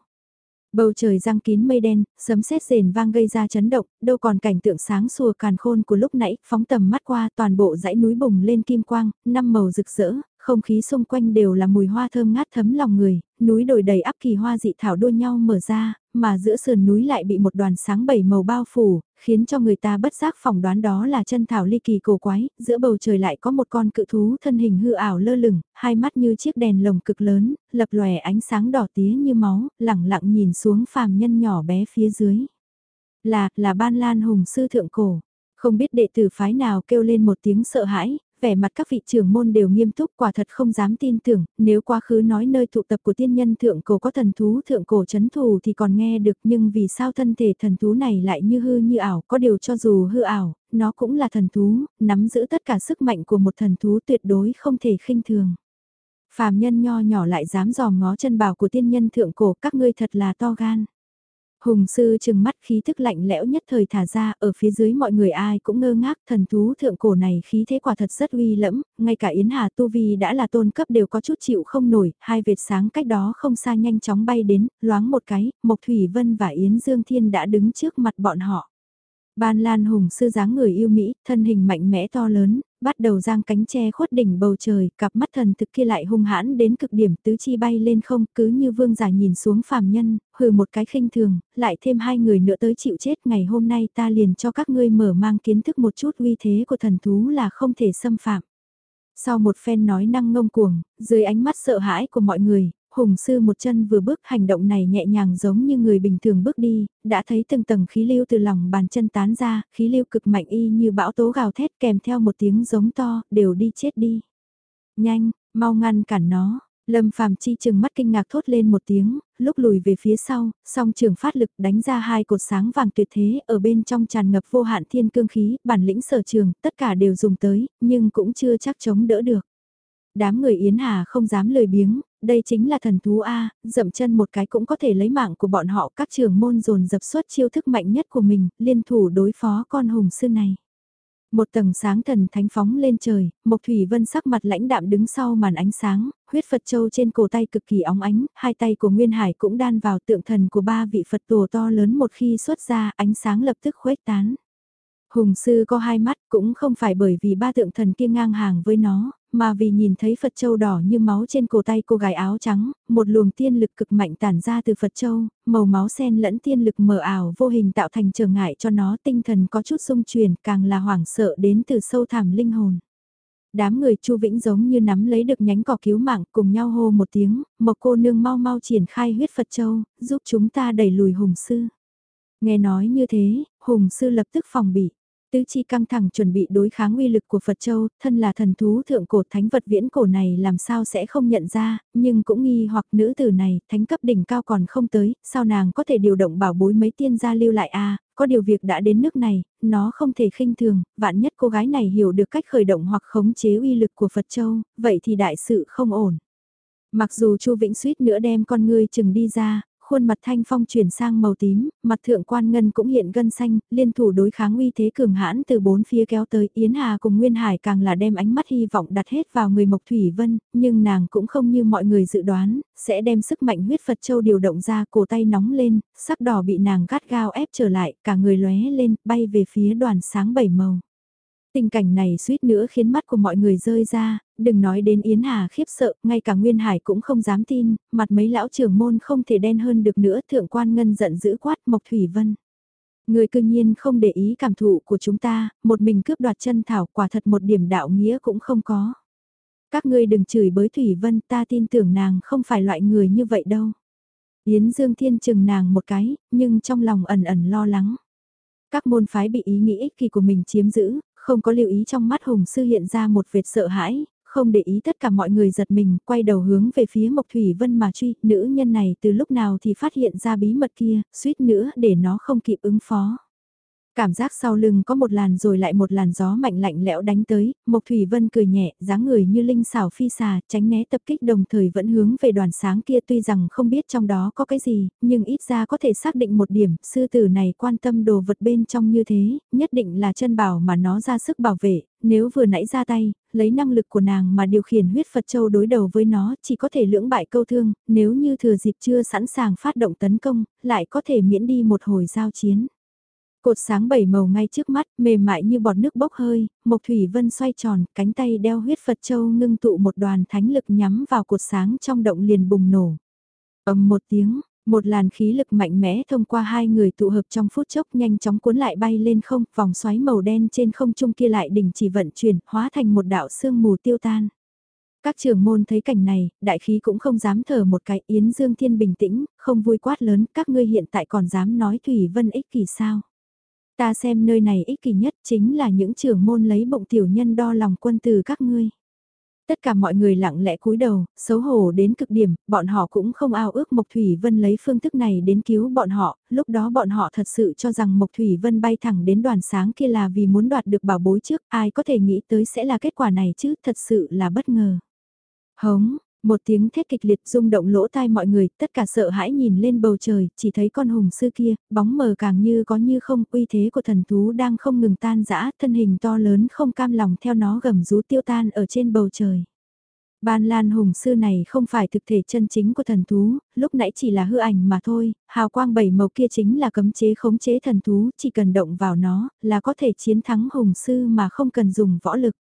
Bầu trời răng kín mây đen, sấm sét rền vang gây ra chấn động, đâu còn cảnh tượng sáng sủa càn khôn của lúc nãy, phóng tầm mắt qua toàn bộ dãy núi bùng lên kim quang, năm màu rực rỡ, không khí xung quanh đều là mùi hoa thơm ngát thấm lòng người, núi đồi đầy ắp kỳ hoa dị thảo đua nhau mở ra, mà giữa sườn núi lại bị một đoàn sáng bảy màu bao phủ, khiến cho người ta bất giác phỏng đoán đó là chân thảo ly kỳ cổ quái, giữa bầu trời lại có một con cự thú thân hình hư ảo lơ lửng, hai mắt như chiếc đèn lồng cực lớn, lập lòe ánh sáng đỏ tía như máu, lẳng lặng nhìn xuống phàm nhân nhỏ bé phía dưới. Là, là ban lan hùng sư thượng cổ. Không biết đệ tử phái nào kêu lên một tiếng sợ hãi, vẻ mặt các vị trưởng môn đều nghiêm túc quả thật không dám tin tưởng, nếu quá khứ nói nơi tụ tập của tiên nhân thượng cổ có thần thú thượng cổ chấn thù thì còn nghe được nhưng vì sao thân thể thần thú này lại như hư như ảo, có điều cho dù hư ảo, nó cũng là thần thú, nắm giữ tất cả sức mạnh của một thần thú tuyệt đối không thể khinh thường. Phàm nhân nho nhỏ lại dám dòm ngó chân bảo của tiên nhân thượng cổ các ngươi thật là to gan. Hùng sư chừng mắt khí thức lạnh lẽo nhất thời thả ra, ở phía dưới mọi người ai cũng ngơ ngác, thần thú thượng cổ này khí thế quả thật rất uy lẫm, ngay cả Yến Hà Tu Vi đã là tôn cấp đều có chút chịu không nổi, hai vệt sáng cách đó không xa nhanh chóng bay đến, loáng một cái, Mộc Thủy Vân và Yến Dương Thiên đã đứng trước mặt bọn họ. Ban Lan Hùng sư dáng người yêu Mỹ, thân hình mạnh mẽ to lớn, bắt đầu giang cánh che khuất đỉnh bầu trời, cặp mắt thần thực kia lại hung hãn đến cực điểm tứ chi bay lên không, cứ như vương giả nhìn xuống phàm nhân, hừ một cái khinh thường, lại thêm hai người nữa tới chịu chết ngày hôm nay ta liền cho các ngươi mở mang kiến thức một chút uy thế của thần thú là không thể xâm phạm. Sau một phen nói năng ngông cuồng, dưới ánh mắt sợ hãi của mọi người, Hùng sư một chân vừa bước hành động này nhẹ nhàng giống như người bình thường bước đi, đã thấy từng tầng khí lưu từ lòng bàn chân tán ra, khí lưu cực mạnh y như bão tố gào thét kèm theo một tiếng giống to, đều đi chết đi. Nhanh, mau ngăn cản nó, Lâm Phàm Chi chừng mắt kinh ngạc thốt lên một tiếng, lúc lùi về phía sau, song trường phát lực đánh ra hai cột sáng vàng tuyệt thế, ở bên trong tràn ngập vô hạn thiên cương khí, bản lĩnh sở trường, tất cả đều dùng tới, nhưng cũng chưa chắc chống đỡ được. Đám người Yến Hà không dám lời biếng, đây chính là thần thú A, dậm chân một cái cũng có thể lấy mạng của bọn họ các trường môn dồn dập suất chiêu thức mạnh nhất của mình, liên thủ đối phó con hùng sư này. Một tầng sáng thần thánh phóng lên trời, Mộc Thủy Vân sắc mặt lãnh đạm đứng sau màn ánh sáng, huyết Phật châu trên cổ tay cực kỳ óng ánh, hai tay của Nguyên Hải cũng đan vào tượng thần của ba vị Phật tổ to lớn một khi xuất ra, ánh sáng lập tức khuếch tán. Hùng sư có hai mắt cũng không phải bởi vì ba tượng thần kia ngang hàng với nó, mà vì nhìn thấy Phật Châu đỏ như máu trên cổ tay cô gái áo trắng, một luồng tiên lực cực mạnh tản ra từ Phật Châu, màu máu sen lẫn tiên lực mờ ảo vô hình tạo thành trở ngại cho nó tinh thần có chút xung truyền càng là hoảng sợ đến từ sâu thẳm linh hồn. Đám người Chu Vĩnh giống như nắm lấy được nhánh cỏ cứu mạng cùng nhau hô một tiếng, một cô nương mau mau triển khai huyết Phật Châu, giúp chúng ta đẩy lùi hùng sư. Nghe nói như thế, hùng sư lập tức phòng bị. Tứ chi căng thẳng chuẩn bị đối kháng uy lực của Phật Châu, thân là thần thú thượng cổ thánh vật viễn cổ này làm sao sẽ không nhận ra, nhưng cũng nghi hoặc nữ tử này, thánh cấp đỉnh cao còn không tới, sao nàng có thể điều động bảo bối mấy tiên gia lưu lại a có điều việc đã đến nước này, nó không thể khinh thường, vạn nhất cô gái này hiểu được cách khởi động hoặc khống chế uy lực của Phật Châu, vậy thì đại sự không ổn. Mặc dù Chu Vĩnh suýt nữa đem con ngươi chừng đi ra, khuôn mặt thanh phong chuyển sang màu tím, mặt thượng quan ngân cũng hiện gân xanh, liên thủ đối kháng uy thế cường hãn từ bốn phía kéo tới Yến Hà cùng Nguyên Hải càng là đem ánh mắt hy vọng đặt hết vào người Mộc Thủy Vân, nhưng nàng cũng không như mọi người dự đoán, sẽ đem sức mạnh huyết Phật Châu điều động ra cổ tay nóng lên, sắc đỏ bị nàng gắt gao ép trở lại, cả người lóe lên, bay về phía đoàn sáng bảy màu. Tình cảnh này suýt nữa khiến mắt của mọi người rơi ra, đừng nói đến Yến Hà khiếp sợ, ngay cả Nguyên Hải cũng không dám tin, mặt mấy lão trưởng môn không thể đen hơn được nữa, thượng quan ngân giận dữ quát Mộc Thủy Vân. Người cư nhiên không để ý cảm thụ của chúng ta, một mình cướp đoạt chân thảo quả thật một điểm đạo nghĩa cũng không có. Các ngươi đừng chửi bới Thủy Vân ta tin tưởng nàng không phải loại người như vậy đâu. Yến Dương Thiên chừng nàng một cái, nhưng trong lòng ẩn ẩn lo lắng. Các môn phái bị ý nghĩ ích kỳ của mình chiếm giữ, không có lưu ý trong mắt Hùng Sư hiện ra một vệt sợ hãi, không để ý tất cả mọi người giật mình, quay đầu hướng về phía Mộc Thủy Vân mà truy, nữ nhân này từ lúc nào thì phát hiện ra bí mật kia, suýt nữa để nó không kịp ứng phó. Cảm giác sau lưng có một làn rồi lại một làn gió mạnh lạnh lẽo đánh tới, Mộc Thủy Vân cười nhẹ, dáng người như linh xảo phi xà, tránh né tập kích đồng thời vẫn hướng về đoàn sáng kia tuy rằng không biết trong đó có cái gì, nhưng ít ra có thể xác định một điểm, sư tử này quan tâm đồ vật bên trong như thế, nhất định là chân bảo mà nó ra sức bảo vệ, nếu vừa nãy ra tay, lấy năng lực của nàng mà điều khiển huyết Phật Châu đối đầu với nó chỉ có thể lưỡng bại câu thương, nếu như thừa dịp chưa sẵn sàng phát động tấn công, lại có thể miễn đi một hồi giao chiến. Cột sáng bảy màu ngay trước mắt, mềm mại như bọt nước bốc hơi, Mộc Thủy Vân xoay tròn, cánh tay đeo huyết Phật Châu ngưng tụ một đoàn thánh lực nhắm vào cột sáng trong động liền bùng nổ. ầm một tiếng, một làn khí lực mạnh mẽ thông qua hai người tụ hợp trong phút chốc nhanh chóng cuốn lại bay lên không, vòng xoáy màu đen trên không trung kia lại đình chỉ vận chuyển, hóa thành một đạo sương mù tiêu tan. Các trưởng môn thấy cảnh này, đại khí cũng không dám thở một cái, Yến Dương Thiên bình tĩnh, không vui quát lớn, các ngươi hiện tại còn dám nói Thủy Vân ích kỳ sao. Ta xem nơi này ích kỷ nhất chính là những trưởng môn lấy bụng tiểu nhân đo lòng quân từ các ngươi. Tất cả mọi người lặng lẽ cúi đầu, xấu hổ đến cực điểm, bọn họ cũng không ao ước Mộc Thủy Vân lấy phương thức này đến cứu bọn họ, lúc đó bọn họ thật sự cho rằng Mộc Thủy Vân bay thẳng đến đoàn sáng kia là vì muốn đoạt được bảo bối trước, ai có thể nghĩ tới sẽ là kết quả này chứ, thật sự là bất ngờ. Hống, một tiếng thét kịch liệt rung động lỗ tai mọi người, tất cả sợ hãi nhìn lên bầu trời, chỉ thấy con hùng sư kia, bóng mờ càng như có như không, uy thế của thần thú đang không ngừng tan rã, thân hình to lớn không cam lòng theo nó gầm rú tiêu tan ở trên bầu trời. Ban Lan Hùng Sư này không phải thực thể chân chính của thần thú, lúc nãy chỉ là hư ảnh mà thôi, hào quang bảy màu kia chính là cấm chế khống chế thần thú, chỉ cần động vào nó là có thể chiến thắng Hùng Sư mà không cần dùng võ lực.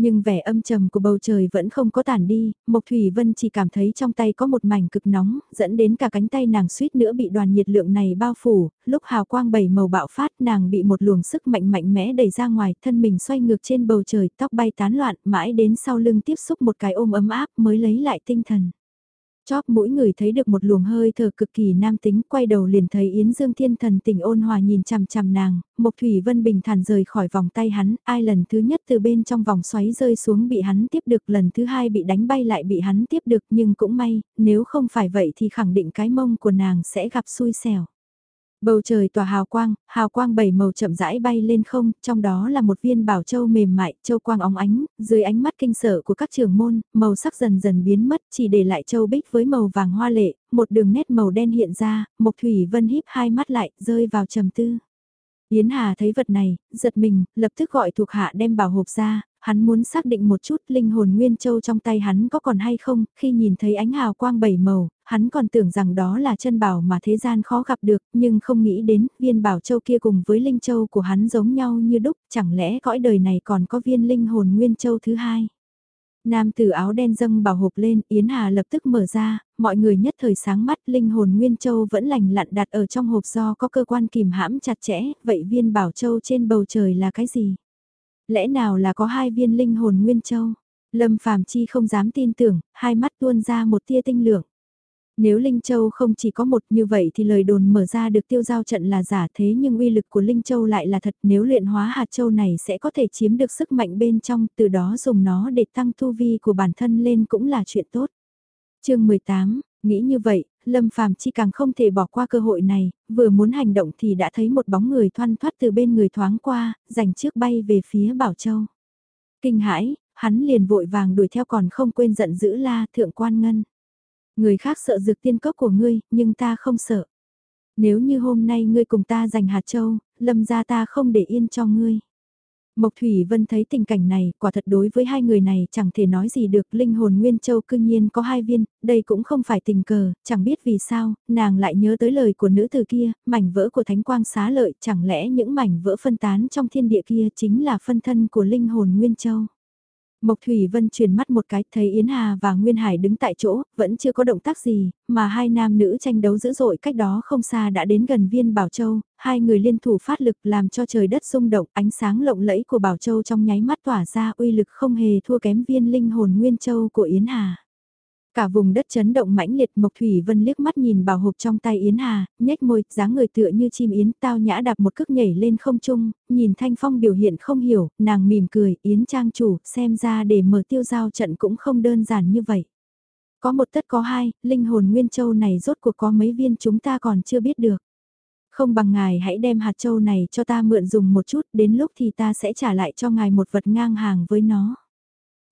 Nhưng vẻ âm trầm của bầu trời vẫn không có tản đi, Mộc Thủy Vân chỉ cảm thấy trong tay có một mảnh cực nóng, dẫn đến cả cánh tay nàng suýt nữa bị đoàn nhiệt lượng này bao phủ, lúc hào quang bảy màu bạo phát nàng bị một luồng sức mạnh mạnh mẽ đẩy ra ngoài, thân mình xoay ngược trên bầu trời, tóc bay tán loạn, mãi đến sau lưng tiếp xúc một cái ôm ấm áp mới lấy lại tinh thần. Chóp mũi người thấy được một luồng hơi thở cực kỳ nam tính, quay đầu liền thấy Yến Dương Thiên Thần tình ôn hòa nhìn chằm chằm nàng, Mộc Thủy Vân bình thản rời khỏi vòng tay hắn, ai lần thứ nhất từ bên trong vòng xoáy rơi xuống bị hắn tiếp được, lần thứ hai bị đánh bay lại bị hắn tiếp được, nhưng cũng may, nếu không phải vậy thì khẳng định cái mông của nàng sẽ gặp xui xẻo. Bầu trời tỏa hào quang, hào quang bảy màu chậm rãi bay lên không, trong đó là một viên bảo châu mềm mại, châu quang óng ánh, dưới ánh mắt kinh sợ của các trường môn, màu sắc dần dần biến mất, chỉ để lại châu bích với màu vàng hoa lệ, một đường nét màu đen hiện ra, Mộc Thủy Vân híp hai mắt lại, rơi vào trầm tư. Yến Hà thấy vật này, giật mình, lập tức gọi thuộc hạ đem bảo hộp ra, hắn muốn xác định một chút linh hồn Nguyên Châu trong tay hắn có còn hay không, khi nhìn thấy ánh hào quang bảy màu, hắn còn tưởng rằng đó là chân bảo mà thế gian khó gặp được, nhưng không nghĩ đến viên bảo châu kia cùng với linh châu của hắn giống nhau như đúc, chẳng lẽ cõi đời này còn có viên linh hồn Nguyên Châu thứ hai. Nam tử áo đen dâng bảo hộp lên, Yến Hà lập tức mở ra, mọi người nhất thời sáng mắt, linh hồn Nguyên Châu vẫn lành lặn đặt ở trong hộp do có cơ quan kìm hãm chặt chẽ, vậy viên bảo châu trên bầu trời là cái gì? Lẽ nào là có hai viên linh hồn Nguyên Châu? Lâm Phàm Chi không dám tin tưởng, hai mắt tuôn ra một tia tinh lượng. Nếu Linh Châu không chỉ có một như vậy thì lời đồn mở ra được tiêu giao trận là giả thế nhưng uy lực của Linh Châu lại là thật nếu luyện hóa hạt châu này sẽ có thể chiếm được sức mạnh bên trong từ đó dùng nó để tăng thu vi của bản thân lên cũng là chuyện tốt. chương 18, nghĩ như vậy, Lâm Phàm chỉ càng không thể bỏ qua cơ hội này, vừa muốn hành động thì đã thấy một bóng người thoăn thoát từ bên người thoáng qua, giành trước bay về phía Bảo Châu. Kinh hãi, hắn liền vội vàng đuổi theo còn không quên giận dữ la thượng quan ngân. Người khác sợ dược tiên cốc của ngươi, nhưng ta không sợ. Nếu như hôm nay ngươi cùng ta giành hạt châu, lâm ra ta không để yên cho ngươi. Mộc Thủy Vân thấy tình cảnh này, quả thật đối với hai người này chẳng thể nói gì được, linh hồn Nguyên Châu cư nhiên có hai viên, đây cũng không phải tình cờ, chẳng biết vì sao, nàng lại nhớ tới lời của nữ từ kia, mảnh vỡ của thánh quang xá lợi, chẳng lẽ những mảnh vỡ phân tán trong thiên địa kia chính là phân thân của linh hồn Nguyên Châu. Mộc Thủy Vân truyền mắt một cái, thấy Yến Hà và Nguyên Hải đứng tại chỗ, vẫn chưa có động tác gì, mà hai nam nữ tranh đấu dữ dội cách đó không xa đã đến gần viên Bảo Châu, hai người liên thủ phát lực làm cho trời đất rung động, ánh sáng lộng lẫy của Bảo Châu trong nháy mắt tỏa ra uy lực không hề thua kém viên linh hồn Nguyên Châu của Yến Hà. Cả vùng đất chấn động mãnh liệt Mộc Thủy Vân liếc mắt nhìn bảo hộp trong tay Yến Hà, nhếch môi, dáng người tựa như chim yến, tao nhã đạp một cước nhảy lên không trung, nhìn Thanh Phong biểu hiện không hiểu, nàng mỉm cười, Yến trang chủ, xem ra để mở tiêu giao trận cũng không đơn giản như vậy. Có một tất có hai, linh hồn Nguyên Châu này rốt cuộc có mấy viên chúng ta còn chưa biết được. Không bằng ngài hãy đem hạt châu này cho ta mượn dùng một chút, đến lúc thì ta sẽ trả lại cho ngài một vật ngang hàng với nó.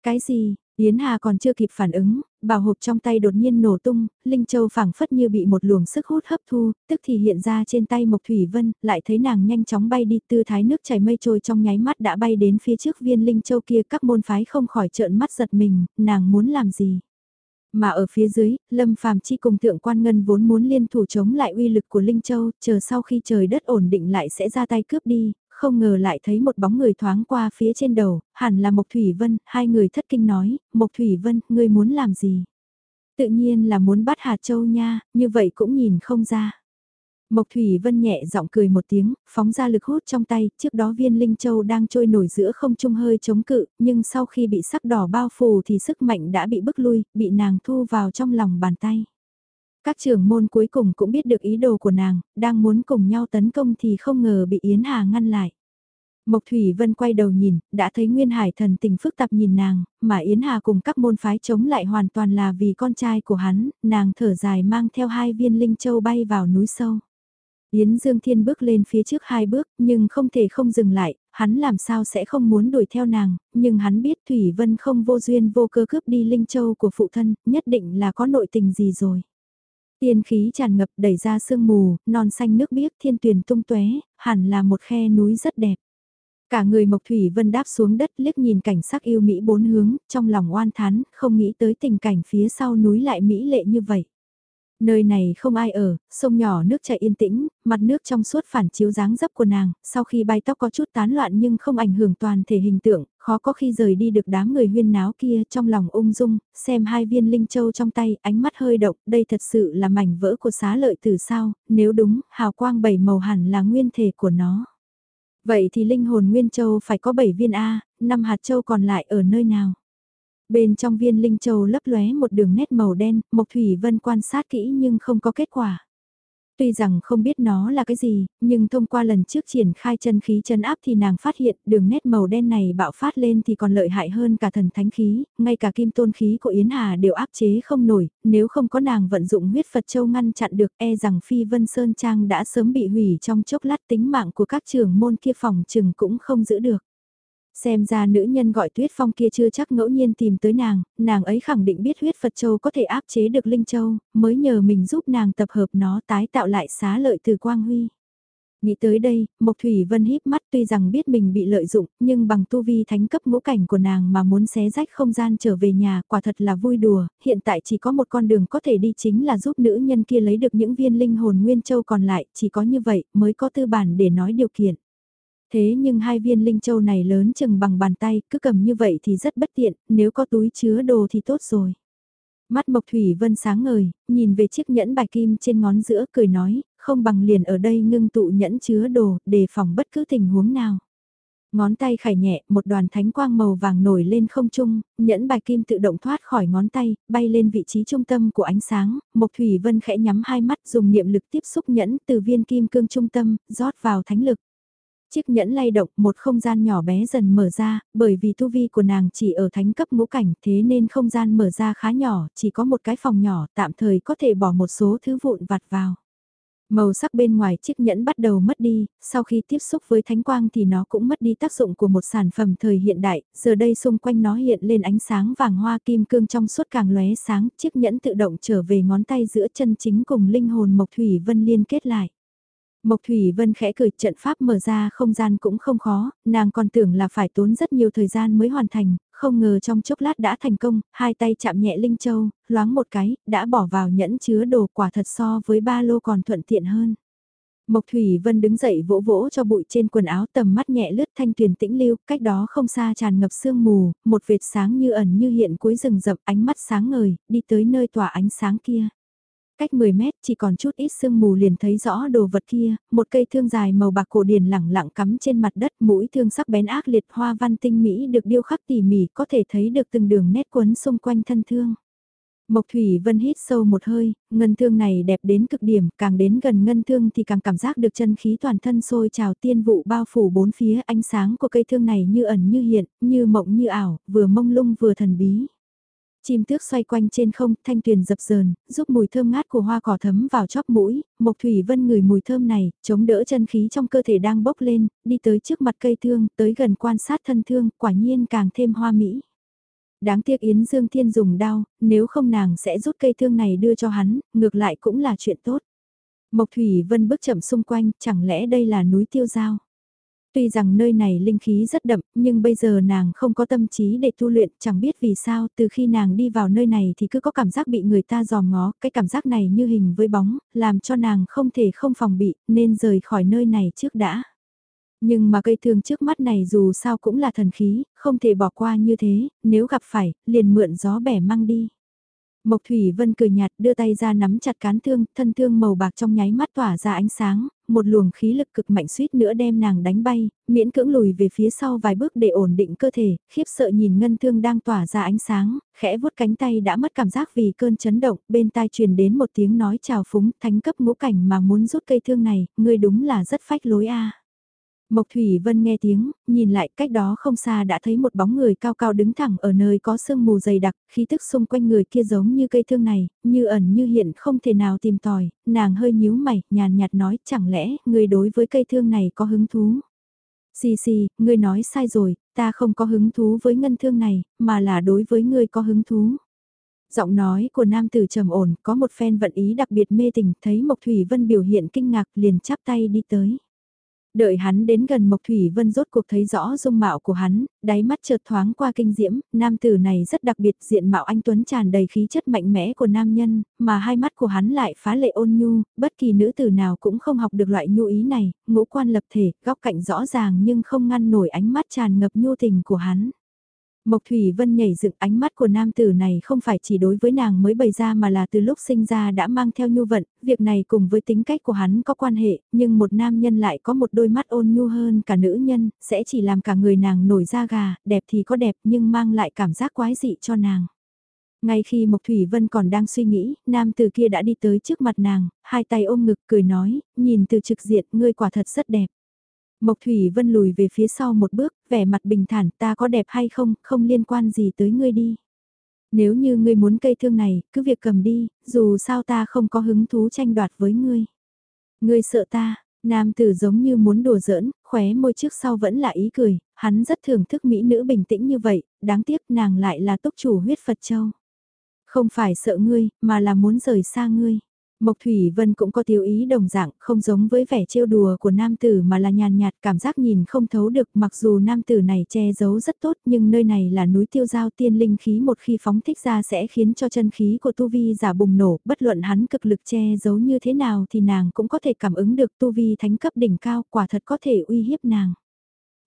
Cái gì, Yến Hà còn chưa kịp phản ứng, bảo hộp trong tay đột nhiên nổ tung, Linh Châu phảng phất như bị một luồng sức hút hấp thu, tức thì hiện ra trên tay Mộc Thủy Vân, lại thấy nàng nhanh chóng bay đi tư thái nước chảy mây trôi trong nháy mắt đã bay đến phía trước viên Linh Châu kia các môn phái không khỏi trợn mắt giật mình, nàng muốn làm gì. Mà ở phía dưới, Lâm Phàm Chi cùng Thượng Quan Ngân vốn muốn liên thủ chống lại uy lực của Linh Châu, chờ sau khi trời đất ổn định lại sẽ ra tay cướp đi, không ngờ lại thấy một bóng người thoáng qua phía trên đầu, hẳn là Mộc Thủy Vân, hai người thất kinh nói, Mộc Thủy Vân, ngươi muốn làm gì? Tự nhiên là muốn bắt Hà châu nha, như vậy cũng nhìn không ra. Mộc Thủy Vân nhẹ giọng cười một tiếng, phóng ra lực hút trong tay, trước đó viên linh châu đang trôi nổi giữa không trung hơi chống cự, nhưng sau khi bị sắc đỏ bao phủ thì sức mạnh đã bị bức lui, bị nàng thu vào trong lòng bàn tay. Các trưởng môn cuối cùng cũng biết được ý đồ của nàng, đang muốn cùng nhau tấn công thì không ngờ bị Yến Hà ngăn lại. Mộc Thủy Vân quay đầu nhìn, đã thấy Nguyên Hải thần tình phức tạp nhìn nàng, mà Yến Hà cùng các môn phái chống lại hoàn toàn là vì con trai của hắn, nàng thở dài mang theo hai viên linh châu bay vào núi sâu. Yến Dương Thiên bước lên phía trước hai bước, nhưng không thể không dừng lại, hắn làm sao sẽ không muốn đuổi theo nàng, nhưng hắn biết Thủy Vân không vô duyên vô cơ cướp đi linh châu của phụ thân, nhất định là có nội tình gì rồi. Tiên khí tràn ngập đẩy ra sương mù, non xanh nước biếc thiên tuyền tung tóe hẳn là một khe núi rất đẹp. Cả người Mộc Thủy Vân đáp xuống đất liếc nhìn cảnh sắc yêu Mỹ bốn hướng, trong lòng oan thán, không nghĩ tới tình cảnh phía sau núi lại Mỹ lệ như vậy. Nơi này không ai ở, sông nhỏ nước chảy yên tĩnh, mặt nước trong suốt phản chiếu dáng dấp của nàng, sau khi bay tóc có chút tán loạn nhưng không ảnh hưởng toàn thể hình tượng, khó có khi rời đi được đám người huyên náo kia trong lòng ung dung, xem hai viên linh châu trong tay, ánh mắt hơi động, đây thật sự là mảnh vỡ của xá lợi từ sao, nếu đúng, hào quang bảy màu hẳn là nguyên thể của nó. Vậy thì linh hồn Nguyên Châu phải có 7 viên A, 5 hạt châu còn lại ở nơi nào? Bên trong viên linh châu lấp lóe một đường nét màu đen, Mộc Thủy Vân quan sát kỹ nhưng không có kết quả. Tuy rằng không biết nó là cái gì, nhưng thông qua lần trước triển khai chân khí chân áp thì nàng phát hiện đường nét màu đen này bạo phát lên thì còn lợi hại hơn cả thần thánh khí, ngay cả kim tôn khí của Yến Hà đều áp chế không nổi, nếu không có nàng vận dụng huyết Phật Châu ngăn chặn được e rằng Phi Vân Sơn Trang đã sớm bị hủy trong chốc lát tính mạng của các trường môn kia phòng trừng cũng không giữ được. Xem ra nữ nhân gọi Tuyết Phong kia chưa chắc ngẫu nhiên tìm tới nàng, nàng ấy khẳng định biết huyết Phật Châu có thể áp chế được Linh Châu, mới nhờ mình giúp nàng tập hợp nó tái tạo lại xá lợi từ Quang Huy. Nghĩ tới đây, Mộc Thủy Vân híp mắt tuy rằng biết mình bị lợi dụng, nhưng bằng tu vi thánh cấp ngũ cảnh của nàng mà muốn xé rách không gian trở về nhà quả thật là vui đùa, hiện tại chỉ có một con đường có thể đi chính là giúp nữ nhân kia lấy được những viên linh hồn nguyên châu còn lại, chỉ có như vậy mới có tư bản để nói điều kiện. Thế nhưng hai viên linh châu này lớn chừng bằng bàn tay, cứ cầm như vậy thì rất bất tiện, nếu có túi chứa đồ thì tốt rồi. Mắt Mộc Thủy Vân sáng ngời, nhìn về chiếc nhẫn bài kim trên ngón giữa cười nói, không bằng liền ở đây ngưng tụ nhẫn chứa đồ, đề phòng bất cứ tình huống nào. Ngón tay khải nhẹ, một đoàn thánh quang màu vàng nổi lên không trung, nhẫn bài kim tự động thoát khỏi ngón tay, bay lên vị trí trung tâm của ánh sáng, Mộc Thủy Vân khẽ nhắm hai mắt dùng niệm lực tiếp xúc nhẫn từ viên kim cương trung tâm, rót vào thánh lực. Chiếc nhẫn lay động một không gian nhỏ bé dần mở ra, bởi vì tu vi của nàng chỉ ở thánh cấp ngũ cảnh thế nên không gian mở ra khá nhỏ, chỉ có một cái phòng nhỏ tạm thời có thể bỏ một số thứ vụn vặt vào. Màu sắc bên ngoài chiếc nhẫn bắt đầu mất đi, sau khi tiếp xúc với thánh quang thì nó cũng mất đi tác dụng của một sản phẩm thời hiện đại, giờ đây xung quanh nó hiện lên ánh sáng vàng hoa kim cương trong suốt càng lóe sáng, chiếc nhẫn tự động trở về ngón tay giữa chân chính cùng linh hồn Mộc Thủy Vân liên kết lại. Mộc Thủy Vân khẽ cười trận pháp mở ra không gian cũng không khó, nàng còn tưởng là phải tốn rất nhiều thời gian mới hoàn thành, không ngờ trong chốc lát đã thành công, hai tay chạm nhẹ Linh Châu, loáng một cái, đã bỏ vào nhẫn chứa đồ quả thật so với ba lô còn thuận tiện hơn. Mộc Thủy Vân đứng dậy vỗ vỗ cho bụi trên quần áo tầm mắt nhẹ lướt thanh tuyền tĩnh lưu, cách đó không xa tràn ngập sương mù, một vệt sáng như ẩn như hiện cuối rừng rậm ánh mắt sáng ngời, đi tới nơi tỏa ánh sáng kia. Cách 10 mét chỉ còn chút ít sương mù liền thấy rõ đồ vật kia, một cây thương dài màu bạc cổ điển lẳng lặng cắm trên mặt đất mũi thương sắc bén ác liệt hoa văn tinh mỹ được điêu khắc tỉ mỉ có thể thấy được từng đường nét quấn xung quanh thân thương. Mộc Thủy Vân hít sâu một hơi, ngân thương này đẹp đến cực điểm, càng đến gần ngân thương thì càng cảm giác được chân khí toàn thân sôi trào tiên vụ bao phủ bốn phía ánh sáng của cây thương này như ẩn như hiện, như mộng như ảo, vừa mông lung vừa thần bí. Chim tước xoay quanh trên không, thanh tuyền dập dờn, giúp mùi thơm ngát của hoa cỏ thấm vào chóp mũi, Mộc Thủy Vân ngửi mùi thơm này, chống đỡ chân khí trong cơ thể đang bốc lên, đi tới trước mặt cây thương, tới gần quan sát thân thương, quả nhiên càng thêm hoa mỹ. Đáng tiếc Yến Dương Thiên dùng đau, nếu không nàng sẽ rút cây thương này đưa cho hắn, ngược lại cũng là chuyện tốt. Mộc Thủy Vân bước chậm xung quanh, chẳng lẽ đây là núi tiêu giao? Tuy rằng nơi này linh khí rất đậm, nhưng bây giờ nàng không có tâm trí để tu luyện, chẳng biết vì sao, từ khi nàng đi vào nơi này thì cứ có cảm giác bị người ta dòm ngó, cái cảm giác này như hình với bóng, làm cho nàng không thể không phòng bị, nên rời khỏi nơi này trước đã. Nhưng mà cây thương trước mắt này dù sao cũng là thần khí, không thể bỏ qua như thế, nếu gặp phải, liền mượn gió bẻ mang đi. Mộc Thủy Vân cười nhạt đưa tay ra nắm chặt cán thương, thân thương màu bạc trong nháy mắt tỏa ra ánh sáng, một luồng khí lực cực mạnh suýt nữa đem nàng đánh bay, miễn cưỡng lùi về phía sau vài bước để ổn định cơ thể, khiếp sợ nhìn ngân thương đang tỏa ra ánh sáng, khẽ vuốt cánh tay đã mất cảm giác vì cơn chấn động, bên tai truyền đến một tiếng nói chào phúng, thánh cấp ngũ cảnh mà muốn rút cây thương này, ngươi đúng là rất phách lối a. Mộc Thủy Vân nghe tiếng, nhìn lại cách đó không xa đã thấy một bóng người cao cao đứng thẳng ở nơi có sương mù dày đặc, khí tức xung quanh người kia giống như cây thương này, như ẩn như hiện không thể nào tìm tòi, nàng hơi nhíu mày, nhàn nhạt nói chẳng lẽ người đối với cây thương này có hứng thú. Xì xì, ngươi nói sai rồi, ta không có hứng thú với ngân thương này, mà là đối với ngươi có hứng thú. Giọng nói của nam tử trầm ổn, có một phen vận ý đặc biệt mê tình, thấy Mộc Thủy Vân biểu hiện kinh ngạc liền chắp tay đi tới. Đợi hắn đến gần Mộc Thủy Vân rốt cuộc thấy rõ dung mạo của hắn, đáy mắt chợt thoáng qua kinh diễm, nam tử này rất đặc biệt diện mạo anh Tuấn tràn đầy khí chất mạnh mẽ của nam nhân, mà hai mắt của hắn lại phá lệ ôn nhu, bất kỳ nữ tử nào cũng không học được loại nhu ý này, ngũ quan lập thể, góc cạnh rõ ràng nhưng không ngăn nổi ánh mắt tràn ngập nhu tình của hắn. Mộc Thủy Vân nhảy dựng ánh mắt của nam tử này không phải chỉ đối với nàng mới bày ra mà là từ lúc sinh ra đã mang theo nhu vận, việc này cùng với tính cách của hắn có quan hệ, nhưng một nam nhân lại có một đôi mắt ôn nhu hơn cả nữ nhân, sẽ chỉ làm cả người nàng nổi da gà, đẹp thì có đẹp nhưng mang lại cảm giác quái dị cho nàng. Ngay khi Mộc Thủy Vân còn đang suy nghĩ, nam tử kia đã đi tới trước mặt nàng, hai tay ôm ngực cười nói, nhìn từ trực diện ngươi quả thật rất đẹp. Mộc Thủy Vân lùi về phía sau một bước, vẻ mặt bình thản, ta có đẹp hay không, không liên quan gì tới ngươi đi. Nếu như ngươi muốn cây thương này, cứ việc cầm đi, dù sao ta không có hứng thú tranh đoạt với ngươi. Ngươi sợ ta, nam tử giống như muốn đùa giỡn, khóe môi trước sau vẫn là ý cười, hắn rất thưởng thức mỹ nữ bình tĩnh như vậy, đáng tiếc nàng lại là tốc chủ huyết Phật Châu. Không phải sợ ngươi, mà là muốn rời xa ngươi. Mộc Thủy Vân cũng có tiêu ý đồng dạng, không giống với vẻ trêu đùa của nam tử mà là nhàn nhạt cảm giác nhìn không thấu được mặc dù nam tử này che giấu rất tốt nhưng nơi này là núi tiêu giao tiên linh khí một khi phóng thích ra sẽ khiến cho chân khí của Tu Vi giả bùng nổ, bất luận hắn cực lực che giấu như thế nào thì nàng cũng có thể cảm ứng được Tu Vi thánh cấp đỉnh cao quả thật có thể uy hiếp nàng.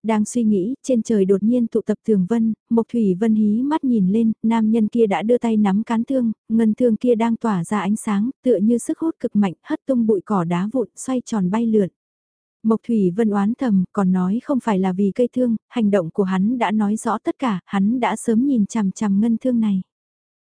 Đang suy nghĩ, trên trời đột nhiên tụ tập thường vân, Mộc Thủy Vân hí mắt nhìn lên, nam nhân kia đã đưa tay nắm cán thương, ngân thương kia đang tỏa ra ánh sáng, tựa như sức hút cực mạnh, hất tung bụi cỏ đá vụn, xoay tròn bay lượn. Mộc Thủy Vân oán thầm, còn nói không phải là vì cây thương, hành động của hắn đã nói rõ tất cả, hắn đã sớm nhìn chằm chằm ngân thương này.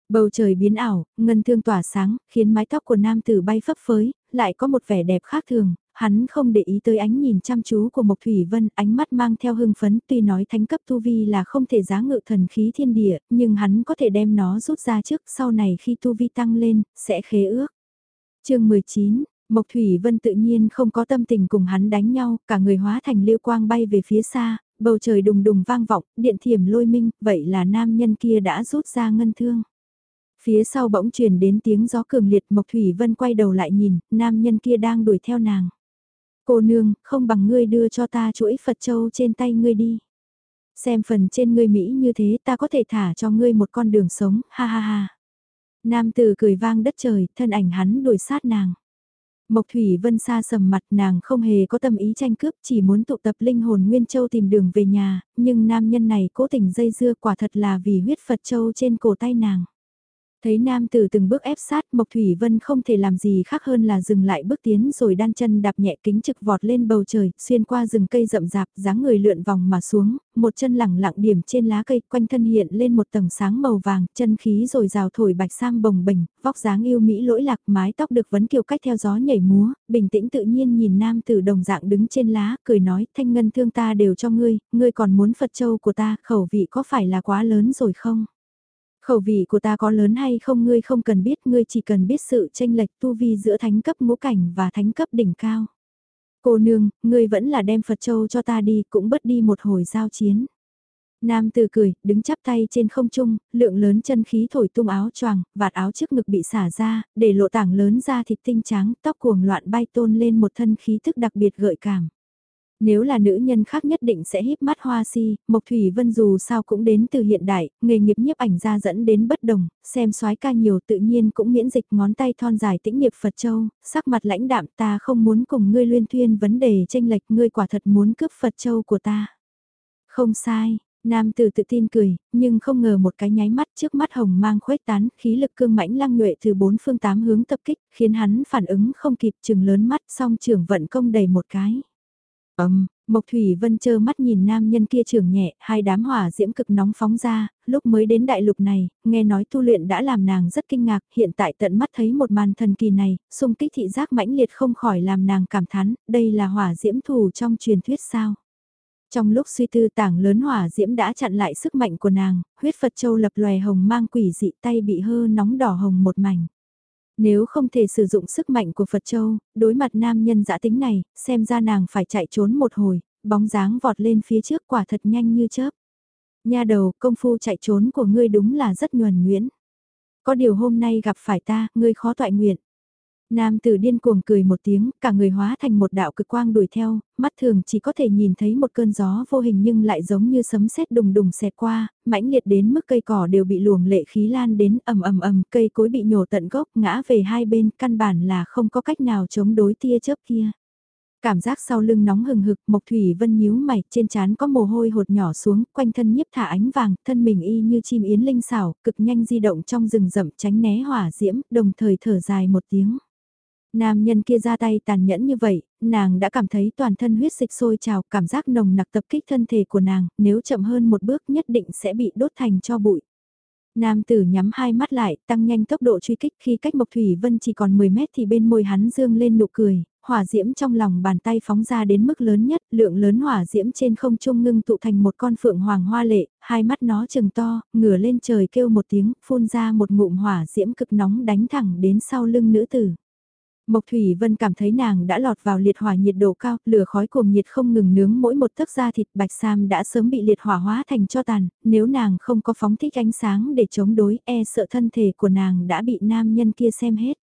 Bầu trời biến ảo, ngân thương tỏa sáng, khiến mái tóc của nam tử bay phấp phới, lại có một vẻ đẹp khác thường, hắn không để ý tới ánh nhìn chăm chú của Mộc Thủy Vân, ánh mắt mang theo hưng phấn tuy nói thánh cấp tu vi là không thể giá ngự thần khí thiên địa, nhưng hắn có thể đem nó rút ra trước sau này khi tu vi tăng lên, sẽ khế ước. chương 19 Mộc Thủy Vân tự nhiên không có tâm tình cùng hắn đánh nhau, cả người hóa thành liêu quang bay về phía xa, bầu trời đùng đùng vang vọng, điện thiểm lôi minh, vậy là nam nhân kia đã rút ra ngân thương. Phía sau bỗng truyền đến tiếng gió cường liệt Mộc Thủy Vân quay đầu lại nhìn, nam nhân kia đang đuổi theo nàng. Cô nương, không bằng ngươi đưa cho ta chuỗi Phật Châu trên tay ngươi đi. Xem phần trên ngươi Mỹ như thế ta có thể thả cho ngươi một con đường sống, ha ha ha. Nam tử cười vang đất trời, thân ảnh hắn đuổi sát nàng. Mộc Thủy Vân xa sầm mặt nàng không hề có tâm ý tranh cướp chỉ muốn tụ tập linh hồn Nguyên Châu tìm đường về nhà, nhưng nam nhân này cố tình dây dưa quả thật là vì huyết Phật Châu trên cổ tay nàng. Thấy nam tử từng bước ép sát Mộc Thủy Vân không thể làm gì khác hơn là dừng lại bước tiến rồi đan chân đạp nhẹ kính trực vọt lên bầu trời, xuyên qua rừng cây rậm rạp, dáng người lượn vòng mà xuống, một chân lẳng lặng điểm trên lá cây, quanh thân hiện lên một tầng sáng màu vàng, chân khí rồi rào thổi bạch sam bồng bềnh, vóc dáng yêu mỹ lỗi lạc, mái tóc được vấn kiều cách theo gió nhảy múa, bình tĩnh tự nhiên nhìn nam tử đồng dạng đứng trên lá, cười nói, thanh ngân thương ta đều cho ngươi, ngươi còn muốn Phật châu của ta, khẩu vị có phải là quá lớn rồi không? Khẩu vị của ta có lớn hay không ngươi không cần biết, ngươi chỉ cần biết sự tranh lệch tu vi giữa thánh cấp ngũ cảnh và thánh cấp đỉnh cao. Cô nương, ngươi vẫn là đem Phật Châu cho ta đi, cũng bất đi một hồi giao chiến. Nam từ cười, đứng chắp tay trên không trung, lượng lớn chân khí thổi tung áo choàng, vạt áo trước ngực bị xả ra, để lộ tảng lớn ra thịt tinh trắng, tóc cuồng loạn bay tôn lên một thân khí thức đặc biệt gợi cảm. Nếu là nữ nhân khác nhất định sẽ híp mắt hoa si, Mộc Thủy Vân dù sao cũng đến từ hiện đại, nghề nghiệp nhiếp ảnh ra dẫn đến bất đồng, xem soái ca nhiều tự nhiên cũng miễn dịch ngón tay thon dài tĩnh nghiệp Phật Châu, sắc mặt lãnh đạm ta không muốn cùng ngươi luyên thuyên vấn đề tranh lệch ngươi quả thật muốn cướp Phật Châu của ta. Không sai, Nam tử tự tin cười, nhưng không ngờ một cái nháy mắt trước mắt hồng mang khuếch tán, khí lực cương mãnh lăng nhuệ từ bốn phương tám hướng tập kích, khiến hắn phản ứng không kịp chừng lớn mắt song trưởng vận công đầy một cái. Ầm, Mộc Thủy Vân chơ mắt nhìn nam nhân kia trưởng nhẹ, hai đám hỏa diễm cực nóng phóng ra, lúc mới đến đại lục này, nghe nói tu luyện đã làm nàng rất kinh ngạc, hiện tại tận mắt thấy một màn thần kỳ này, xung kích thị giác mãnh liệt không khỏi làm nàng cảm thán, đây là hỏa diễm thủ trong truyền thuyết sao. Trong lúc suy tư tảng lớn hỏa diễm đã chặn lại sức mạnh của nàng, huyết Phật Châu lập loè hồng mang quỷ dị tay bị hơ nóng đỏ hồng một mảnh. Nếu không thể sử dụng sức mạnh của Phật Châu, đối mặt nam nhân dã tính này, xem ra nàng phải chạy trốn một hồi, bóng dáng vọt lên phía trước quả thật nhanh như chớp. Nha đầu, công phu chạy trốn của ngươi đúng là rất nhuần nhuyễn. Có điều hôm nay gặp phải ta, ngươi khó toại nguyện. Nam tử điên cuồng cười một tiếng, cả người hóa thành một đạo cực quang đuổi theo, mắt thường chỉ có thể nhìn thấy một cơn gió vô hình nhưng lại giống như sấm sét đùng đùng xẹt qua, mãnh liệt đến mức cây cỏ đều bị luồng lệ khí lan đến ầm ầm ầm, cây cối bị nhổ tận gốc, ngã về hai bên, căn bản là không có cách nào chống đối tia chớp kia. Cảm giác sau lưng nóng hừng hực, Mộc Thủy Vân nhíu mày, trên trán có mồ hôi hột nhỏ xuống, quanh thân nhiếp thả ánh vàng, thân mình y như chim yến linh xảo, cực nhanh di động trong rừng rậm tránh né hỏa diễm, đồng thời thở dài một tiếng. Nam nhân kia ra tay tàn nhẫn như vậy, nàng đã cảm thấy toàn thân huyết dịch sôi trào, cảm giác nồng nặc tập kích thân thể của nàng, nếu chậm hơn một bước nhất định sẽ bị đốt thành cho bụi. Nam tử nhắm hai mắt lại, tăng nhanh tốc độ truy kích khi cách Mộc Thủy Vân chỉ còn 10 mét thì bên môi hắn dương lên nụ cười, hỏa diễm trong lòng bàn tay phóng ra đến mức lớn nhất, lượng lớn hỏa diễm trên không trung ngưng tụ thành một con phượng hoàng hoa lệ, hai mắt nó trừng to, ngửa lên trời kêu một tiếng, phun ra một ngụm hỏa diễm cực nóng đánh thẳng đến sau lưng nữ tử. Mộc Thủy Vân cảm thấy nàng đã lọt vào liệt hỏa nhiệt độ cao, lửa khói cuồng nhiệt không ngừng nướng mỗi một tấc da thịt bạch sam đã sớm bị liệt hỏa hóa thành cho tàn, nếu nàng không có phóng thích ánh sáng để chống đối e sợ thân thể của nàng đã bị nam nhân kia xem hết.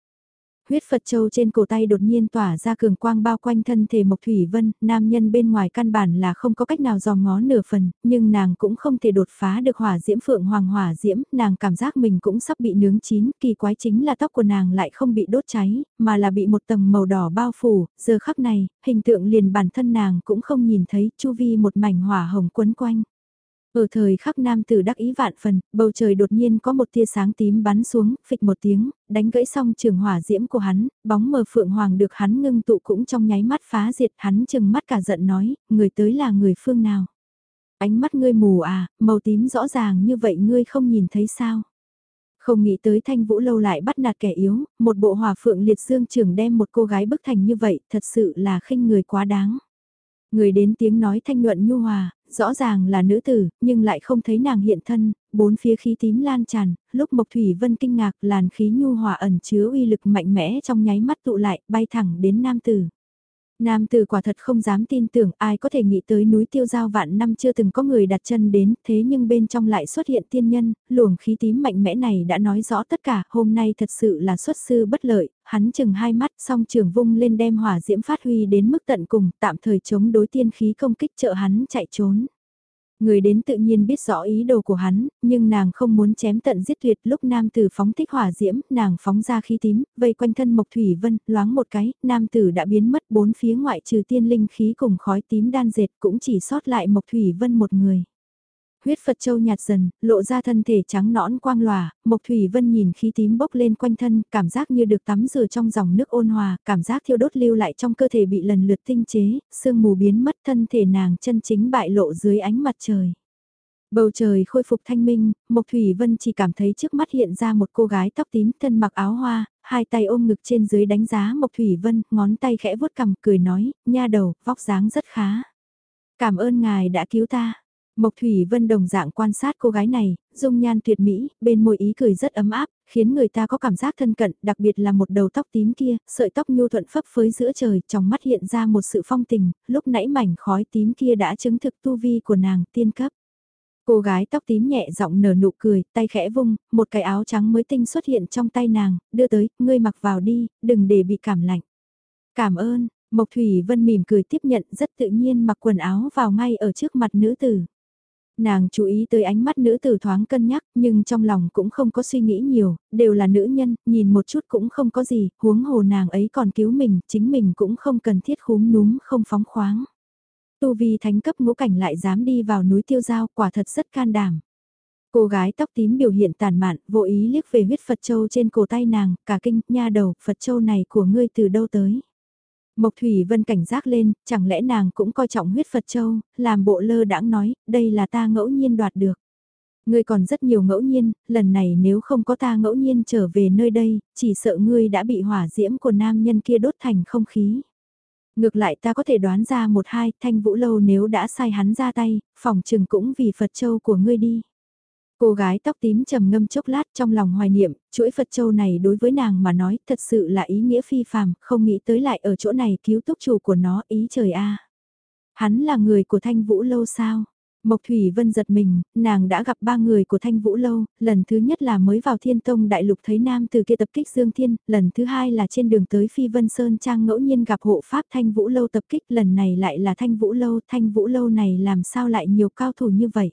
Huyết Phật Châu trên cổ tay đột nhiên tỏa ra cường quang bao quanh thân thể Mộc Thủy Vân, nam nhân bên ngoài căn bản là không có cách nào dòm ngó nửa phần, nhưng nàng cũng không thể đột phá được hỏa diễm phượng hoàng hỏa diễm, nàng cảm giác mình cũng sắp bị nướng chín, kỳ quái chính là tóc của nàng lại không bị đốt cháy, mà là bị một tầng màu đỏ bao phủ, giờ khắc này, hình tượng liền bản thân nàng cũng không nhìn thấy, chu vi một mảnh hỏa hồng quấn quanh. Ở thời khắc nam tử đắc ý vạn phần, bầu trời đột nhiên có một tia sáng tím bắn xuống, phịch một tiếng, đánh gãy xong trường hỏa diễm của hắn, bóng mờ phượng hoàng được hắn ngưng tụ cũng trong nháy mắt phá diệt hắn chừng mắt cả giận nói, người tới là người phương nào. Ánh mắt ngươi mù à, màu tím rõ ràng như vậy ngươi không nhìn thấy sao. Không nghĩ tới thanh vũ lâu lại bắt nạt kẻ yếu, một bộ hòa phượng liệt dương trường đem một cô gái bức thành như vậy, thật sự là khinh người quá đáng. Người đến tiếng nói thanh nhuận nhu hòa, rõ ràng là nữ tử, nhưng lại không thấy nàng hiện thân, bốn phía khí tím lan tràn, lúc Mộc Thủy Vân kinh ngạc làn khí nhu hòa ẩn chứa uy lực mạnh mẽ trong nháy mắt tụ lại, bay thẳng đến nam tử. Nam tử quả thật không dám tin tưởng ai có thể nghĩ tới núi tiêu giao vạn năm chưa từng có người đặt chân đến, thế nhưng bên trong lại xuất hiện tiên nhân, luồng khí tím mạnh mẽ này đã nói rõ tất cả, hôm nay thật sự là xuất sư bất lợi, hắn chừng hai mắt song trường vung lên đem hỏa diễm phát huy đến mức tận cùng, tạm thời chống đối tiên khí công kích trợ hắn chạy trốn. Người đến tự nhiên biết rõ ý đồ của hắn, nhưng nàng không muốn chém tận giết tuyệt lúc nam tử phóng thích hỏa diễm, nàng phóng ra khí tím, vây quanh thân Mộc Thủy Vân, loáng một cái, nam tử đã biến mất bốn phía ngoại trừ tiên linh khí cùng khói tím đan dệt cũng chỉ sót lại Mộc Thủy Vân một người. Huyết Phật Châu nhạt dần, lộ ra thân thể trắng nõn quang lòa, Mộc Thủy Vân nhìn khí tím bốc lên quanh thân, cảm giác như được tắm rửa trong dòng nước ôn hòa, cảm giác thiêu đốt lưu lại trong cơ thể bị lần lượt tinh chế, sương mù biến mất thân thể nàng chân chính bại lộ dưới ánh mặt trời. Bầu trời khôi phục thanh minh, Mộc Thủy Vân chỉ cảm thấy trước mắt hiện ra một cô gái tóc tím thân mặc áo hoa, hai tay ôm ngực trên dưới đánh giá Mộc Thủy Vân, ngón tay khẽ vuốt cằm cười nói, nha đầu, vóc dáng rất khá. Cảm ơn ngài đã cứu ta. Mộc Thủy Vân đồng dạng quan sát cô gái này, dung nhan tuyệt mỹ, bên môi ý cười rất ấm áp, khiến người ta có cảm giác thân cận, đặc biệt là một đầu tóc tím kia, sợi tóc nhu thuận phấp phới giữa trời, trong mắt hiện ra một sự phong tình, lúc nãy mảnh khói tím kia đã chứng thực tu vi của nàng tiên cấp. Cô gái tóc tím nhẹ giọng nở nụ cười, tay khẽ vung, một cái áo trắng mới tinh xuất hiện trong tay nàng, đưa tới, ngươi mặc vào đi, đừng để bị cảm lạnh. Cảm ơn, Mộc Thủy Vân mỉm cười tiếp nhận rất tự nhiên mặc quần áo vào ngay ở trước mặt nữ tử. Nàng chú ý tới ánh mắt nữ tử thoáng cân nhắc nhưng trong lòng cũng không có suy nghĩ nhiều, đều là nữ nhân, nhìn một chút cũng không có gì, huống hồ nàng ấy còn cứu mình, chính mình cũng không cần thiết khúm núm không phóng khoáng. Tu vi thánh cấp ngũ cảnh lại dám đi vào núi tiêu giao quả thật rất can đảm. Cô gái tóc tím biểu hiện tàn mạn, vô ý liếc về huyết Phật Châu trên cổ tay nàng, cả kinh, nha đầu, Phật Châu này của ngươi từ đâu tới. Mộc Thủy Vân cảnh giác lên, chẳng lẽ nàng cũng coi trọng huyết Phật Châu, làm bộ lơ đãng nói, đây là ta ngẫu nhiên đoạt được. Ngươi còn rất nhiều ngẫu nhiên, lần này nếu không có ta ngẫu nhiên trở về nơi đây, chỉ sợ ngươi đã bị hỏa diễm của nam nhân kia đốt thành không khí. Ngược lại ta có thể đoán ra một hai, thanh vũ lâu nếu đã sai hắn ra tay, phòng trừng cũng vì Phật Châu của ngươi đi. Cô gái tóc tím trầm ngâm chốc lát trong lòng hoài niệm, chuỗi Phật Châu này đối với nàng mà nói thật sự là ý nghĩa phi phàm, không nghĩ tới lại ở chỗ này cứu túc chủ của nó ý trời a. Hắn là người của Thanh Vũ Lâu sao? Mộc Thủy Vân giật mình, nàng đã gặp ba người của Thanh Vũ Lâu, lần thứ nhất là mới vào Thiên Tông Đại Lục thấy nam từ kia tập kích Dương Thiên, lần thứ hai là trên đường tới Phi Vân Sơn Trang ngẫu nhiên gặp hộ pháp Thanh Vũ Lâu tập kích, lần này lại là Thanh Vũ Lâu, Thanh Vũ Lâu này làm sao lại nhiều cao thủ như vậy?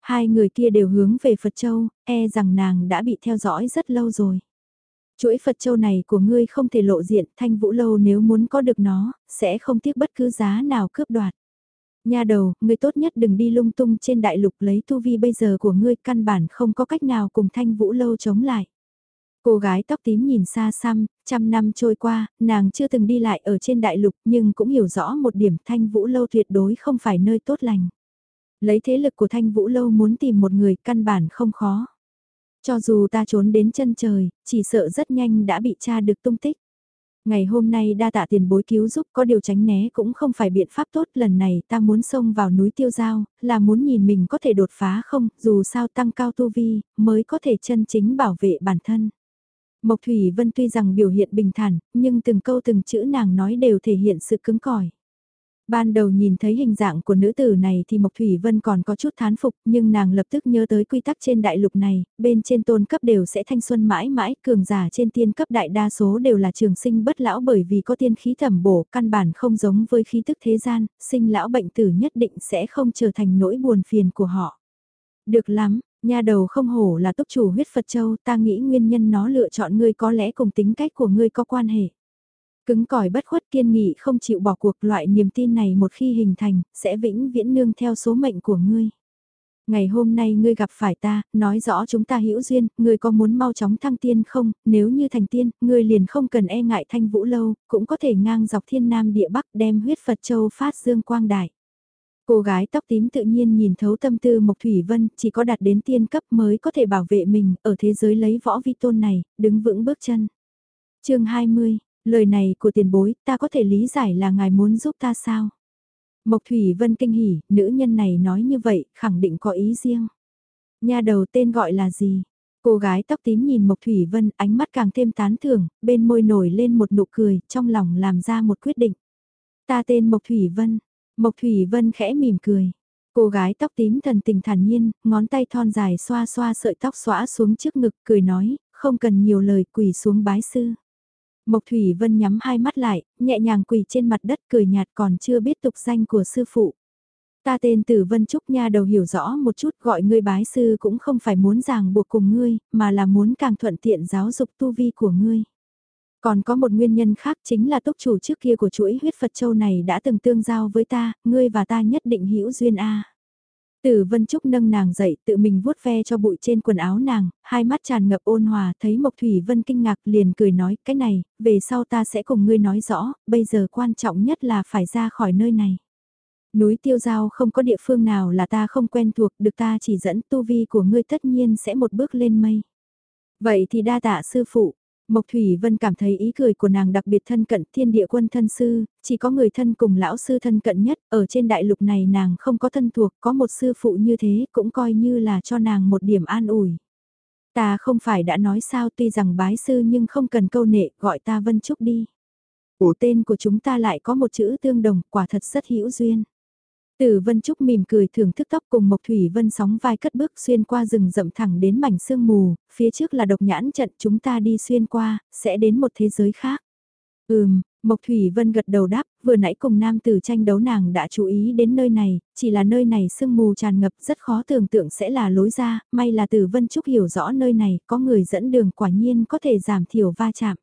Hai người kia đều hướng về Phật Châu, e rằng nàng đã bị theo dõi rất lâu rồi. Chuỗi Phật Châu này của ngươi không thể lộ diện, Thanh Vũ Lâu nếu muốn có được nó, sẽ không tiếc bất cứ giá nào cướp đoạt. Nhà đầu, ngươi tốt nhất đừng đi lung tung trên đại lục lấy tu vi bây giờ của ngươi căn bản không có cách nào cùng Thanh Vũ Lâu chống lại. Cô gái tóc tím nhìn xa xăm, trăm năm trôi qua, nàng chưa từng đi lại ở trên đại lục nhưng cũng hiểu rõ một điểm Thanh Vũ Lâu tuyệt đối không phải nơi tốt lành. Lấy thế lực của Thanh Vũ Lâu muốn tìm một người căn bản không khó. Cho dù ta trốn đến chân trời, chỉ sợ rất nhanh đã bị cha được tung tích. Ngày hôm nay đa tạ tiền bối cứu giúp có điều tránh né cũng không phải biện pháp tốt lần này ta muốn xông vào núi tiêu giao, là muốn nhìn mình có thể đột phá không, dù sao tăng cao tu vi, mới có thể chân chính bảo vệ bản thân. Mộc Thủy Vân tuy rằng biểu hiện bình thản, nhưng từng câu từng chữ nàng nói đều thể hiện sự cứng cỏi. Ban đầu nhìn thấy hình dạng của nữ tử này thì Mộc Thủy Vân còn có chút thán phục nhưng nàng lập tức nhớ tới quy tắc trên đại lục này, bên trên tôn cấp đều sẽ thanh xuân mãi mãi, cường giả trên tiên cấp đại đa số đều là trường sinh bất lão bởi vì có tiên khí thẩm bổ, căn bản không giống với khí tức thế gian, sinh lão bệnh tử nhất định sẽ không trở thành nỗi buồn phiền của họ. Được lắm, nha đầu không hổ là tốc chủ huyết Phật Châu, ta nghĩ nguyên nhân nó lựa chọn ngươi có lẽ cùng tính cách của ngươi có quan hệ. Cứng cỏi bất khuất kiên nghị không chịu bỏ cuộc loại niềm tin này một khi hình thành, sẽ vĩnh viễn nương theo số mệnh của ngươi. Ngày hôm nay ngươi gặp phải ta, nói rõ chúng ta hữu duyên, ngươi có muốn mau chóng thăng tiên không, nếu như thành tiên, ngươi liền không cần e ngại thanh vũ lâu, cũng có thể ngang dọc thiên nam địa bắc đem huyết Phật Châu phát dương quang đại. Cô gái tóc tím tự nhiên nhìn thấu tâm tư Mộc Thủy Vân, chỉ có đạt đến tiên cấp mới có thể bảo vệ mình, ở thế giới lấy võ vi tôn này, đứng vững bước chân. chương 20, Lời này của tiền bối, ta có thể lý giải là ngài muốn giúp ta sao? Mộc Thủy Vân kinh hỉ, nữ nhân này nói như vậy, khẳng định có ý riêng. Nhà đầu tên gọi là gì? Cô gái tóc tím nhìn Mộc Thủy Vân, ánh mắt càng thêm tán thưởng, bên môi nổi lên một nụ cười, trong lòng làm ra một quyết định. Ta tên Mộc Thủy Vân. Mộc Thủy Vân khẽ mỉm cười. Cô gái tóc tím thần tình thản nhiên, ngón tay thon dài xoa xoa sợi tóc xóa xuống trước ngực, cười nói, không cần nhiều lời quỳ xuống bái sư. Mộc Thủy Vân nhắm hai mắt lại, nhẹ nhàng quỳ trên mặt đất cười nhạt còn chưa biết tục danh của sư phụ. Ta tên Tử Vân Trúc nha đầu hiểu rõ một chút gọi ngươi bái sư cũng không phải muốn ràng buộc cùng ngươi, mà là muốn càng thuận tiện giáo dục tu vi của ngươi. Còn có một nguyên nhân khác chính là tốc chủ trước kia của chuỗi huyết Phật Châu này đã từng tương giao với ta, ngươi và ta nhất định hữu duyên a. Tử Vân Trúc nâng nàng dậy tự mình vuốt ve cho bụi trên quần áo nàng, hai mắt tràn ngập ôn hòa thấy Mộc Thủy Vân kinh ngạc liền cười nói cái này, về sau ta sẽ cùng ngươi nói rõ, bây giờ quan trọng nhất là phải ra khỏi nơi này. Núi tiêu giao không có địa phương nào là ta không quen thuộc được ta chỉ dẫn tu vi của ngươi tất nhiên sẽ một bước lên mây. Vậy thì đa tạ sư phụ, Mộc Thủy Vân cảm thấy ý cười của nàng đặc biệt thân cận thiên địa quân thân sư, chỉ có người thân cùng lão sư thân cận nhất, ở trên đại lục này nàng không có thân thuộc, có một sư phụ như thế cũng coi như là cho nàng một điểm an ủi. Ta không phải đã nói sao tuy rằng bái sư nhưng không cần câu nệ, gọi ta Vân Trúc đi. Ủa tên của chúng ta lại có một chữ tương đồng, quả thật rất hữu duyên. Tử Vân Trúc mỉm cười thưởng thức tóc cùng Mộc Thủy Vân sóng vai cất bước xuyên qua rừng rậm thẳng đến mảnh sương mù, phía trước là độc nhãn trận chúng ta đi xuyên qua, sẽ đến một thế giới khác. Ừm, Mộc Thủy Vân gật đầu đáp, vừa nãy cùng nam tử tranh đấu nàng đã chú ý đến nơi này, chỉ là nơi này sương mù tràn ngập rất khó tưởng tượng sẽ là lối ra, may là Tử Vân Trúc hiểu rõ nơi này, có người dẫn đường quả nhiên có thể giảm thiểu va chạm.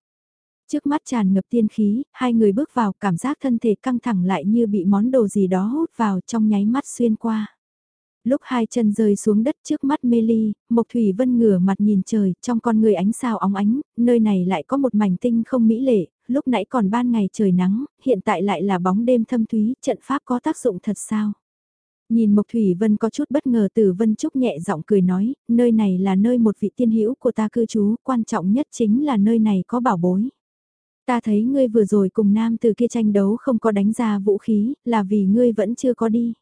Trước mắt tràn ngập tiên khí, hai người bước vào cảm giác thân thể căng thẳng lại như bị món đồ gì đó hút vào trong nháy mắt xuyên qua. Lúc hai chân rơi xuống đất trước mắt mê ly, Mộc Thủy Vân ngửa mặt nhìn trời, trong con người ánh sao óng ánh, nơi này lại có một mảnh tinh không mỹ lệ, lúc nãy còn ban ngày trời nắng, hiện tại lại là bóng đêm thâm thúy, trận pháp có tác dụng thật sao? Nhìn Mộc Thủy Vân có chút bất ngờ từ Vân Trúc nhẹ giọng cười nói, nơi này là nơi một vị tiên hữu của ta cư trú, quan trọng nhất chính là nơi này có bảo bối. Ta thấy ngươi vừa rồi cùng nam từ kia tranh đấu không có đánh ra vũ khí, là vì ngươi vẫn chưa có đi.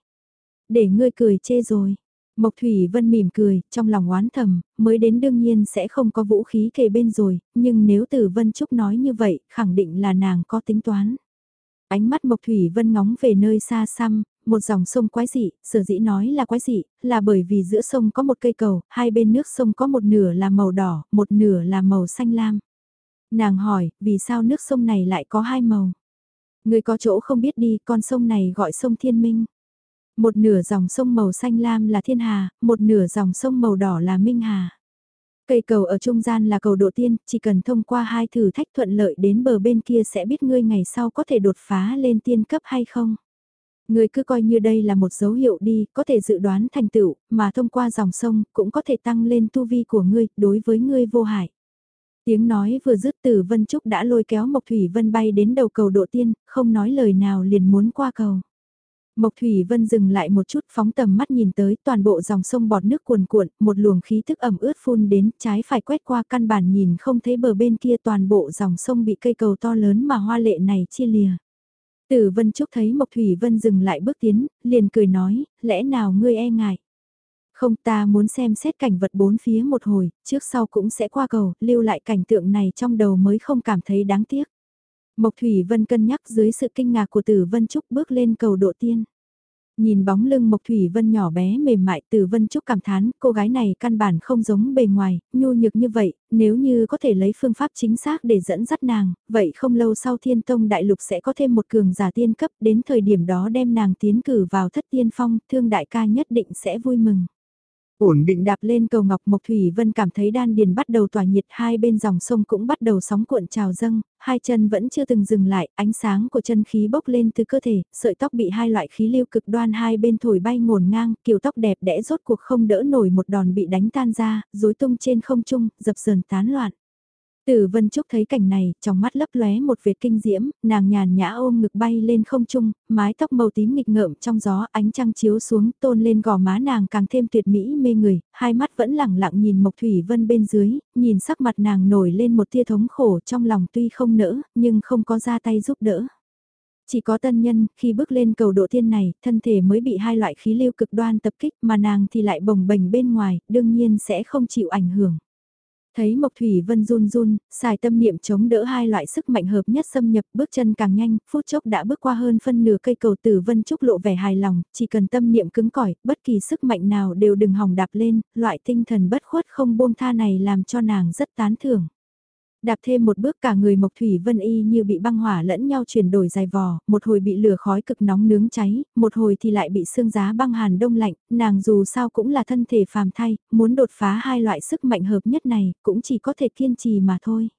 Để ngươi cười chê rồi. Mộc Thủy Vân mỉm cười, trong lòng oán thầm, mới đến đương nhiên sẽ không có vũ khí kề bên rồi, nhưng nếu từ Vân Trúc nói như vậy, khẳng định là nàng có tính toán. Ánh mắt Mộc Thủy Vân ngóng về nơi xa xăm, một dòng sông quái dị, sở dĩ nói là quái dị, là bởi vì giữa sông có một cây cầu, hai bên nước sông có một nửa là màu đỏ, một nửa là màu xanh lam. Nàng hỏi, vì sao nước sông này lại có hai màu? Người có chỗ không biết đi, con sông này gọi sông Thiên Minh. Một nửa dòng sông màu xanh lam là Thiên Hà, một nửa dòng sông màu đỏ là Minh Hà. Cây cầu ở trung gian là cầu độ tiên, chỉ cần thông qua hai thử thách thuận lợi đến bờ bên kia sẽ biết ngươi ngày sau có thể đột phá lên tiên cấp hay không. Ngươi cứ coi như đây là một dấu hiệu đi, có thể dự đoán thành tựu, mà thông qua dòng sông cũng có thể tăng lên tu vi của ngươi, đối với ngươi vô hại. Tiếng nói vừa dứt từ Vân Trúc đã lôi kéo Mộc Thủy Vân bay đến đầu cầu độ tiên, không nói lời nào liền muốn qua cầu. Mộc Thủy Vân dừng lại một chút phóng tầm mắt nhìn tới toàn bộ dòng sông bọt nước cuồn cuộn, một luồng khí thức ẩm ướt phun đến, trái phải quét qua căn bản nhìn không thấy bờ bên kia toàn bộ dòng sông bị cây cầu to lớn mà hoa lệ này chia lìa. Tử Vân Trúc thấy Mộc Thủy Vân dừng lại bước tiến, liền cười nói, lẽ nào ngươi e ngại. Không ta muốn xem xét cảnh vật bốn phía một hồi, trước sau cũng sẽ qua cầu, lưu lại cảnh tượng này trong đầu mới không cảm thấy đáng tiếc. Mộc Thủy Vân cân nhắc dưới sự kinh ngạc của Tử Vân Trúc bước lên cầu độ tiên. Nhìn bóng lưng Mộc Thủy Vân nhỏ bé mềm mại Tử Vân Trúc cảm thán, cô gái này căn bản không giống bề ngoài, nhu nhược như vậy, nếu như có thể lấy phương pháp chính xác để dẫn dắt nàng, vậy không lâu sau Thiên Tông Đại Lục sẽ có thêm một cường giả tiên cấp, đến thời điểm đó đem nàng tiến cử vào thất tiên phong, thương đại ca nhất định sẽ vui mừng. Ổn định đạp lên cầu ngọc Mộc Thủy Vân cảm thấy đan điền bắt đầu tỏa nhiệt hai bên dòng sông cũng bắt đầu sóng cuộn trào dâng, hai chân vẫn chưa từng dừng lại, ánh sáng của chân khí bốc lên từ cơ thể, sợi tóc bị hai loại khí lưu cực đoan hai bên thổi bay ngổn ngang, kiểu tóc đẹp đẽ rốt cuộc không đỡ nổi một đòn bị đánh tan ra, rối tung trên không trung, dập dờn tán loạn. Tử Vân Trúc thấy cảnh này, trong mắt lấp lóe một vệt kinh diễm, nàng nhàn nhã ôm ngực bay lên không trung, mái tóc màu tím nghịch ngợm trong gió, ánh trăng chiếu xuống, tôn lên gò má nàng càng thêm tuyệt mỹ mê người, hai mắt vẫn lẳng lặng nhìn Mộc Thủy Vân bên dưới, nhìn sắc mặt nàng nổi lên một tia thống khổ trong lòng tuy không nỡ, nhưng không có ra tay giúp đỡ. Chỉ có tân nhân, khi bước lên cầu độ thiên này, thân thể mới bị hai loại khí lưu cực đoan tập kích mà nàng thì lại bồng bềnh bên ngoài, đương nhiên sẽ không chịu ảnh hưởng. Thấy Mộc Thủy Vân run run, xài tâm niệm chống đỡ hai loại sức mạnh hợp nhất xâm nhập bước chân càng nhanh, phút chốc đã bước qua hơn phân nửa cây cầu tử Vân Trúc lộ vẻ hài lòng, chỉ cần tâm niệm cứng cỏi, bất kỳ sức mạnh nào đều đừng hòng đạp lên, loại tinh thần bất khuất không buông tha này làm cho nàng rất tán thưởng. Đạp thêm một bước cả người Mộc Thủy Vân Y như bị băng hỏa lẫn nhau chuyển đổi dài vò, một hồi bị lửa khói cực nóng nướng cháy, một hồi thì lại bị xương giá băng hàn đông lạnh, nàng dù sao cũng là thân thể phàm thay, muốn đột phá hai loại sức mạnh hợp nhất này, cũng chỉ có thể kiên trì mà thôi.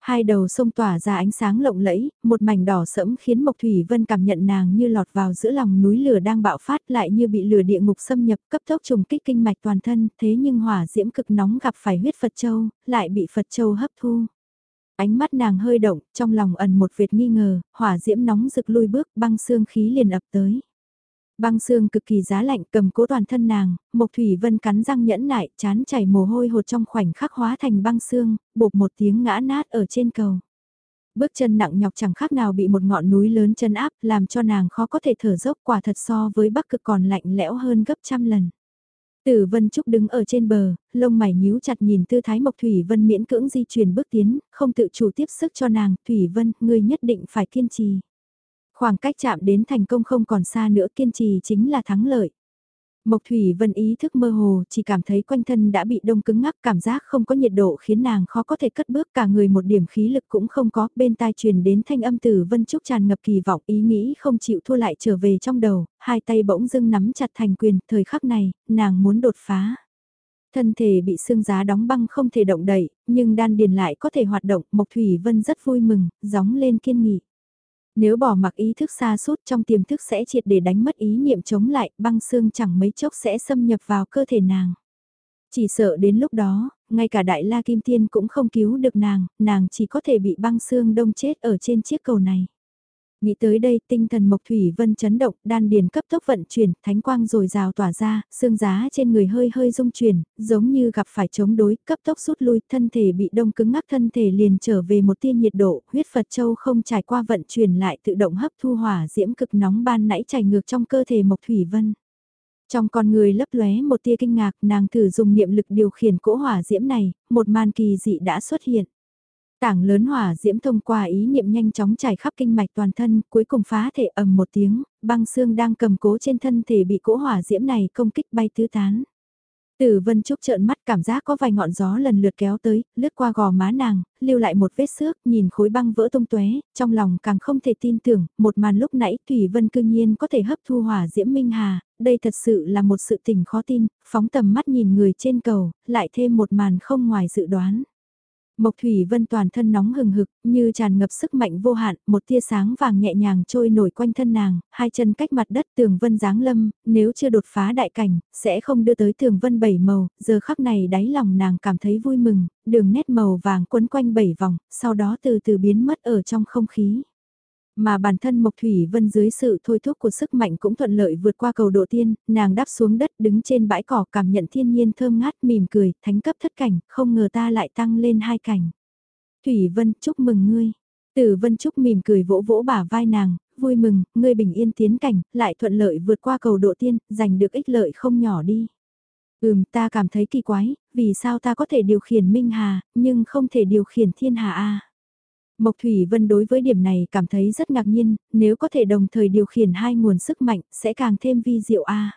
Hai đầu sông tỏa ra ánh sáng lộng lẫy, một mảnh đỏ sẫm khiến Mộc Thủy Vân cảm nhận nàng như lọt vào giữa lòng núi lửa đang bạo phát lại như bị lửa địa ngục xâm nhập cấp tốc trùng kích kinh mạch toàn thân, thế nhưng hỏa diễm cực nóng gặp phải huyết Phật Châu, lại bị Phật Châu hấp thu. Ánh mắt nàng hơi động, trong lòng ẩn một vệt nghi ngờ, hỏa diễm nóng rực lui bước băng xương khí liền ập tới. Băng xương cực kỳ giá lạnh cầm cố toàn thân nàng, Mộc Thủy Vân cắn răng nhẫn nại, chán chảy mồ hôi hột trong khoảnh khắc hóa thành băng xương, bột một tiếng ngã nát ở trên cầu. Bước chân nặng nhọc chẳng khác nào bị một ngọn núi lớn chân áp làm cho nàng khó có thể thở dốc quả thật so với bắc cực còn lạnh lẽo hơn gấp trăm lần. Tử Vân Trúc đứng ở trên bờ, lông mày nhíu chặt nhìn tư thái Mộc Thủy Vân miễn cưỡng di chuyển bước tiến, không tự chủ tiếp sức cho nàng, Thủy Vân, ngươi nhất định phải kiên trì. Khoảng cách chạm đến thành công không còn xa nữa kiên trì chính là thắng lợi. Mộc Thủy Vân ý thức mơ hồ, chỉ cảm thấy quanh thân đã bị đông cứng ngắc, cảm giác không có nhiệt độ khiến nàng khó có thể cất bước cả người một điểm khí lực cũng không có, bên tai truyền đến thanh âm từ Vân Trúc tràn ngập kỳ vọng, ý nghĩ không chịu thua lại trở về trong đầu, hai tay bỗng dưng nắm chặt thành quyền, thời khắc này, nàng muốn đột phá. Thân thể bị xương giá đóng băng không thể động đậy, nhưng đan điền lại có thể hoạt động, Mộc Thủy Vân rất vui mừng, gióng lên kiên nghị. Nếu bỏ mặc ý thức xa suốt trong tiềm thức sẽ triệt để đánh mất ý niệm chống lại, băng xương chẳng mấy chốc sẽ xâm nhập vào cơ thể nàng. Chỉ sợ đến lúc đó, ngay cả đại la kim tiên cũng không cứu được nàng, nàng chỉ có thể bị băng xương đông chết ở trên chiếc cầu này. Nghĩ tới đây tinh thần Mộc Thủy Vân chấn động, đan điền cấp tốc vận chuyển, thánh quang rồi rào tỏa ra, xương giá trên người hơi hơi rung chuyển, giống như gặp phải chống đối, cấp tốc rút lui, thân thể bị đông cứng ngắc thân thể liền trở về một tia nhiệt độ, huyết Phật Châu không trải qua vận chuyển lại tự động hấp thu hỏa diễm cực nóng ban nãy chảy ngược trong cơ thể Mộc Thủy Vân. Trong con người lấp lóe một tia kinh ngạc, nàng thử dùng niệm lực điều khiển cỗ hỏa diễm này, một màn kỳ dị đã xuất hiện. Tảng lớn hỏa diễm thông qua ý niệm nhanh chóng trải khắp kinh mạch toàn thân, cuối cùng phá thể ầm một tiếng, băng xương đang cầm cố trên thân thể bị cỗ hỏa diễm này công kích bay tứ tán. Tử Vân Trúc trợn mắt cảm giác có vài ngọn gió lần lượt kéo tới, lướt qua gò má nàng, lưu lại một vết xước, nhìn khối băng vỡ tung tóe, trong lòng càng không thể tin tưởng, một màn lúc nãy Thủy Vân cư nhiên có thể hấp thu hỏa diễm minh hà, đây thật sự là một sự tình khó tin, phóng tầm mắt nhìn người trên cầu, lại thêm một màn không ngoài dự đoán. Mộc Thủy Vân toàn thân nóng hừng hực, như tràn ngập sức mạnh vô hạn, một tia sáng vàng nhẹ nhàng trôi nổi quanh thân nàng, hai chân cách mặt đất tường vân giáng lâm, nếu chưa đột phá đại cảnh, sẽ không đưa tới tường vân bảy màu, giờ khắc này đáy lòng nàng cảm thấy vui mừng, đường nét màu vàng quấn quanh bảy vòng, sau đó từ từ biến mất ở trong không khí. Mà bản thân Mộc Thủy Vân dưới sự thôi thúc của sức mạnh cũng thuận lợi vượt qua cầu độ tiên, nàng đáp xuống đất đứng trên bãi cỏ cảm nhận thiên nhiên thơm ngát mỉm cười, thánh cấp thất cảnh, không ngờ ta lại tăng lên hai cảnh. Thủy Vân chúc mừng ngươi. Tử Vân Trúc mỉm cười vỗ vỗ bả vai nàng, vui mừng, ngươi bình yên tiến cảnh, lại thuận lợi vượt qua cầu độ tiên, giành được ích lợi không nhỏ đi. Ừm, ta cảm thấy kỳ quái, vì sao ta có thể điều khiển Minh Hà, nhưng không thể điều khiển Thiên Hà a? Mộc Thủy Vân đối với điểm này cảm thấy rất ngạc nhiên, nếu có thể đồng thời điều khiển hai nguồn sức mạnh sẽ càng thêm vi diệu a.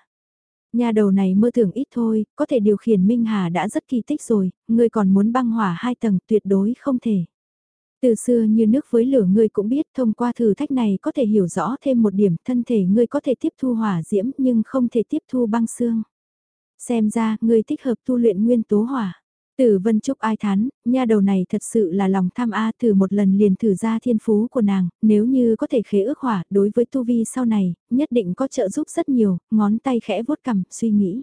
Nhà đầu này mơ tưởng ít thôi, có thể điều khiển Minh Hà đã rất kỳ tích rồi, ngươi còn muốn băng hỏa hai tầng tuyệt đối không thể. Từ xưa như nước với lửa ngươi cũng biết thông qua thử thách này có thể hiểu rõ thêm một điểm thân thể ngươi có thể tiếp thu hỏa diễm nhưng không thể tiếp thu băng xương. Xem ra ngươi thích hợp tu luyện nguyên tố hỏa. Tử Vân Trúc ai thán, nha đầu này thật sự là lòng tham A thử một lần liền thử ra thiên phú của nàng, nếu như có thể khế ước hỏa đối với tu vi sau này, nhất định có trợ giúp rất nhiều, ngón tay khẽ vuốt cầm suy nghĩ.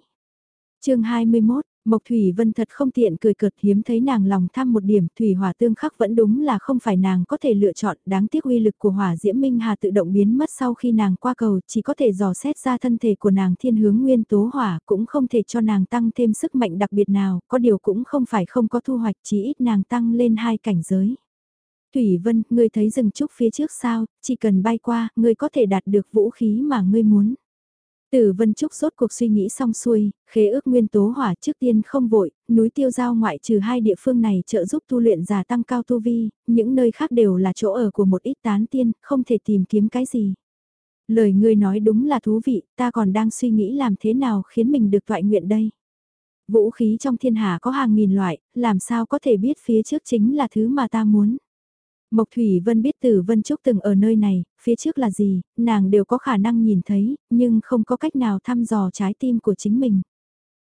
chương 21, Mộc Thủy Vân thật không tiện cười cợt hiếm thấy nàng lòng tham một điểm, thủy hỏa tương khắc vẫn đúng là không phải nàng có thể lựa chọn, đáng tiếc uy lực của hỏa diễm minh hà tự động biến mất sau khi nàng qua cầu, chỉ có thể dò xét ra thân thể của nàng thiên hướng nguyên tố hỏa, cũng không thể cho nàng tăng thêm sức mạnh đặc biệt nào, có điều cũng không phải không có thu hoạch, chỉ ít nàng tăng lên hai cảnh giới. Thủy Vân, ngươi thấy rừng trúc phía trước sao, chỉ cần bay qua, ngươi có thể đạt được vũ khí mà ngươi muốn. Tử Vân Trúc rốt cuộc suy nghĩ xong xuôi, khế ước nguyên tố hỏa trước tiên không vội, núi tiêu giao ngoại trừ hai địa phương này trợ giúp tu luyện giả tăng cao tu vi, những nơi khác đều là chỗ ở của một ít tán tiên, không thể tìm kiếm cái gì. Lời ngươi nói đúng là thú vị, ta còn đang suy nghĩ làm thế nào khiến mình được thoại nguyện đây. Vũ khí trong thiên hạ có hàng nghìn loại, làm sao có thể biết phía trước chính là thứ mà ta muốn. Mộc Thủy Vân biết Tử Vân Trúc từng ở nơi này, phía trước là gì, nàng đều có khả năng nhìn thấy, nhưng không có cách nào thăm dò trái tim của chính mình.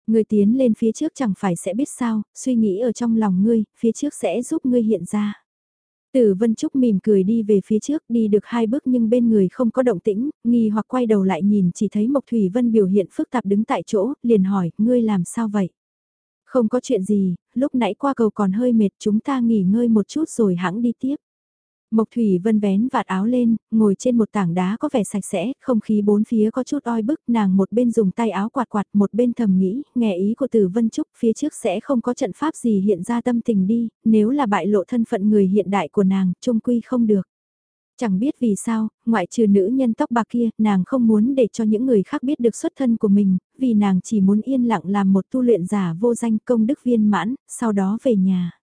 Người tiến lên phía trước chẳng phải sẽ biết sao, suy nghĩ ở trong lòng ngươi, phía trước sẽ giúp ngươi hiện ra. Tử Vân Trúc mỉm cười đi về phía trước, đi được hai bước nhưng bên người không có động tĩnh, nghi hoặc quay đầu lại nhìn chỉ thấy Mộc Thủy Vân biểu hiện phức tạp đứng tại chỗ, liền hỏi, ngươi làm sao vậy? Không có chuyện gì, lúc nãy qua cầu còn hơi mệt chúng ta nghỉ ngơi một chút rồi hãng đi tiếp. Mộc Thủy Vân vén vạt áo lên, ngồi trên một tảng đá có vẻ sạch sẽ, không khí bốn phía có chút oi bức, nàng một bên dùng tay áo quạt quạt, một bên thầm nghĩ, nghe ý của Tử Vân Trúc, phía trước sẽ không có trận pháp gì hiện ra tâm tình đi, nếu là bại lộ thân phận người hiện đại của nàng, trung quy không được. Chẳng biết vì sao, ngoại trừ nữ nhân tóc bạc kia, nàng không muốn để cho những người khác biết được xuất thân của mình, vì nàng chỉ muốn yên lặng làm một tu luyện giả vô danh công đức viên mãn, sau đó về nhà.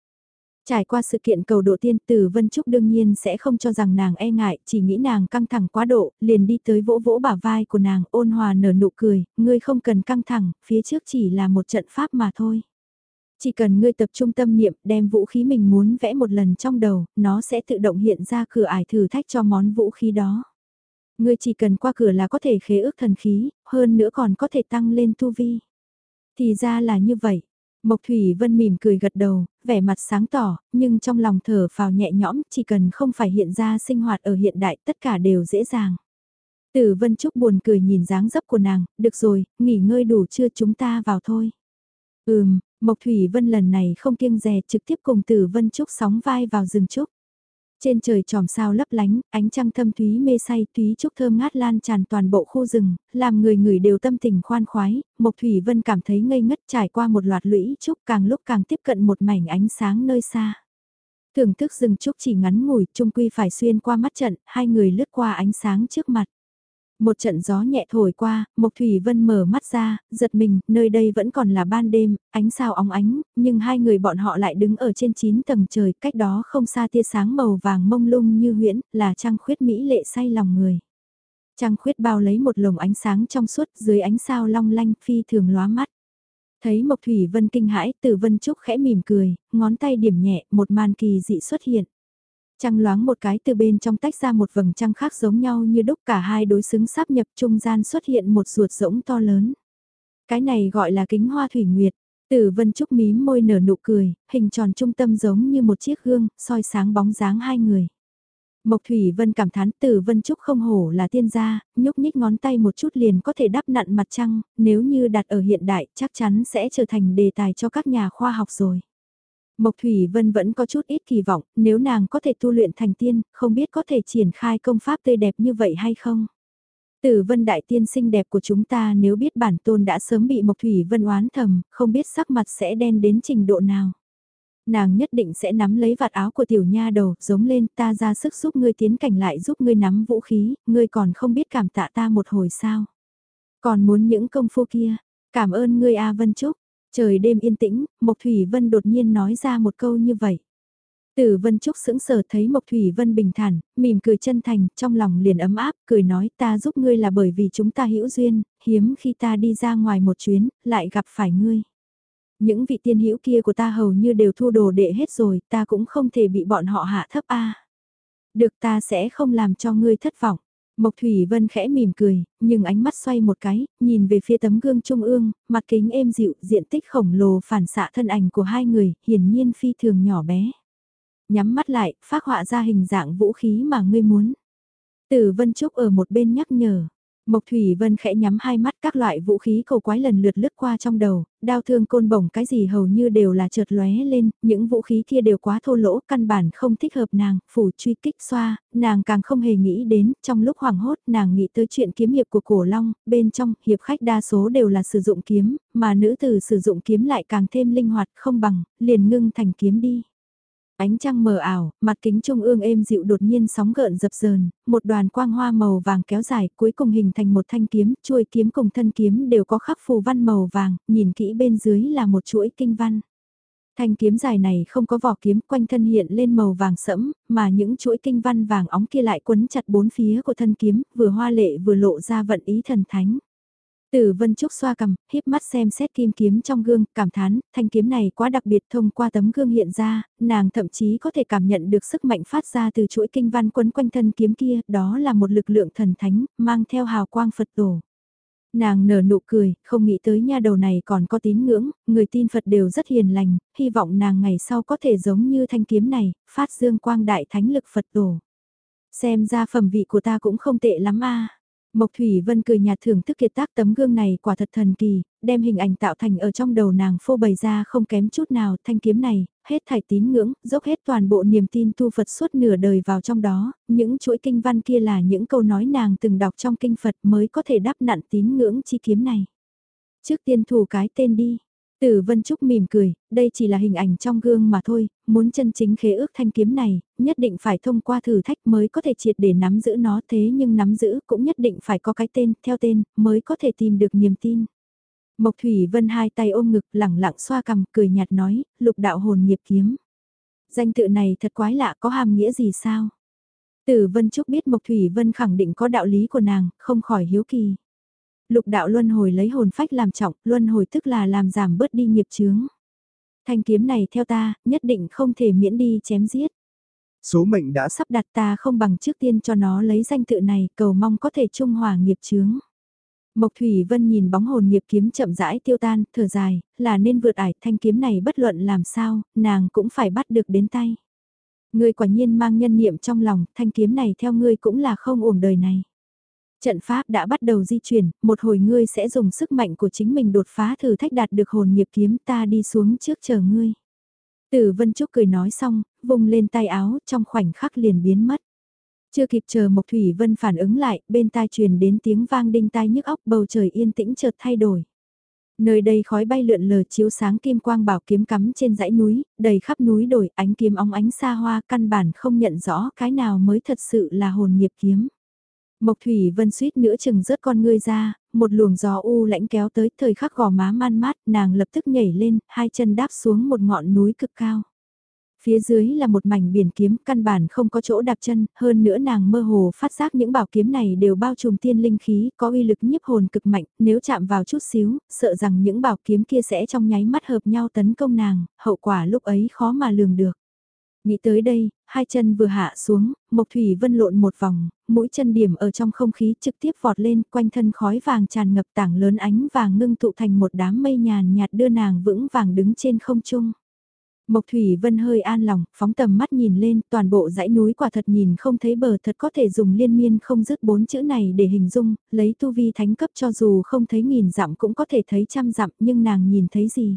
Trải qua sự kiện cầu độ tiên tử Vân Trúc đương nhiên sẽ không cho rằng nàng e ngại, chỉ nghĩ nàng căng thẳng quá độ, liền đi tới vỗ vỗ bả vai của nàng ôn hòa nở nụ cười, ngươi không cần căng thẳng, phía trước chỉ là một trận pháp mà thôi. Chỉ cần ngươi tập trung tâm niệm đem vũ khí mình muốn vẽ một lần trong đầu, nó sẽ tự động hiện ra cửa ải thử thách cho món vũ khí đó. Ngươi chỉ cần qua cửa là có thể khế ước thần khí, hơn nữa còn có thể tăng lên tu vi. Thì ra là như vậy. Mộc Thủy Vân mỉm cười gật đầu, vẻ mặt sáng tỏ, nhưng trong lòng thở phào nhẹ nhõm, chỉ cần không phải hiện ra sinh hoạt ở hiện đại tất cả đều dễ dàng. Tử Vân Trúc buồn cười nhìn dáng dấp của nàng, được rồi, nghỉ ngơi đủ chưa chúng ta vào thôi. Ừm, Mộc Thủy Vân lần này không kiêng dè trực tiếp cùng Tử Vân Trúc sóng vai vào rừng trúc. Trên trời tròm sao lấp lánh, ánh trăng thâm thúy mê say, thúy trúc thơm ngát lan tràn toàn bộ khu rừng, làm người người đều tâm tình khoan khoái, Mộc Thủy Vân cảm thấy ngây ngất trải qua một loạt lũy trúc càng lúc càng tiếp cận một mảnh ánh sáng nơi xa. Thưởng thức rừng trúc chỉ ngắn ngủi, trung quy phải xuyên qua mắt trận, hai người lướt qua ánh sáng trước mặt. Một trận gió nhẹ thổi qua, Mộc Thủy Vân mở mắt ra, giật mình, nơi đây vẫn còn là ban đêm, ánh sao óng ánh, nhưng hai người bọn họ lại đứng ở trên 9 tầng trời, cách đó không xa tia sáng màu vàng mông lung như huyễn, là trăng khuyết mỹ lệ say lòng người. Trăng khuyết bao lấy một lồng ánh sáng trong suốt dưới ánh sao long lanh phi thường lóa mắt. Thấy Mộc Thủy Vân kinh hãi, Tử Vân Trúc khẽ mỉm cười, ngón tay điểm nhẹ, một màn kỳ dị xuất hiện. Trăng loáng một cái từ bên trong tách ra một vầng trăng khác giống nhau như đúc cả hai đối xứng sáp nhập trung gian xuất hiện một ruột rỗng to lớn. Cái này gọi là kính hoa thủy nguyệt. Tử Vân Trúc mím môi nở nụ cười, hình tròn trung tâm giống như một chiếc gương, soi sáng bóng dáng hai người. Mộc Thủy Vân cảm thán Tử Vân Trúc không hổ là tiên gia, nhúc nhích ngón tay một chút liền có thể đắp nặn mặt trăng, nếu như đặt ở hiện đại chắc chắn sẽ trở thành đề tài cho các nhà khoa học rồi. Mộc Thủy Vân vẫn có chút ít kỳ vọng, nếu nàng có thể tu luyện thành tiên, không biết có thể triển khai công pháp tươi đẹp như vậy hay không. Tử Vân Đại Tiên xinh đẹp của chúng ta nếu biết bản tôn đã sớm bị Mộc Thủy Vân oán thầm, không biết sắc mặt sẽ đen đến trình độ nào. Nàng nhất định sẽ nắm lấy vạt áo của tiểu nha đầu, giống lên ta ra sức giúp ngươi tiến cảnh lại giúp ngươi nắm vũ khí, ngươi còn không biết cảm tạ ta một hồi sao. Còn muốn những công phu kia, cảm ơn ngươi A Vân Trúc, Trời đêm yên tĩnh, Mộc Thủy Vân đột nhiên nói ra một câu như vậy. Tử Vân Trúc sững sờ thấy Mộc Thủy Vân bình thản, mỉm cười chân thành, trong lòng liền ấm áp, cười nói ta giúp ngươi là bởi vì chúng ta hữu duyên, hiếm khi ta đi ra ngoài một chuyến, lại gặp phải ngươi. Những vị tiên hữu kia của ta hầu như đều thu đồ đệ hết rồi, ta cũng không thể bị bọn họ hạ thấp a. Được ta sẽ không làm cho ngươi thất vọng. Mộc Thủy Vân khẽ mỉm cười, nhưng ánh mắt xoay một cái, nhìn về phía tấm gương trung ương, mặt kính êm dịu, diện tích khổng lồ phản xạ thân ảnh của hai người, hiển nhiên phi thường nhỏ bé. Nhắm mắt lại, phát họa ra hình dạng vũ khí mà ngươi muốn. Tử Vân Trúc ở một bên nhắc nhở. Mộc Thủy Vân khẽ nhắm hai mắt các loại vũ khí cầu quái lần lượt lướt qua trong đầu, đao thương côn bổng cái gì hầu như đều là chợt lóe lên, những vũ khí kia đều quá thô lỗ, căn bản không thích hợp nàng, phủ truy kích xoa, nàng càng không hề nghĩ đến, trong lúc hoảng hốt nàng nghĩ tới chuyện kiếm hiệp của cổ long, bên trong hiệp khách đa số đều là sử dụng kiếm, mà nữ tử sử dụng kiếm lại càng thêm linh hoạt không bằng, liền ngưng thành kiếm đi. Ánh trăng mờ ảo, mặt kính trung ương êm dịu đột nhiên sóng gợn dập dờn, một đoàn quang hoa màu vàng kéo dài cuối cùng hình thành một thanh kiếm, chuôi kiếm cùng thân kiếm đều có khắc phù văn màu vàng, nhìn kỹ bên dưới là một chuỗi kinh văn. Thanh kiếm dài này không có vỏ kiếm quanh thân hiện lên màu vàng sẫm, mà những chuỗi kinh văn vàng óng kia lại quấn chặt bốn phía của thân kiếm, vừa hoa lệ vừa lộ ra vận ý thần thánh. Tử Vân Trúc xoa cầm, híp mắt xem xét kim kiếm trong gương, cảm thán, thanh kiếm này quá đặc biệt thông qua tấm gương hiện ra, nàng thậm chí có thể cảm nhận được sức mạnh phát ra từ chuỗi kinh văn quấn quanh thân kiếm kia, đó là một lực lượng thần thánh, mang theo hào quang Phật tổ. Nàng nở nụ cười, không nghĩ tới nha đầu này còn có tín ngưỡng, người tin Phật đều rất hiền lành, hy vọng nàng ngày sau có thể giống như thanh kiếm này, phát dương quang đại thánh lực Phật tổ. Xem ra phẩm vị của ta cũng không tệ lắm a. Mộc Thủy Vân cười nhạt thưởng thức kiệt tác tấm gương này quả thật thần kỳ, đem hình ảnh tạo thành ở trong đầu nàng phô bày ra không kém chút nào, thanh kiếm này, hết thảy tín ngưỡng, dốc hết toàn bộ niềm tin tu Phật suốt nửa đời vào trong đó, những chuỗi kinh văn kia là những câu nói nàng từng đọc trong kinh Phật mới có thể đáp nặn tín ngưỡng chi kiếm này. Trước tiên thủ cái tên đi, Tử Vân Trúc mỉm cười, đây chỉ là hình ảnh trong gương mà thôi, muốn chân chính khế ước thanh kiếm này, nhất định phải thông qua thử thách mới có thể triệt để nắm giữ nó thế nhưng nắm giữ cũng nhất định phải có cái tên, theo tên, mới có thể tìm được niềm tin. Mộc Thủy Vân hai tay ôm ngực lẳng lặng xoa cằm cười nhạt nói, lục đạo hồn nghiệp kiếm. Danh tự này thật quái lạ có hàm nghĩa gì sao? Tử Vân Trúc biết Mộc Thủy Vân khẳng định có đạo lý của nàng, không khỏi hiếu kỳ. Lục đạo luân hồi lấy hồn phách làm trọng, luân hồi tức là làm giảm bớt đi nghiệp chướng. Thanh kiếm này theo ta, nhất định không thể miễn đi chém giết. Số mệnh đã sắp đặt ta không bằng trước tiên cho nó lấy danh tự này, cầu mong có thể trung hòa nghiệp chướng. Mộc Thủy Vân nhìn bóng hồn nghiệp kiếm chậm rãi tiêu tan, thở dài, là nên vượt ải thanh kiếm này bất luận làm sao, nàng cũng phải bắt được đến tay. Ngươi quả nhiên mang nhân niệm trong lòng, thanh kiếm này theo ngươi cũng là không uổng đời này. Trận pháp đã bắt đầu di chuyển, một hồi ngươi sẽ dùng sức mạnh của chính mình đột phá thử thách đạt được hồn nghiệp kiếm ta đi xuống trước chờ ngươi. Tử Vân Trúc cười nói xong, vùng lên tay áo, trong khoảnh khắc liền biến mất. Chưa kịp chờ Mộc Thủy Vân phản ứng lại, bên tai truyền đến tiếng vang đinh tai nhức óc bầu trời yên tĩnh chợt thay đổi. Nơi đây khói bay lượn lờ chiếu sáng kim quang bảo kiếm cắm trên dãy núi, đầy khắp núi đồi ánh kiếm óng ánh xa hoa căn bản không nhận rõ cái nào mới thật sự là hồn nghiệp kiếm. Mộc Thủy Vân suýt nữa chừng rớt con ngươi ra, một luồng gió u lãnh kéo tới thời khắc gò má man mát, nàng lập tức nhảy lên, hai chân đáp xuống một ngọn núi cực cao. Phía dưới là một mảnh biển kiếm, căn bản không có chỗ đạp chân, hơn nữa nàng mơ hồ phát giác những bảo kiếm này đều bao trùm tiên linh khí, có uy lực nhiếp hồn cực mạnh, nếu chạm vào chút xíu, sợ rằng những bảo kiếm kia sẽ trong nháy mắt hợp nhau tấn công nàng, hậu quả lúc ấy khó mà lường được. Nghĩ tới đây, hai chân vừa hạ xuống, Mộc Thủy Vân lộn một vòng, mũi chân điểm ở trong không khí trực tiếp vọt lên, quanh thân khói vàng tràn ngập tảng lớn ánh vàng ngưng tụ thành một đám mây nhàn nhạt đưa nàng vững vàng đứng trên không trung. Mộc Thủy Vân hơi an lòng, phóng tầm mắt nhìn lên, toàn bộ dãy núi quả thật nhìn không thấy bờ thật có thể dùng liên miên không dứt bốn chữ này để hình dung, lấy tu vi thánh cấp cho dù không thấy nghìn dặm cũng có thể thấy trăm dặm nhưng nàng nhìn thấy gì.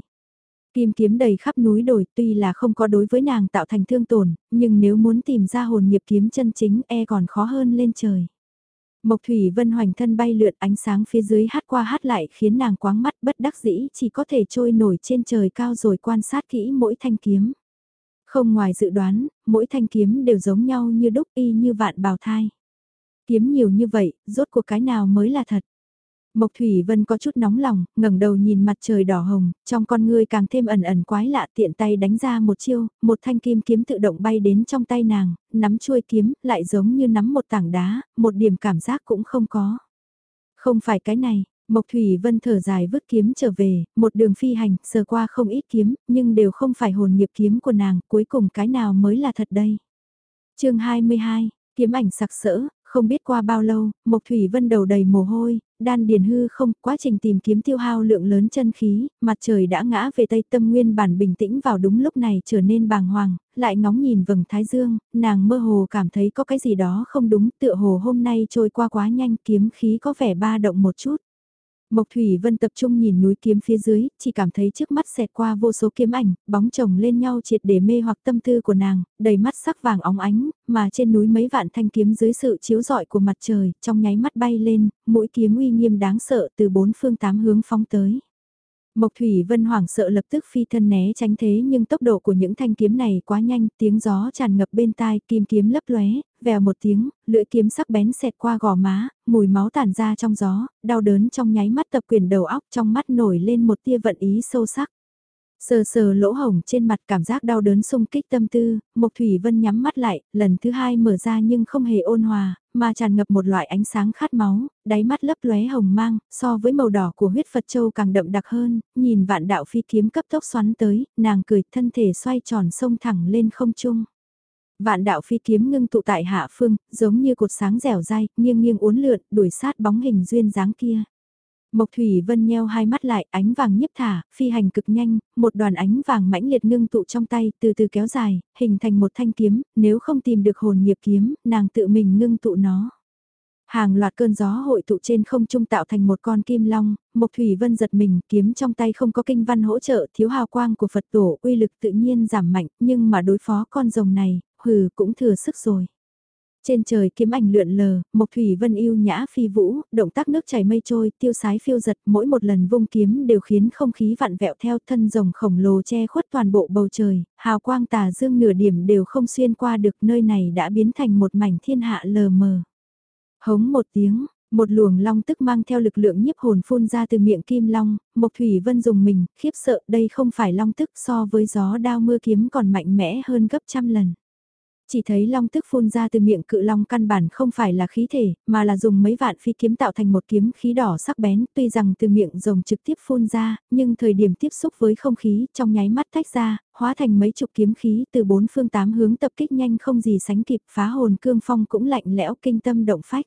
Kim kiếm đầy khắp núi đồi tuy là không có đối với nàng tạo thành thương tổn, nhưng nếu muốn tìm ra hồn nghiệp kiếm chân chính e còn khó hơn lên trời. Mộc Thủy Vân hoành thân bay lượn ánh sáng phía dưới hát qua hát lại khiến nàng quáng mắt bất đắc dĩ chỉ có thể trôi nổi trên trời cao rồi quan sát kỹ mỗi thanh kiếm. Không ngoài dự đoán, mỗi thanh kiếm đều giống nhau như đúc y như vạn bào thai. Kiếm nhiều như vậy, rốt cuộc cái nào mới là thật. Mộc Thủy Vân có chút nóng lòng, ngẩng đầu nhìn mặt trời đỏ hồng, trong con ngươi càng thêm ẩn ẩn quái lạ tiện tay đánh ra một chiêu, một thanh kim kiếm tự động bay đến trong tay nàng, nắm chuôi kiếm, lại giống như nắm một tảng đá, một điểm cảm giác cũng không có. Không phải cái này, Mộc Thủy Vân thở dài vứt kiếm trở về, một đường phi hành, sờ qua không ít kiếm, nhưng đều không phải hồn nghiệp kiếm của nàng, cuối cùng cái nào mới là thật đây. chương 22, kiếm ảnh sặc sỡ, không biết qua bao lâu, Mộc Thủy Vân đầu đầy mồ hôi, đan điền hư không, quá trình tìm kiếm tiêu hao lượng lớn chân khí, mặt trời đã ngã về tây tâm nguyên bản bình tĩnh vào đúng lúc này trở nên bàng hoàng, lại ngóng nhìn vầng thái dương, nàng mơ hồ cảm thấy có cái gì đó không đúng, tựa hồ hôm nay trôi qua quá nhanh kiếm khí có vẻ ba động một chút. Mộc Thủy Vân tập trung nhìn núi kiếm phía dưới, chỉ cảm thấy trước mắt xẹt qua vô số kiếm ảnh, bóng chồng lên nhau triệt để mê hoặc tâm tư của nàng, đầy mắt sắc vàng óng ánh, mà trên núi mấy vạn thanh kiếm dưới sự chiếu rọi của mặt trời, trong nháy mắt bay lên, mũi kiếm uy nghiêm đáng sợ từ bốn phương tám hướng phóng tới. Mộc Thủy Vân hoảng sợ lập tức phi thân né tránh thế nhưng tốc độ của những thanh kiếm này quá nhanh, tiếng gió tràn ngập bên tai, kim kiếm lấp lóe, vèo một tiếng, lưỡi kiếm sắc bén xẹt qua gò má, mùi máu tản ra trong gió, đau đớn trong nháy mắt tập quyền đầu óc trong mắt nổi lên một tia vận ý sâu sắc. Sờ sờ lỗ hồng trên mặt cảm giác đau đớn xung kích tâm tư, Mộc Thủy Vân nhắm mắt lại, lần thứ hai mở ra nhưng không hề ôn hòa, mà tràn ngập một loại ánh sáng khát máu, đáy mắt lấp lóe hồng mang, so với màu đỏ của huyết Phật Châu càng đậm đặc hơn, nhìn vạn đạo phi kiếm cấp tốc xoắn tới, nàng cười thân thể xoay tròn sông thẳng lên không trung. Vạn đạo phi kiếm ngưng tụ tại hạ phương, giống như cột sáng dẻo dai, nghiêng nghiêng uốn lượn, đuổi sát bóng hình duyên dáng kia. Mộc Thủy Vân nheo hai mắt lại, ánh vàng nhiếp thả, phi hành cực nhanh, một đoàn ánh vàng mãnh liệt ngưng tụ trong tay, từ từ kéo dài, hình thành một thanh kiếm, nếu không tìm được hồn nghiệp kiếm, nàng tự mình ngưng tụ nó. Hàng loạt cơn gió hội tụ trên không trung tạo thành một con kim long, Mộc Thủy Vân giật mình, kiếm trong tay không có kinh văn hỗ trợ, thiếu hào quang của Phật tổ, uy lực tự nhiên giảm mạnh, nhưng mà đối phó con rồng này, hừ cũng thừa sức rồi. Trên trời kiếm ảnh lượn lờ, Mộc Thủy Vân yêu nhã phi vũ, động tác nước chảy mây trôi, tiêu sái phiêu giật, mỗi một lần vung kiếm đều khiến không khí vặn vẹo theo thân rồng khổng lồ che khuất toàn bộ bầu trời, hào quang tà dương nửa điểm đều không xuyên qua được nơi này đã biến thành một mảnh thiên hạ lờ mờ. Hống một tiếng, một luồng long tức mang theo lực lượng nhiếp hồn phun ra từ miệng kim long, Mộc Thủy Vân dùng mình, khiếp sợ đây không phải long tức so với gió đao mưa kiếm còn mạnh mẽ hơn gấp trăm lần. Chỉ thấy long tức phun ra từ miệng cự long căn bản không phải là khí thể, mà là dùng mấy vạn phi kiếm tạo thành một kiếm khí đỏ sắc bén, tuy rằng từ miệng rồng trực tiếp phun ra, nhưng thời điểm tiếp xúc với không khí trong nháy mắt tách ra, hóa thành mấy chục kiếm khí từ bốn phương tám hướng tập kích nhanh không gì sánh kịp phá hồn cương phong cũng lạnh lẽo kinh tâm động phách.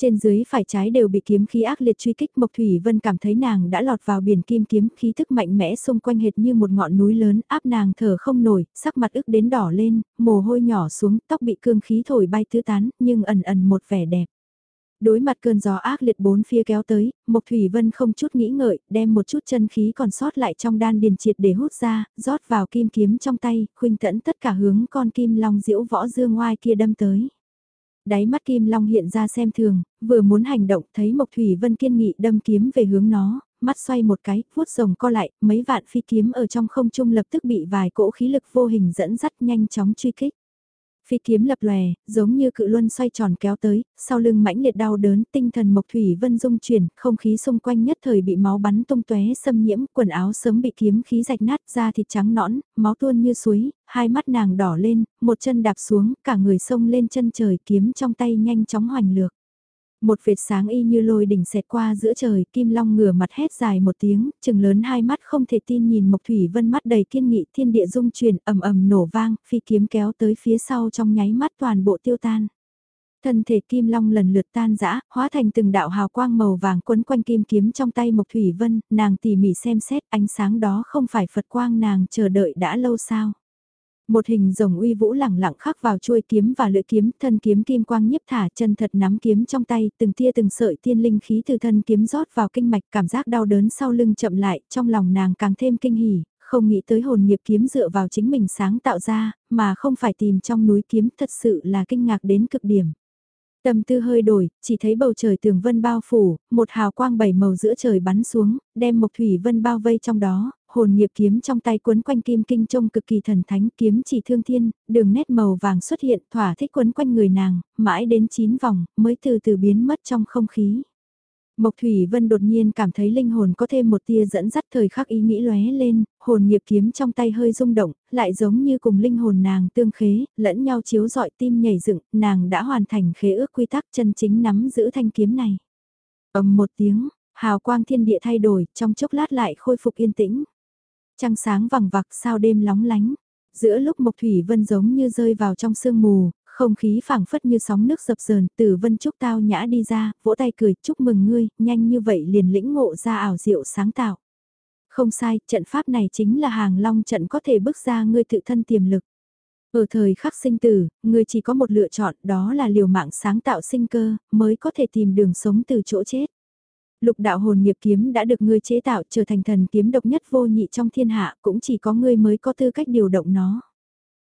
Trên dưới phải trái đều bị kiếm khí ác liệt truy kích Mộc Thủy Vân cảm thấy nàng đã lọt vào biển kim kiếm khí thức mạnh mẽ xung quanh hệt như một ngọn núi lớn áp nàng thở không nổi, sắc mặt ức đến đỏ lên, mồ hôi nhỏ xuống, tóc bị cương khí thổi bay tứ tán, nhưng ẩn ẩn một vẻ đẹp. Đối mặt cơn gió ác liệt bốn phía kéo tới, Mộc Thủy Vân không chút nghĩ ngợi, đem một chút chân khí còn sót lại trong đan điền triệt để hút ra, rót vào kim kiếm trong tay, khuynh tẫn tất cả hướng con kim long diễu võ dương ngoài kia đâm tới. Đáy mắt Kim Long hiện ra xem thường, vừa muốn hành động thấy Mộc Thủy Vân kiên nghị đâm kiếm về hướng nó, mắt xoay một cái, vuốt rồng co lại, mấy vạn phi kiếm ở trong không trung lập tức bị vài cỗ khí lực vô hình dẫn dắt nhanh chóng truy kích. Phi kiếm lập lòe, giống như cự luân xoay tròn kéo tới, sau lưng mãnh liệt đau đớn, tinh thần Mộc Thủy Vân dung chuyển, không khí xung quanh nhất thời bị máu bắn tung tóe xâm nhiễm, quần áo sớm bị kiếm khí rạch nát, da thịt trắng nõn, máu tuôn như suối, hai mắt nàng đỏ lên, một chân đạp xuống, cả người sông lên chân trời, kiếm trong tay nhanh chóng hoành lược. Một vệt sáng y như lôi đỉnh xẹt qua giữa trời, Kim Long ngửa mặt hét dài một tiếng, chừng lớn hai mắt không thể tin nhìn Mộc Thủy Vân mắt đầy kiên nghị thiên địa dung chuyển ầm ầm nổ vang, phi kiếm kéo tới phía sau trong nháy mắt toàn bộ tiêu tan. Thân thể Kim Long lần lượt tan rã, hóa thành từng đạo hào quang màu vàng quấn quanh kim kiếm trong tay Mộc Thủy Vân, nàng tỉ mỉ xem xét ánh sáng đó không phải Phật quang nàng chờ đợi đã lâu sao. Một hình rồng uy vũ lẳng lặng khắc vào chuôi kiếm và lưỡi kiếm, thân kiếm kim quang nhiếp thả chân thật nắm kiếm trong tay, từng tia từng sợi tiên linh khí từ thân kiếm rót vào kinh mạch, cảm giác đau đớn sau lưng chậm lại, trong lòng nàng càng thêm kinh hỉ, không nghĩ tới hồn nghiệp kiếm dựa vào chính mình sáng tạo ra, mà không phải tìm trong núi kiếm, thật sự là kinh ngạc đến cực điểm. Tâm tư hơi đổi, chỉ thấy bầu trời tường vân bao phủ, một hào quang bảy màu giữa trời bắn xuống, đem Mộc Thủy Vân bao vây trong đó, hồn nghiệp kiếm trong tay quấn quanh kim kinh trông cực kỳ thần thánh kiếm chỉ thương thiên, đường nét màu vàng xuất hiện thỏa thích quấn quanh người nàng, mãi đến 9 vòng, mới từ từ biến mất trong không khí. Mộc Thủy Vân đột nhiên cảm thấy linh hồn có thêm một tia dẫn dắt thời khắc ý nghĩ lóe lên, hồn nghiệp kiếm trong tay hơi rung động, lại giống như cùng linh hồn nàng tương khế, lẫn nhau chiếu dọi tim nhảy dựng, nàng đã hoàn thành khế ước quy tắc chân chính nắm giữ thanh kiếm này. ầm một tiếng, hào quang thiên địa thay đổi, trong chốc lát lại khôi phục yên tĩnh. Trăng sáng vằng vặc sao đêm lóng lánh, giữa lúc Mộc Thủy Vân giống như rơi vào trong sương mù, không khí phảng phất như sóng nước dập dờn, Tử Vân Trúc tao nhã đi ra, vỗ tay cười, chúc mừng ngươi, nhanh như vậy liền lĩnh ngộ ra ảo diệu sáng tạo. Không sai, trận pháp này chính là hàng long trận có thể bước ra ngươi tự thân tiềm lực. Ở thời khắc sinh tử, ngươi chỉ có một lựa chọn, đó là liều mạng sáng tạo sinh cơ, mới có thể tìm đường sống từ chỗ chết. Lục đạo hồn nghiệp kiếm đã được ngươi chế tạo trở thành thần kiếm độc nhất vô nhị trong thiên hạ, cũng chỉ có ngươi mới có tư cách điều động nó.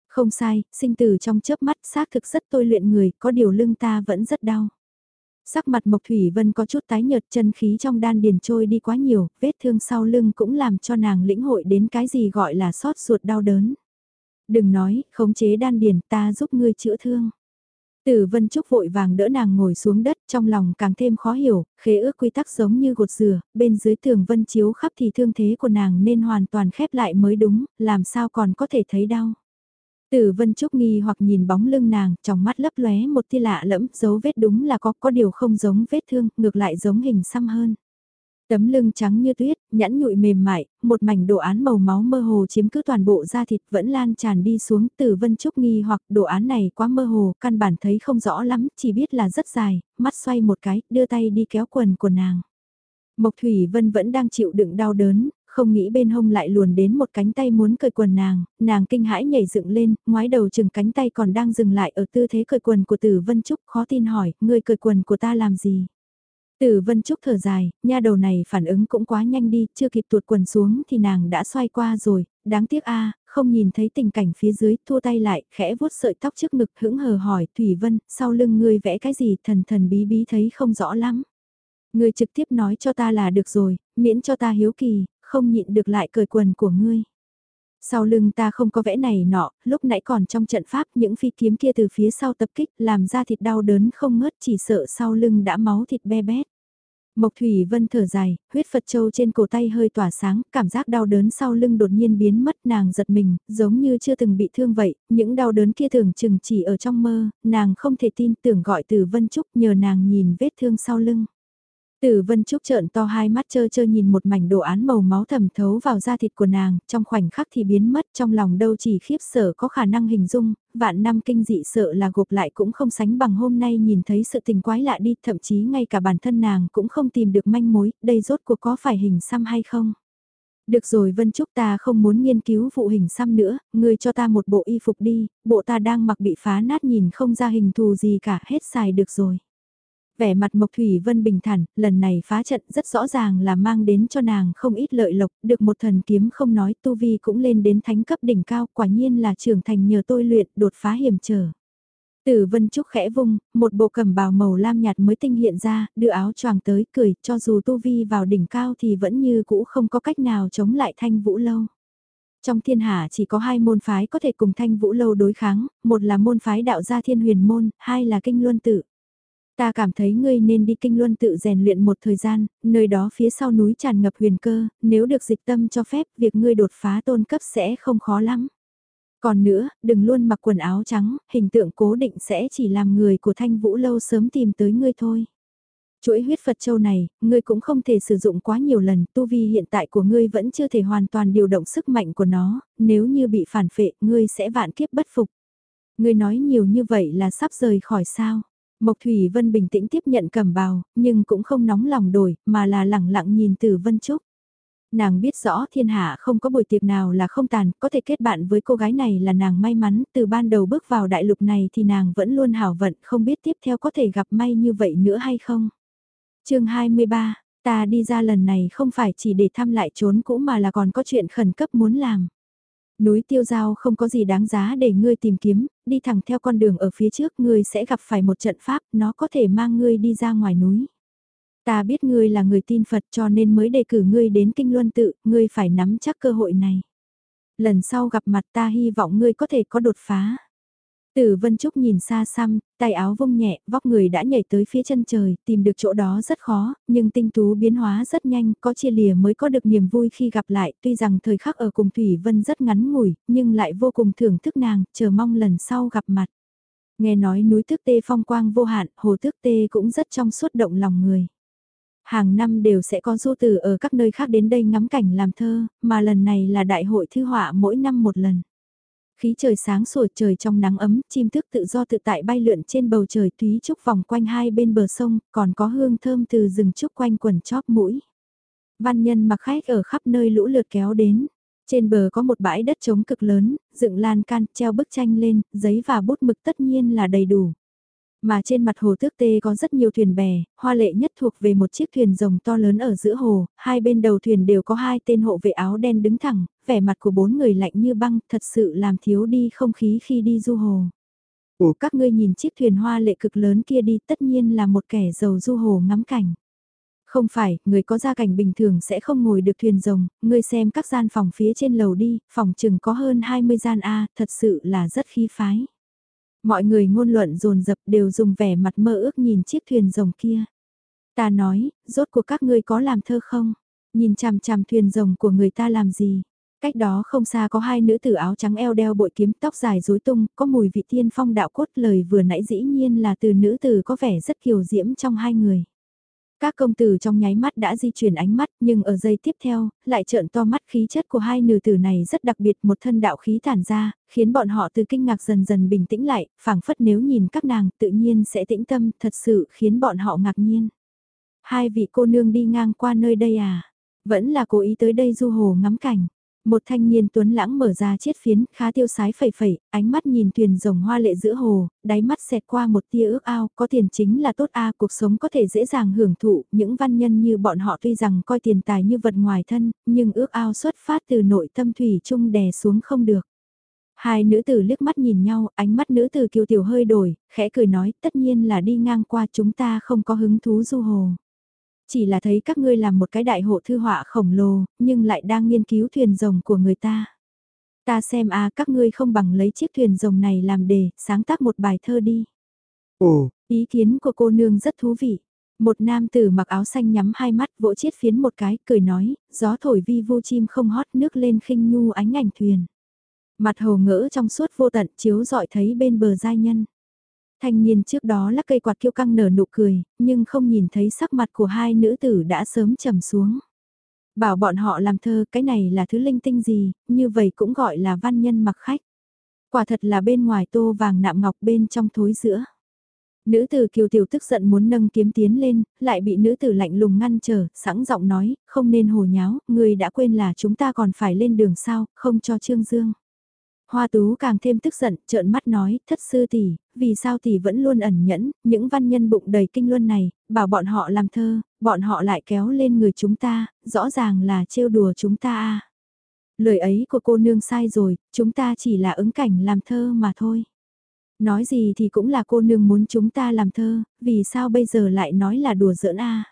Không sai, sinh tử trong chớp mắt xác thực rất tôi luyện người, có điều lưng ta vẫn rất đau. Sắc mặt Mộc Thủy Vân có chút tái nhợt chân khí trong đan điền trôi đi quá nhiều, vết thương sau lưng cũng làm cho nàng lĩnh hội đến cái gì gọi là sót ruột đau đớn. Đừng nói, khống chế đan điền ta giúp ngươi chữa thương. Tử Vân Trúc vội vàng đỡ nàng ngồi xuống đất trong lòng càng thêm khó hiểu, khế ước quy tắc giống như gột dừa, bên dưới tường vân chiếu khắp thì thương thế của nàng nên hoàn toàn khép lại mới đúng, làm sao còn có thể thấy đau. Tử Vân Trúc nghi hoặc nhìn bóng lưng nàng, trong mắt lấp lóe một tia lạ lẫm, dấu vết đúng là có, có điều không giống vết thương, ngược lại giống hình xăm hơn. Tấm lưng trắng như tuyết, nhẵn nhụi mềm mại, một mảnh đồ án màu máu mơ hồ chiếm cứ toàn bộ da thịt vẫn lan tràn đi xuống từ Vân Trúc nghi hoặc đồ án này quá mơ hồ, căn bản thấy không rõ lắm, chỉ biết là rất dài, mắt xoay một cái, đưa tay đi kéo quần của nàng. Mộc Thủy Vân vẫn đang chịu đựng đau đớn, không nghĩ bên hông lại luồn đến một cánh tay muốn cởi quần nàng, nàng kinh hãi nhảy dựng lên, ngoái đầu chừng cánh tay còn đang dừng lại ở tư thế cởi quần của Tử Vân Trúc, khó tin hỏi, người cởi quần của ta làm gì? Tử Vân Trúc thở dài, nha đầu này phản ứng cũng quá nhanh đi, chưa kịp tuột quần xuống thì nàng đã xoay qua rồi, đáng tiếc a, không nhìn thấy tình cảnh phía dưới, thua tay lại, khẽ vuốt sợi tóc trước ngực hững hờ hỏi, Thủy Vân, sau lưng ngươi vẽ cái gì thần thần bí bí thấy không rõ lắm. Ngươi trực tiếp nói cho ta là được rồi, miễn cho ta hiếu kỳ, không nhịn được lại cởi quần của ngươi. Sau lưng ta không có vẽ này nọ, lúc nãy còn trong trận pháp những phi kiếm kia từ phía sau tập kích làm ra thịt đau đớn không ngớt chỉ sợ sau lưng đã máu thịt be bét. Mộc Thủy Vân thở dài, huyết Phật Châu trên cổ tay hơi tỏa sáng, cảm giác đau đớn sau lưng đột nhiên biến mất nàng giật mình, giống như chưa từng bị thương vậy, những đau đớn kia thường chừng chỉ ở trong mơ, nàng không thể tin tưởng gọi từ Vân Trúc nhờ nàng nhìn vết thương sau lưng. Tử Vân Trúc trợn to hai mắt chơ chơ nhìn một mảnh đồ án màu máu thẩm thấu vào da thịt của nàng, trong khoảnh khắc thì biến mất trong lòng đâu chỉ khiếp sợ có khả năng hình dung, vạn năm kinh dị sợ là gộp lại cũng không sánh bằng hôm nay nhìn thấy sự tình quái lạ đi, thậm chí ngay cả bản thân nàng cũng không tìm được manh mối, đây rốt cuộc có phải hình xăm hay không. Được rồi Vân Trúc ta không muốn nghiên cứu vụ hình xăm nữa, ngươi cho ta một bộ y phục đi, bộ ta đang mặc bị phá nát nhìn không ra hình thù gì cả, hết xài được rồi vẻ mặt Mộc Thủy Vân bình thản, lần này phá trận rất rõ ràng là mang đến cho nàng không ít lợi lộc, được một thần kiếm không nói tu vi cũng lên đến thánh cấp đỉnh cao, quả nhiên là trưởng thành nhờ tôi luyện đột phá hiểm trở. Tử Vân Trúc khẽ vung, một bộ cẩm bào màu lam nhạt mới tinh hiện ra, đưa áo choàng tới cười, cho dù tu vi vào đỉnh cao thì vẫn như cũ không có cách nào chống lại thanh vũ lâu. Trong thiên hạ chỉ có hai môn phái có thể cùng thanh vũ lâu đối kháng, một là môn phái đạo gia thiên huyền môn, hai là kinh luân tự. Ta cảm thấy ngươi nên đi kinh luân tự rèn luyện một thời gian, nơi đó phía sau núi tràn ngập huyền cơ, nếu được dịch tâm cho phép việc ngươi đột phá tôn cấp sẽ không khó lắm. Còn nữa, đừng luôn mặc quần áo trắng, hình tượng cố định sẽ chỉ làm người của thanh vũ lâu sớm tìm tới ngươi thôi. Chuỗi huyết Phật châu này, ngươi cũng không thể sử dụng quá nhiều lần, tu vi hiện tại của ngươi vẫn chưa thể hoàn toàn điều động sức mạnh của nó, nếu như bị phản phệ, ngươi sẽ vạn kiếp bất phục. Ngươi nói nhiều như vậy là sắp rời khỏi sao? Mộc Thủy Vân bình tĩnh tiếp nhận cầm bào, nhưng cũng không nóng lòng đổi, mà là lẳng lặng nhìn từ Vân Trúc. Nàng biết rõ thiên hạ không có buổi tiệc nào là không tàn, có thể kết bạn với cô gái này là nàng may mắn, từ ban đầu bước vào đại lục này thì nàng vẫn luôn hảo vận, không biết tiếp theo có thể gặp may như vậy nữa hay không. chương 23, ta đi ra lần này không phải chỉ để thăm lại trốn cũ mà là còn có chuyện khẩn cấp muốn làm. Núi tiêu giao không có gì đáng giá để ngươi tìm kiếm, đi thẳng theo con đường ở phía trước ngươi sẽ gặp phải một trận pháp, nó có thể mang ngươi đi ra ngoài núi. Ta biết ngươi là người tin Phật cho nên mới đề cử ngươi đến kinh luân tự, ngươi phải nắm chắc cơ hội này. Lần sau gặp mặt ta hy vọng ngươi có thể có đột phá. Tử Vân Trúc nhìn xa xăm, tay áo vung nhẹ, vóc người đã nhảy tới phía chân trời, tìm được chỗ đó rất khó, nhưng tinh tú biến hóa rất nhanh, có chia lìa mới có được niềm vui khi gặp lại, tuy rằng thời khắc ở cùng Thủy Vân rất ngắn ngủi, nhưng lại vô cùng thưởng thức nàng, chờ mong lần sau gặp mặt. Nghe nói núi Tước Tê phong quang vô hạn, hồ Tước Tê cũng rất trong suốt động lòng người. Hàng năm đều sẽ có du tử ở các nơi khác đến đây ngắm cảnh làm thơ, mà lần này là đại hội thư họa mỗi năm một lần. Khí trời sáng sủa trời trong nắng ấm, chim thức tự do tự tại bay lượn trên bầu trời túy trúc vòng quanh hai bên bờ sông, còn có hương thơm từ rừng trúc quanh quần chóp mũi. Văn nhân mặc khách ở khắp nơi lũ lượt kéo đến. Trên bờ có một bãi đất trống cực lớn, dựng lan can, treo bức tranh lên, giấy và bút mực tất nhiên là đầy đủ. Mà trên mặt hồ tước tê có rất nhiều thuyền bè, hoa lệ nhất thuộc về một chiếc thuyền rồng to lớn ở giữa hồ, hai bên đầu thuyền đều có hai tên hộ vệ áo đen đứng thẳng, vẻ mặt của bốn người lạnh như băng, thật sự làm thiếu đi không khí khi đi du hồ. Ủa các ngươi nhìn chiếc thuyền hoa lệ cực lớn kia đi tất nhiên là một kẻ giàu du hồ ngắm cảnh. Không phải, người có gia cảnh bình thường sẽ không ngồi được thuyền rồng, ngươi xem các gian phòng phía trên lầu đi, phòng chừng có hơn 20 gian A, thật sự là rất khí phái. Mọi người ngôn luận dồn dập đều dùng vẻ mặt mơ ước nhìn chiếc thuyền rồng kia. Ta nói, rốt cuộc các ngươi có làm thơ không? Nhìn chằm chằm thuyền rồng của người ta làm gì? Cách đó không xa có hai nữ tử áo trắng eo đeo bội kiếm tóc dài rối tung, có mùi vị tiên phong đạo cốt lời vừa nãy dĩ nhiên là từ nữ tử có vẻ rất kiều diễm trong hai người. Các công tử trong nháy mắt đã di chuyển ánh mắt nhưng ở giây tiếp theo, lại trợn to mắt khí chất của hai nữ tử này rất đặc biệt một thân đạo khí tản ra, khiến bọn họ từ kinh ngạc dần dần bình tĩnh lại, phảng phất nếu nhìn các nàng tự nhiên sẽ tĩnh tâm thật sự khiến bọn họ ngạc nhiên. Hai vị cô nương đi ngang qua nơi đây à? Vẫn là cố ý tới đây du hồ ngắm cảnh. Một thanh niên tuấn lãng mở ra chiếc phiến, khá tiêu sái phẩy phẩy, ánh mắt nhìn thuyền rồng hoa lệ giữa hồ, đáy mắt xẹt qua một tia ước ao, có tiền chính là tốt a, cuộc sống có thể dễ dàng hưởng thụ, những văn nhân như bọn họ tuy rằng coi tiền tài như vật ngoài thân, nhưng ước ao xuất phát từ nội tâm thủy chung đè xuống không được. Hai nữ tử liếc mắt nhìn nhau, ánh mắt nữ tử kiều tiểu hơi đổi, khẽ cười nói, tất nhiên là đi ngang qua chúng ta không có hứng thú du hồ. Chỉ là thấy các ngươi làm một cái đại hộ thư họa khổng lồ, nhưng lại đang nghiên cứu thuyền rồng của người ta. Ta xem à các ngươi không bằng lấy chiếc thuyền rồng này làm đề, sáng tác một bài thơ đi. Ồ, ý kiến của cô nương rất thú vị. Một nam tử mặc áo xanh nhắm hai mắt vỗ chiết phiến một cái, cười nói, gió thổi vi vu chim không hót nước lên khinh nhu ánh ảnh thuyền. Mặt hồ ngỡ trong suốt vô tận chiếu dọi thấy bên bờ giai nhân. Thanh niên trước đó lắc cây quạt kiêu căng nở nụ cười, nhưng không nhìn thấy sắc mặt của hai nữ tử đã sớm trầm xuống. Bảo bọn họ làm thơ cái này là thứ linh tinh gì, như vậy cũng gọi là văn nhân mặc khách. Quả thật là bên ngoài tô vàng nạm ngọc bên trong thối giữa. Nữ tử kiều tiểu tức giận muốn nâng kiếm tiến lên, lại bị nữ tử lạnh lùng ngăn trở, sẵn giọng nói, không nên hồ nháo, người đã quên là chúng ta còn phải lên đường sao, không cho Trương Dương. Hoa tú càng thêm tức giận, trợn mắt nói, thất sư tỷ, vì sao tỷ vẫn luôn ẩn nhẫn, những văn nhân bụng đầy kinh luân này, bảo bọn họ làm thơ, bọn họ lại kéo lên người chúng ta, rõ ràng là trêu đùa chúng ta à. Lời ấy của cô nương sai rồi, chúng ta chỉ là ứng cảnh làm thơ mà thôi. Nói gì thì cũng là cô nương muốn chúng ta làm thơ, vì sao bây giờ lại nói là đùa giỡn a?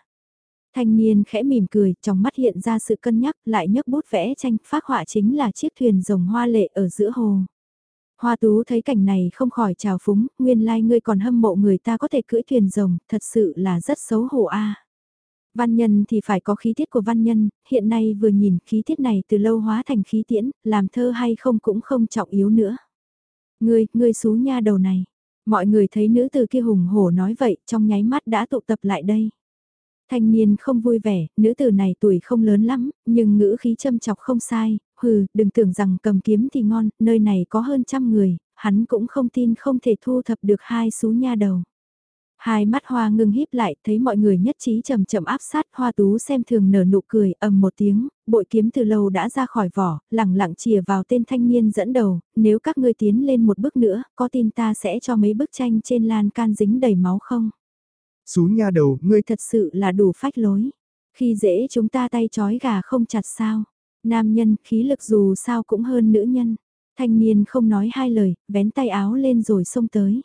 Thanh niên khẽ mỉm cười, trong mắt hiện ra sự cân nhắc, lại nhấc bút vẽ tranh, phác họa chính là chiếc thuyền rồng hoa lệ ở giữa hồ. Hoa tú thấy cảnh này không khỏi trào phúng, nguyên lai like ngươi còn hâm mộ người ta có thể cưỡi thuyền rồng, thật sự là rất xấu hổ a. Văn nhân thì phải có khí tiết của văn nhân, hiện nay vừa nhìn khí tiết này từ lâu hóa thành khí tiễn, làm thơ hay không cũng không trọng yếu nữa. Ngươi, ngươi xú nha đầu này. Mọi người thấy nữ từ kia hùng hổ nói vậy, trong nháy mắt đã tụ tập lại đây. Thanh niên không vui vẻ, nữ tử này tuổi không lớn lắm, nhưng ngữ khí châm chọc không sai, hừ, đừng tưởng rằng cầm kiếm thì ngon, nơi này có hơn trăm người, hắn cũng không tin không thể thu thập được hai xú nha đầu. Hai mắt hoa ngưng híp lại, thấy mọi người nhất trí chậm chậm áp sát, hoa tú xem thường nở nụ cười, ầm một tiếng, bội kiếm từ lâu đã ra khỏi vỏ, lẳng lặng chìa vào tên thanh niên dẫn đầu, nếu các ngươi tiến lên một bước nữa, có tin ta sẽ cho mấy bức tranh trên lan can dính đầy máu không? Xú nha đầu, ngươi thật sự là đủ phách lối. Khi dễ chúng ta tay chói gà không chặt sao. Nam nhân khí lực dù sao cũng hơn nữ nhân. Thanh niên không nói hai lời, vén tay áo lên rồi xông tới.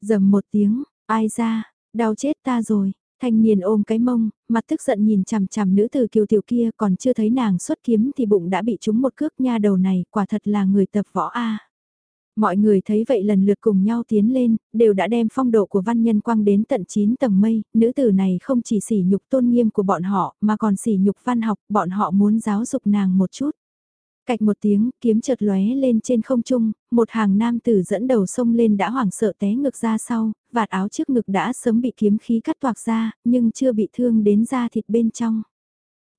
Dầm một tiếng, ai ra, đau chết ta rồi. Thanh niên ôm cái mông, mặt tức giận nhìn chằm chằm nữ từ kiều tiểu kia còn chưa thấy nàng xuất kiếm thì bụng đã bị trúng một cước nha đầu này, quả thật là người tập võ a. Mọi người thấy vậy lần lượt cùng nhau tiến lên, đều đã đem phong độ của văn nhân quang đến tận 9 tầng mây, nữ tử này không chỉ sỉ nhục tôn nghiêm của bọn họ, mà còn sỉ nhục văn học, bọn họ muốn giáo dục nàng một chút. Cạch một tiếng, kiếm chợt lóe lên trên không trung, một hàng nam tử dẫn đầu sông lên đã hoảng sợ té ngực ra sau, vạt áo trước ngực đã sớm bị kiếm khí cắt toạc ra, nhưng chưa bị thương đến da thịt bên trong.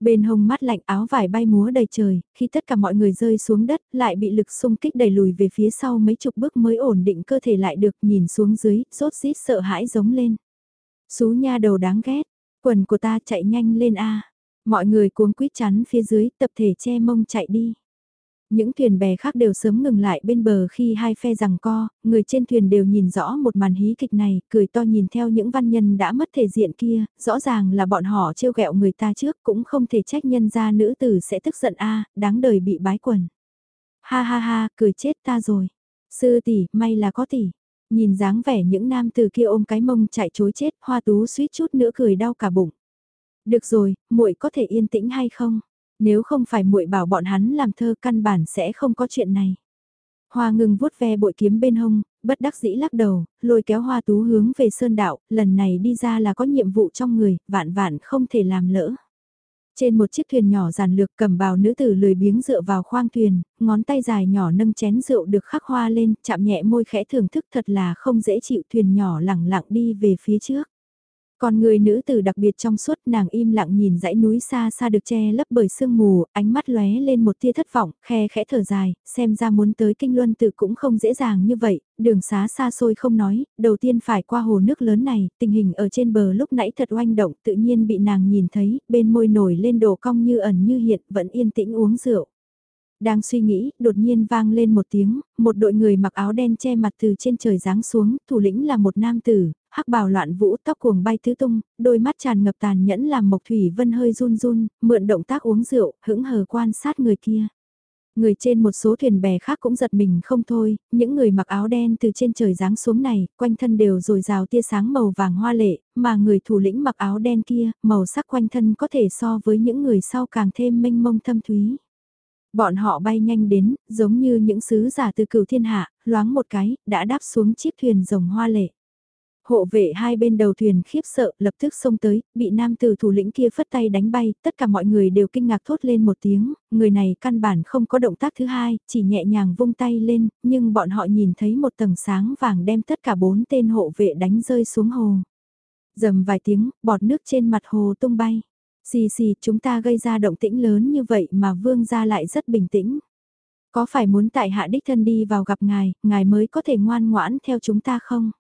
Bên hông mắt lạnh áo vải bay múa đầy trời, khi tất cả mọi người rơi xuống đất, lại bị lực xung kích đẩy lùi về phía sau mấy chục bước mới ổn định cơ thể lại được nhìn xuống dưới, rốt rít sợ hãi giống lên. Xú nha đầu đáng ghét, quần của ta chạy nhanh lên A. Mọi người cuống quýt chắn phía dưới, tập thể che mông chạy đi. Những thuyền bè khác đều sớm ngừng lại bên bờ khi hai phe rằng co, người trên thuyền đều nhìn rõ một màn hí kịch này, cười to nhìn theo những văn nhân đã mất thể diện kia, rõ ràng là bọn họ trêu ghẹo người ta trước cũng không thể trách nhân ra nữ tử sẽ tức giận a đáng đời bị bái quần. Ha ha ha, cười chết ta rồi. Sư tỷ, may là có tỷ. Nhìn dáng vẻ những nam từ kia ôm cái mông chạy chối chết, hoa tú suýt chút nữa cười đau cả bụng. Được rồi, muội có thể yên tĩnh hay không? Nếu không phải muội bảo bọn hắn làm thơ căn bản sẽ không có chuyện này. Hoa ngừng vuốt ve bội kiếm bên hông, bất đắc dĩ lắc đầu, lôi kéo hoa tú hướng về sơn đạo, lần này đi ra là có nhiệm vụ trong người, vạn vạn không thể làm lỡ. Trên một chiếc thuyền nhỏ giản lược cầm bào nữ tử lười biếng dựa vào khoang thuyền, ngón tay dài nhỏ nâng chén rượu được khắc hoa lên, chạm nhẹ môi khẽ thưởng thức thật là không dễ chịu thuyền nhỏ lẳng lặng đi về phía trước. Còn người nữ tử đặc biệt trong suốt nàng im lặng nhìn dãy núi xa xa được che lấp bởi sương mù, ánh mắt lóe lên một tia thất vọng, khe khẽ thở dài, xem ra muốn tới kinh luân tự cũng không dễ dàng như vậy, đường xá xa xôi không nói, đầu tiên phải qua hồ nước lớn này, tình hình ở trên bờ lúc nãy thật oanh động tự nhiên bị nàng nhìn thấy, bên môi nổi lên đồ cong như ẩn như hiện, vẫn yên tĩnh uống rượu. Đang suy nghĩ, đột nhiên vang lên một tiếng, một đội người mặc áo đen che mặt từ trên trời giáng xuống, thủ lĩnh là một nam tử, hắc bào loạn vũ tóc cuồng bay tứ tung, đôi mắt tràn ngập tàn nhẫn làm Mộc Thủy Vân hơi run run, mượn động tác uống rượu, hững hờ quan sát người kia. Người trên một số thuyền bè khác cũng giật mình không thôi, những người mặc áo đen từ trên trời giáng xuống này, quanh thân đều rồi rào tia sáng màu vàng hoa lệ, mà người thủ lĩnh mặc áo đen kia, màu sắc quanh thân có thể so với những người sau càng thêm mênh mông thâm thúy. Bọn họ bay nhanh đến, giống như những sứ giả từ cửu thiên hạ, loáng một cái, đã đáp xuống chiếc thuyền rồng hoa lệ. Hộ vệ hai bên đầu thuyền khiếp sợ, lập tức xông tới, bị nam tử thủ lĩnh kia phất tay đánh bay, tất cả mọi người đều kinh ngạc thốt lên một tiếng, người này căn bản không có động tác thứ hai, chỉ nhẹ nhàng vung tay lên, nhưng bọn họ nhìn thấy một tầng sáng vàng đem tất cả bốn tên hộ vệ đánh rơi xuống hồ. Dầm vài tiếng, bọt nước trên mặt hồ tung bay. Xì xì, chúng ta gây ra động tĩnh lớn như vậy mà vương gia lại rất bình tĩnh. Có phải muốn tại hạ đích thân đi vào gặp ngài, ngài mới có thể ngoan ngoãn theo chúng ta không?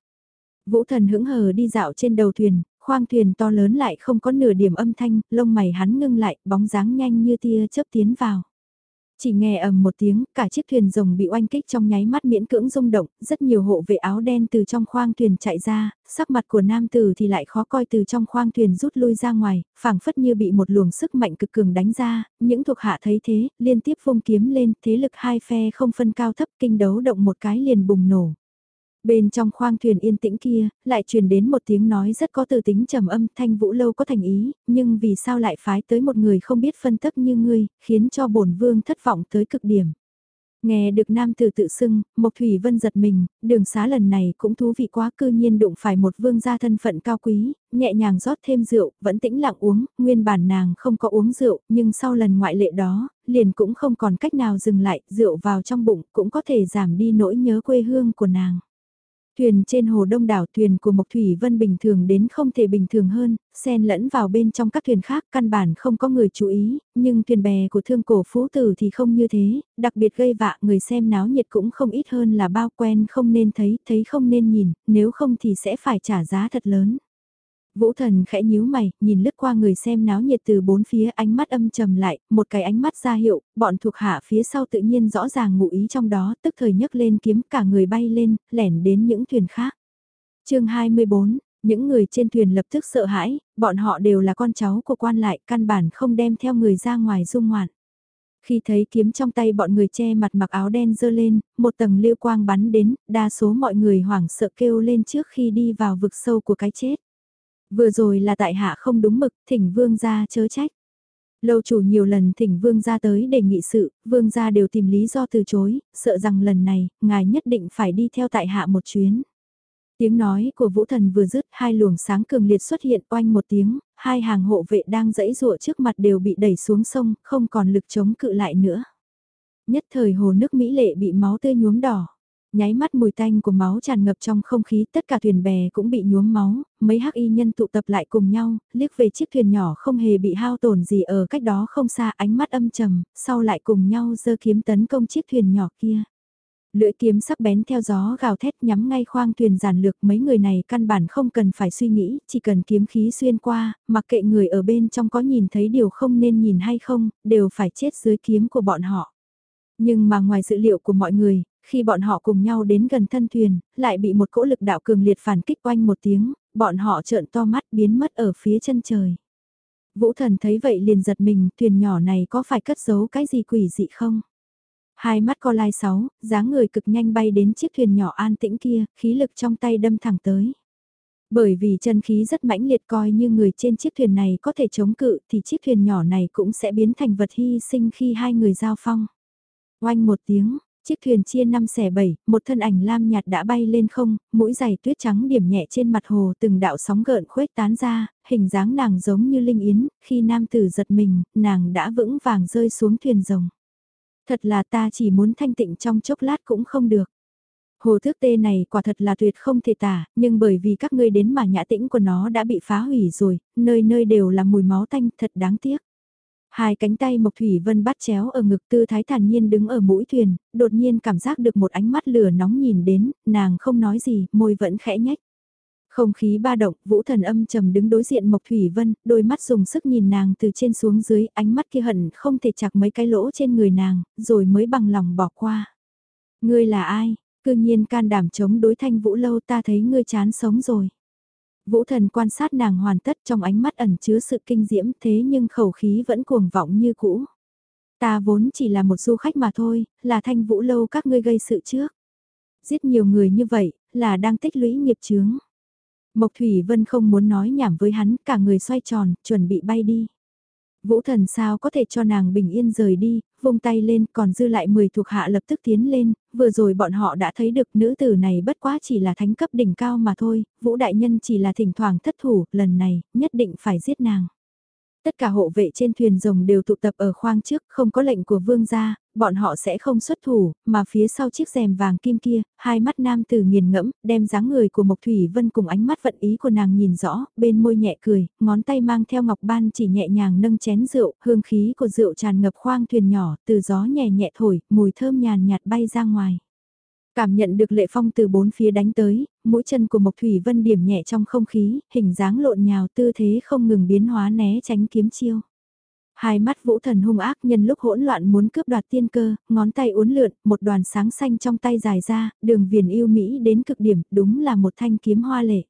Vũ thần hững hờ đi dạo trên đầu thuyền, khoang thuyền to lớn lại không có nửa điểm âm thanh, lông mày hắn ngưng lại, bóng dáng nhanh như tia chớp tiến vào. Chỉ nghe ầm một tiếng, cả chiếc thuyền rồng bị oanh kích trong nháy mắt miễn cưỡng rung động, rất nhiều hộ vệ áo đen từ trong khoang thuyền chạy ra, sắc mặt của nam tử thì lại khó coi từ trong khoang thuyền rút lui ra ngoài, phảng phất như bị một luồng sức mạnh cực cường đánh ra, những thuộc hạ thấy thế, liên tiếp vung kiếm lên, thế lực hai phe không phân cao thấp kinh đấu động một cái liền bùng nổ. Bên trong khoang thuyền yên tĩnh kia, lại truyền đến một tiếng nói rất có từ tính trầm âm thanh vũ lâu có thành ý, nhưng vì sao lại phái tới một người không biết phân tích như ngươi, khiến cho bổn vương thất vọng tới cực điểm. Nghe được nam tử tự xưng, Mộc Thủy Vân giật mình, đường xá lần này cũng thú vị quá cư nhiên đụng phải một vương gia thân phận cao quý, nhẹ nhàng rót thêm rượu, vẫn tĩnh lặng uống, nguyên bản nàng không có uống rượu, nhưng sau lần ngoại lệ đó, liền cũng không còn cách nào dừng lại, rượu vào trong bụng cũng có thể giảm đi nỗi nhớ quê hương của nàng. Thuyền trên hồ đông đảo thuyền của Mộc Thủy Vân bình thường đến không thể bình thường hơn, xen lẫn vào bên trong các thuyền khác căn bản không có người chú ý, nhưng thuyền bè của thương cổ phú tử thì không như thế, đặc biệt gây vạ người xem náo nhiệt cũng không ít hơn là bao quen không nên thấy, thấy không nên nhìn, nếu không thì sẽ phải trả giá thật lớn. Vũ thần khẽ nhíu mày, nhìn lướt qua người xem náo nhiệt từ bốn phía ánh mắt âm trầm lại, một cái ánh mắt ra hiệu, bọn thuộc hạ phía sau tự nhiên rõ ràng ngụ ý trong đó, tức thời nhấc lên kiếm cả người bay lên, lẻn đến những thuyền khác. chương 24, những người trên thuyền lập tức sợ hãi, bọn họ đều là con cháu của quan lại, căn bản không đem theo người ra ngoài dung ngoạn. Khi thấy kiếm trong tay bọn người che mặt mặc áo đen dơ lên, một tầng liêu quang bắn đến, đa số mọi người hoảng sợ kêu lên trước khi đi vào vực sâu của cái chết. Vừa rồi là tại hạ không đúng mực, thỉnh vương gia chớ trách. Lâu chủ nhiều lần thỉnh vương gia tới để nghị sự, vương gia đều tìm lý do từ chối, sợ rằng lần này, ngài nhất định phải đi theo tại hạ một chuyến. Tiếng nói của vũ thần vừa dứt, hai luồng sáng cường liệt xuất hiện oanh một tiếng, hai hàng hộ vệ đang dẫy rụa trước mặt đều bị đẩy xuống sông, không còn lực chống cự lại nữa. Nhất thời hồ nước Mỹ lệ bị máu tươi nhuốm đỏ. Nháy mắt mùi tanh của máu tràn ngập trong không khí, tất cả thuyền bè cũng bị nhuốm máu, mấy hắc y nhân tụ tập lại cùng nhau, liếc về chiếc thuyền nhỏ không hề bị hao tổn gì ở cách đó không xa, ánh mắt âm trầm, sau lại cùng nhau giơ kiếm tấn công chiếc thuyền nhỏ kia. Lưỡi kiếm sắc bén theo gió gào thét nhắm ngay khoang thuyền giản lược mấy người này căn bản không cần phải suy nghĩ, chỉ cần kiếm khí xuyên qua, mặc kệ người ở bên trong có nhìn thấy điều không nên nhìn hay không, đều phải chết dưới kiếm của bọn họ. Nhưng mà ngoài dự liệu của mọi người, khi bọn họ cùng nhau đến gần thân thuyền, lại bị một cỗ lực đạo cường liệt phản kích oanh một tiếng, bọn họ trợn to mắt biến mất ở phía chân trời. Vũ thần thấy vậy liền giật mình, thuyền nhỏ này có phải cất giấu cái gì quỷ dị không? Hai mắt co lai sáu, dáng người cực nhanh bay đến chiếc thuyền nhỏ an tĩnh kia, khí lực trong tay đâm thẳng tới. Bởi vì chân khí rất mãnh liệt coi như người trên chiếc thuyền này có thể chống cự thì chiếc thuyền nhỏ này cũng sẽ biến thành vật hy sinh khi hai người giao phong. Oanh một tiếng, chiếc thuyền chia năm xẻ bảy, một thân ảnh lam nhạt đã bay lên không, mũi giày tuyết trắng điểm nhẹ trên mặt hồ từng đạo sóng gợn khuếch tán ra, hình dáng nàng giống như linh yến, khi nam tử giật mình, nàng đã vững vàng rơi xuống thuyền rồng. Thật là ta chỉ muốn thanh tịnh trong chốc lát cũng không được. Hồ thước tê này quả thật là tuyệt không thể tả, nhưng bởi vì các ngươi đến mà nhã tĩnh của nó đã bị phá hủy rồi, nơi nơi đều là mùi máu tanh thật đáng tiếc. Hai cánh tay Mộc Thủy Vân bắt chéo ở ngực tư thái thản nhiên đứng ở mũi thuyền, đột nhiên cảm giác được một ánh mắt lửa nóng nhìn đến, nàng không nói gì, môi vẫn khẽ nhách. Không khí ba động, vũ thần âm trầm đứng đối diện Mộc Thủy Vân, đôi mắt dùng sức nhìn nàng từ trên xuống dưới, ánh mắt kia hận không thể chặt mấy cái lỗ trên người nàng, rồi mới bằng lòng bỏ qua. Ngươi là ai? Cư nhiên can đảm chống đối thanh vũ lâu ta thấy ngươi chán sống rồi. Vũ thần quan sát nàng hoàn tất trong ánh mắt ẩn chứa sự kinh diễm thế nhưng khẩu khí vẫn cuồng vọng như cũ. Ta vốn chỉ là một du khách mà thôi, là thanh vũ lâu các ngươi gây sự trước. Giết nhiều người như vậy, là đang tích lũy nghiệp chướng. Mộc Thủy Vân không muốn nói nhảm với hắn, cả người xoay tròn, chuẩn bị bay đi. Vũ thần sao có thể cho nàng bình yên rời đi, vung tay lên còn dư lại 10 thuộc hạ lập tức tiến lên, vừa rồi bọn họ đã thấy được nữ tử này bất quá chỉ là thánh cấp đỉnh cao mà thôi, Vũ đại nhân chỉ là thỉnh thoảng thất thủ, lần này, nhất định phải giết nàng. Tất cả hộ vệ trên thuyền rồng đều tụ tập ở khoang trước, không có lệnh của vương gia, bọn họ sẽ không xuất thủ, mà phía sau chiếc rèm vàng kim kia, hai mắt nam tử nghiền ngẫm, đem dáng người của Mộc Thủy Vân cùng ánh mắt vận ý của nàng nhìn rõ, bên môi nhẹ cười, ngón tay mang theo ngọc ban chỉ nhẹ nhàng nâng chén rượu, hương khí của rượu tràn ngập khoang thuyền nhỏ, từ gió nhẹ nhẹ thổi, mùi thơm nhàn nhạt bay ra ngoài. Cảm nhận được lệ phong từ bốn phía đánh tới, mũi chân của Mộc Thủy Vân điểm nhẹ trong không khí, hình dáng lộn nhào tư thế không ngừng biến hóa né tránh kiếm chiêu. Hai mắt vũ thần hung ác nhân lúc hỗn loạn muốn cướp đoạt tiên cơ, ngón tay uốn lượn, một đoàn sáng xanh trong tay dài ra, đường viền yêu Mỹ đến cực điểm, đúng là một thanh kiếm hoa lệ.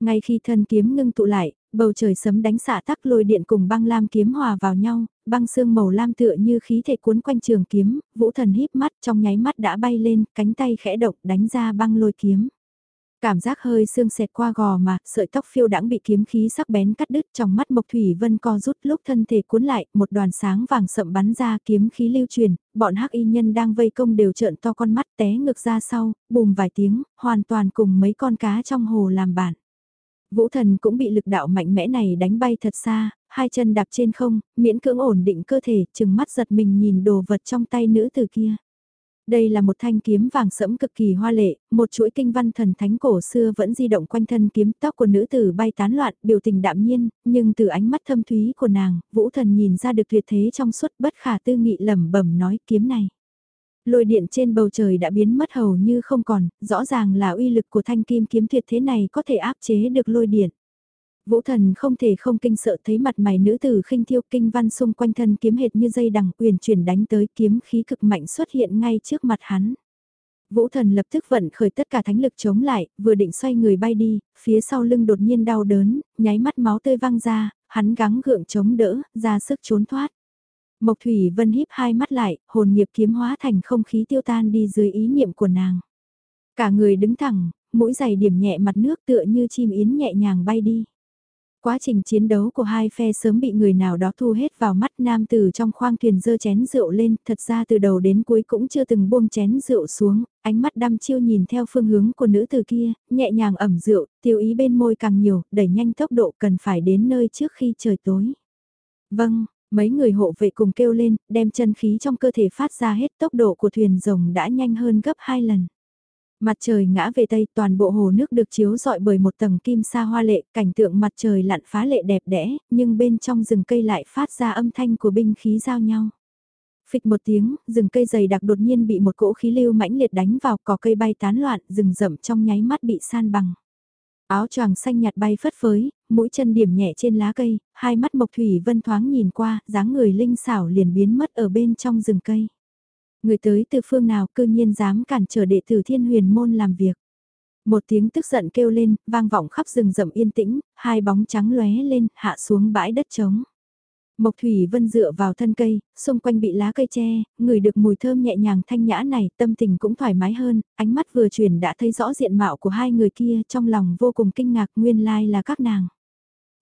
Ngay khi thân kiếm ngưng tụ lại, bầu trời sấm đánh xạ tắc lôi điện cùng băng lam kiếm hòa vào nhau, băng xương màu lam tựa như khí thể cuốn quanh trường kiếm, vũ thần híp mắt trong nháy mắt đã bay lên, cánh tay khẽ động đánh ra băng lôi kiếm. Cảm giác hơi xương xẹt qua gò mà, sợi tóc phiêu đãng bị kiếm khí sắc bén cắt đứt trong mắt Mộc Thủy Vân co rút lúc thân thể cuốn lại, một đoàn sáng vàng sậm bắn ra kiếm khí lưu truyền, bọn hắc y nhân đang vây công đều trợn to con mắt té ngược ra sau, bùm vài tiếng, hoàn toàn cùng mấy con cá trong hồ làm bạn. Vũ thần cũng bị lực đạo mạnh mẽ này đánh bay thật xa, hai chân đạp trên không, miễn cưỡng ổn định cơ thể, chừng mắt giật mình nhìn đồ vật trong tay nữ từ kia. Đây là một thanh kiếm vàng sẫm cực kỳ hoa lệ, một chuỗi kinh văn thần thánh cổ xưa vẫn di động quanh thân kiếm tóc của nữ tử bay tán loạn, biểu tình đạm nhiên, nhưng từ ánh mắt thâm thúy của nàng, vũ thần nhìn ra được tuyệt thế trong suốt bất khả tư nghị lẩm bẩm nói kiếm này. Lôi điện trên bầu trời đã biến mất hầu như không còn, rõ ràng là uy lực của thanh kim kiếm tuyệt thế này có thể áp chế được lôi điện. Vũ thần không thể không kinh sợ thấy mặt mày nữ tử khinh thiêu kinh văn xung quanh thân kiếm hệt như dây đằng uyển chuyển đánh tới kiếm khí cực mạnh xuất hiện ngay trước mặt hắn. Vũ thần lập tức vận khởi tất cả thánh lực chống lại, vừa định xoay người bay đi, phía sau lưng đột nhiên đau đớn, nháy mắt máu tươi văng ra, hắn gắng gượng chống đỡ, ra sức trốn thoát. Mộc Thủy Vân híp hai mắt lại, hồn nghiệp kiếm hóa thành không khí tiêu tan đi dưới ý niệm của nàng. Cả người đứng thẳng, mũi giày điểm nhẹ mặt nước tựa như chim yến nhẹ nhàng bay đi. Quá trình chiến đấu của hai phe sớm bị người nào đó thu hết vào mắt nam tử trong khoang thuyền dơ chén rượu lên, thật ra từ đầu đến cuối cũng chưa từng buông chén rượu xuống, ánh mắt đăm chiêu nhìn theo phương hướng của nữ tử kia, nhẹ nhàng ẩm rượu, tiêu ý bên môi càng nhiều, đẩy nhanh tốc độ cần phải đến nơi trước khi trời tối. Vâng, mấy người hộ vệ cùng kêu lên, đem chân khí trong cơ thể phát ra hết tốc độ của thuyền rồng đã nhanh hơn gấp hai lần. Mặt trời ngã về tây, toàn bộ hồ nước được chiếu rọi bởi một tầng kim sa hoa lệ, cảnh tượng mặt trời lặn phá lệ đẹp đẽ, nhưng bên trong rừng cây lại phát ra âm thanh của binh khí giao nhau. Phịch một tiếng, rừng cây dày đặc đột nhiên bị một cỗ khí lưu mãnh liệt đánh vào, cỏ cây bay tán loạn, rừng rậm trong nháy mắt bị san bằng. Áo choàng xanh nhạt bay phất phới, mũi chân điểm nhẹ trên lá cây, hai mắt Mộc Thủy Vân thoáng nhìn qua, dáng người linh xảo liền biến mất ở bên trong rừng cây. Người tới từ phương nào cư nhiên dám cản trở đệ tử thiên huyền môn làm việc. Một tiếng tức giận kêu lên, vang vọng khắp rừng rậm yên tĩnh, hai bóng trắng lóe lên, hạ xuống bãi đất trống. Mộc Thủy Vân dựa vào thân cây, xung quanh bị lá cây che, người được mùi thơm nhẹ nhàng thanh nhã này, tâm tình cũng thoải mái hơn, ánh mắt vừa chuyển đã thấy rõ diện mạo của hai người kia, trong lòng vô cùng kinh ngạc nguyên lai là các nàng.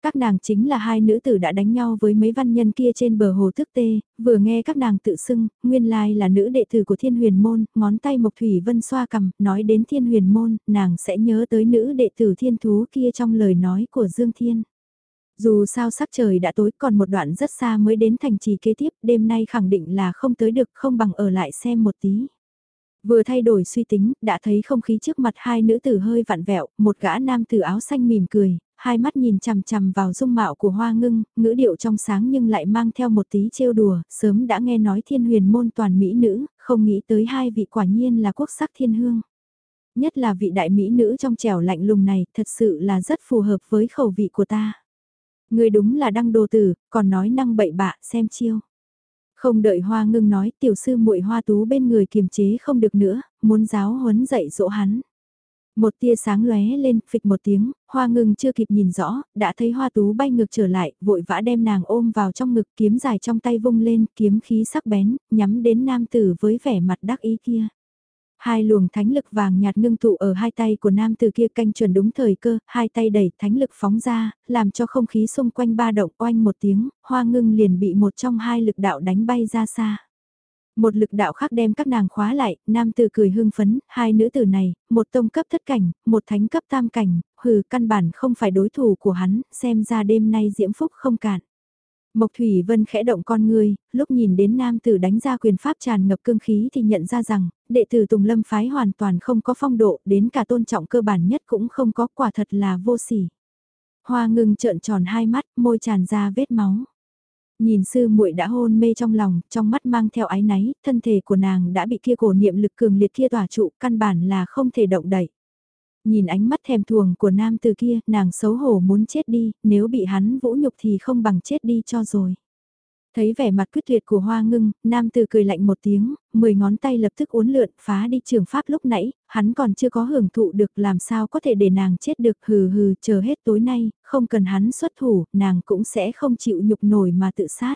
Các nàng chính là hai nữ tử đã đánh nhau với mấy văn nhân kia trên bờ hồ thức tê, vừa nghe các nàng tự xưng, nguyên lai là nữ đệ tử của thiên huyền môn, ngón tay Mộc Thủy Vân xoa cầm, nói đến thiên huyền môn, nàng sẽ nhớ tới nữ đệ tử thiên thú kia trong lời nói của Dương Thiên. Dù sao sắc trời đã tối còn một đoạn rất xa mới đến thành trì kế tiếp, đêm nay khẳng định là không tới được không bằng ở lại xem một tí. Vừa thay đổi suy tính, đã thấy không khí trước mặt hai nữ tử hơi vặn vẹo, một gã nam tử áo xanh mỉm cười, hai mắt nhìn chằm chằm vào dung mạo của hoa ngưng, ngữ điệu trong sáng nhưng lại mang theo một tí trêu đùa, sớm đã nghe nói thiên huyền môn toàn mỹ nữ, không nghĩ tới hai vị quả nhiên là quốc sắc thiên hương. Nhất là vị đại mỹ nữ trong trẻo lạnh lùng này, thật sự là rất phù hợp với khẩu vị của ta. Người đúng là đăng đồ tử, còn nói năng bậy bạ, xem chiêu. Không đợi hoa ngưng nói tiểu sư muội hoa tú bên người kiềm chế không được nữa, muốn giáo huấn dạy dỗ hắn. Một tia sáng lóe lên, phịch một tiếng, hoa ngưng chưa kịp nhìn rõ, đã thấy hoa tú bay ngược trở lại, vội vã đem nàng ôm vào trong ngực kiếm dài trong tay vung lên, kiếm khí sắc bén, nhắm đến nam tử với vẻ mặt đắc ý kia. Hai luồng thánh lực vàng nhạt ngưng tụ ở hai tay của nam tử kia canh chuẩn đúng thời cơ, hai tay đẩy thánh lực phóng ra, làm cho không khí xung quanh ba động oanh một tiếng, hoa ngưng liền bị một trong hai lực đạo đánh bay ra xa. Một lực đạo khác đem các nàng khóa lại, nam tử cười hưng phấn, hai nữ tử này, một tông cấp thất cảnh, một thánh cấp tam cảnh, hừ căn bản không phải đối thủ của hắn, xem ra đêm nay diễm phúc không cạn. Mộc Thủy Vân khẽ động con người, lúc nhìn đến nam tử đánh ra quyền pháp tràn ngập cương khí thì nhận ra rằng, đệ tử Tùng Lâm phái hoàn toàn không có phong độ, đến cả tôn trọng cơ bản nhất cũng không có, quả thật là vô sỉ. Hoa ngừng trợn tròn hai mắt, môi tràn ra vết máu. Nhìn sư muội đã hôn mê trong lòng, trong mắt mang theo ái náy, thân thể của nàng đã bị kia cổ niệm lực cường liệt kia tỏa trụ, căn bản là không thể động đậy. Nhìn ánh mắt thèm thuồng của nam từ kia, nàng xấu hổ muốn chết đi, nếu bị hắn vũ nhục thì không bằng chết đi cho rồi. Thấy vẻ mặt quyết tuyệt của hoa ngưng, nam Tử cười lạnh một tiếng, mười ngón tay lập tức uốn lượn phá đi trường pháp lúc nãy, hắn còn chưa có hưởng thụ được làm sao có thể để nàng chết được hừ hừ chờ hết tối nay, không cần hắn xuất thủ, nàng cũng sẽ không chịu nhục nổi mà tự sát.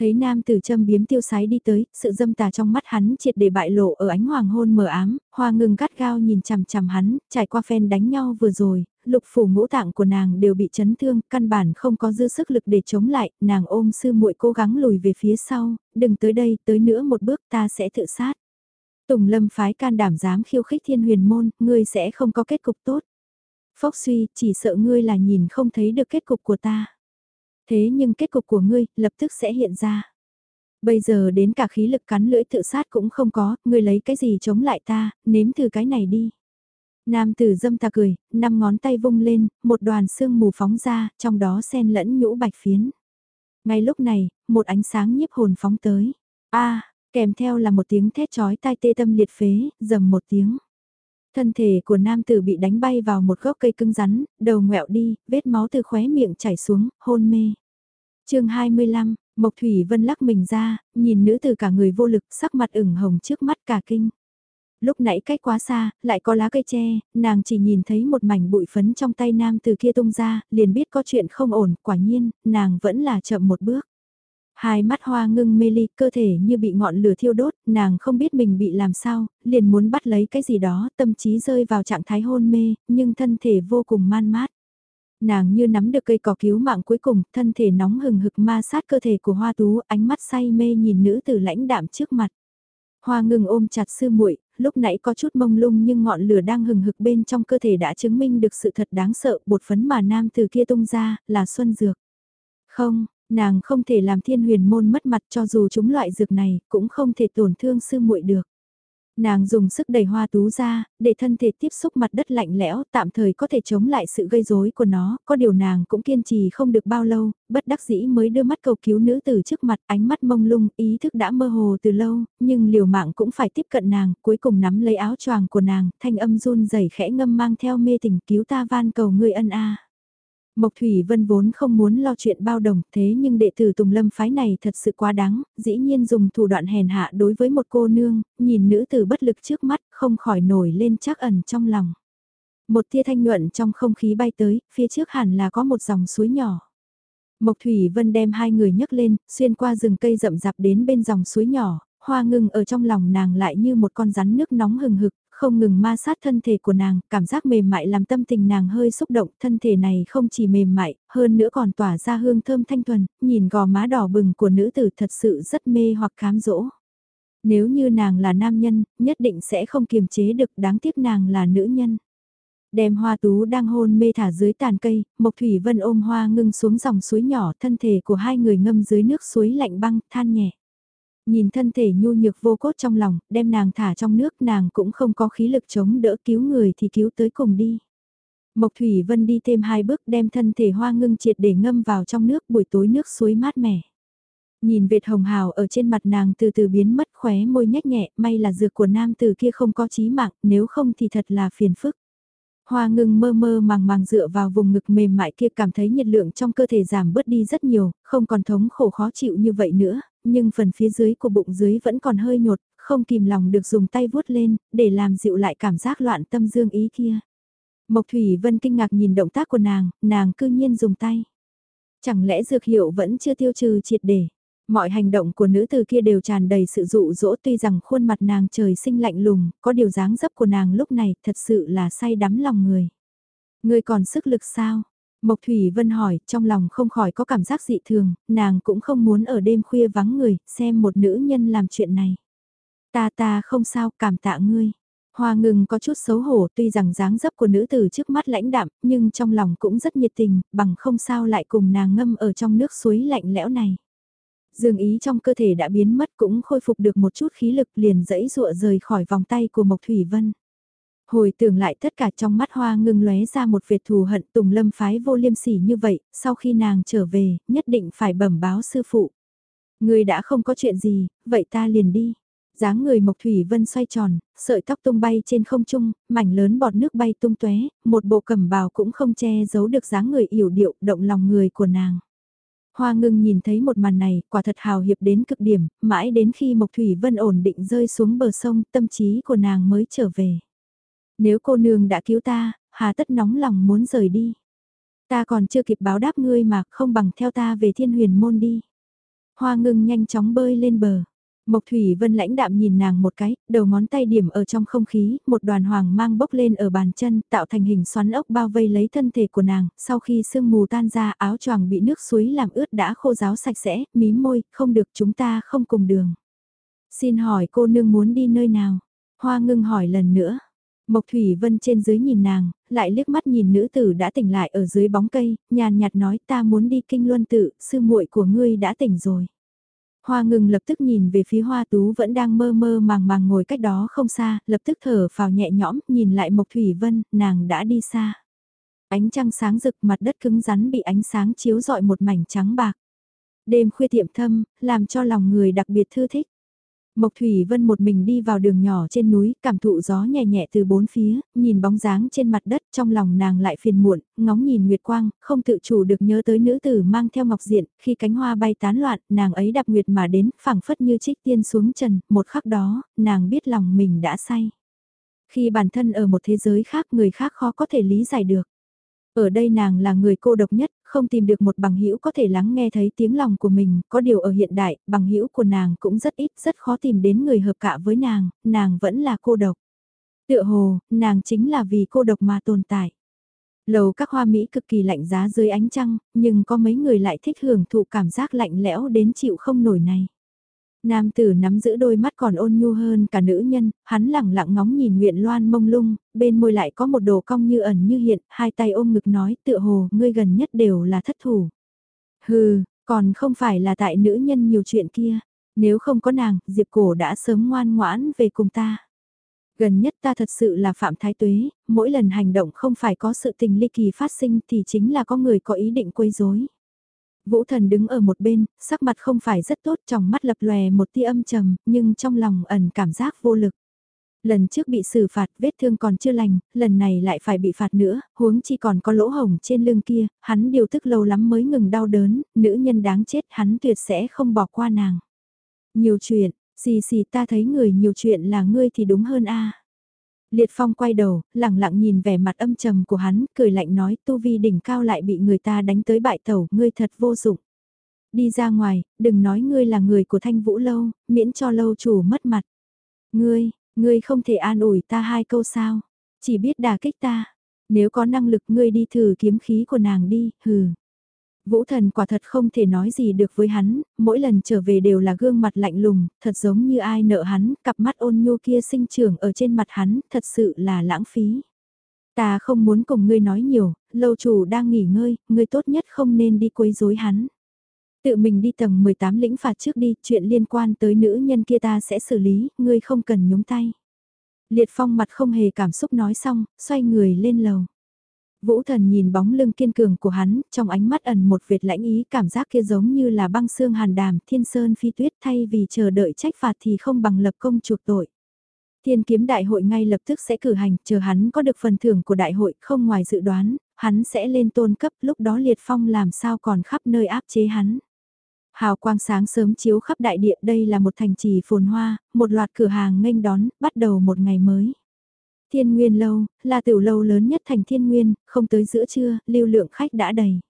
Thấy nam tử châm biếm tiêu sái đi tới, sự dâm tà trong mắt hắn triệt để bại lộ ở ánh hoàng hôn mờ ám, hoa ngừng gắt gao nhìn chằm chằm hắn, trải qua phen đánh nhau vừa rồi, lục phủ ngũ tạng của nàng đều bị chấn thương, căn bản không có dư sức lực để chống lại, nàng ôm sư muội cố gắng lùi về phía sau, đừng tới đây, tới nữa một bước ta sẽ tự sát. Tùng lâm phái can đảm dám khiêu khích thiên huyền môn, ngươi sẽ không có kết cục tốt. Phốc suy, chỉ sợ ngươi là nhìn không thấy được kết cục của ta. Thế nhưng kết cục của ngươi, lập tức sẽ hiện ra. Bây giờ đến cả khí lực cắn lưỡi tự sát cũng không có, ngươi lấy cái gì chống lại ta, nếm thử cái này đi. Nam tử dâm ta cười, năm ngón tay vung lên, một đoàn sương mù phóng ra, trong đó xen lẫn nhũ bạch phiến. Ngay lúc này, một ánh sáng nhiếp hồn phóng tới. a kèm theo là một tiếng thét chói tai tê tâm liệt phế, dầm một tiếng. Thân thể của nam tử bị đánh bay vào một gốc cây cứng rắn, đầu ngẹo đi, vết máu từ khóe miệng chảy xuống, hôn mê. chương 25, Mộc Thủy Vân lắc mình ra, nhìn nữ tử cả người vô lực, sắc mặt ửng hồng trước mắt cả kinh. Lúc nãy cách quá xa, lại có lá cây tre, nàng chỉ nhìn thấy một mảnh bụi phấn trong tay nam từ kia tung ra, liền biết có chuyện không ổn, quả nhiên, nàng vẫn là chậm một bước. Hai mắt hoa ngưng mê ly, cơ thể như bị ngọn lửa thiêu đốt, nàng không biết mình bị làm sao, liền muốn bắt lấy cái gì đó, tâm trí rơi vào trạng thái hôn mê, nhưng thân thể vô cùng man mát. Nàng như nắm được cây cỏ cứu mạng cuối cùng, thân thể nóng hừng hực ma sát cơ thể của hoa tú, ánh mắt say mê nhìn nữ tử lãnh đạm trước mặt. Hoa ngừng ôm chặt sư muội, lúc nãy có chút mông lung nhưng ngọn lửa đang hừng hực bên trong cơ thể đã chứng minh được sự thật đáng sợ, bột phấn mà nam từ kia tung ra, là xuân dược. Không, nàng không thể làm thiên huyền môn mất mặt cho dù chúng loại dược này, cũng không thể tổn thương sư muội được. Nàng dùng sức đẩy hoa tú ra, để thân thể tiếp xúc mặt đất lạnh lẽo, tạm thời có thể chống lại sự gây rối của nó, có điều nàng cũng kiên trì không được bao lâu, bất đắc dĩ mới đưa mắt cầu cứu nữ từ trước mặt, ánh mắt mông lung, ý thức đã mơ hồ từ lâu, nhưng liều mạng cũng phải tiếp cận nàng, cuối cùng nắm lấy áo choàng của nàng, thanh âm run rẩy khẽ ngâm mang theo mê tình cứu ta van cầu người ân a. Mộc Thủy Vân vốn không muốn lo chuyện bao đồng, thế nhưng đệ tử Tùng Lâm phái này thật sự quá đáng, dĩ nhiên dùng thủ đoạn hèn hạ đối với một cô nương, nhìn nữ tử bất lực trước mắt, không khỏi nổi lên chắc ẩn trong lòng. Một tia thanh nhuận trong không khí bay tới, phía trước hẳn là có một dòng suối nhỏ. Mộc Thủy Vân đem hai người nhấc lên, xuyên qua rừng cây rậm rạp đến bên dòng suối nhỏ, hoa ngưng ở trong lòng nàng lại như một con rắn nước nóng hừng hực, không ngừng ma sát thân thể của nàng, cảm giác mềm mại làm tâm tình nàng hơi xúc động, thân thể này không chỉ mềm mại, hơn nữa còn tỏa ra hương thơm thanh thuần, nhìn gò má đỏ bừng của nữ tử thật sự rất mê hoặc cám dỗ. Nếu như nàng là nam nhân, nhất định sẽ không kiềm chế được, đáng tiếc nàng là nữ nhân. Đem hoa tú đang hôn mê thả dưới tàn cây, Mộc Thủy Vân ôm hoa ngưng xuống dòng suối nhỏ, thân thể của hai người ngâm dưới nước suối lạnh băng, than nhẹ. Nhìn thân thể nhu nhược vô cốt trong lòng, đem nàng thả trong nước nàng cũng không có khí lực chống đỡ cứu người thì cứu tới cùng đi. Mộc Thủy Vân đi thêm hai bước đem thân thể hoa ngưng triệt để ngâm vào trong nước buổi tối nước suối mát mẻ. Nhìn Việt Hồng Hào ở trên mặt nàng từ từ biến mất khóe môi nhếch nhẹ, may là dược của nam từ kia không có chí mạng, nếu không thì thật là phiền phức. Hoa ngưng mơ mơ màng màng dựa vào vùng ngực mềm mại kia cảm thấy nhiệt lượng trong cơ thể giảm bớt đi rất nhiều, không còn thống khổ khó chịu như vậy nữa, nhưng phần phía dưới của bụng dưới vẫn còn hơi nhột, không kìm lòng được dùng tay vuốt lên, để làm dịu lại cảm giác loạn tâm dương ý kia. Mộc Thủy Vân kinh ngạc nhìn động tác của nàng, nàng cư nhiên dùng tay. Chẳng lẽ dược hiệu vẫn chưa tiêu trừ triệt để. Mọi hành động của nữ từ kia đều tràn đầy sự dụ dỗ tuy rằng khuôn mặt nàng trời sinh lạnh lùng, có điều dáng dấp của nàng lúc này thật sự là say đắm lòng người. Người còn sức lực sao? Mộc Thủy Vân hỏi, trong lòng không khỏi có cảm giác dị thường, nàng cũng không muốn ở đêm khuya vắng người, xem một nữ nhân làm chuyện này. Ta ta không sao, cảm tạ ngươi. Hoa ngừng có chút xấu hổ tuy rằng dáng dấp của nữ tử trước mắt lãnh đạm, nhưng trong lòng cũng rất nhiệt tình, bằng không sao lại cùng nàng ngâm ở trong nước suối lạnh lẽo này. Dương ý trong cơ thể đã biến mất cũng khôi phục được một chút khí lực liền dẫy dụa rời khỏi vòng tay của Mộc Thủy Vân. Hồi tưởng lại tất cả trong mắt hoa ngưng lóe ra một việt thù hận tùng lâm phái vô liêm sỉ như vậy, sau khi nàng trở về, nhất định phải bẩm báo sư phụ. Người đã không có chuyện gì, vậy ta liền đi. dáng người Mộc Thủy Vân xoay tròn, sợi tóc tung bay trên không trung, mảnh lớn bọt nước bay tung tóe, một bộ cẩm bào cũng không che giấu được dáng người yểu điệu, động lòng người của nàng. Hoa ngưng nhìn thấy một màn này, quả thật hào hiệp đến cực điểm, mãi đến khi Mộc Thủy Vân ổn định rơi xuống bờ sông, tâm trí của nàng mới trở về. Nếu cô nương đã cứu ta, hà tất nóng lòng muốn rời đi. Ta còn chưa kịp báo đáp ngươi mà không bằng theo ta về thiên huyền môn đi. Hoa ngưng nhanh chóng bơi lên bờ. Mộc Thủy Vân lãnh đạm nhìn nàng một cái, đầu ngón tay điểm ở trong không khí, một đoàn hoàng mang bốc lên ở bàn chân, tạo thành hình xoắn ốc bao vây lấy thân thể của nàng, sau khi sương mù tan ra áo choàng bị nước suối làm ướt đã khô ráo sạch sẽ, mím môi, không được chúng ta không cùng đường. Xin hỏi cô nương muốn đi nơi nào? Hoa ngưng hỏi lần nữa. Mộc Thủy Vân trên dưới nhìn nàng, lại liếc mắt nhìn nữ tử đã tỉnh lại ở dưới bóng cây, nhàn nhạt nói ta muốn đi kinh luân tự, sư muội của ngươi đã tỉnh rồi. Hoa ngừng lập tức nhìn về phía hoa tú vẫn đang mơ mơ màng màng ngồi cách đó không xa, lập tức thở vào nhẹ nhõm, nhìn lại Mộc Thủy Vân, nàng đã đi xa. Ánh trăng sáng rực mặt đất cứng rắn bị ánh sáng chiếu rọi một mảnh trắng bạc. Đêm khuya tiệm thâm, làm cho lòng người đặc biệt thư thích. Mộc Thủy Vân một mình đi vào đường nhỏ trên núi, cảm thụ gió nhẹ nhẹ từ bốn phía, nhìn bóng dáng trên mặt đất trong lòng nàng lại phiền muộn, ngóng nhìn Nguyệt Quang, không tự chủ được nhớ tới nữ tử mang theo ngọc diện, khi cánh hoa bay tán loạn, nàng ấy đạp Nguyệt mà đến, phảng phất như trích tiên xuống trần, một khắc đó, nàng biết lòng mình đã say. Khi bản thân ở một thế giới khác người khác khó có thể lý giải được. Ở đây nàng là người cô độc nhất, không tìm được một bằng hữu có thể lắng nghe thấy tiếng lòng của mình, có điều ở hiện đại, bằng hữu của nàng cũng rất ít, rất khó tìm đến người hợp cả với nàng, nàng vẫn là cô độc. Tựa hồ, nàng chính là vì cô độc mà tồn tại. Lầu các hoa Mỹ cực kỳ lạnh giá dưới ánh trăng, nhưng có mấy người lại thích hưởng thụ cảm giác lạnh lẽo đến chịu không nổi này. Nam tử nắm giữ đôi mắt còn ôn nhu hơn cả nữ nhân, hắn lẳng lặng ngóng nhìn Nguyện Loan mông lung, bên môi lại có một đồ cong như ẩn như hiện, hai tay ôm ngực nói tựa hồ ngươi gần nhất đều là thất thủ. Hừ, còn không phải là tại nữ nhân nhiều chuyện kia, nếu không có nàng, Diệp Cổ đã sớm ngoan ngoãn về cùng ta. Gần nhất ta thật sự là phạm thái tuế, mỗi lần hành động không phải có sự tình ly kỳ phát sinh thì chính là có người có ý định quấy rối. Vũ thần đứng ở một bên, sắc mặt không phải rất tốt trong mắt lập lòe một tia âm trầm, nhưng trong lòng ẩn cảm giác vô lực. Lần trước bị xử phạt vết thương còn chưa lành, lần này lại phải bị phạt nữa, huống chi còn có lỗ hồng trên lưng kia, hắn điều tức lâu lắm mới ngừng đau đớn, nữ nhân đáng chết hắn tuyệt sẽ không bỏ qua nàng. Nhiều chuyện, xì xì ta thấy người nhiều chuyện là ngươi thì đúng hơn a. Liệt Phong quay đầu, lẳng lặng nhìn vẻ mặt âm trầm của hắn, cười lạnh nói tu vi đỉnh cao lại bị người ta đánh tới bại tẩu, ngươi thật vô dụng. Đi ra ngoài, đừng nói ngươi là người của thanh vũ lâu, miễn cho lâu chủ mất mặt. Ngươi, ngươi không thể an ủi ta hai câu sao, chỉ biết đà kích ta. Nếu có năng lực ngươi đi thử kiếm khí của nàng đi, hừ. Vũ thần quả thật không thể nói gì được với hắn, mỗi lần trở về đều là gương mặt lạnh lùng, thật giống như ai nợ hắn, cặp mắt ôn nhu kia sinh trưởng ở trên mặt hắn, thật sự là lãng phí. Ta không muốn cùng ngươi nói nhiều, lâu chủ đang nghỉ ngơi, ngươi tốt nhất không nên đi quấy rối hắn. Tự mình đi tầng 18 lĩnh phạt trước đi, chuyện liên quan tới nữ nhân kia ta sẽ xử lý, ngươi không cần nhúng tay. Liệt phong mặt không hề cảm xúc nói xong, xoay người lên lầu. Vũ thần nhìn bóng lưng kiên cường của hắn, trong ánh mắt ẩn một vệt lãnh ý cảm giác kia giống như là băng xương hàn đàm, thiên sơn phi tuyết thay vì chờ đợi trách phạt thì không bằng lập công chuộc tội. Thiên kiếm đại hội ngay lập tức sẽ cử hành, chờ hắn có được phần thưởng của đại hội, không ngoài dự đoán, hắn sẽ lên tôn cấp, lúc đó liệt phong làm sao còn khắp nơi áp chế hắn. Hào quang sáng sớm chiếu khắp đại địa đây là một thành trì phồn hoa, một loạt cửa hàng nghênh đón, bắt đầu một ngày mới. Thiên Nguyên Lâu, là tiểu lâu lớn nhất thành Thiên Nguyên, không tới giữa trưa, lưu lượng khách đã đầy.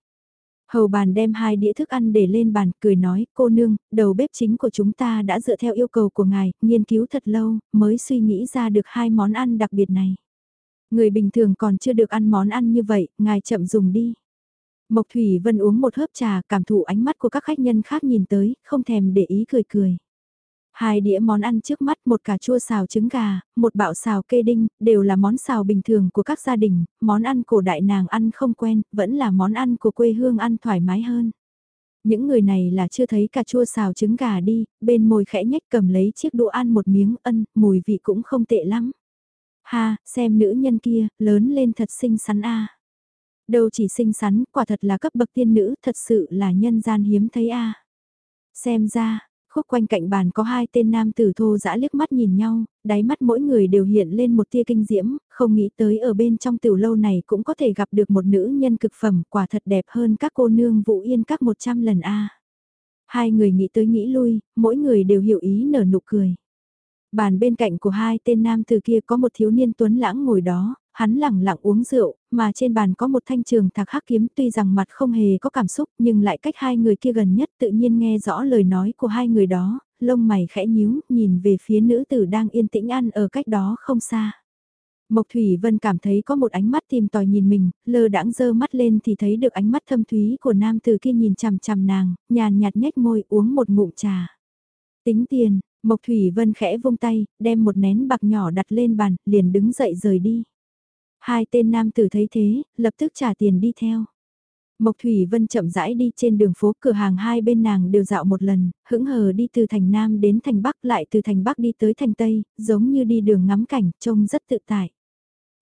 Hầu bàn đem hai đĩa thức ăn để lên bàn, cười nói, cô nương, đầu bếp chính của chúng ta đã dựa theo yêu cầu của ngài, nghiên cứu thật lâu, mới suy nghĩ ra được hai món ăn đặc biệt này. Người bình thường còn chưa được ăn món ăn như vậy, ngài chậm dùng đi. Mộc Thủy Vân uống một hớp trà, cảm thụ ánh mắt của các khách nhân khác nhìn tới, không thèm để ý cười cười. Hai đĩa món ăn trước mắt một cà chua xào trứng gà, một bạo xào kê đinh, đều là món xào bình thường của các gia đình, món ăn cổ đại nàng ăn không quen, vẫn là món ăn của quê hương ăn thoải mái hơn. Những người này là chưa thấy cà chua xào trứng gà đi, bên môi khẽ nhếch cầm lấy chiếc đũa ăn một miếng ân, mùi vị cũng không tệ lắm. Ha, xem nữ nhân kia, lớn lên thật xinh xắn a. Đâu chỉ xinh xắn, quả thật là cấp bậc tiên nữ, thật sự là nhân gian hiếm thấy a. Xem ra, Khúc quanh cạnh bàn có hai tên nam tử thô dã liếc mắt nhìn nhau, đáy mắt mỗi người đều hiện lên một tia kinh diễm, không nghĩ tới ở bên trong tiểu lâu này cũng có thể gặp được một nữ nhân cực phẩm quả thật đẹp hơn các cô nương vũ yên các 100 lần a. Hai người nghĩ tới nghĩ lui, mỗi người đều hiểu ý nở nụ cười. Bàn bên cạnh của hai tên nam từ kia có một thiếu niên tuấn lãng ngồi đó, hắn lẳng lặng uống rượu, mà trên bàn có một thanh trường thạc hắc kiếm tuy rằng mặt không hề có cảm xúc nhưng lại cách hai người kia gần nhất tự nhiên nghe rõ lời nói của hai người đó, lông mày khẽ nhíu, nhìn về phía nữ tử đang yên tĩnh ăn ở cách đó không xa. Mộc Thủy Vân cảm thấy có một ánh mắt tìm tòi nhìn mình, lơ đãng dơ mắt lên thì thấy được ánh mắt thâm thúy của nam tử kia nhìn chằm chằm nàng, nhàn nhạt nhếch môi uống một ngụm trà. Tính tiền, Mộc Thủy Vân khẽ vung tay, đem một nén bạc nhỏ đặt lên bàn, liền đứng dậy rời đi. Hai tên nam tử thấy thế, lập tức trả tiền đi theo. Mộc Thủy Vân chậm rãi đi trên đường phố cửa hàng hai bên nàng đều dạo một lần, hững hờ đi từ thành Nam đến thành Bắc lại từ thành Bắc đi tới thành Tây, giống như đi đường ngắm cảnh, trông rất tự tại.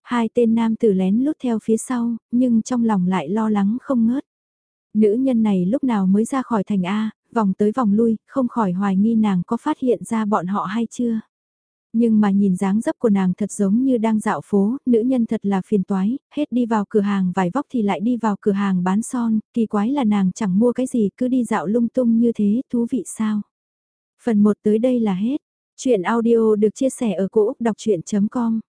Hai tên nam tử lén lút theo phía sau, nhưng trong lòng lại lo lắng không ngớt. Nữ nhân này lúc nào mới ra khỏi thành A, vòng tới vòng lui, không khỏi hoài nghi nàng có phát hiện ra bọn họ hay chưa. Nhưng mà nhìn dáng dấp của nàng thật giống như đang dạo phố, nữ nhân thật là phiền toái, hết đi vào cửa hàng vải vóc thì lại đi vào cửa hàng bán son, kỳ quái là nàng chẳng mua cái gì cứ đi dạo lung tung như thế, thú vị sao. Phần 1 tới đây là hết. Chuyện audio được chia sẻ ở cỗ đọc chuyện.com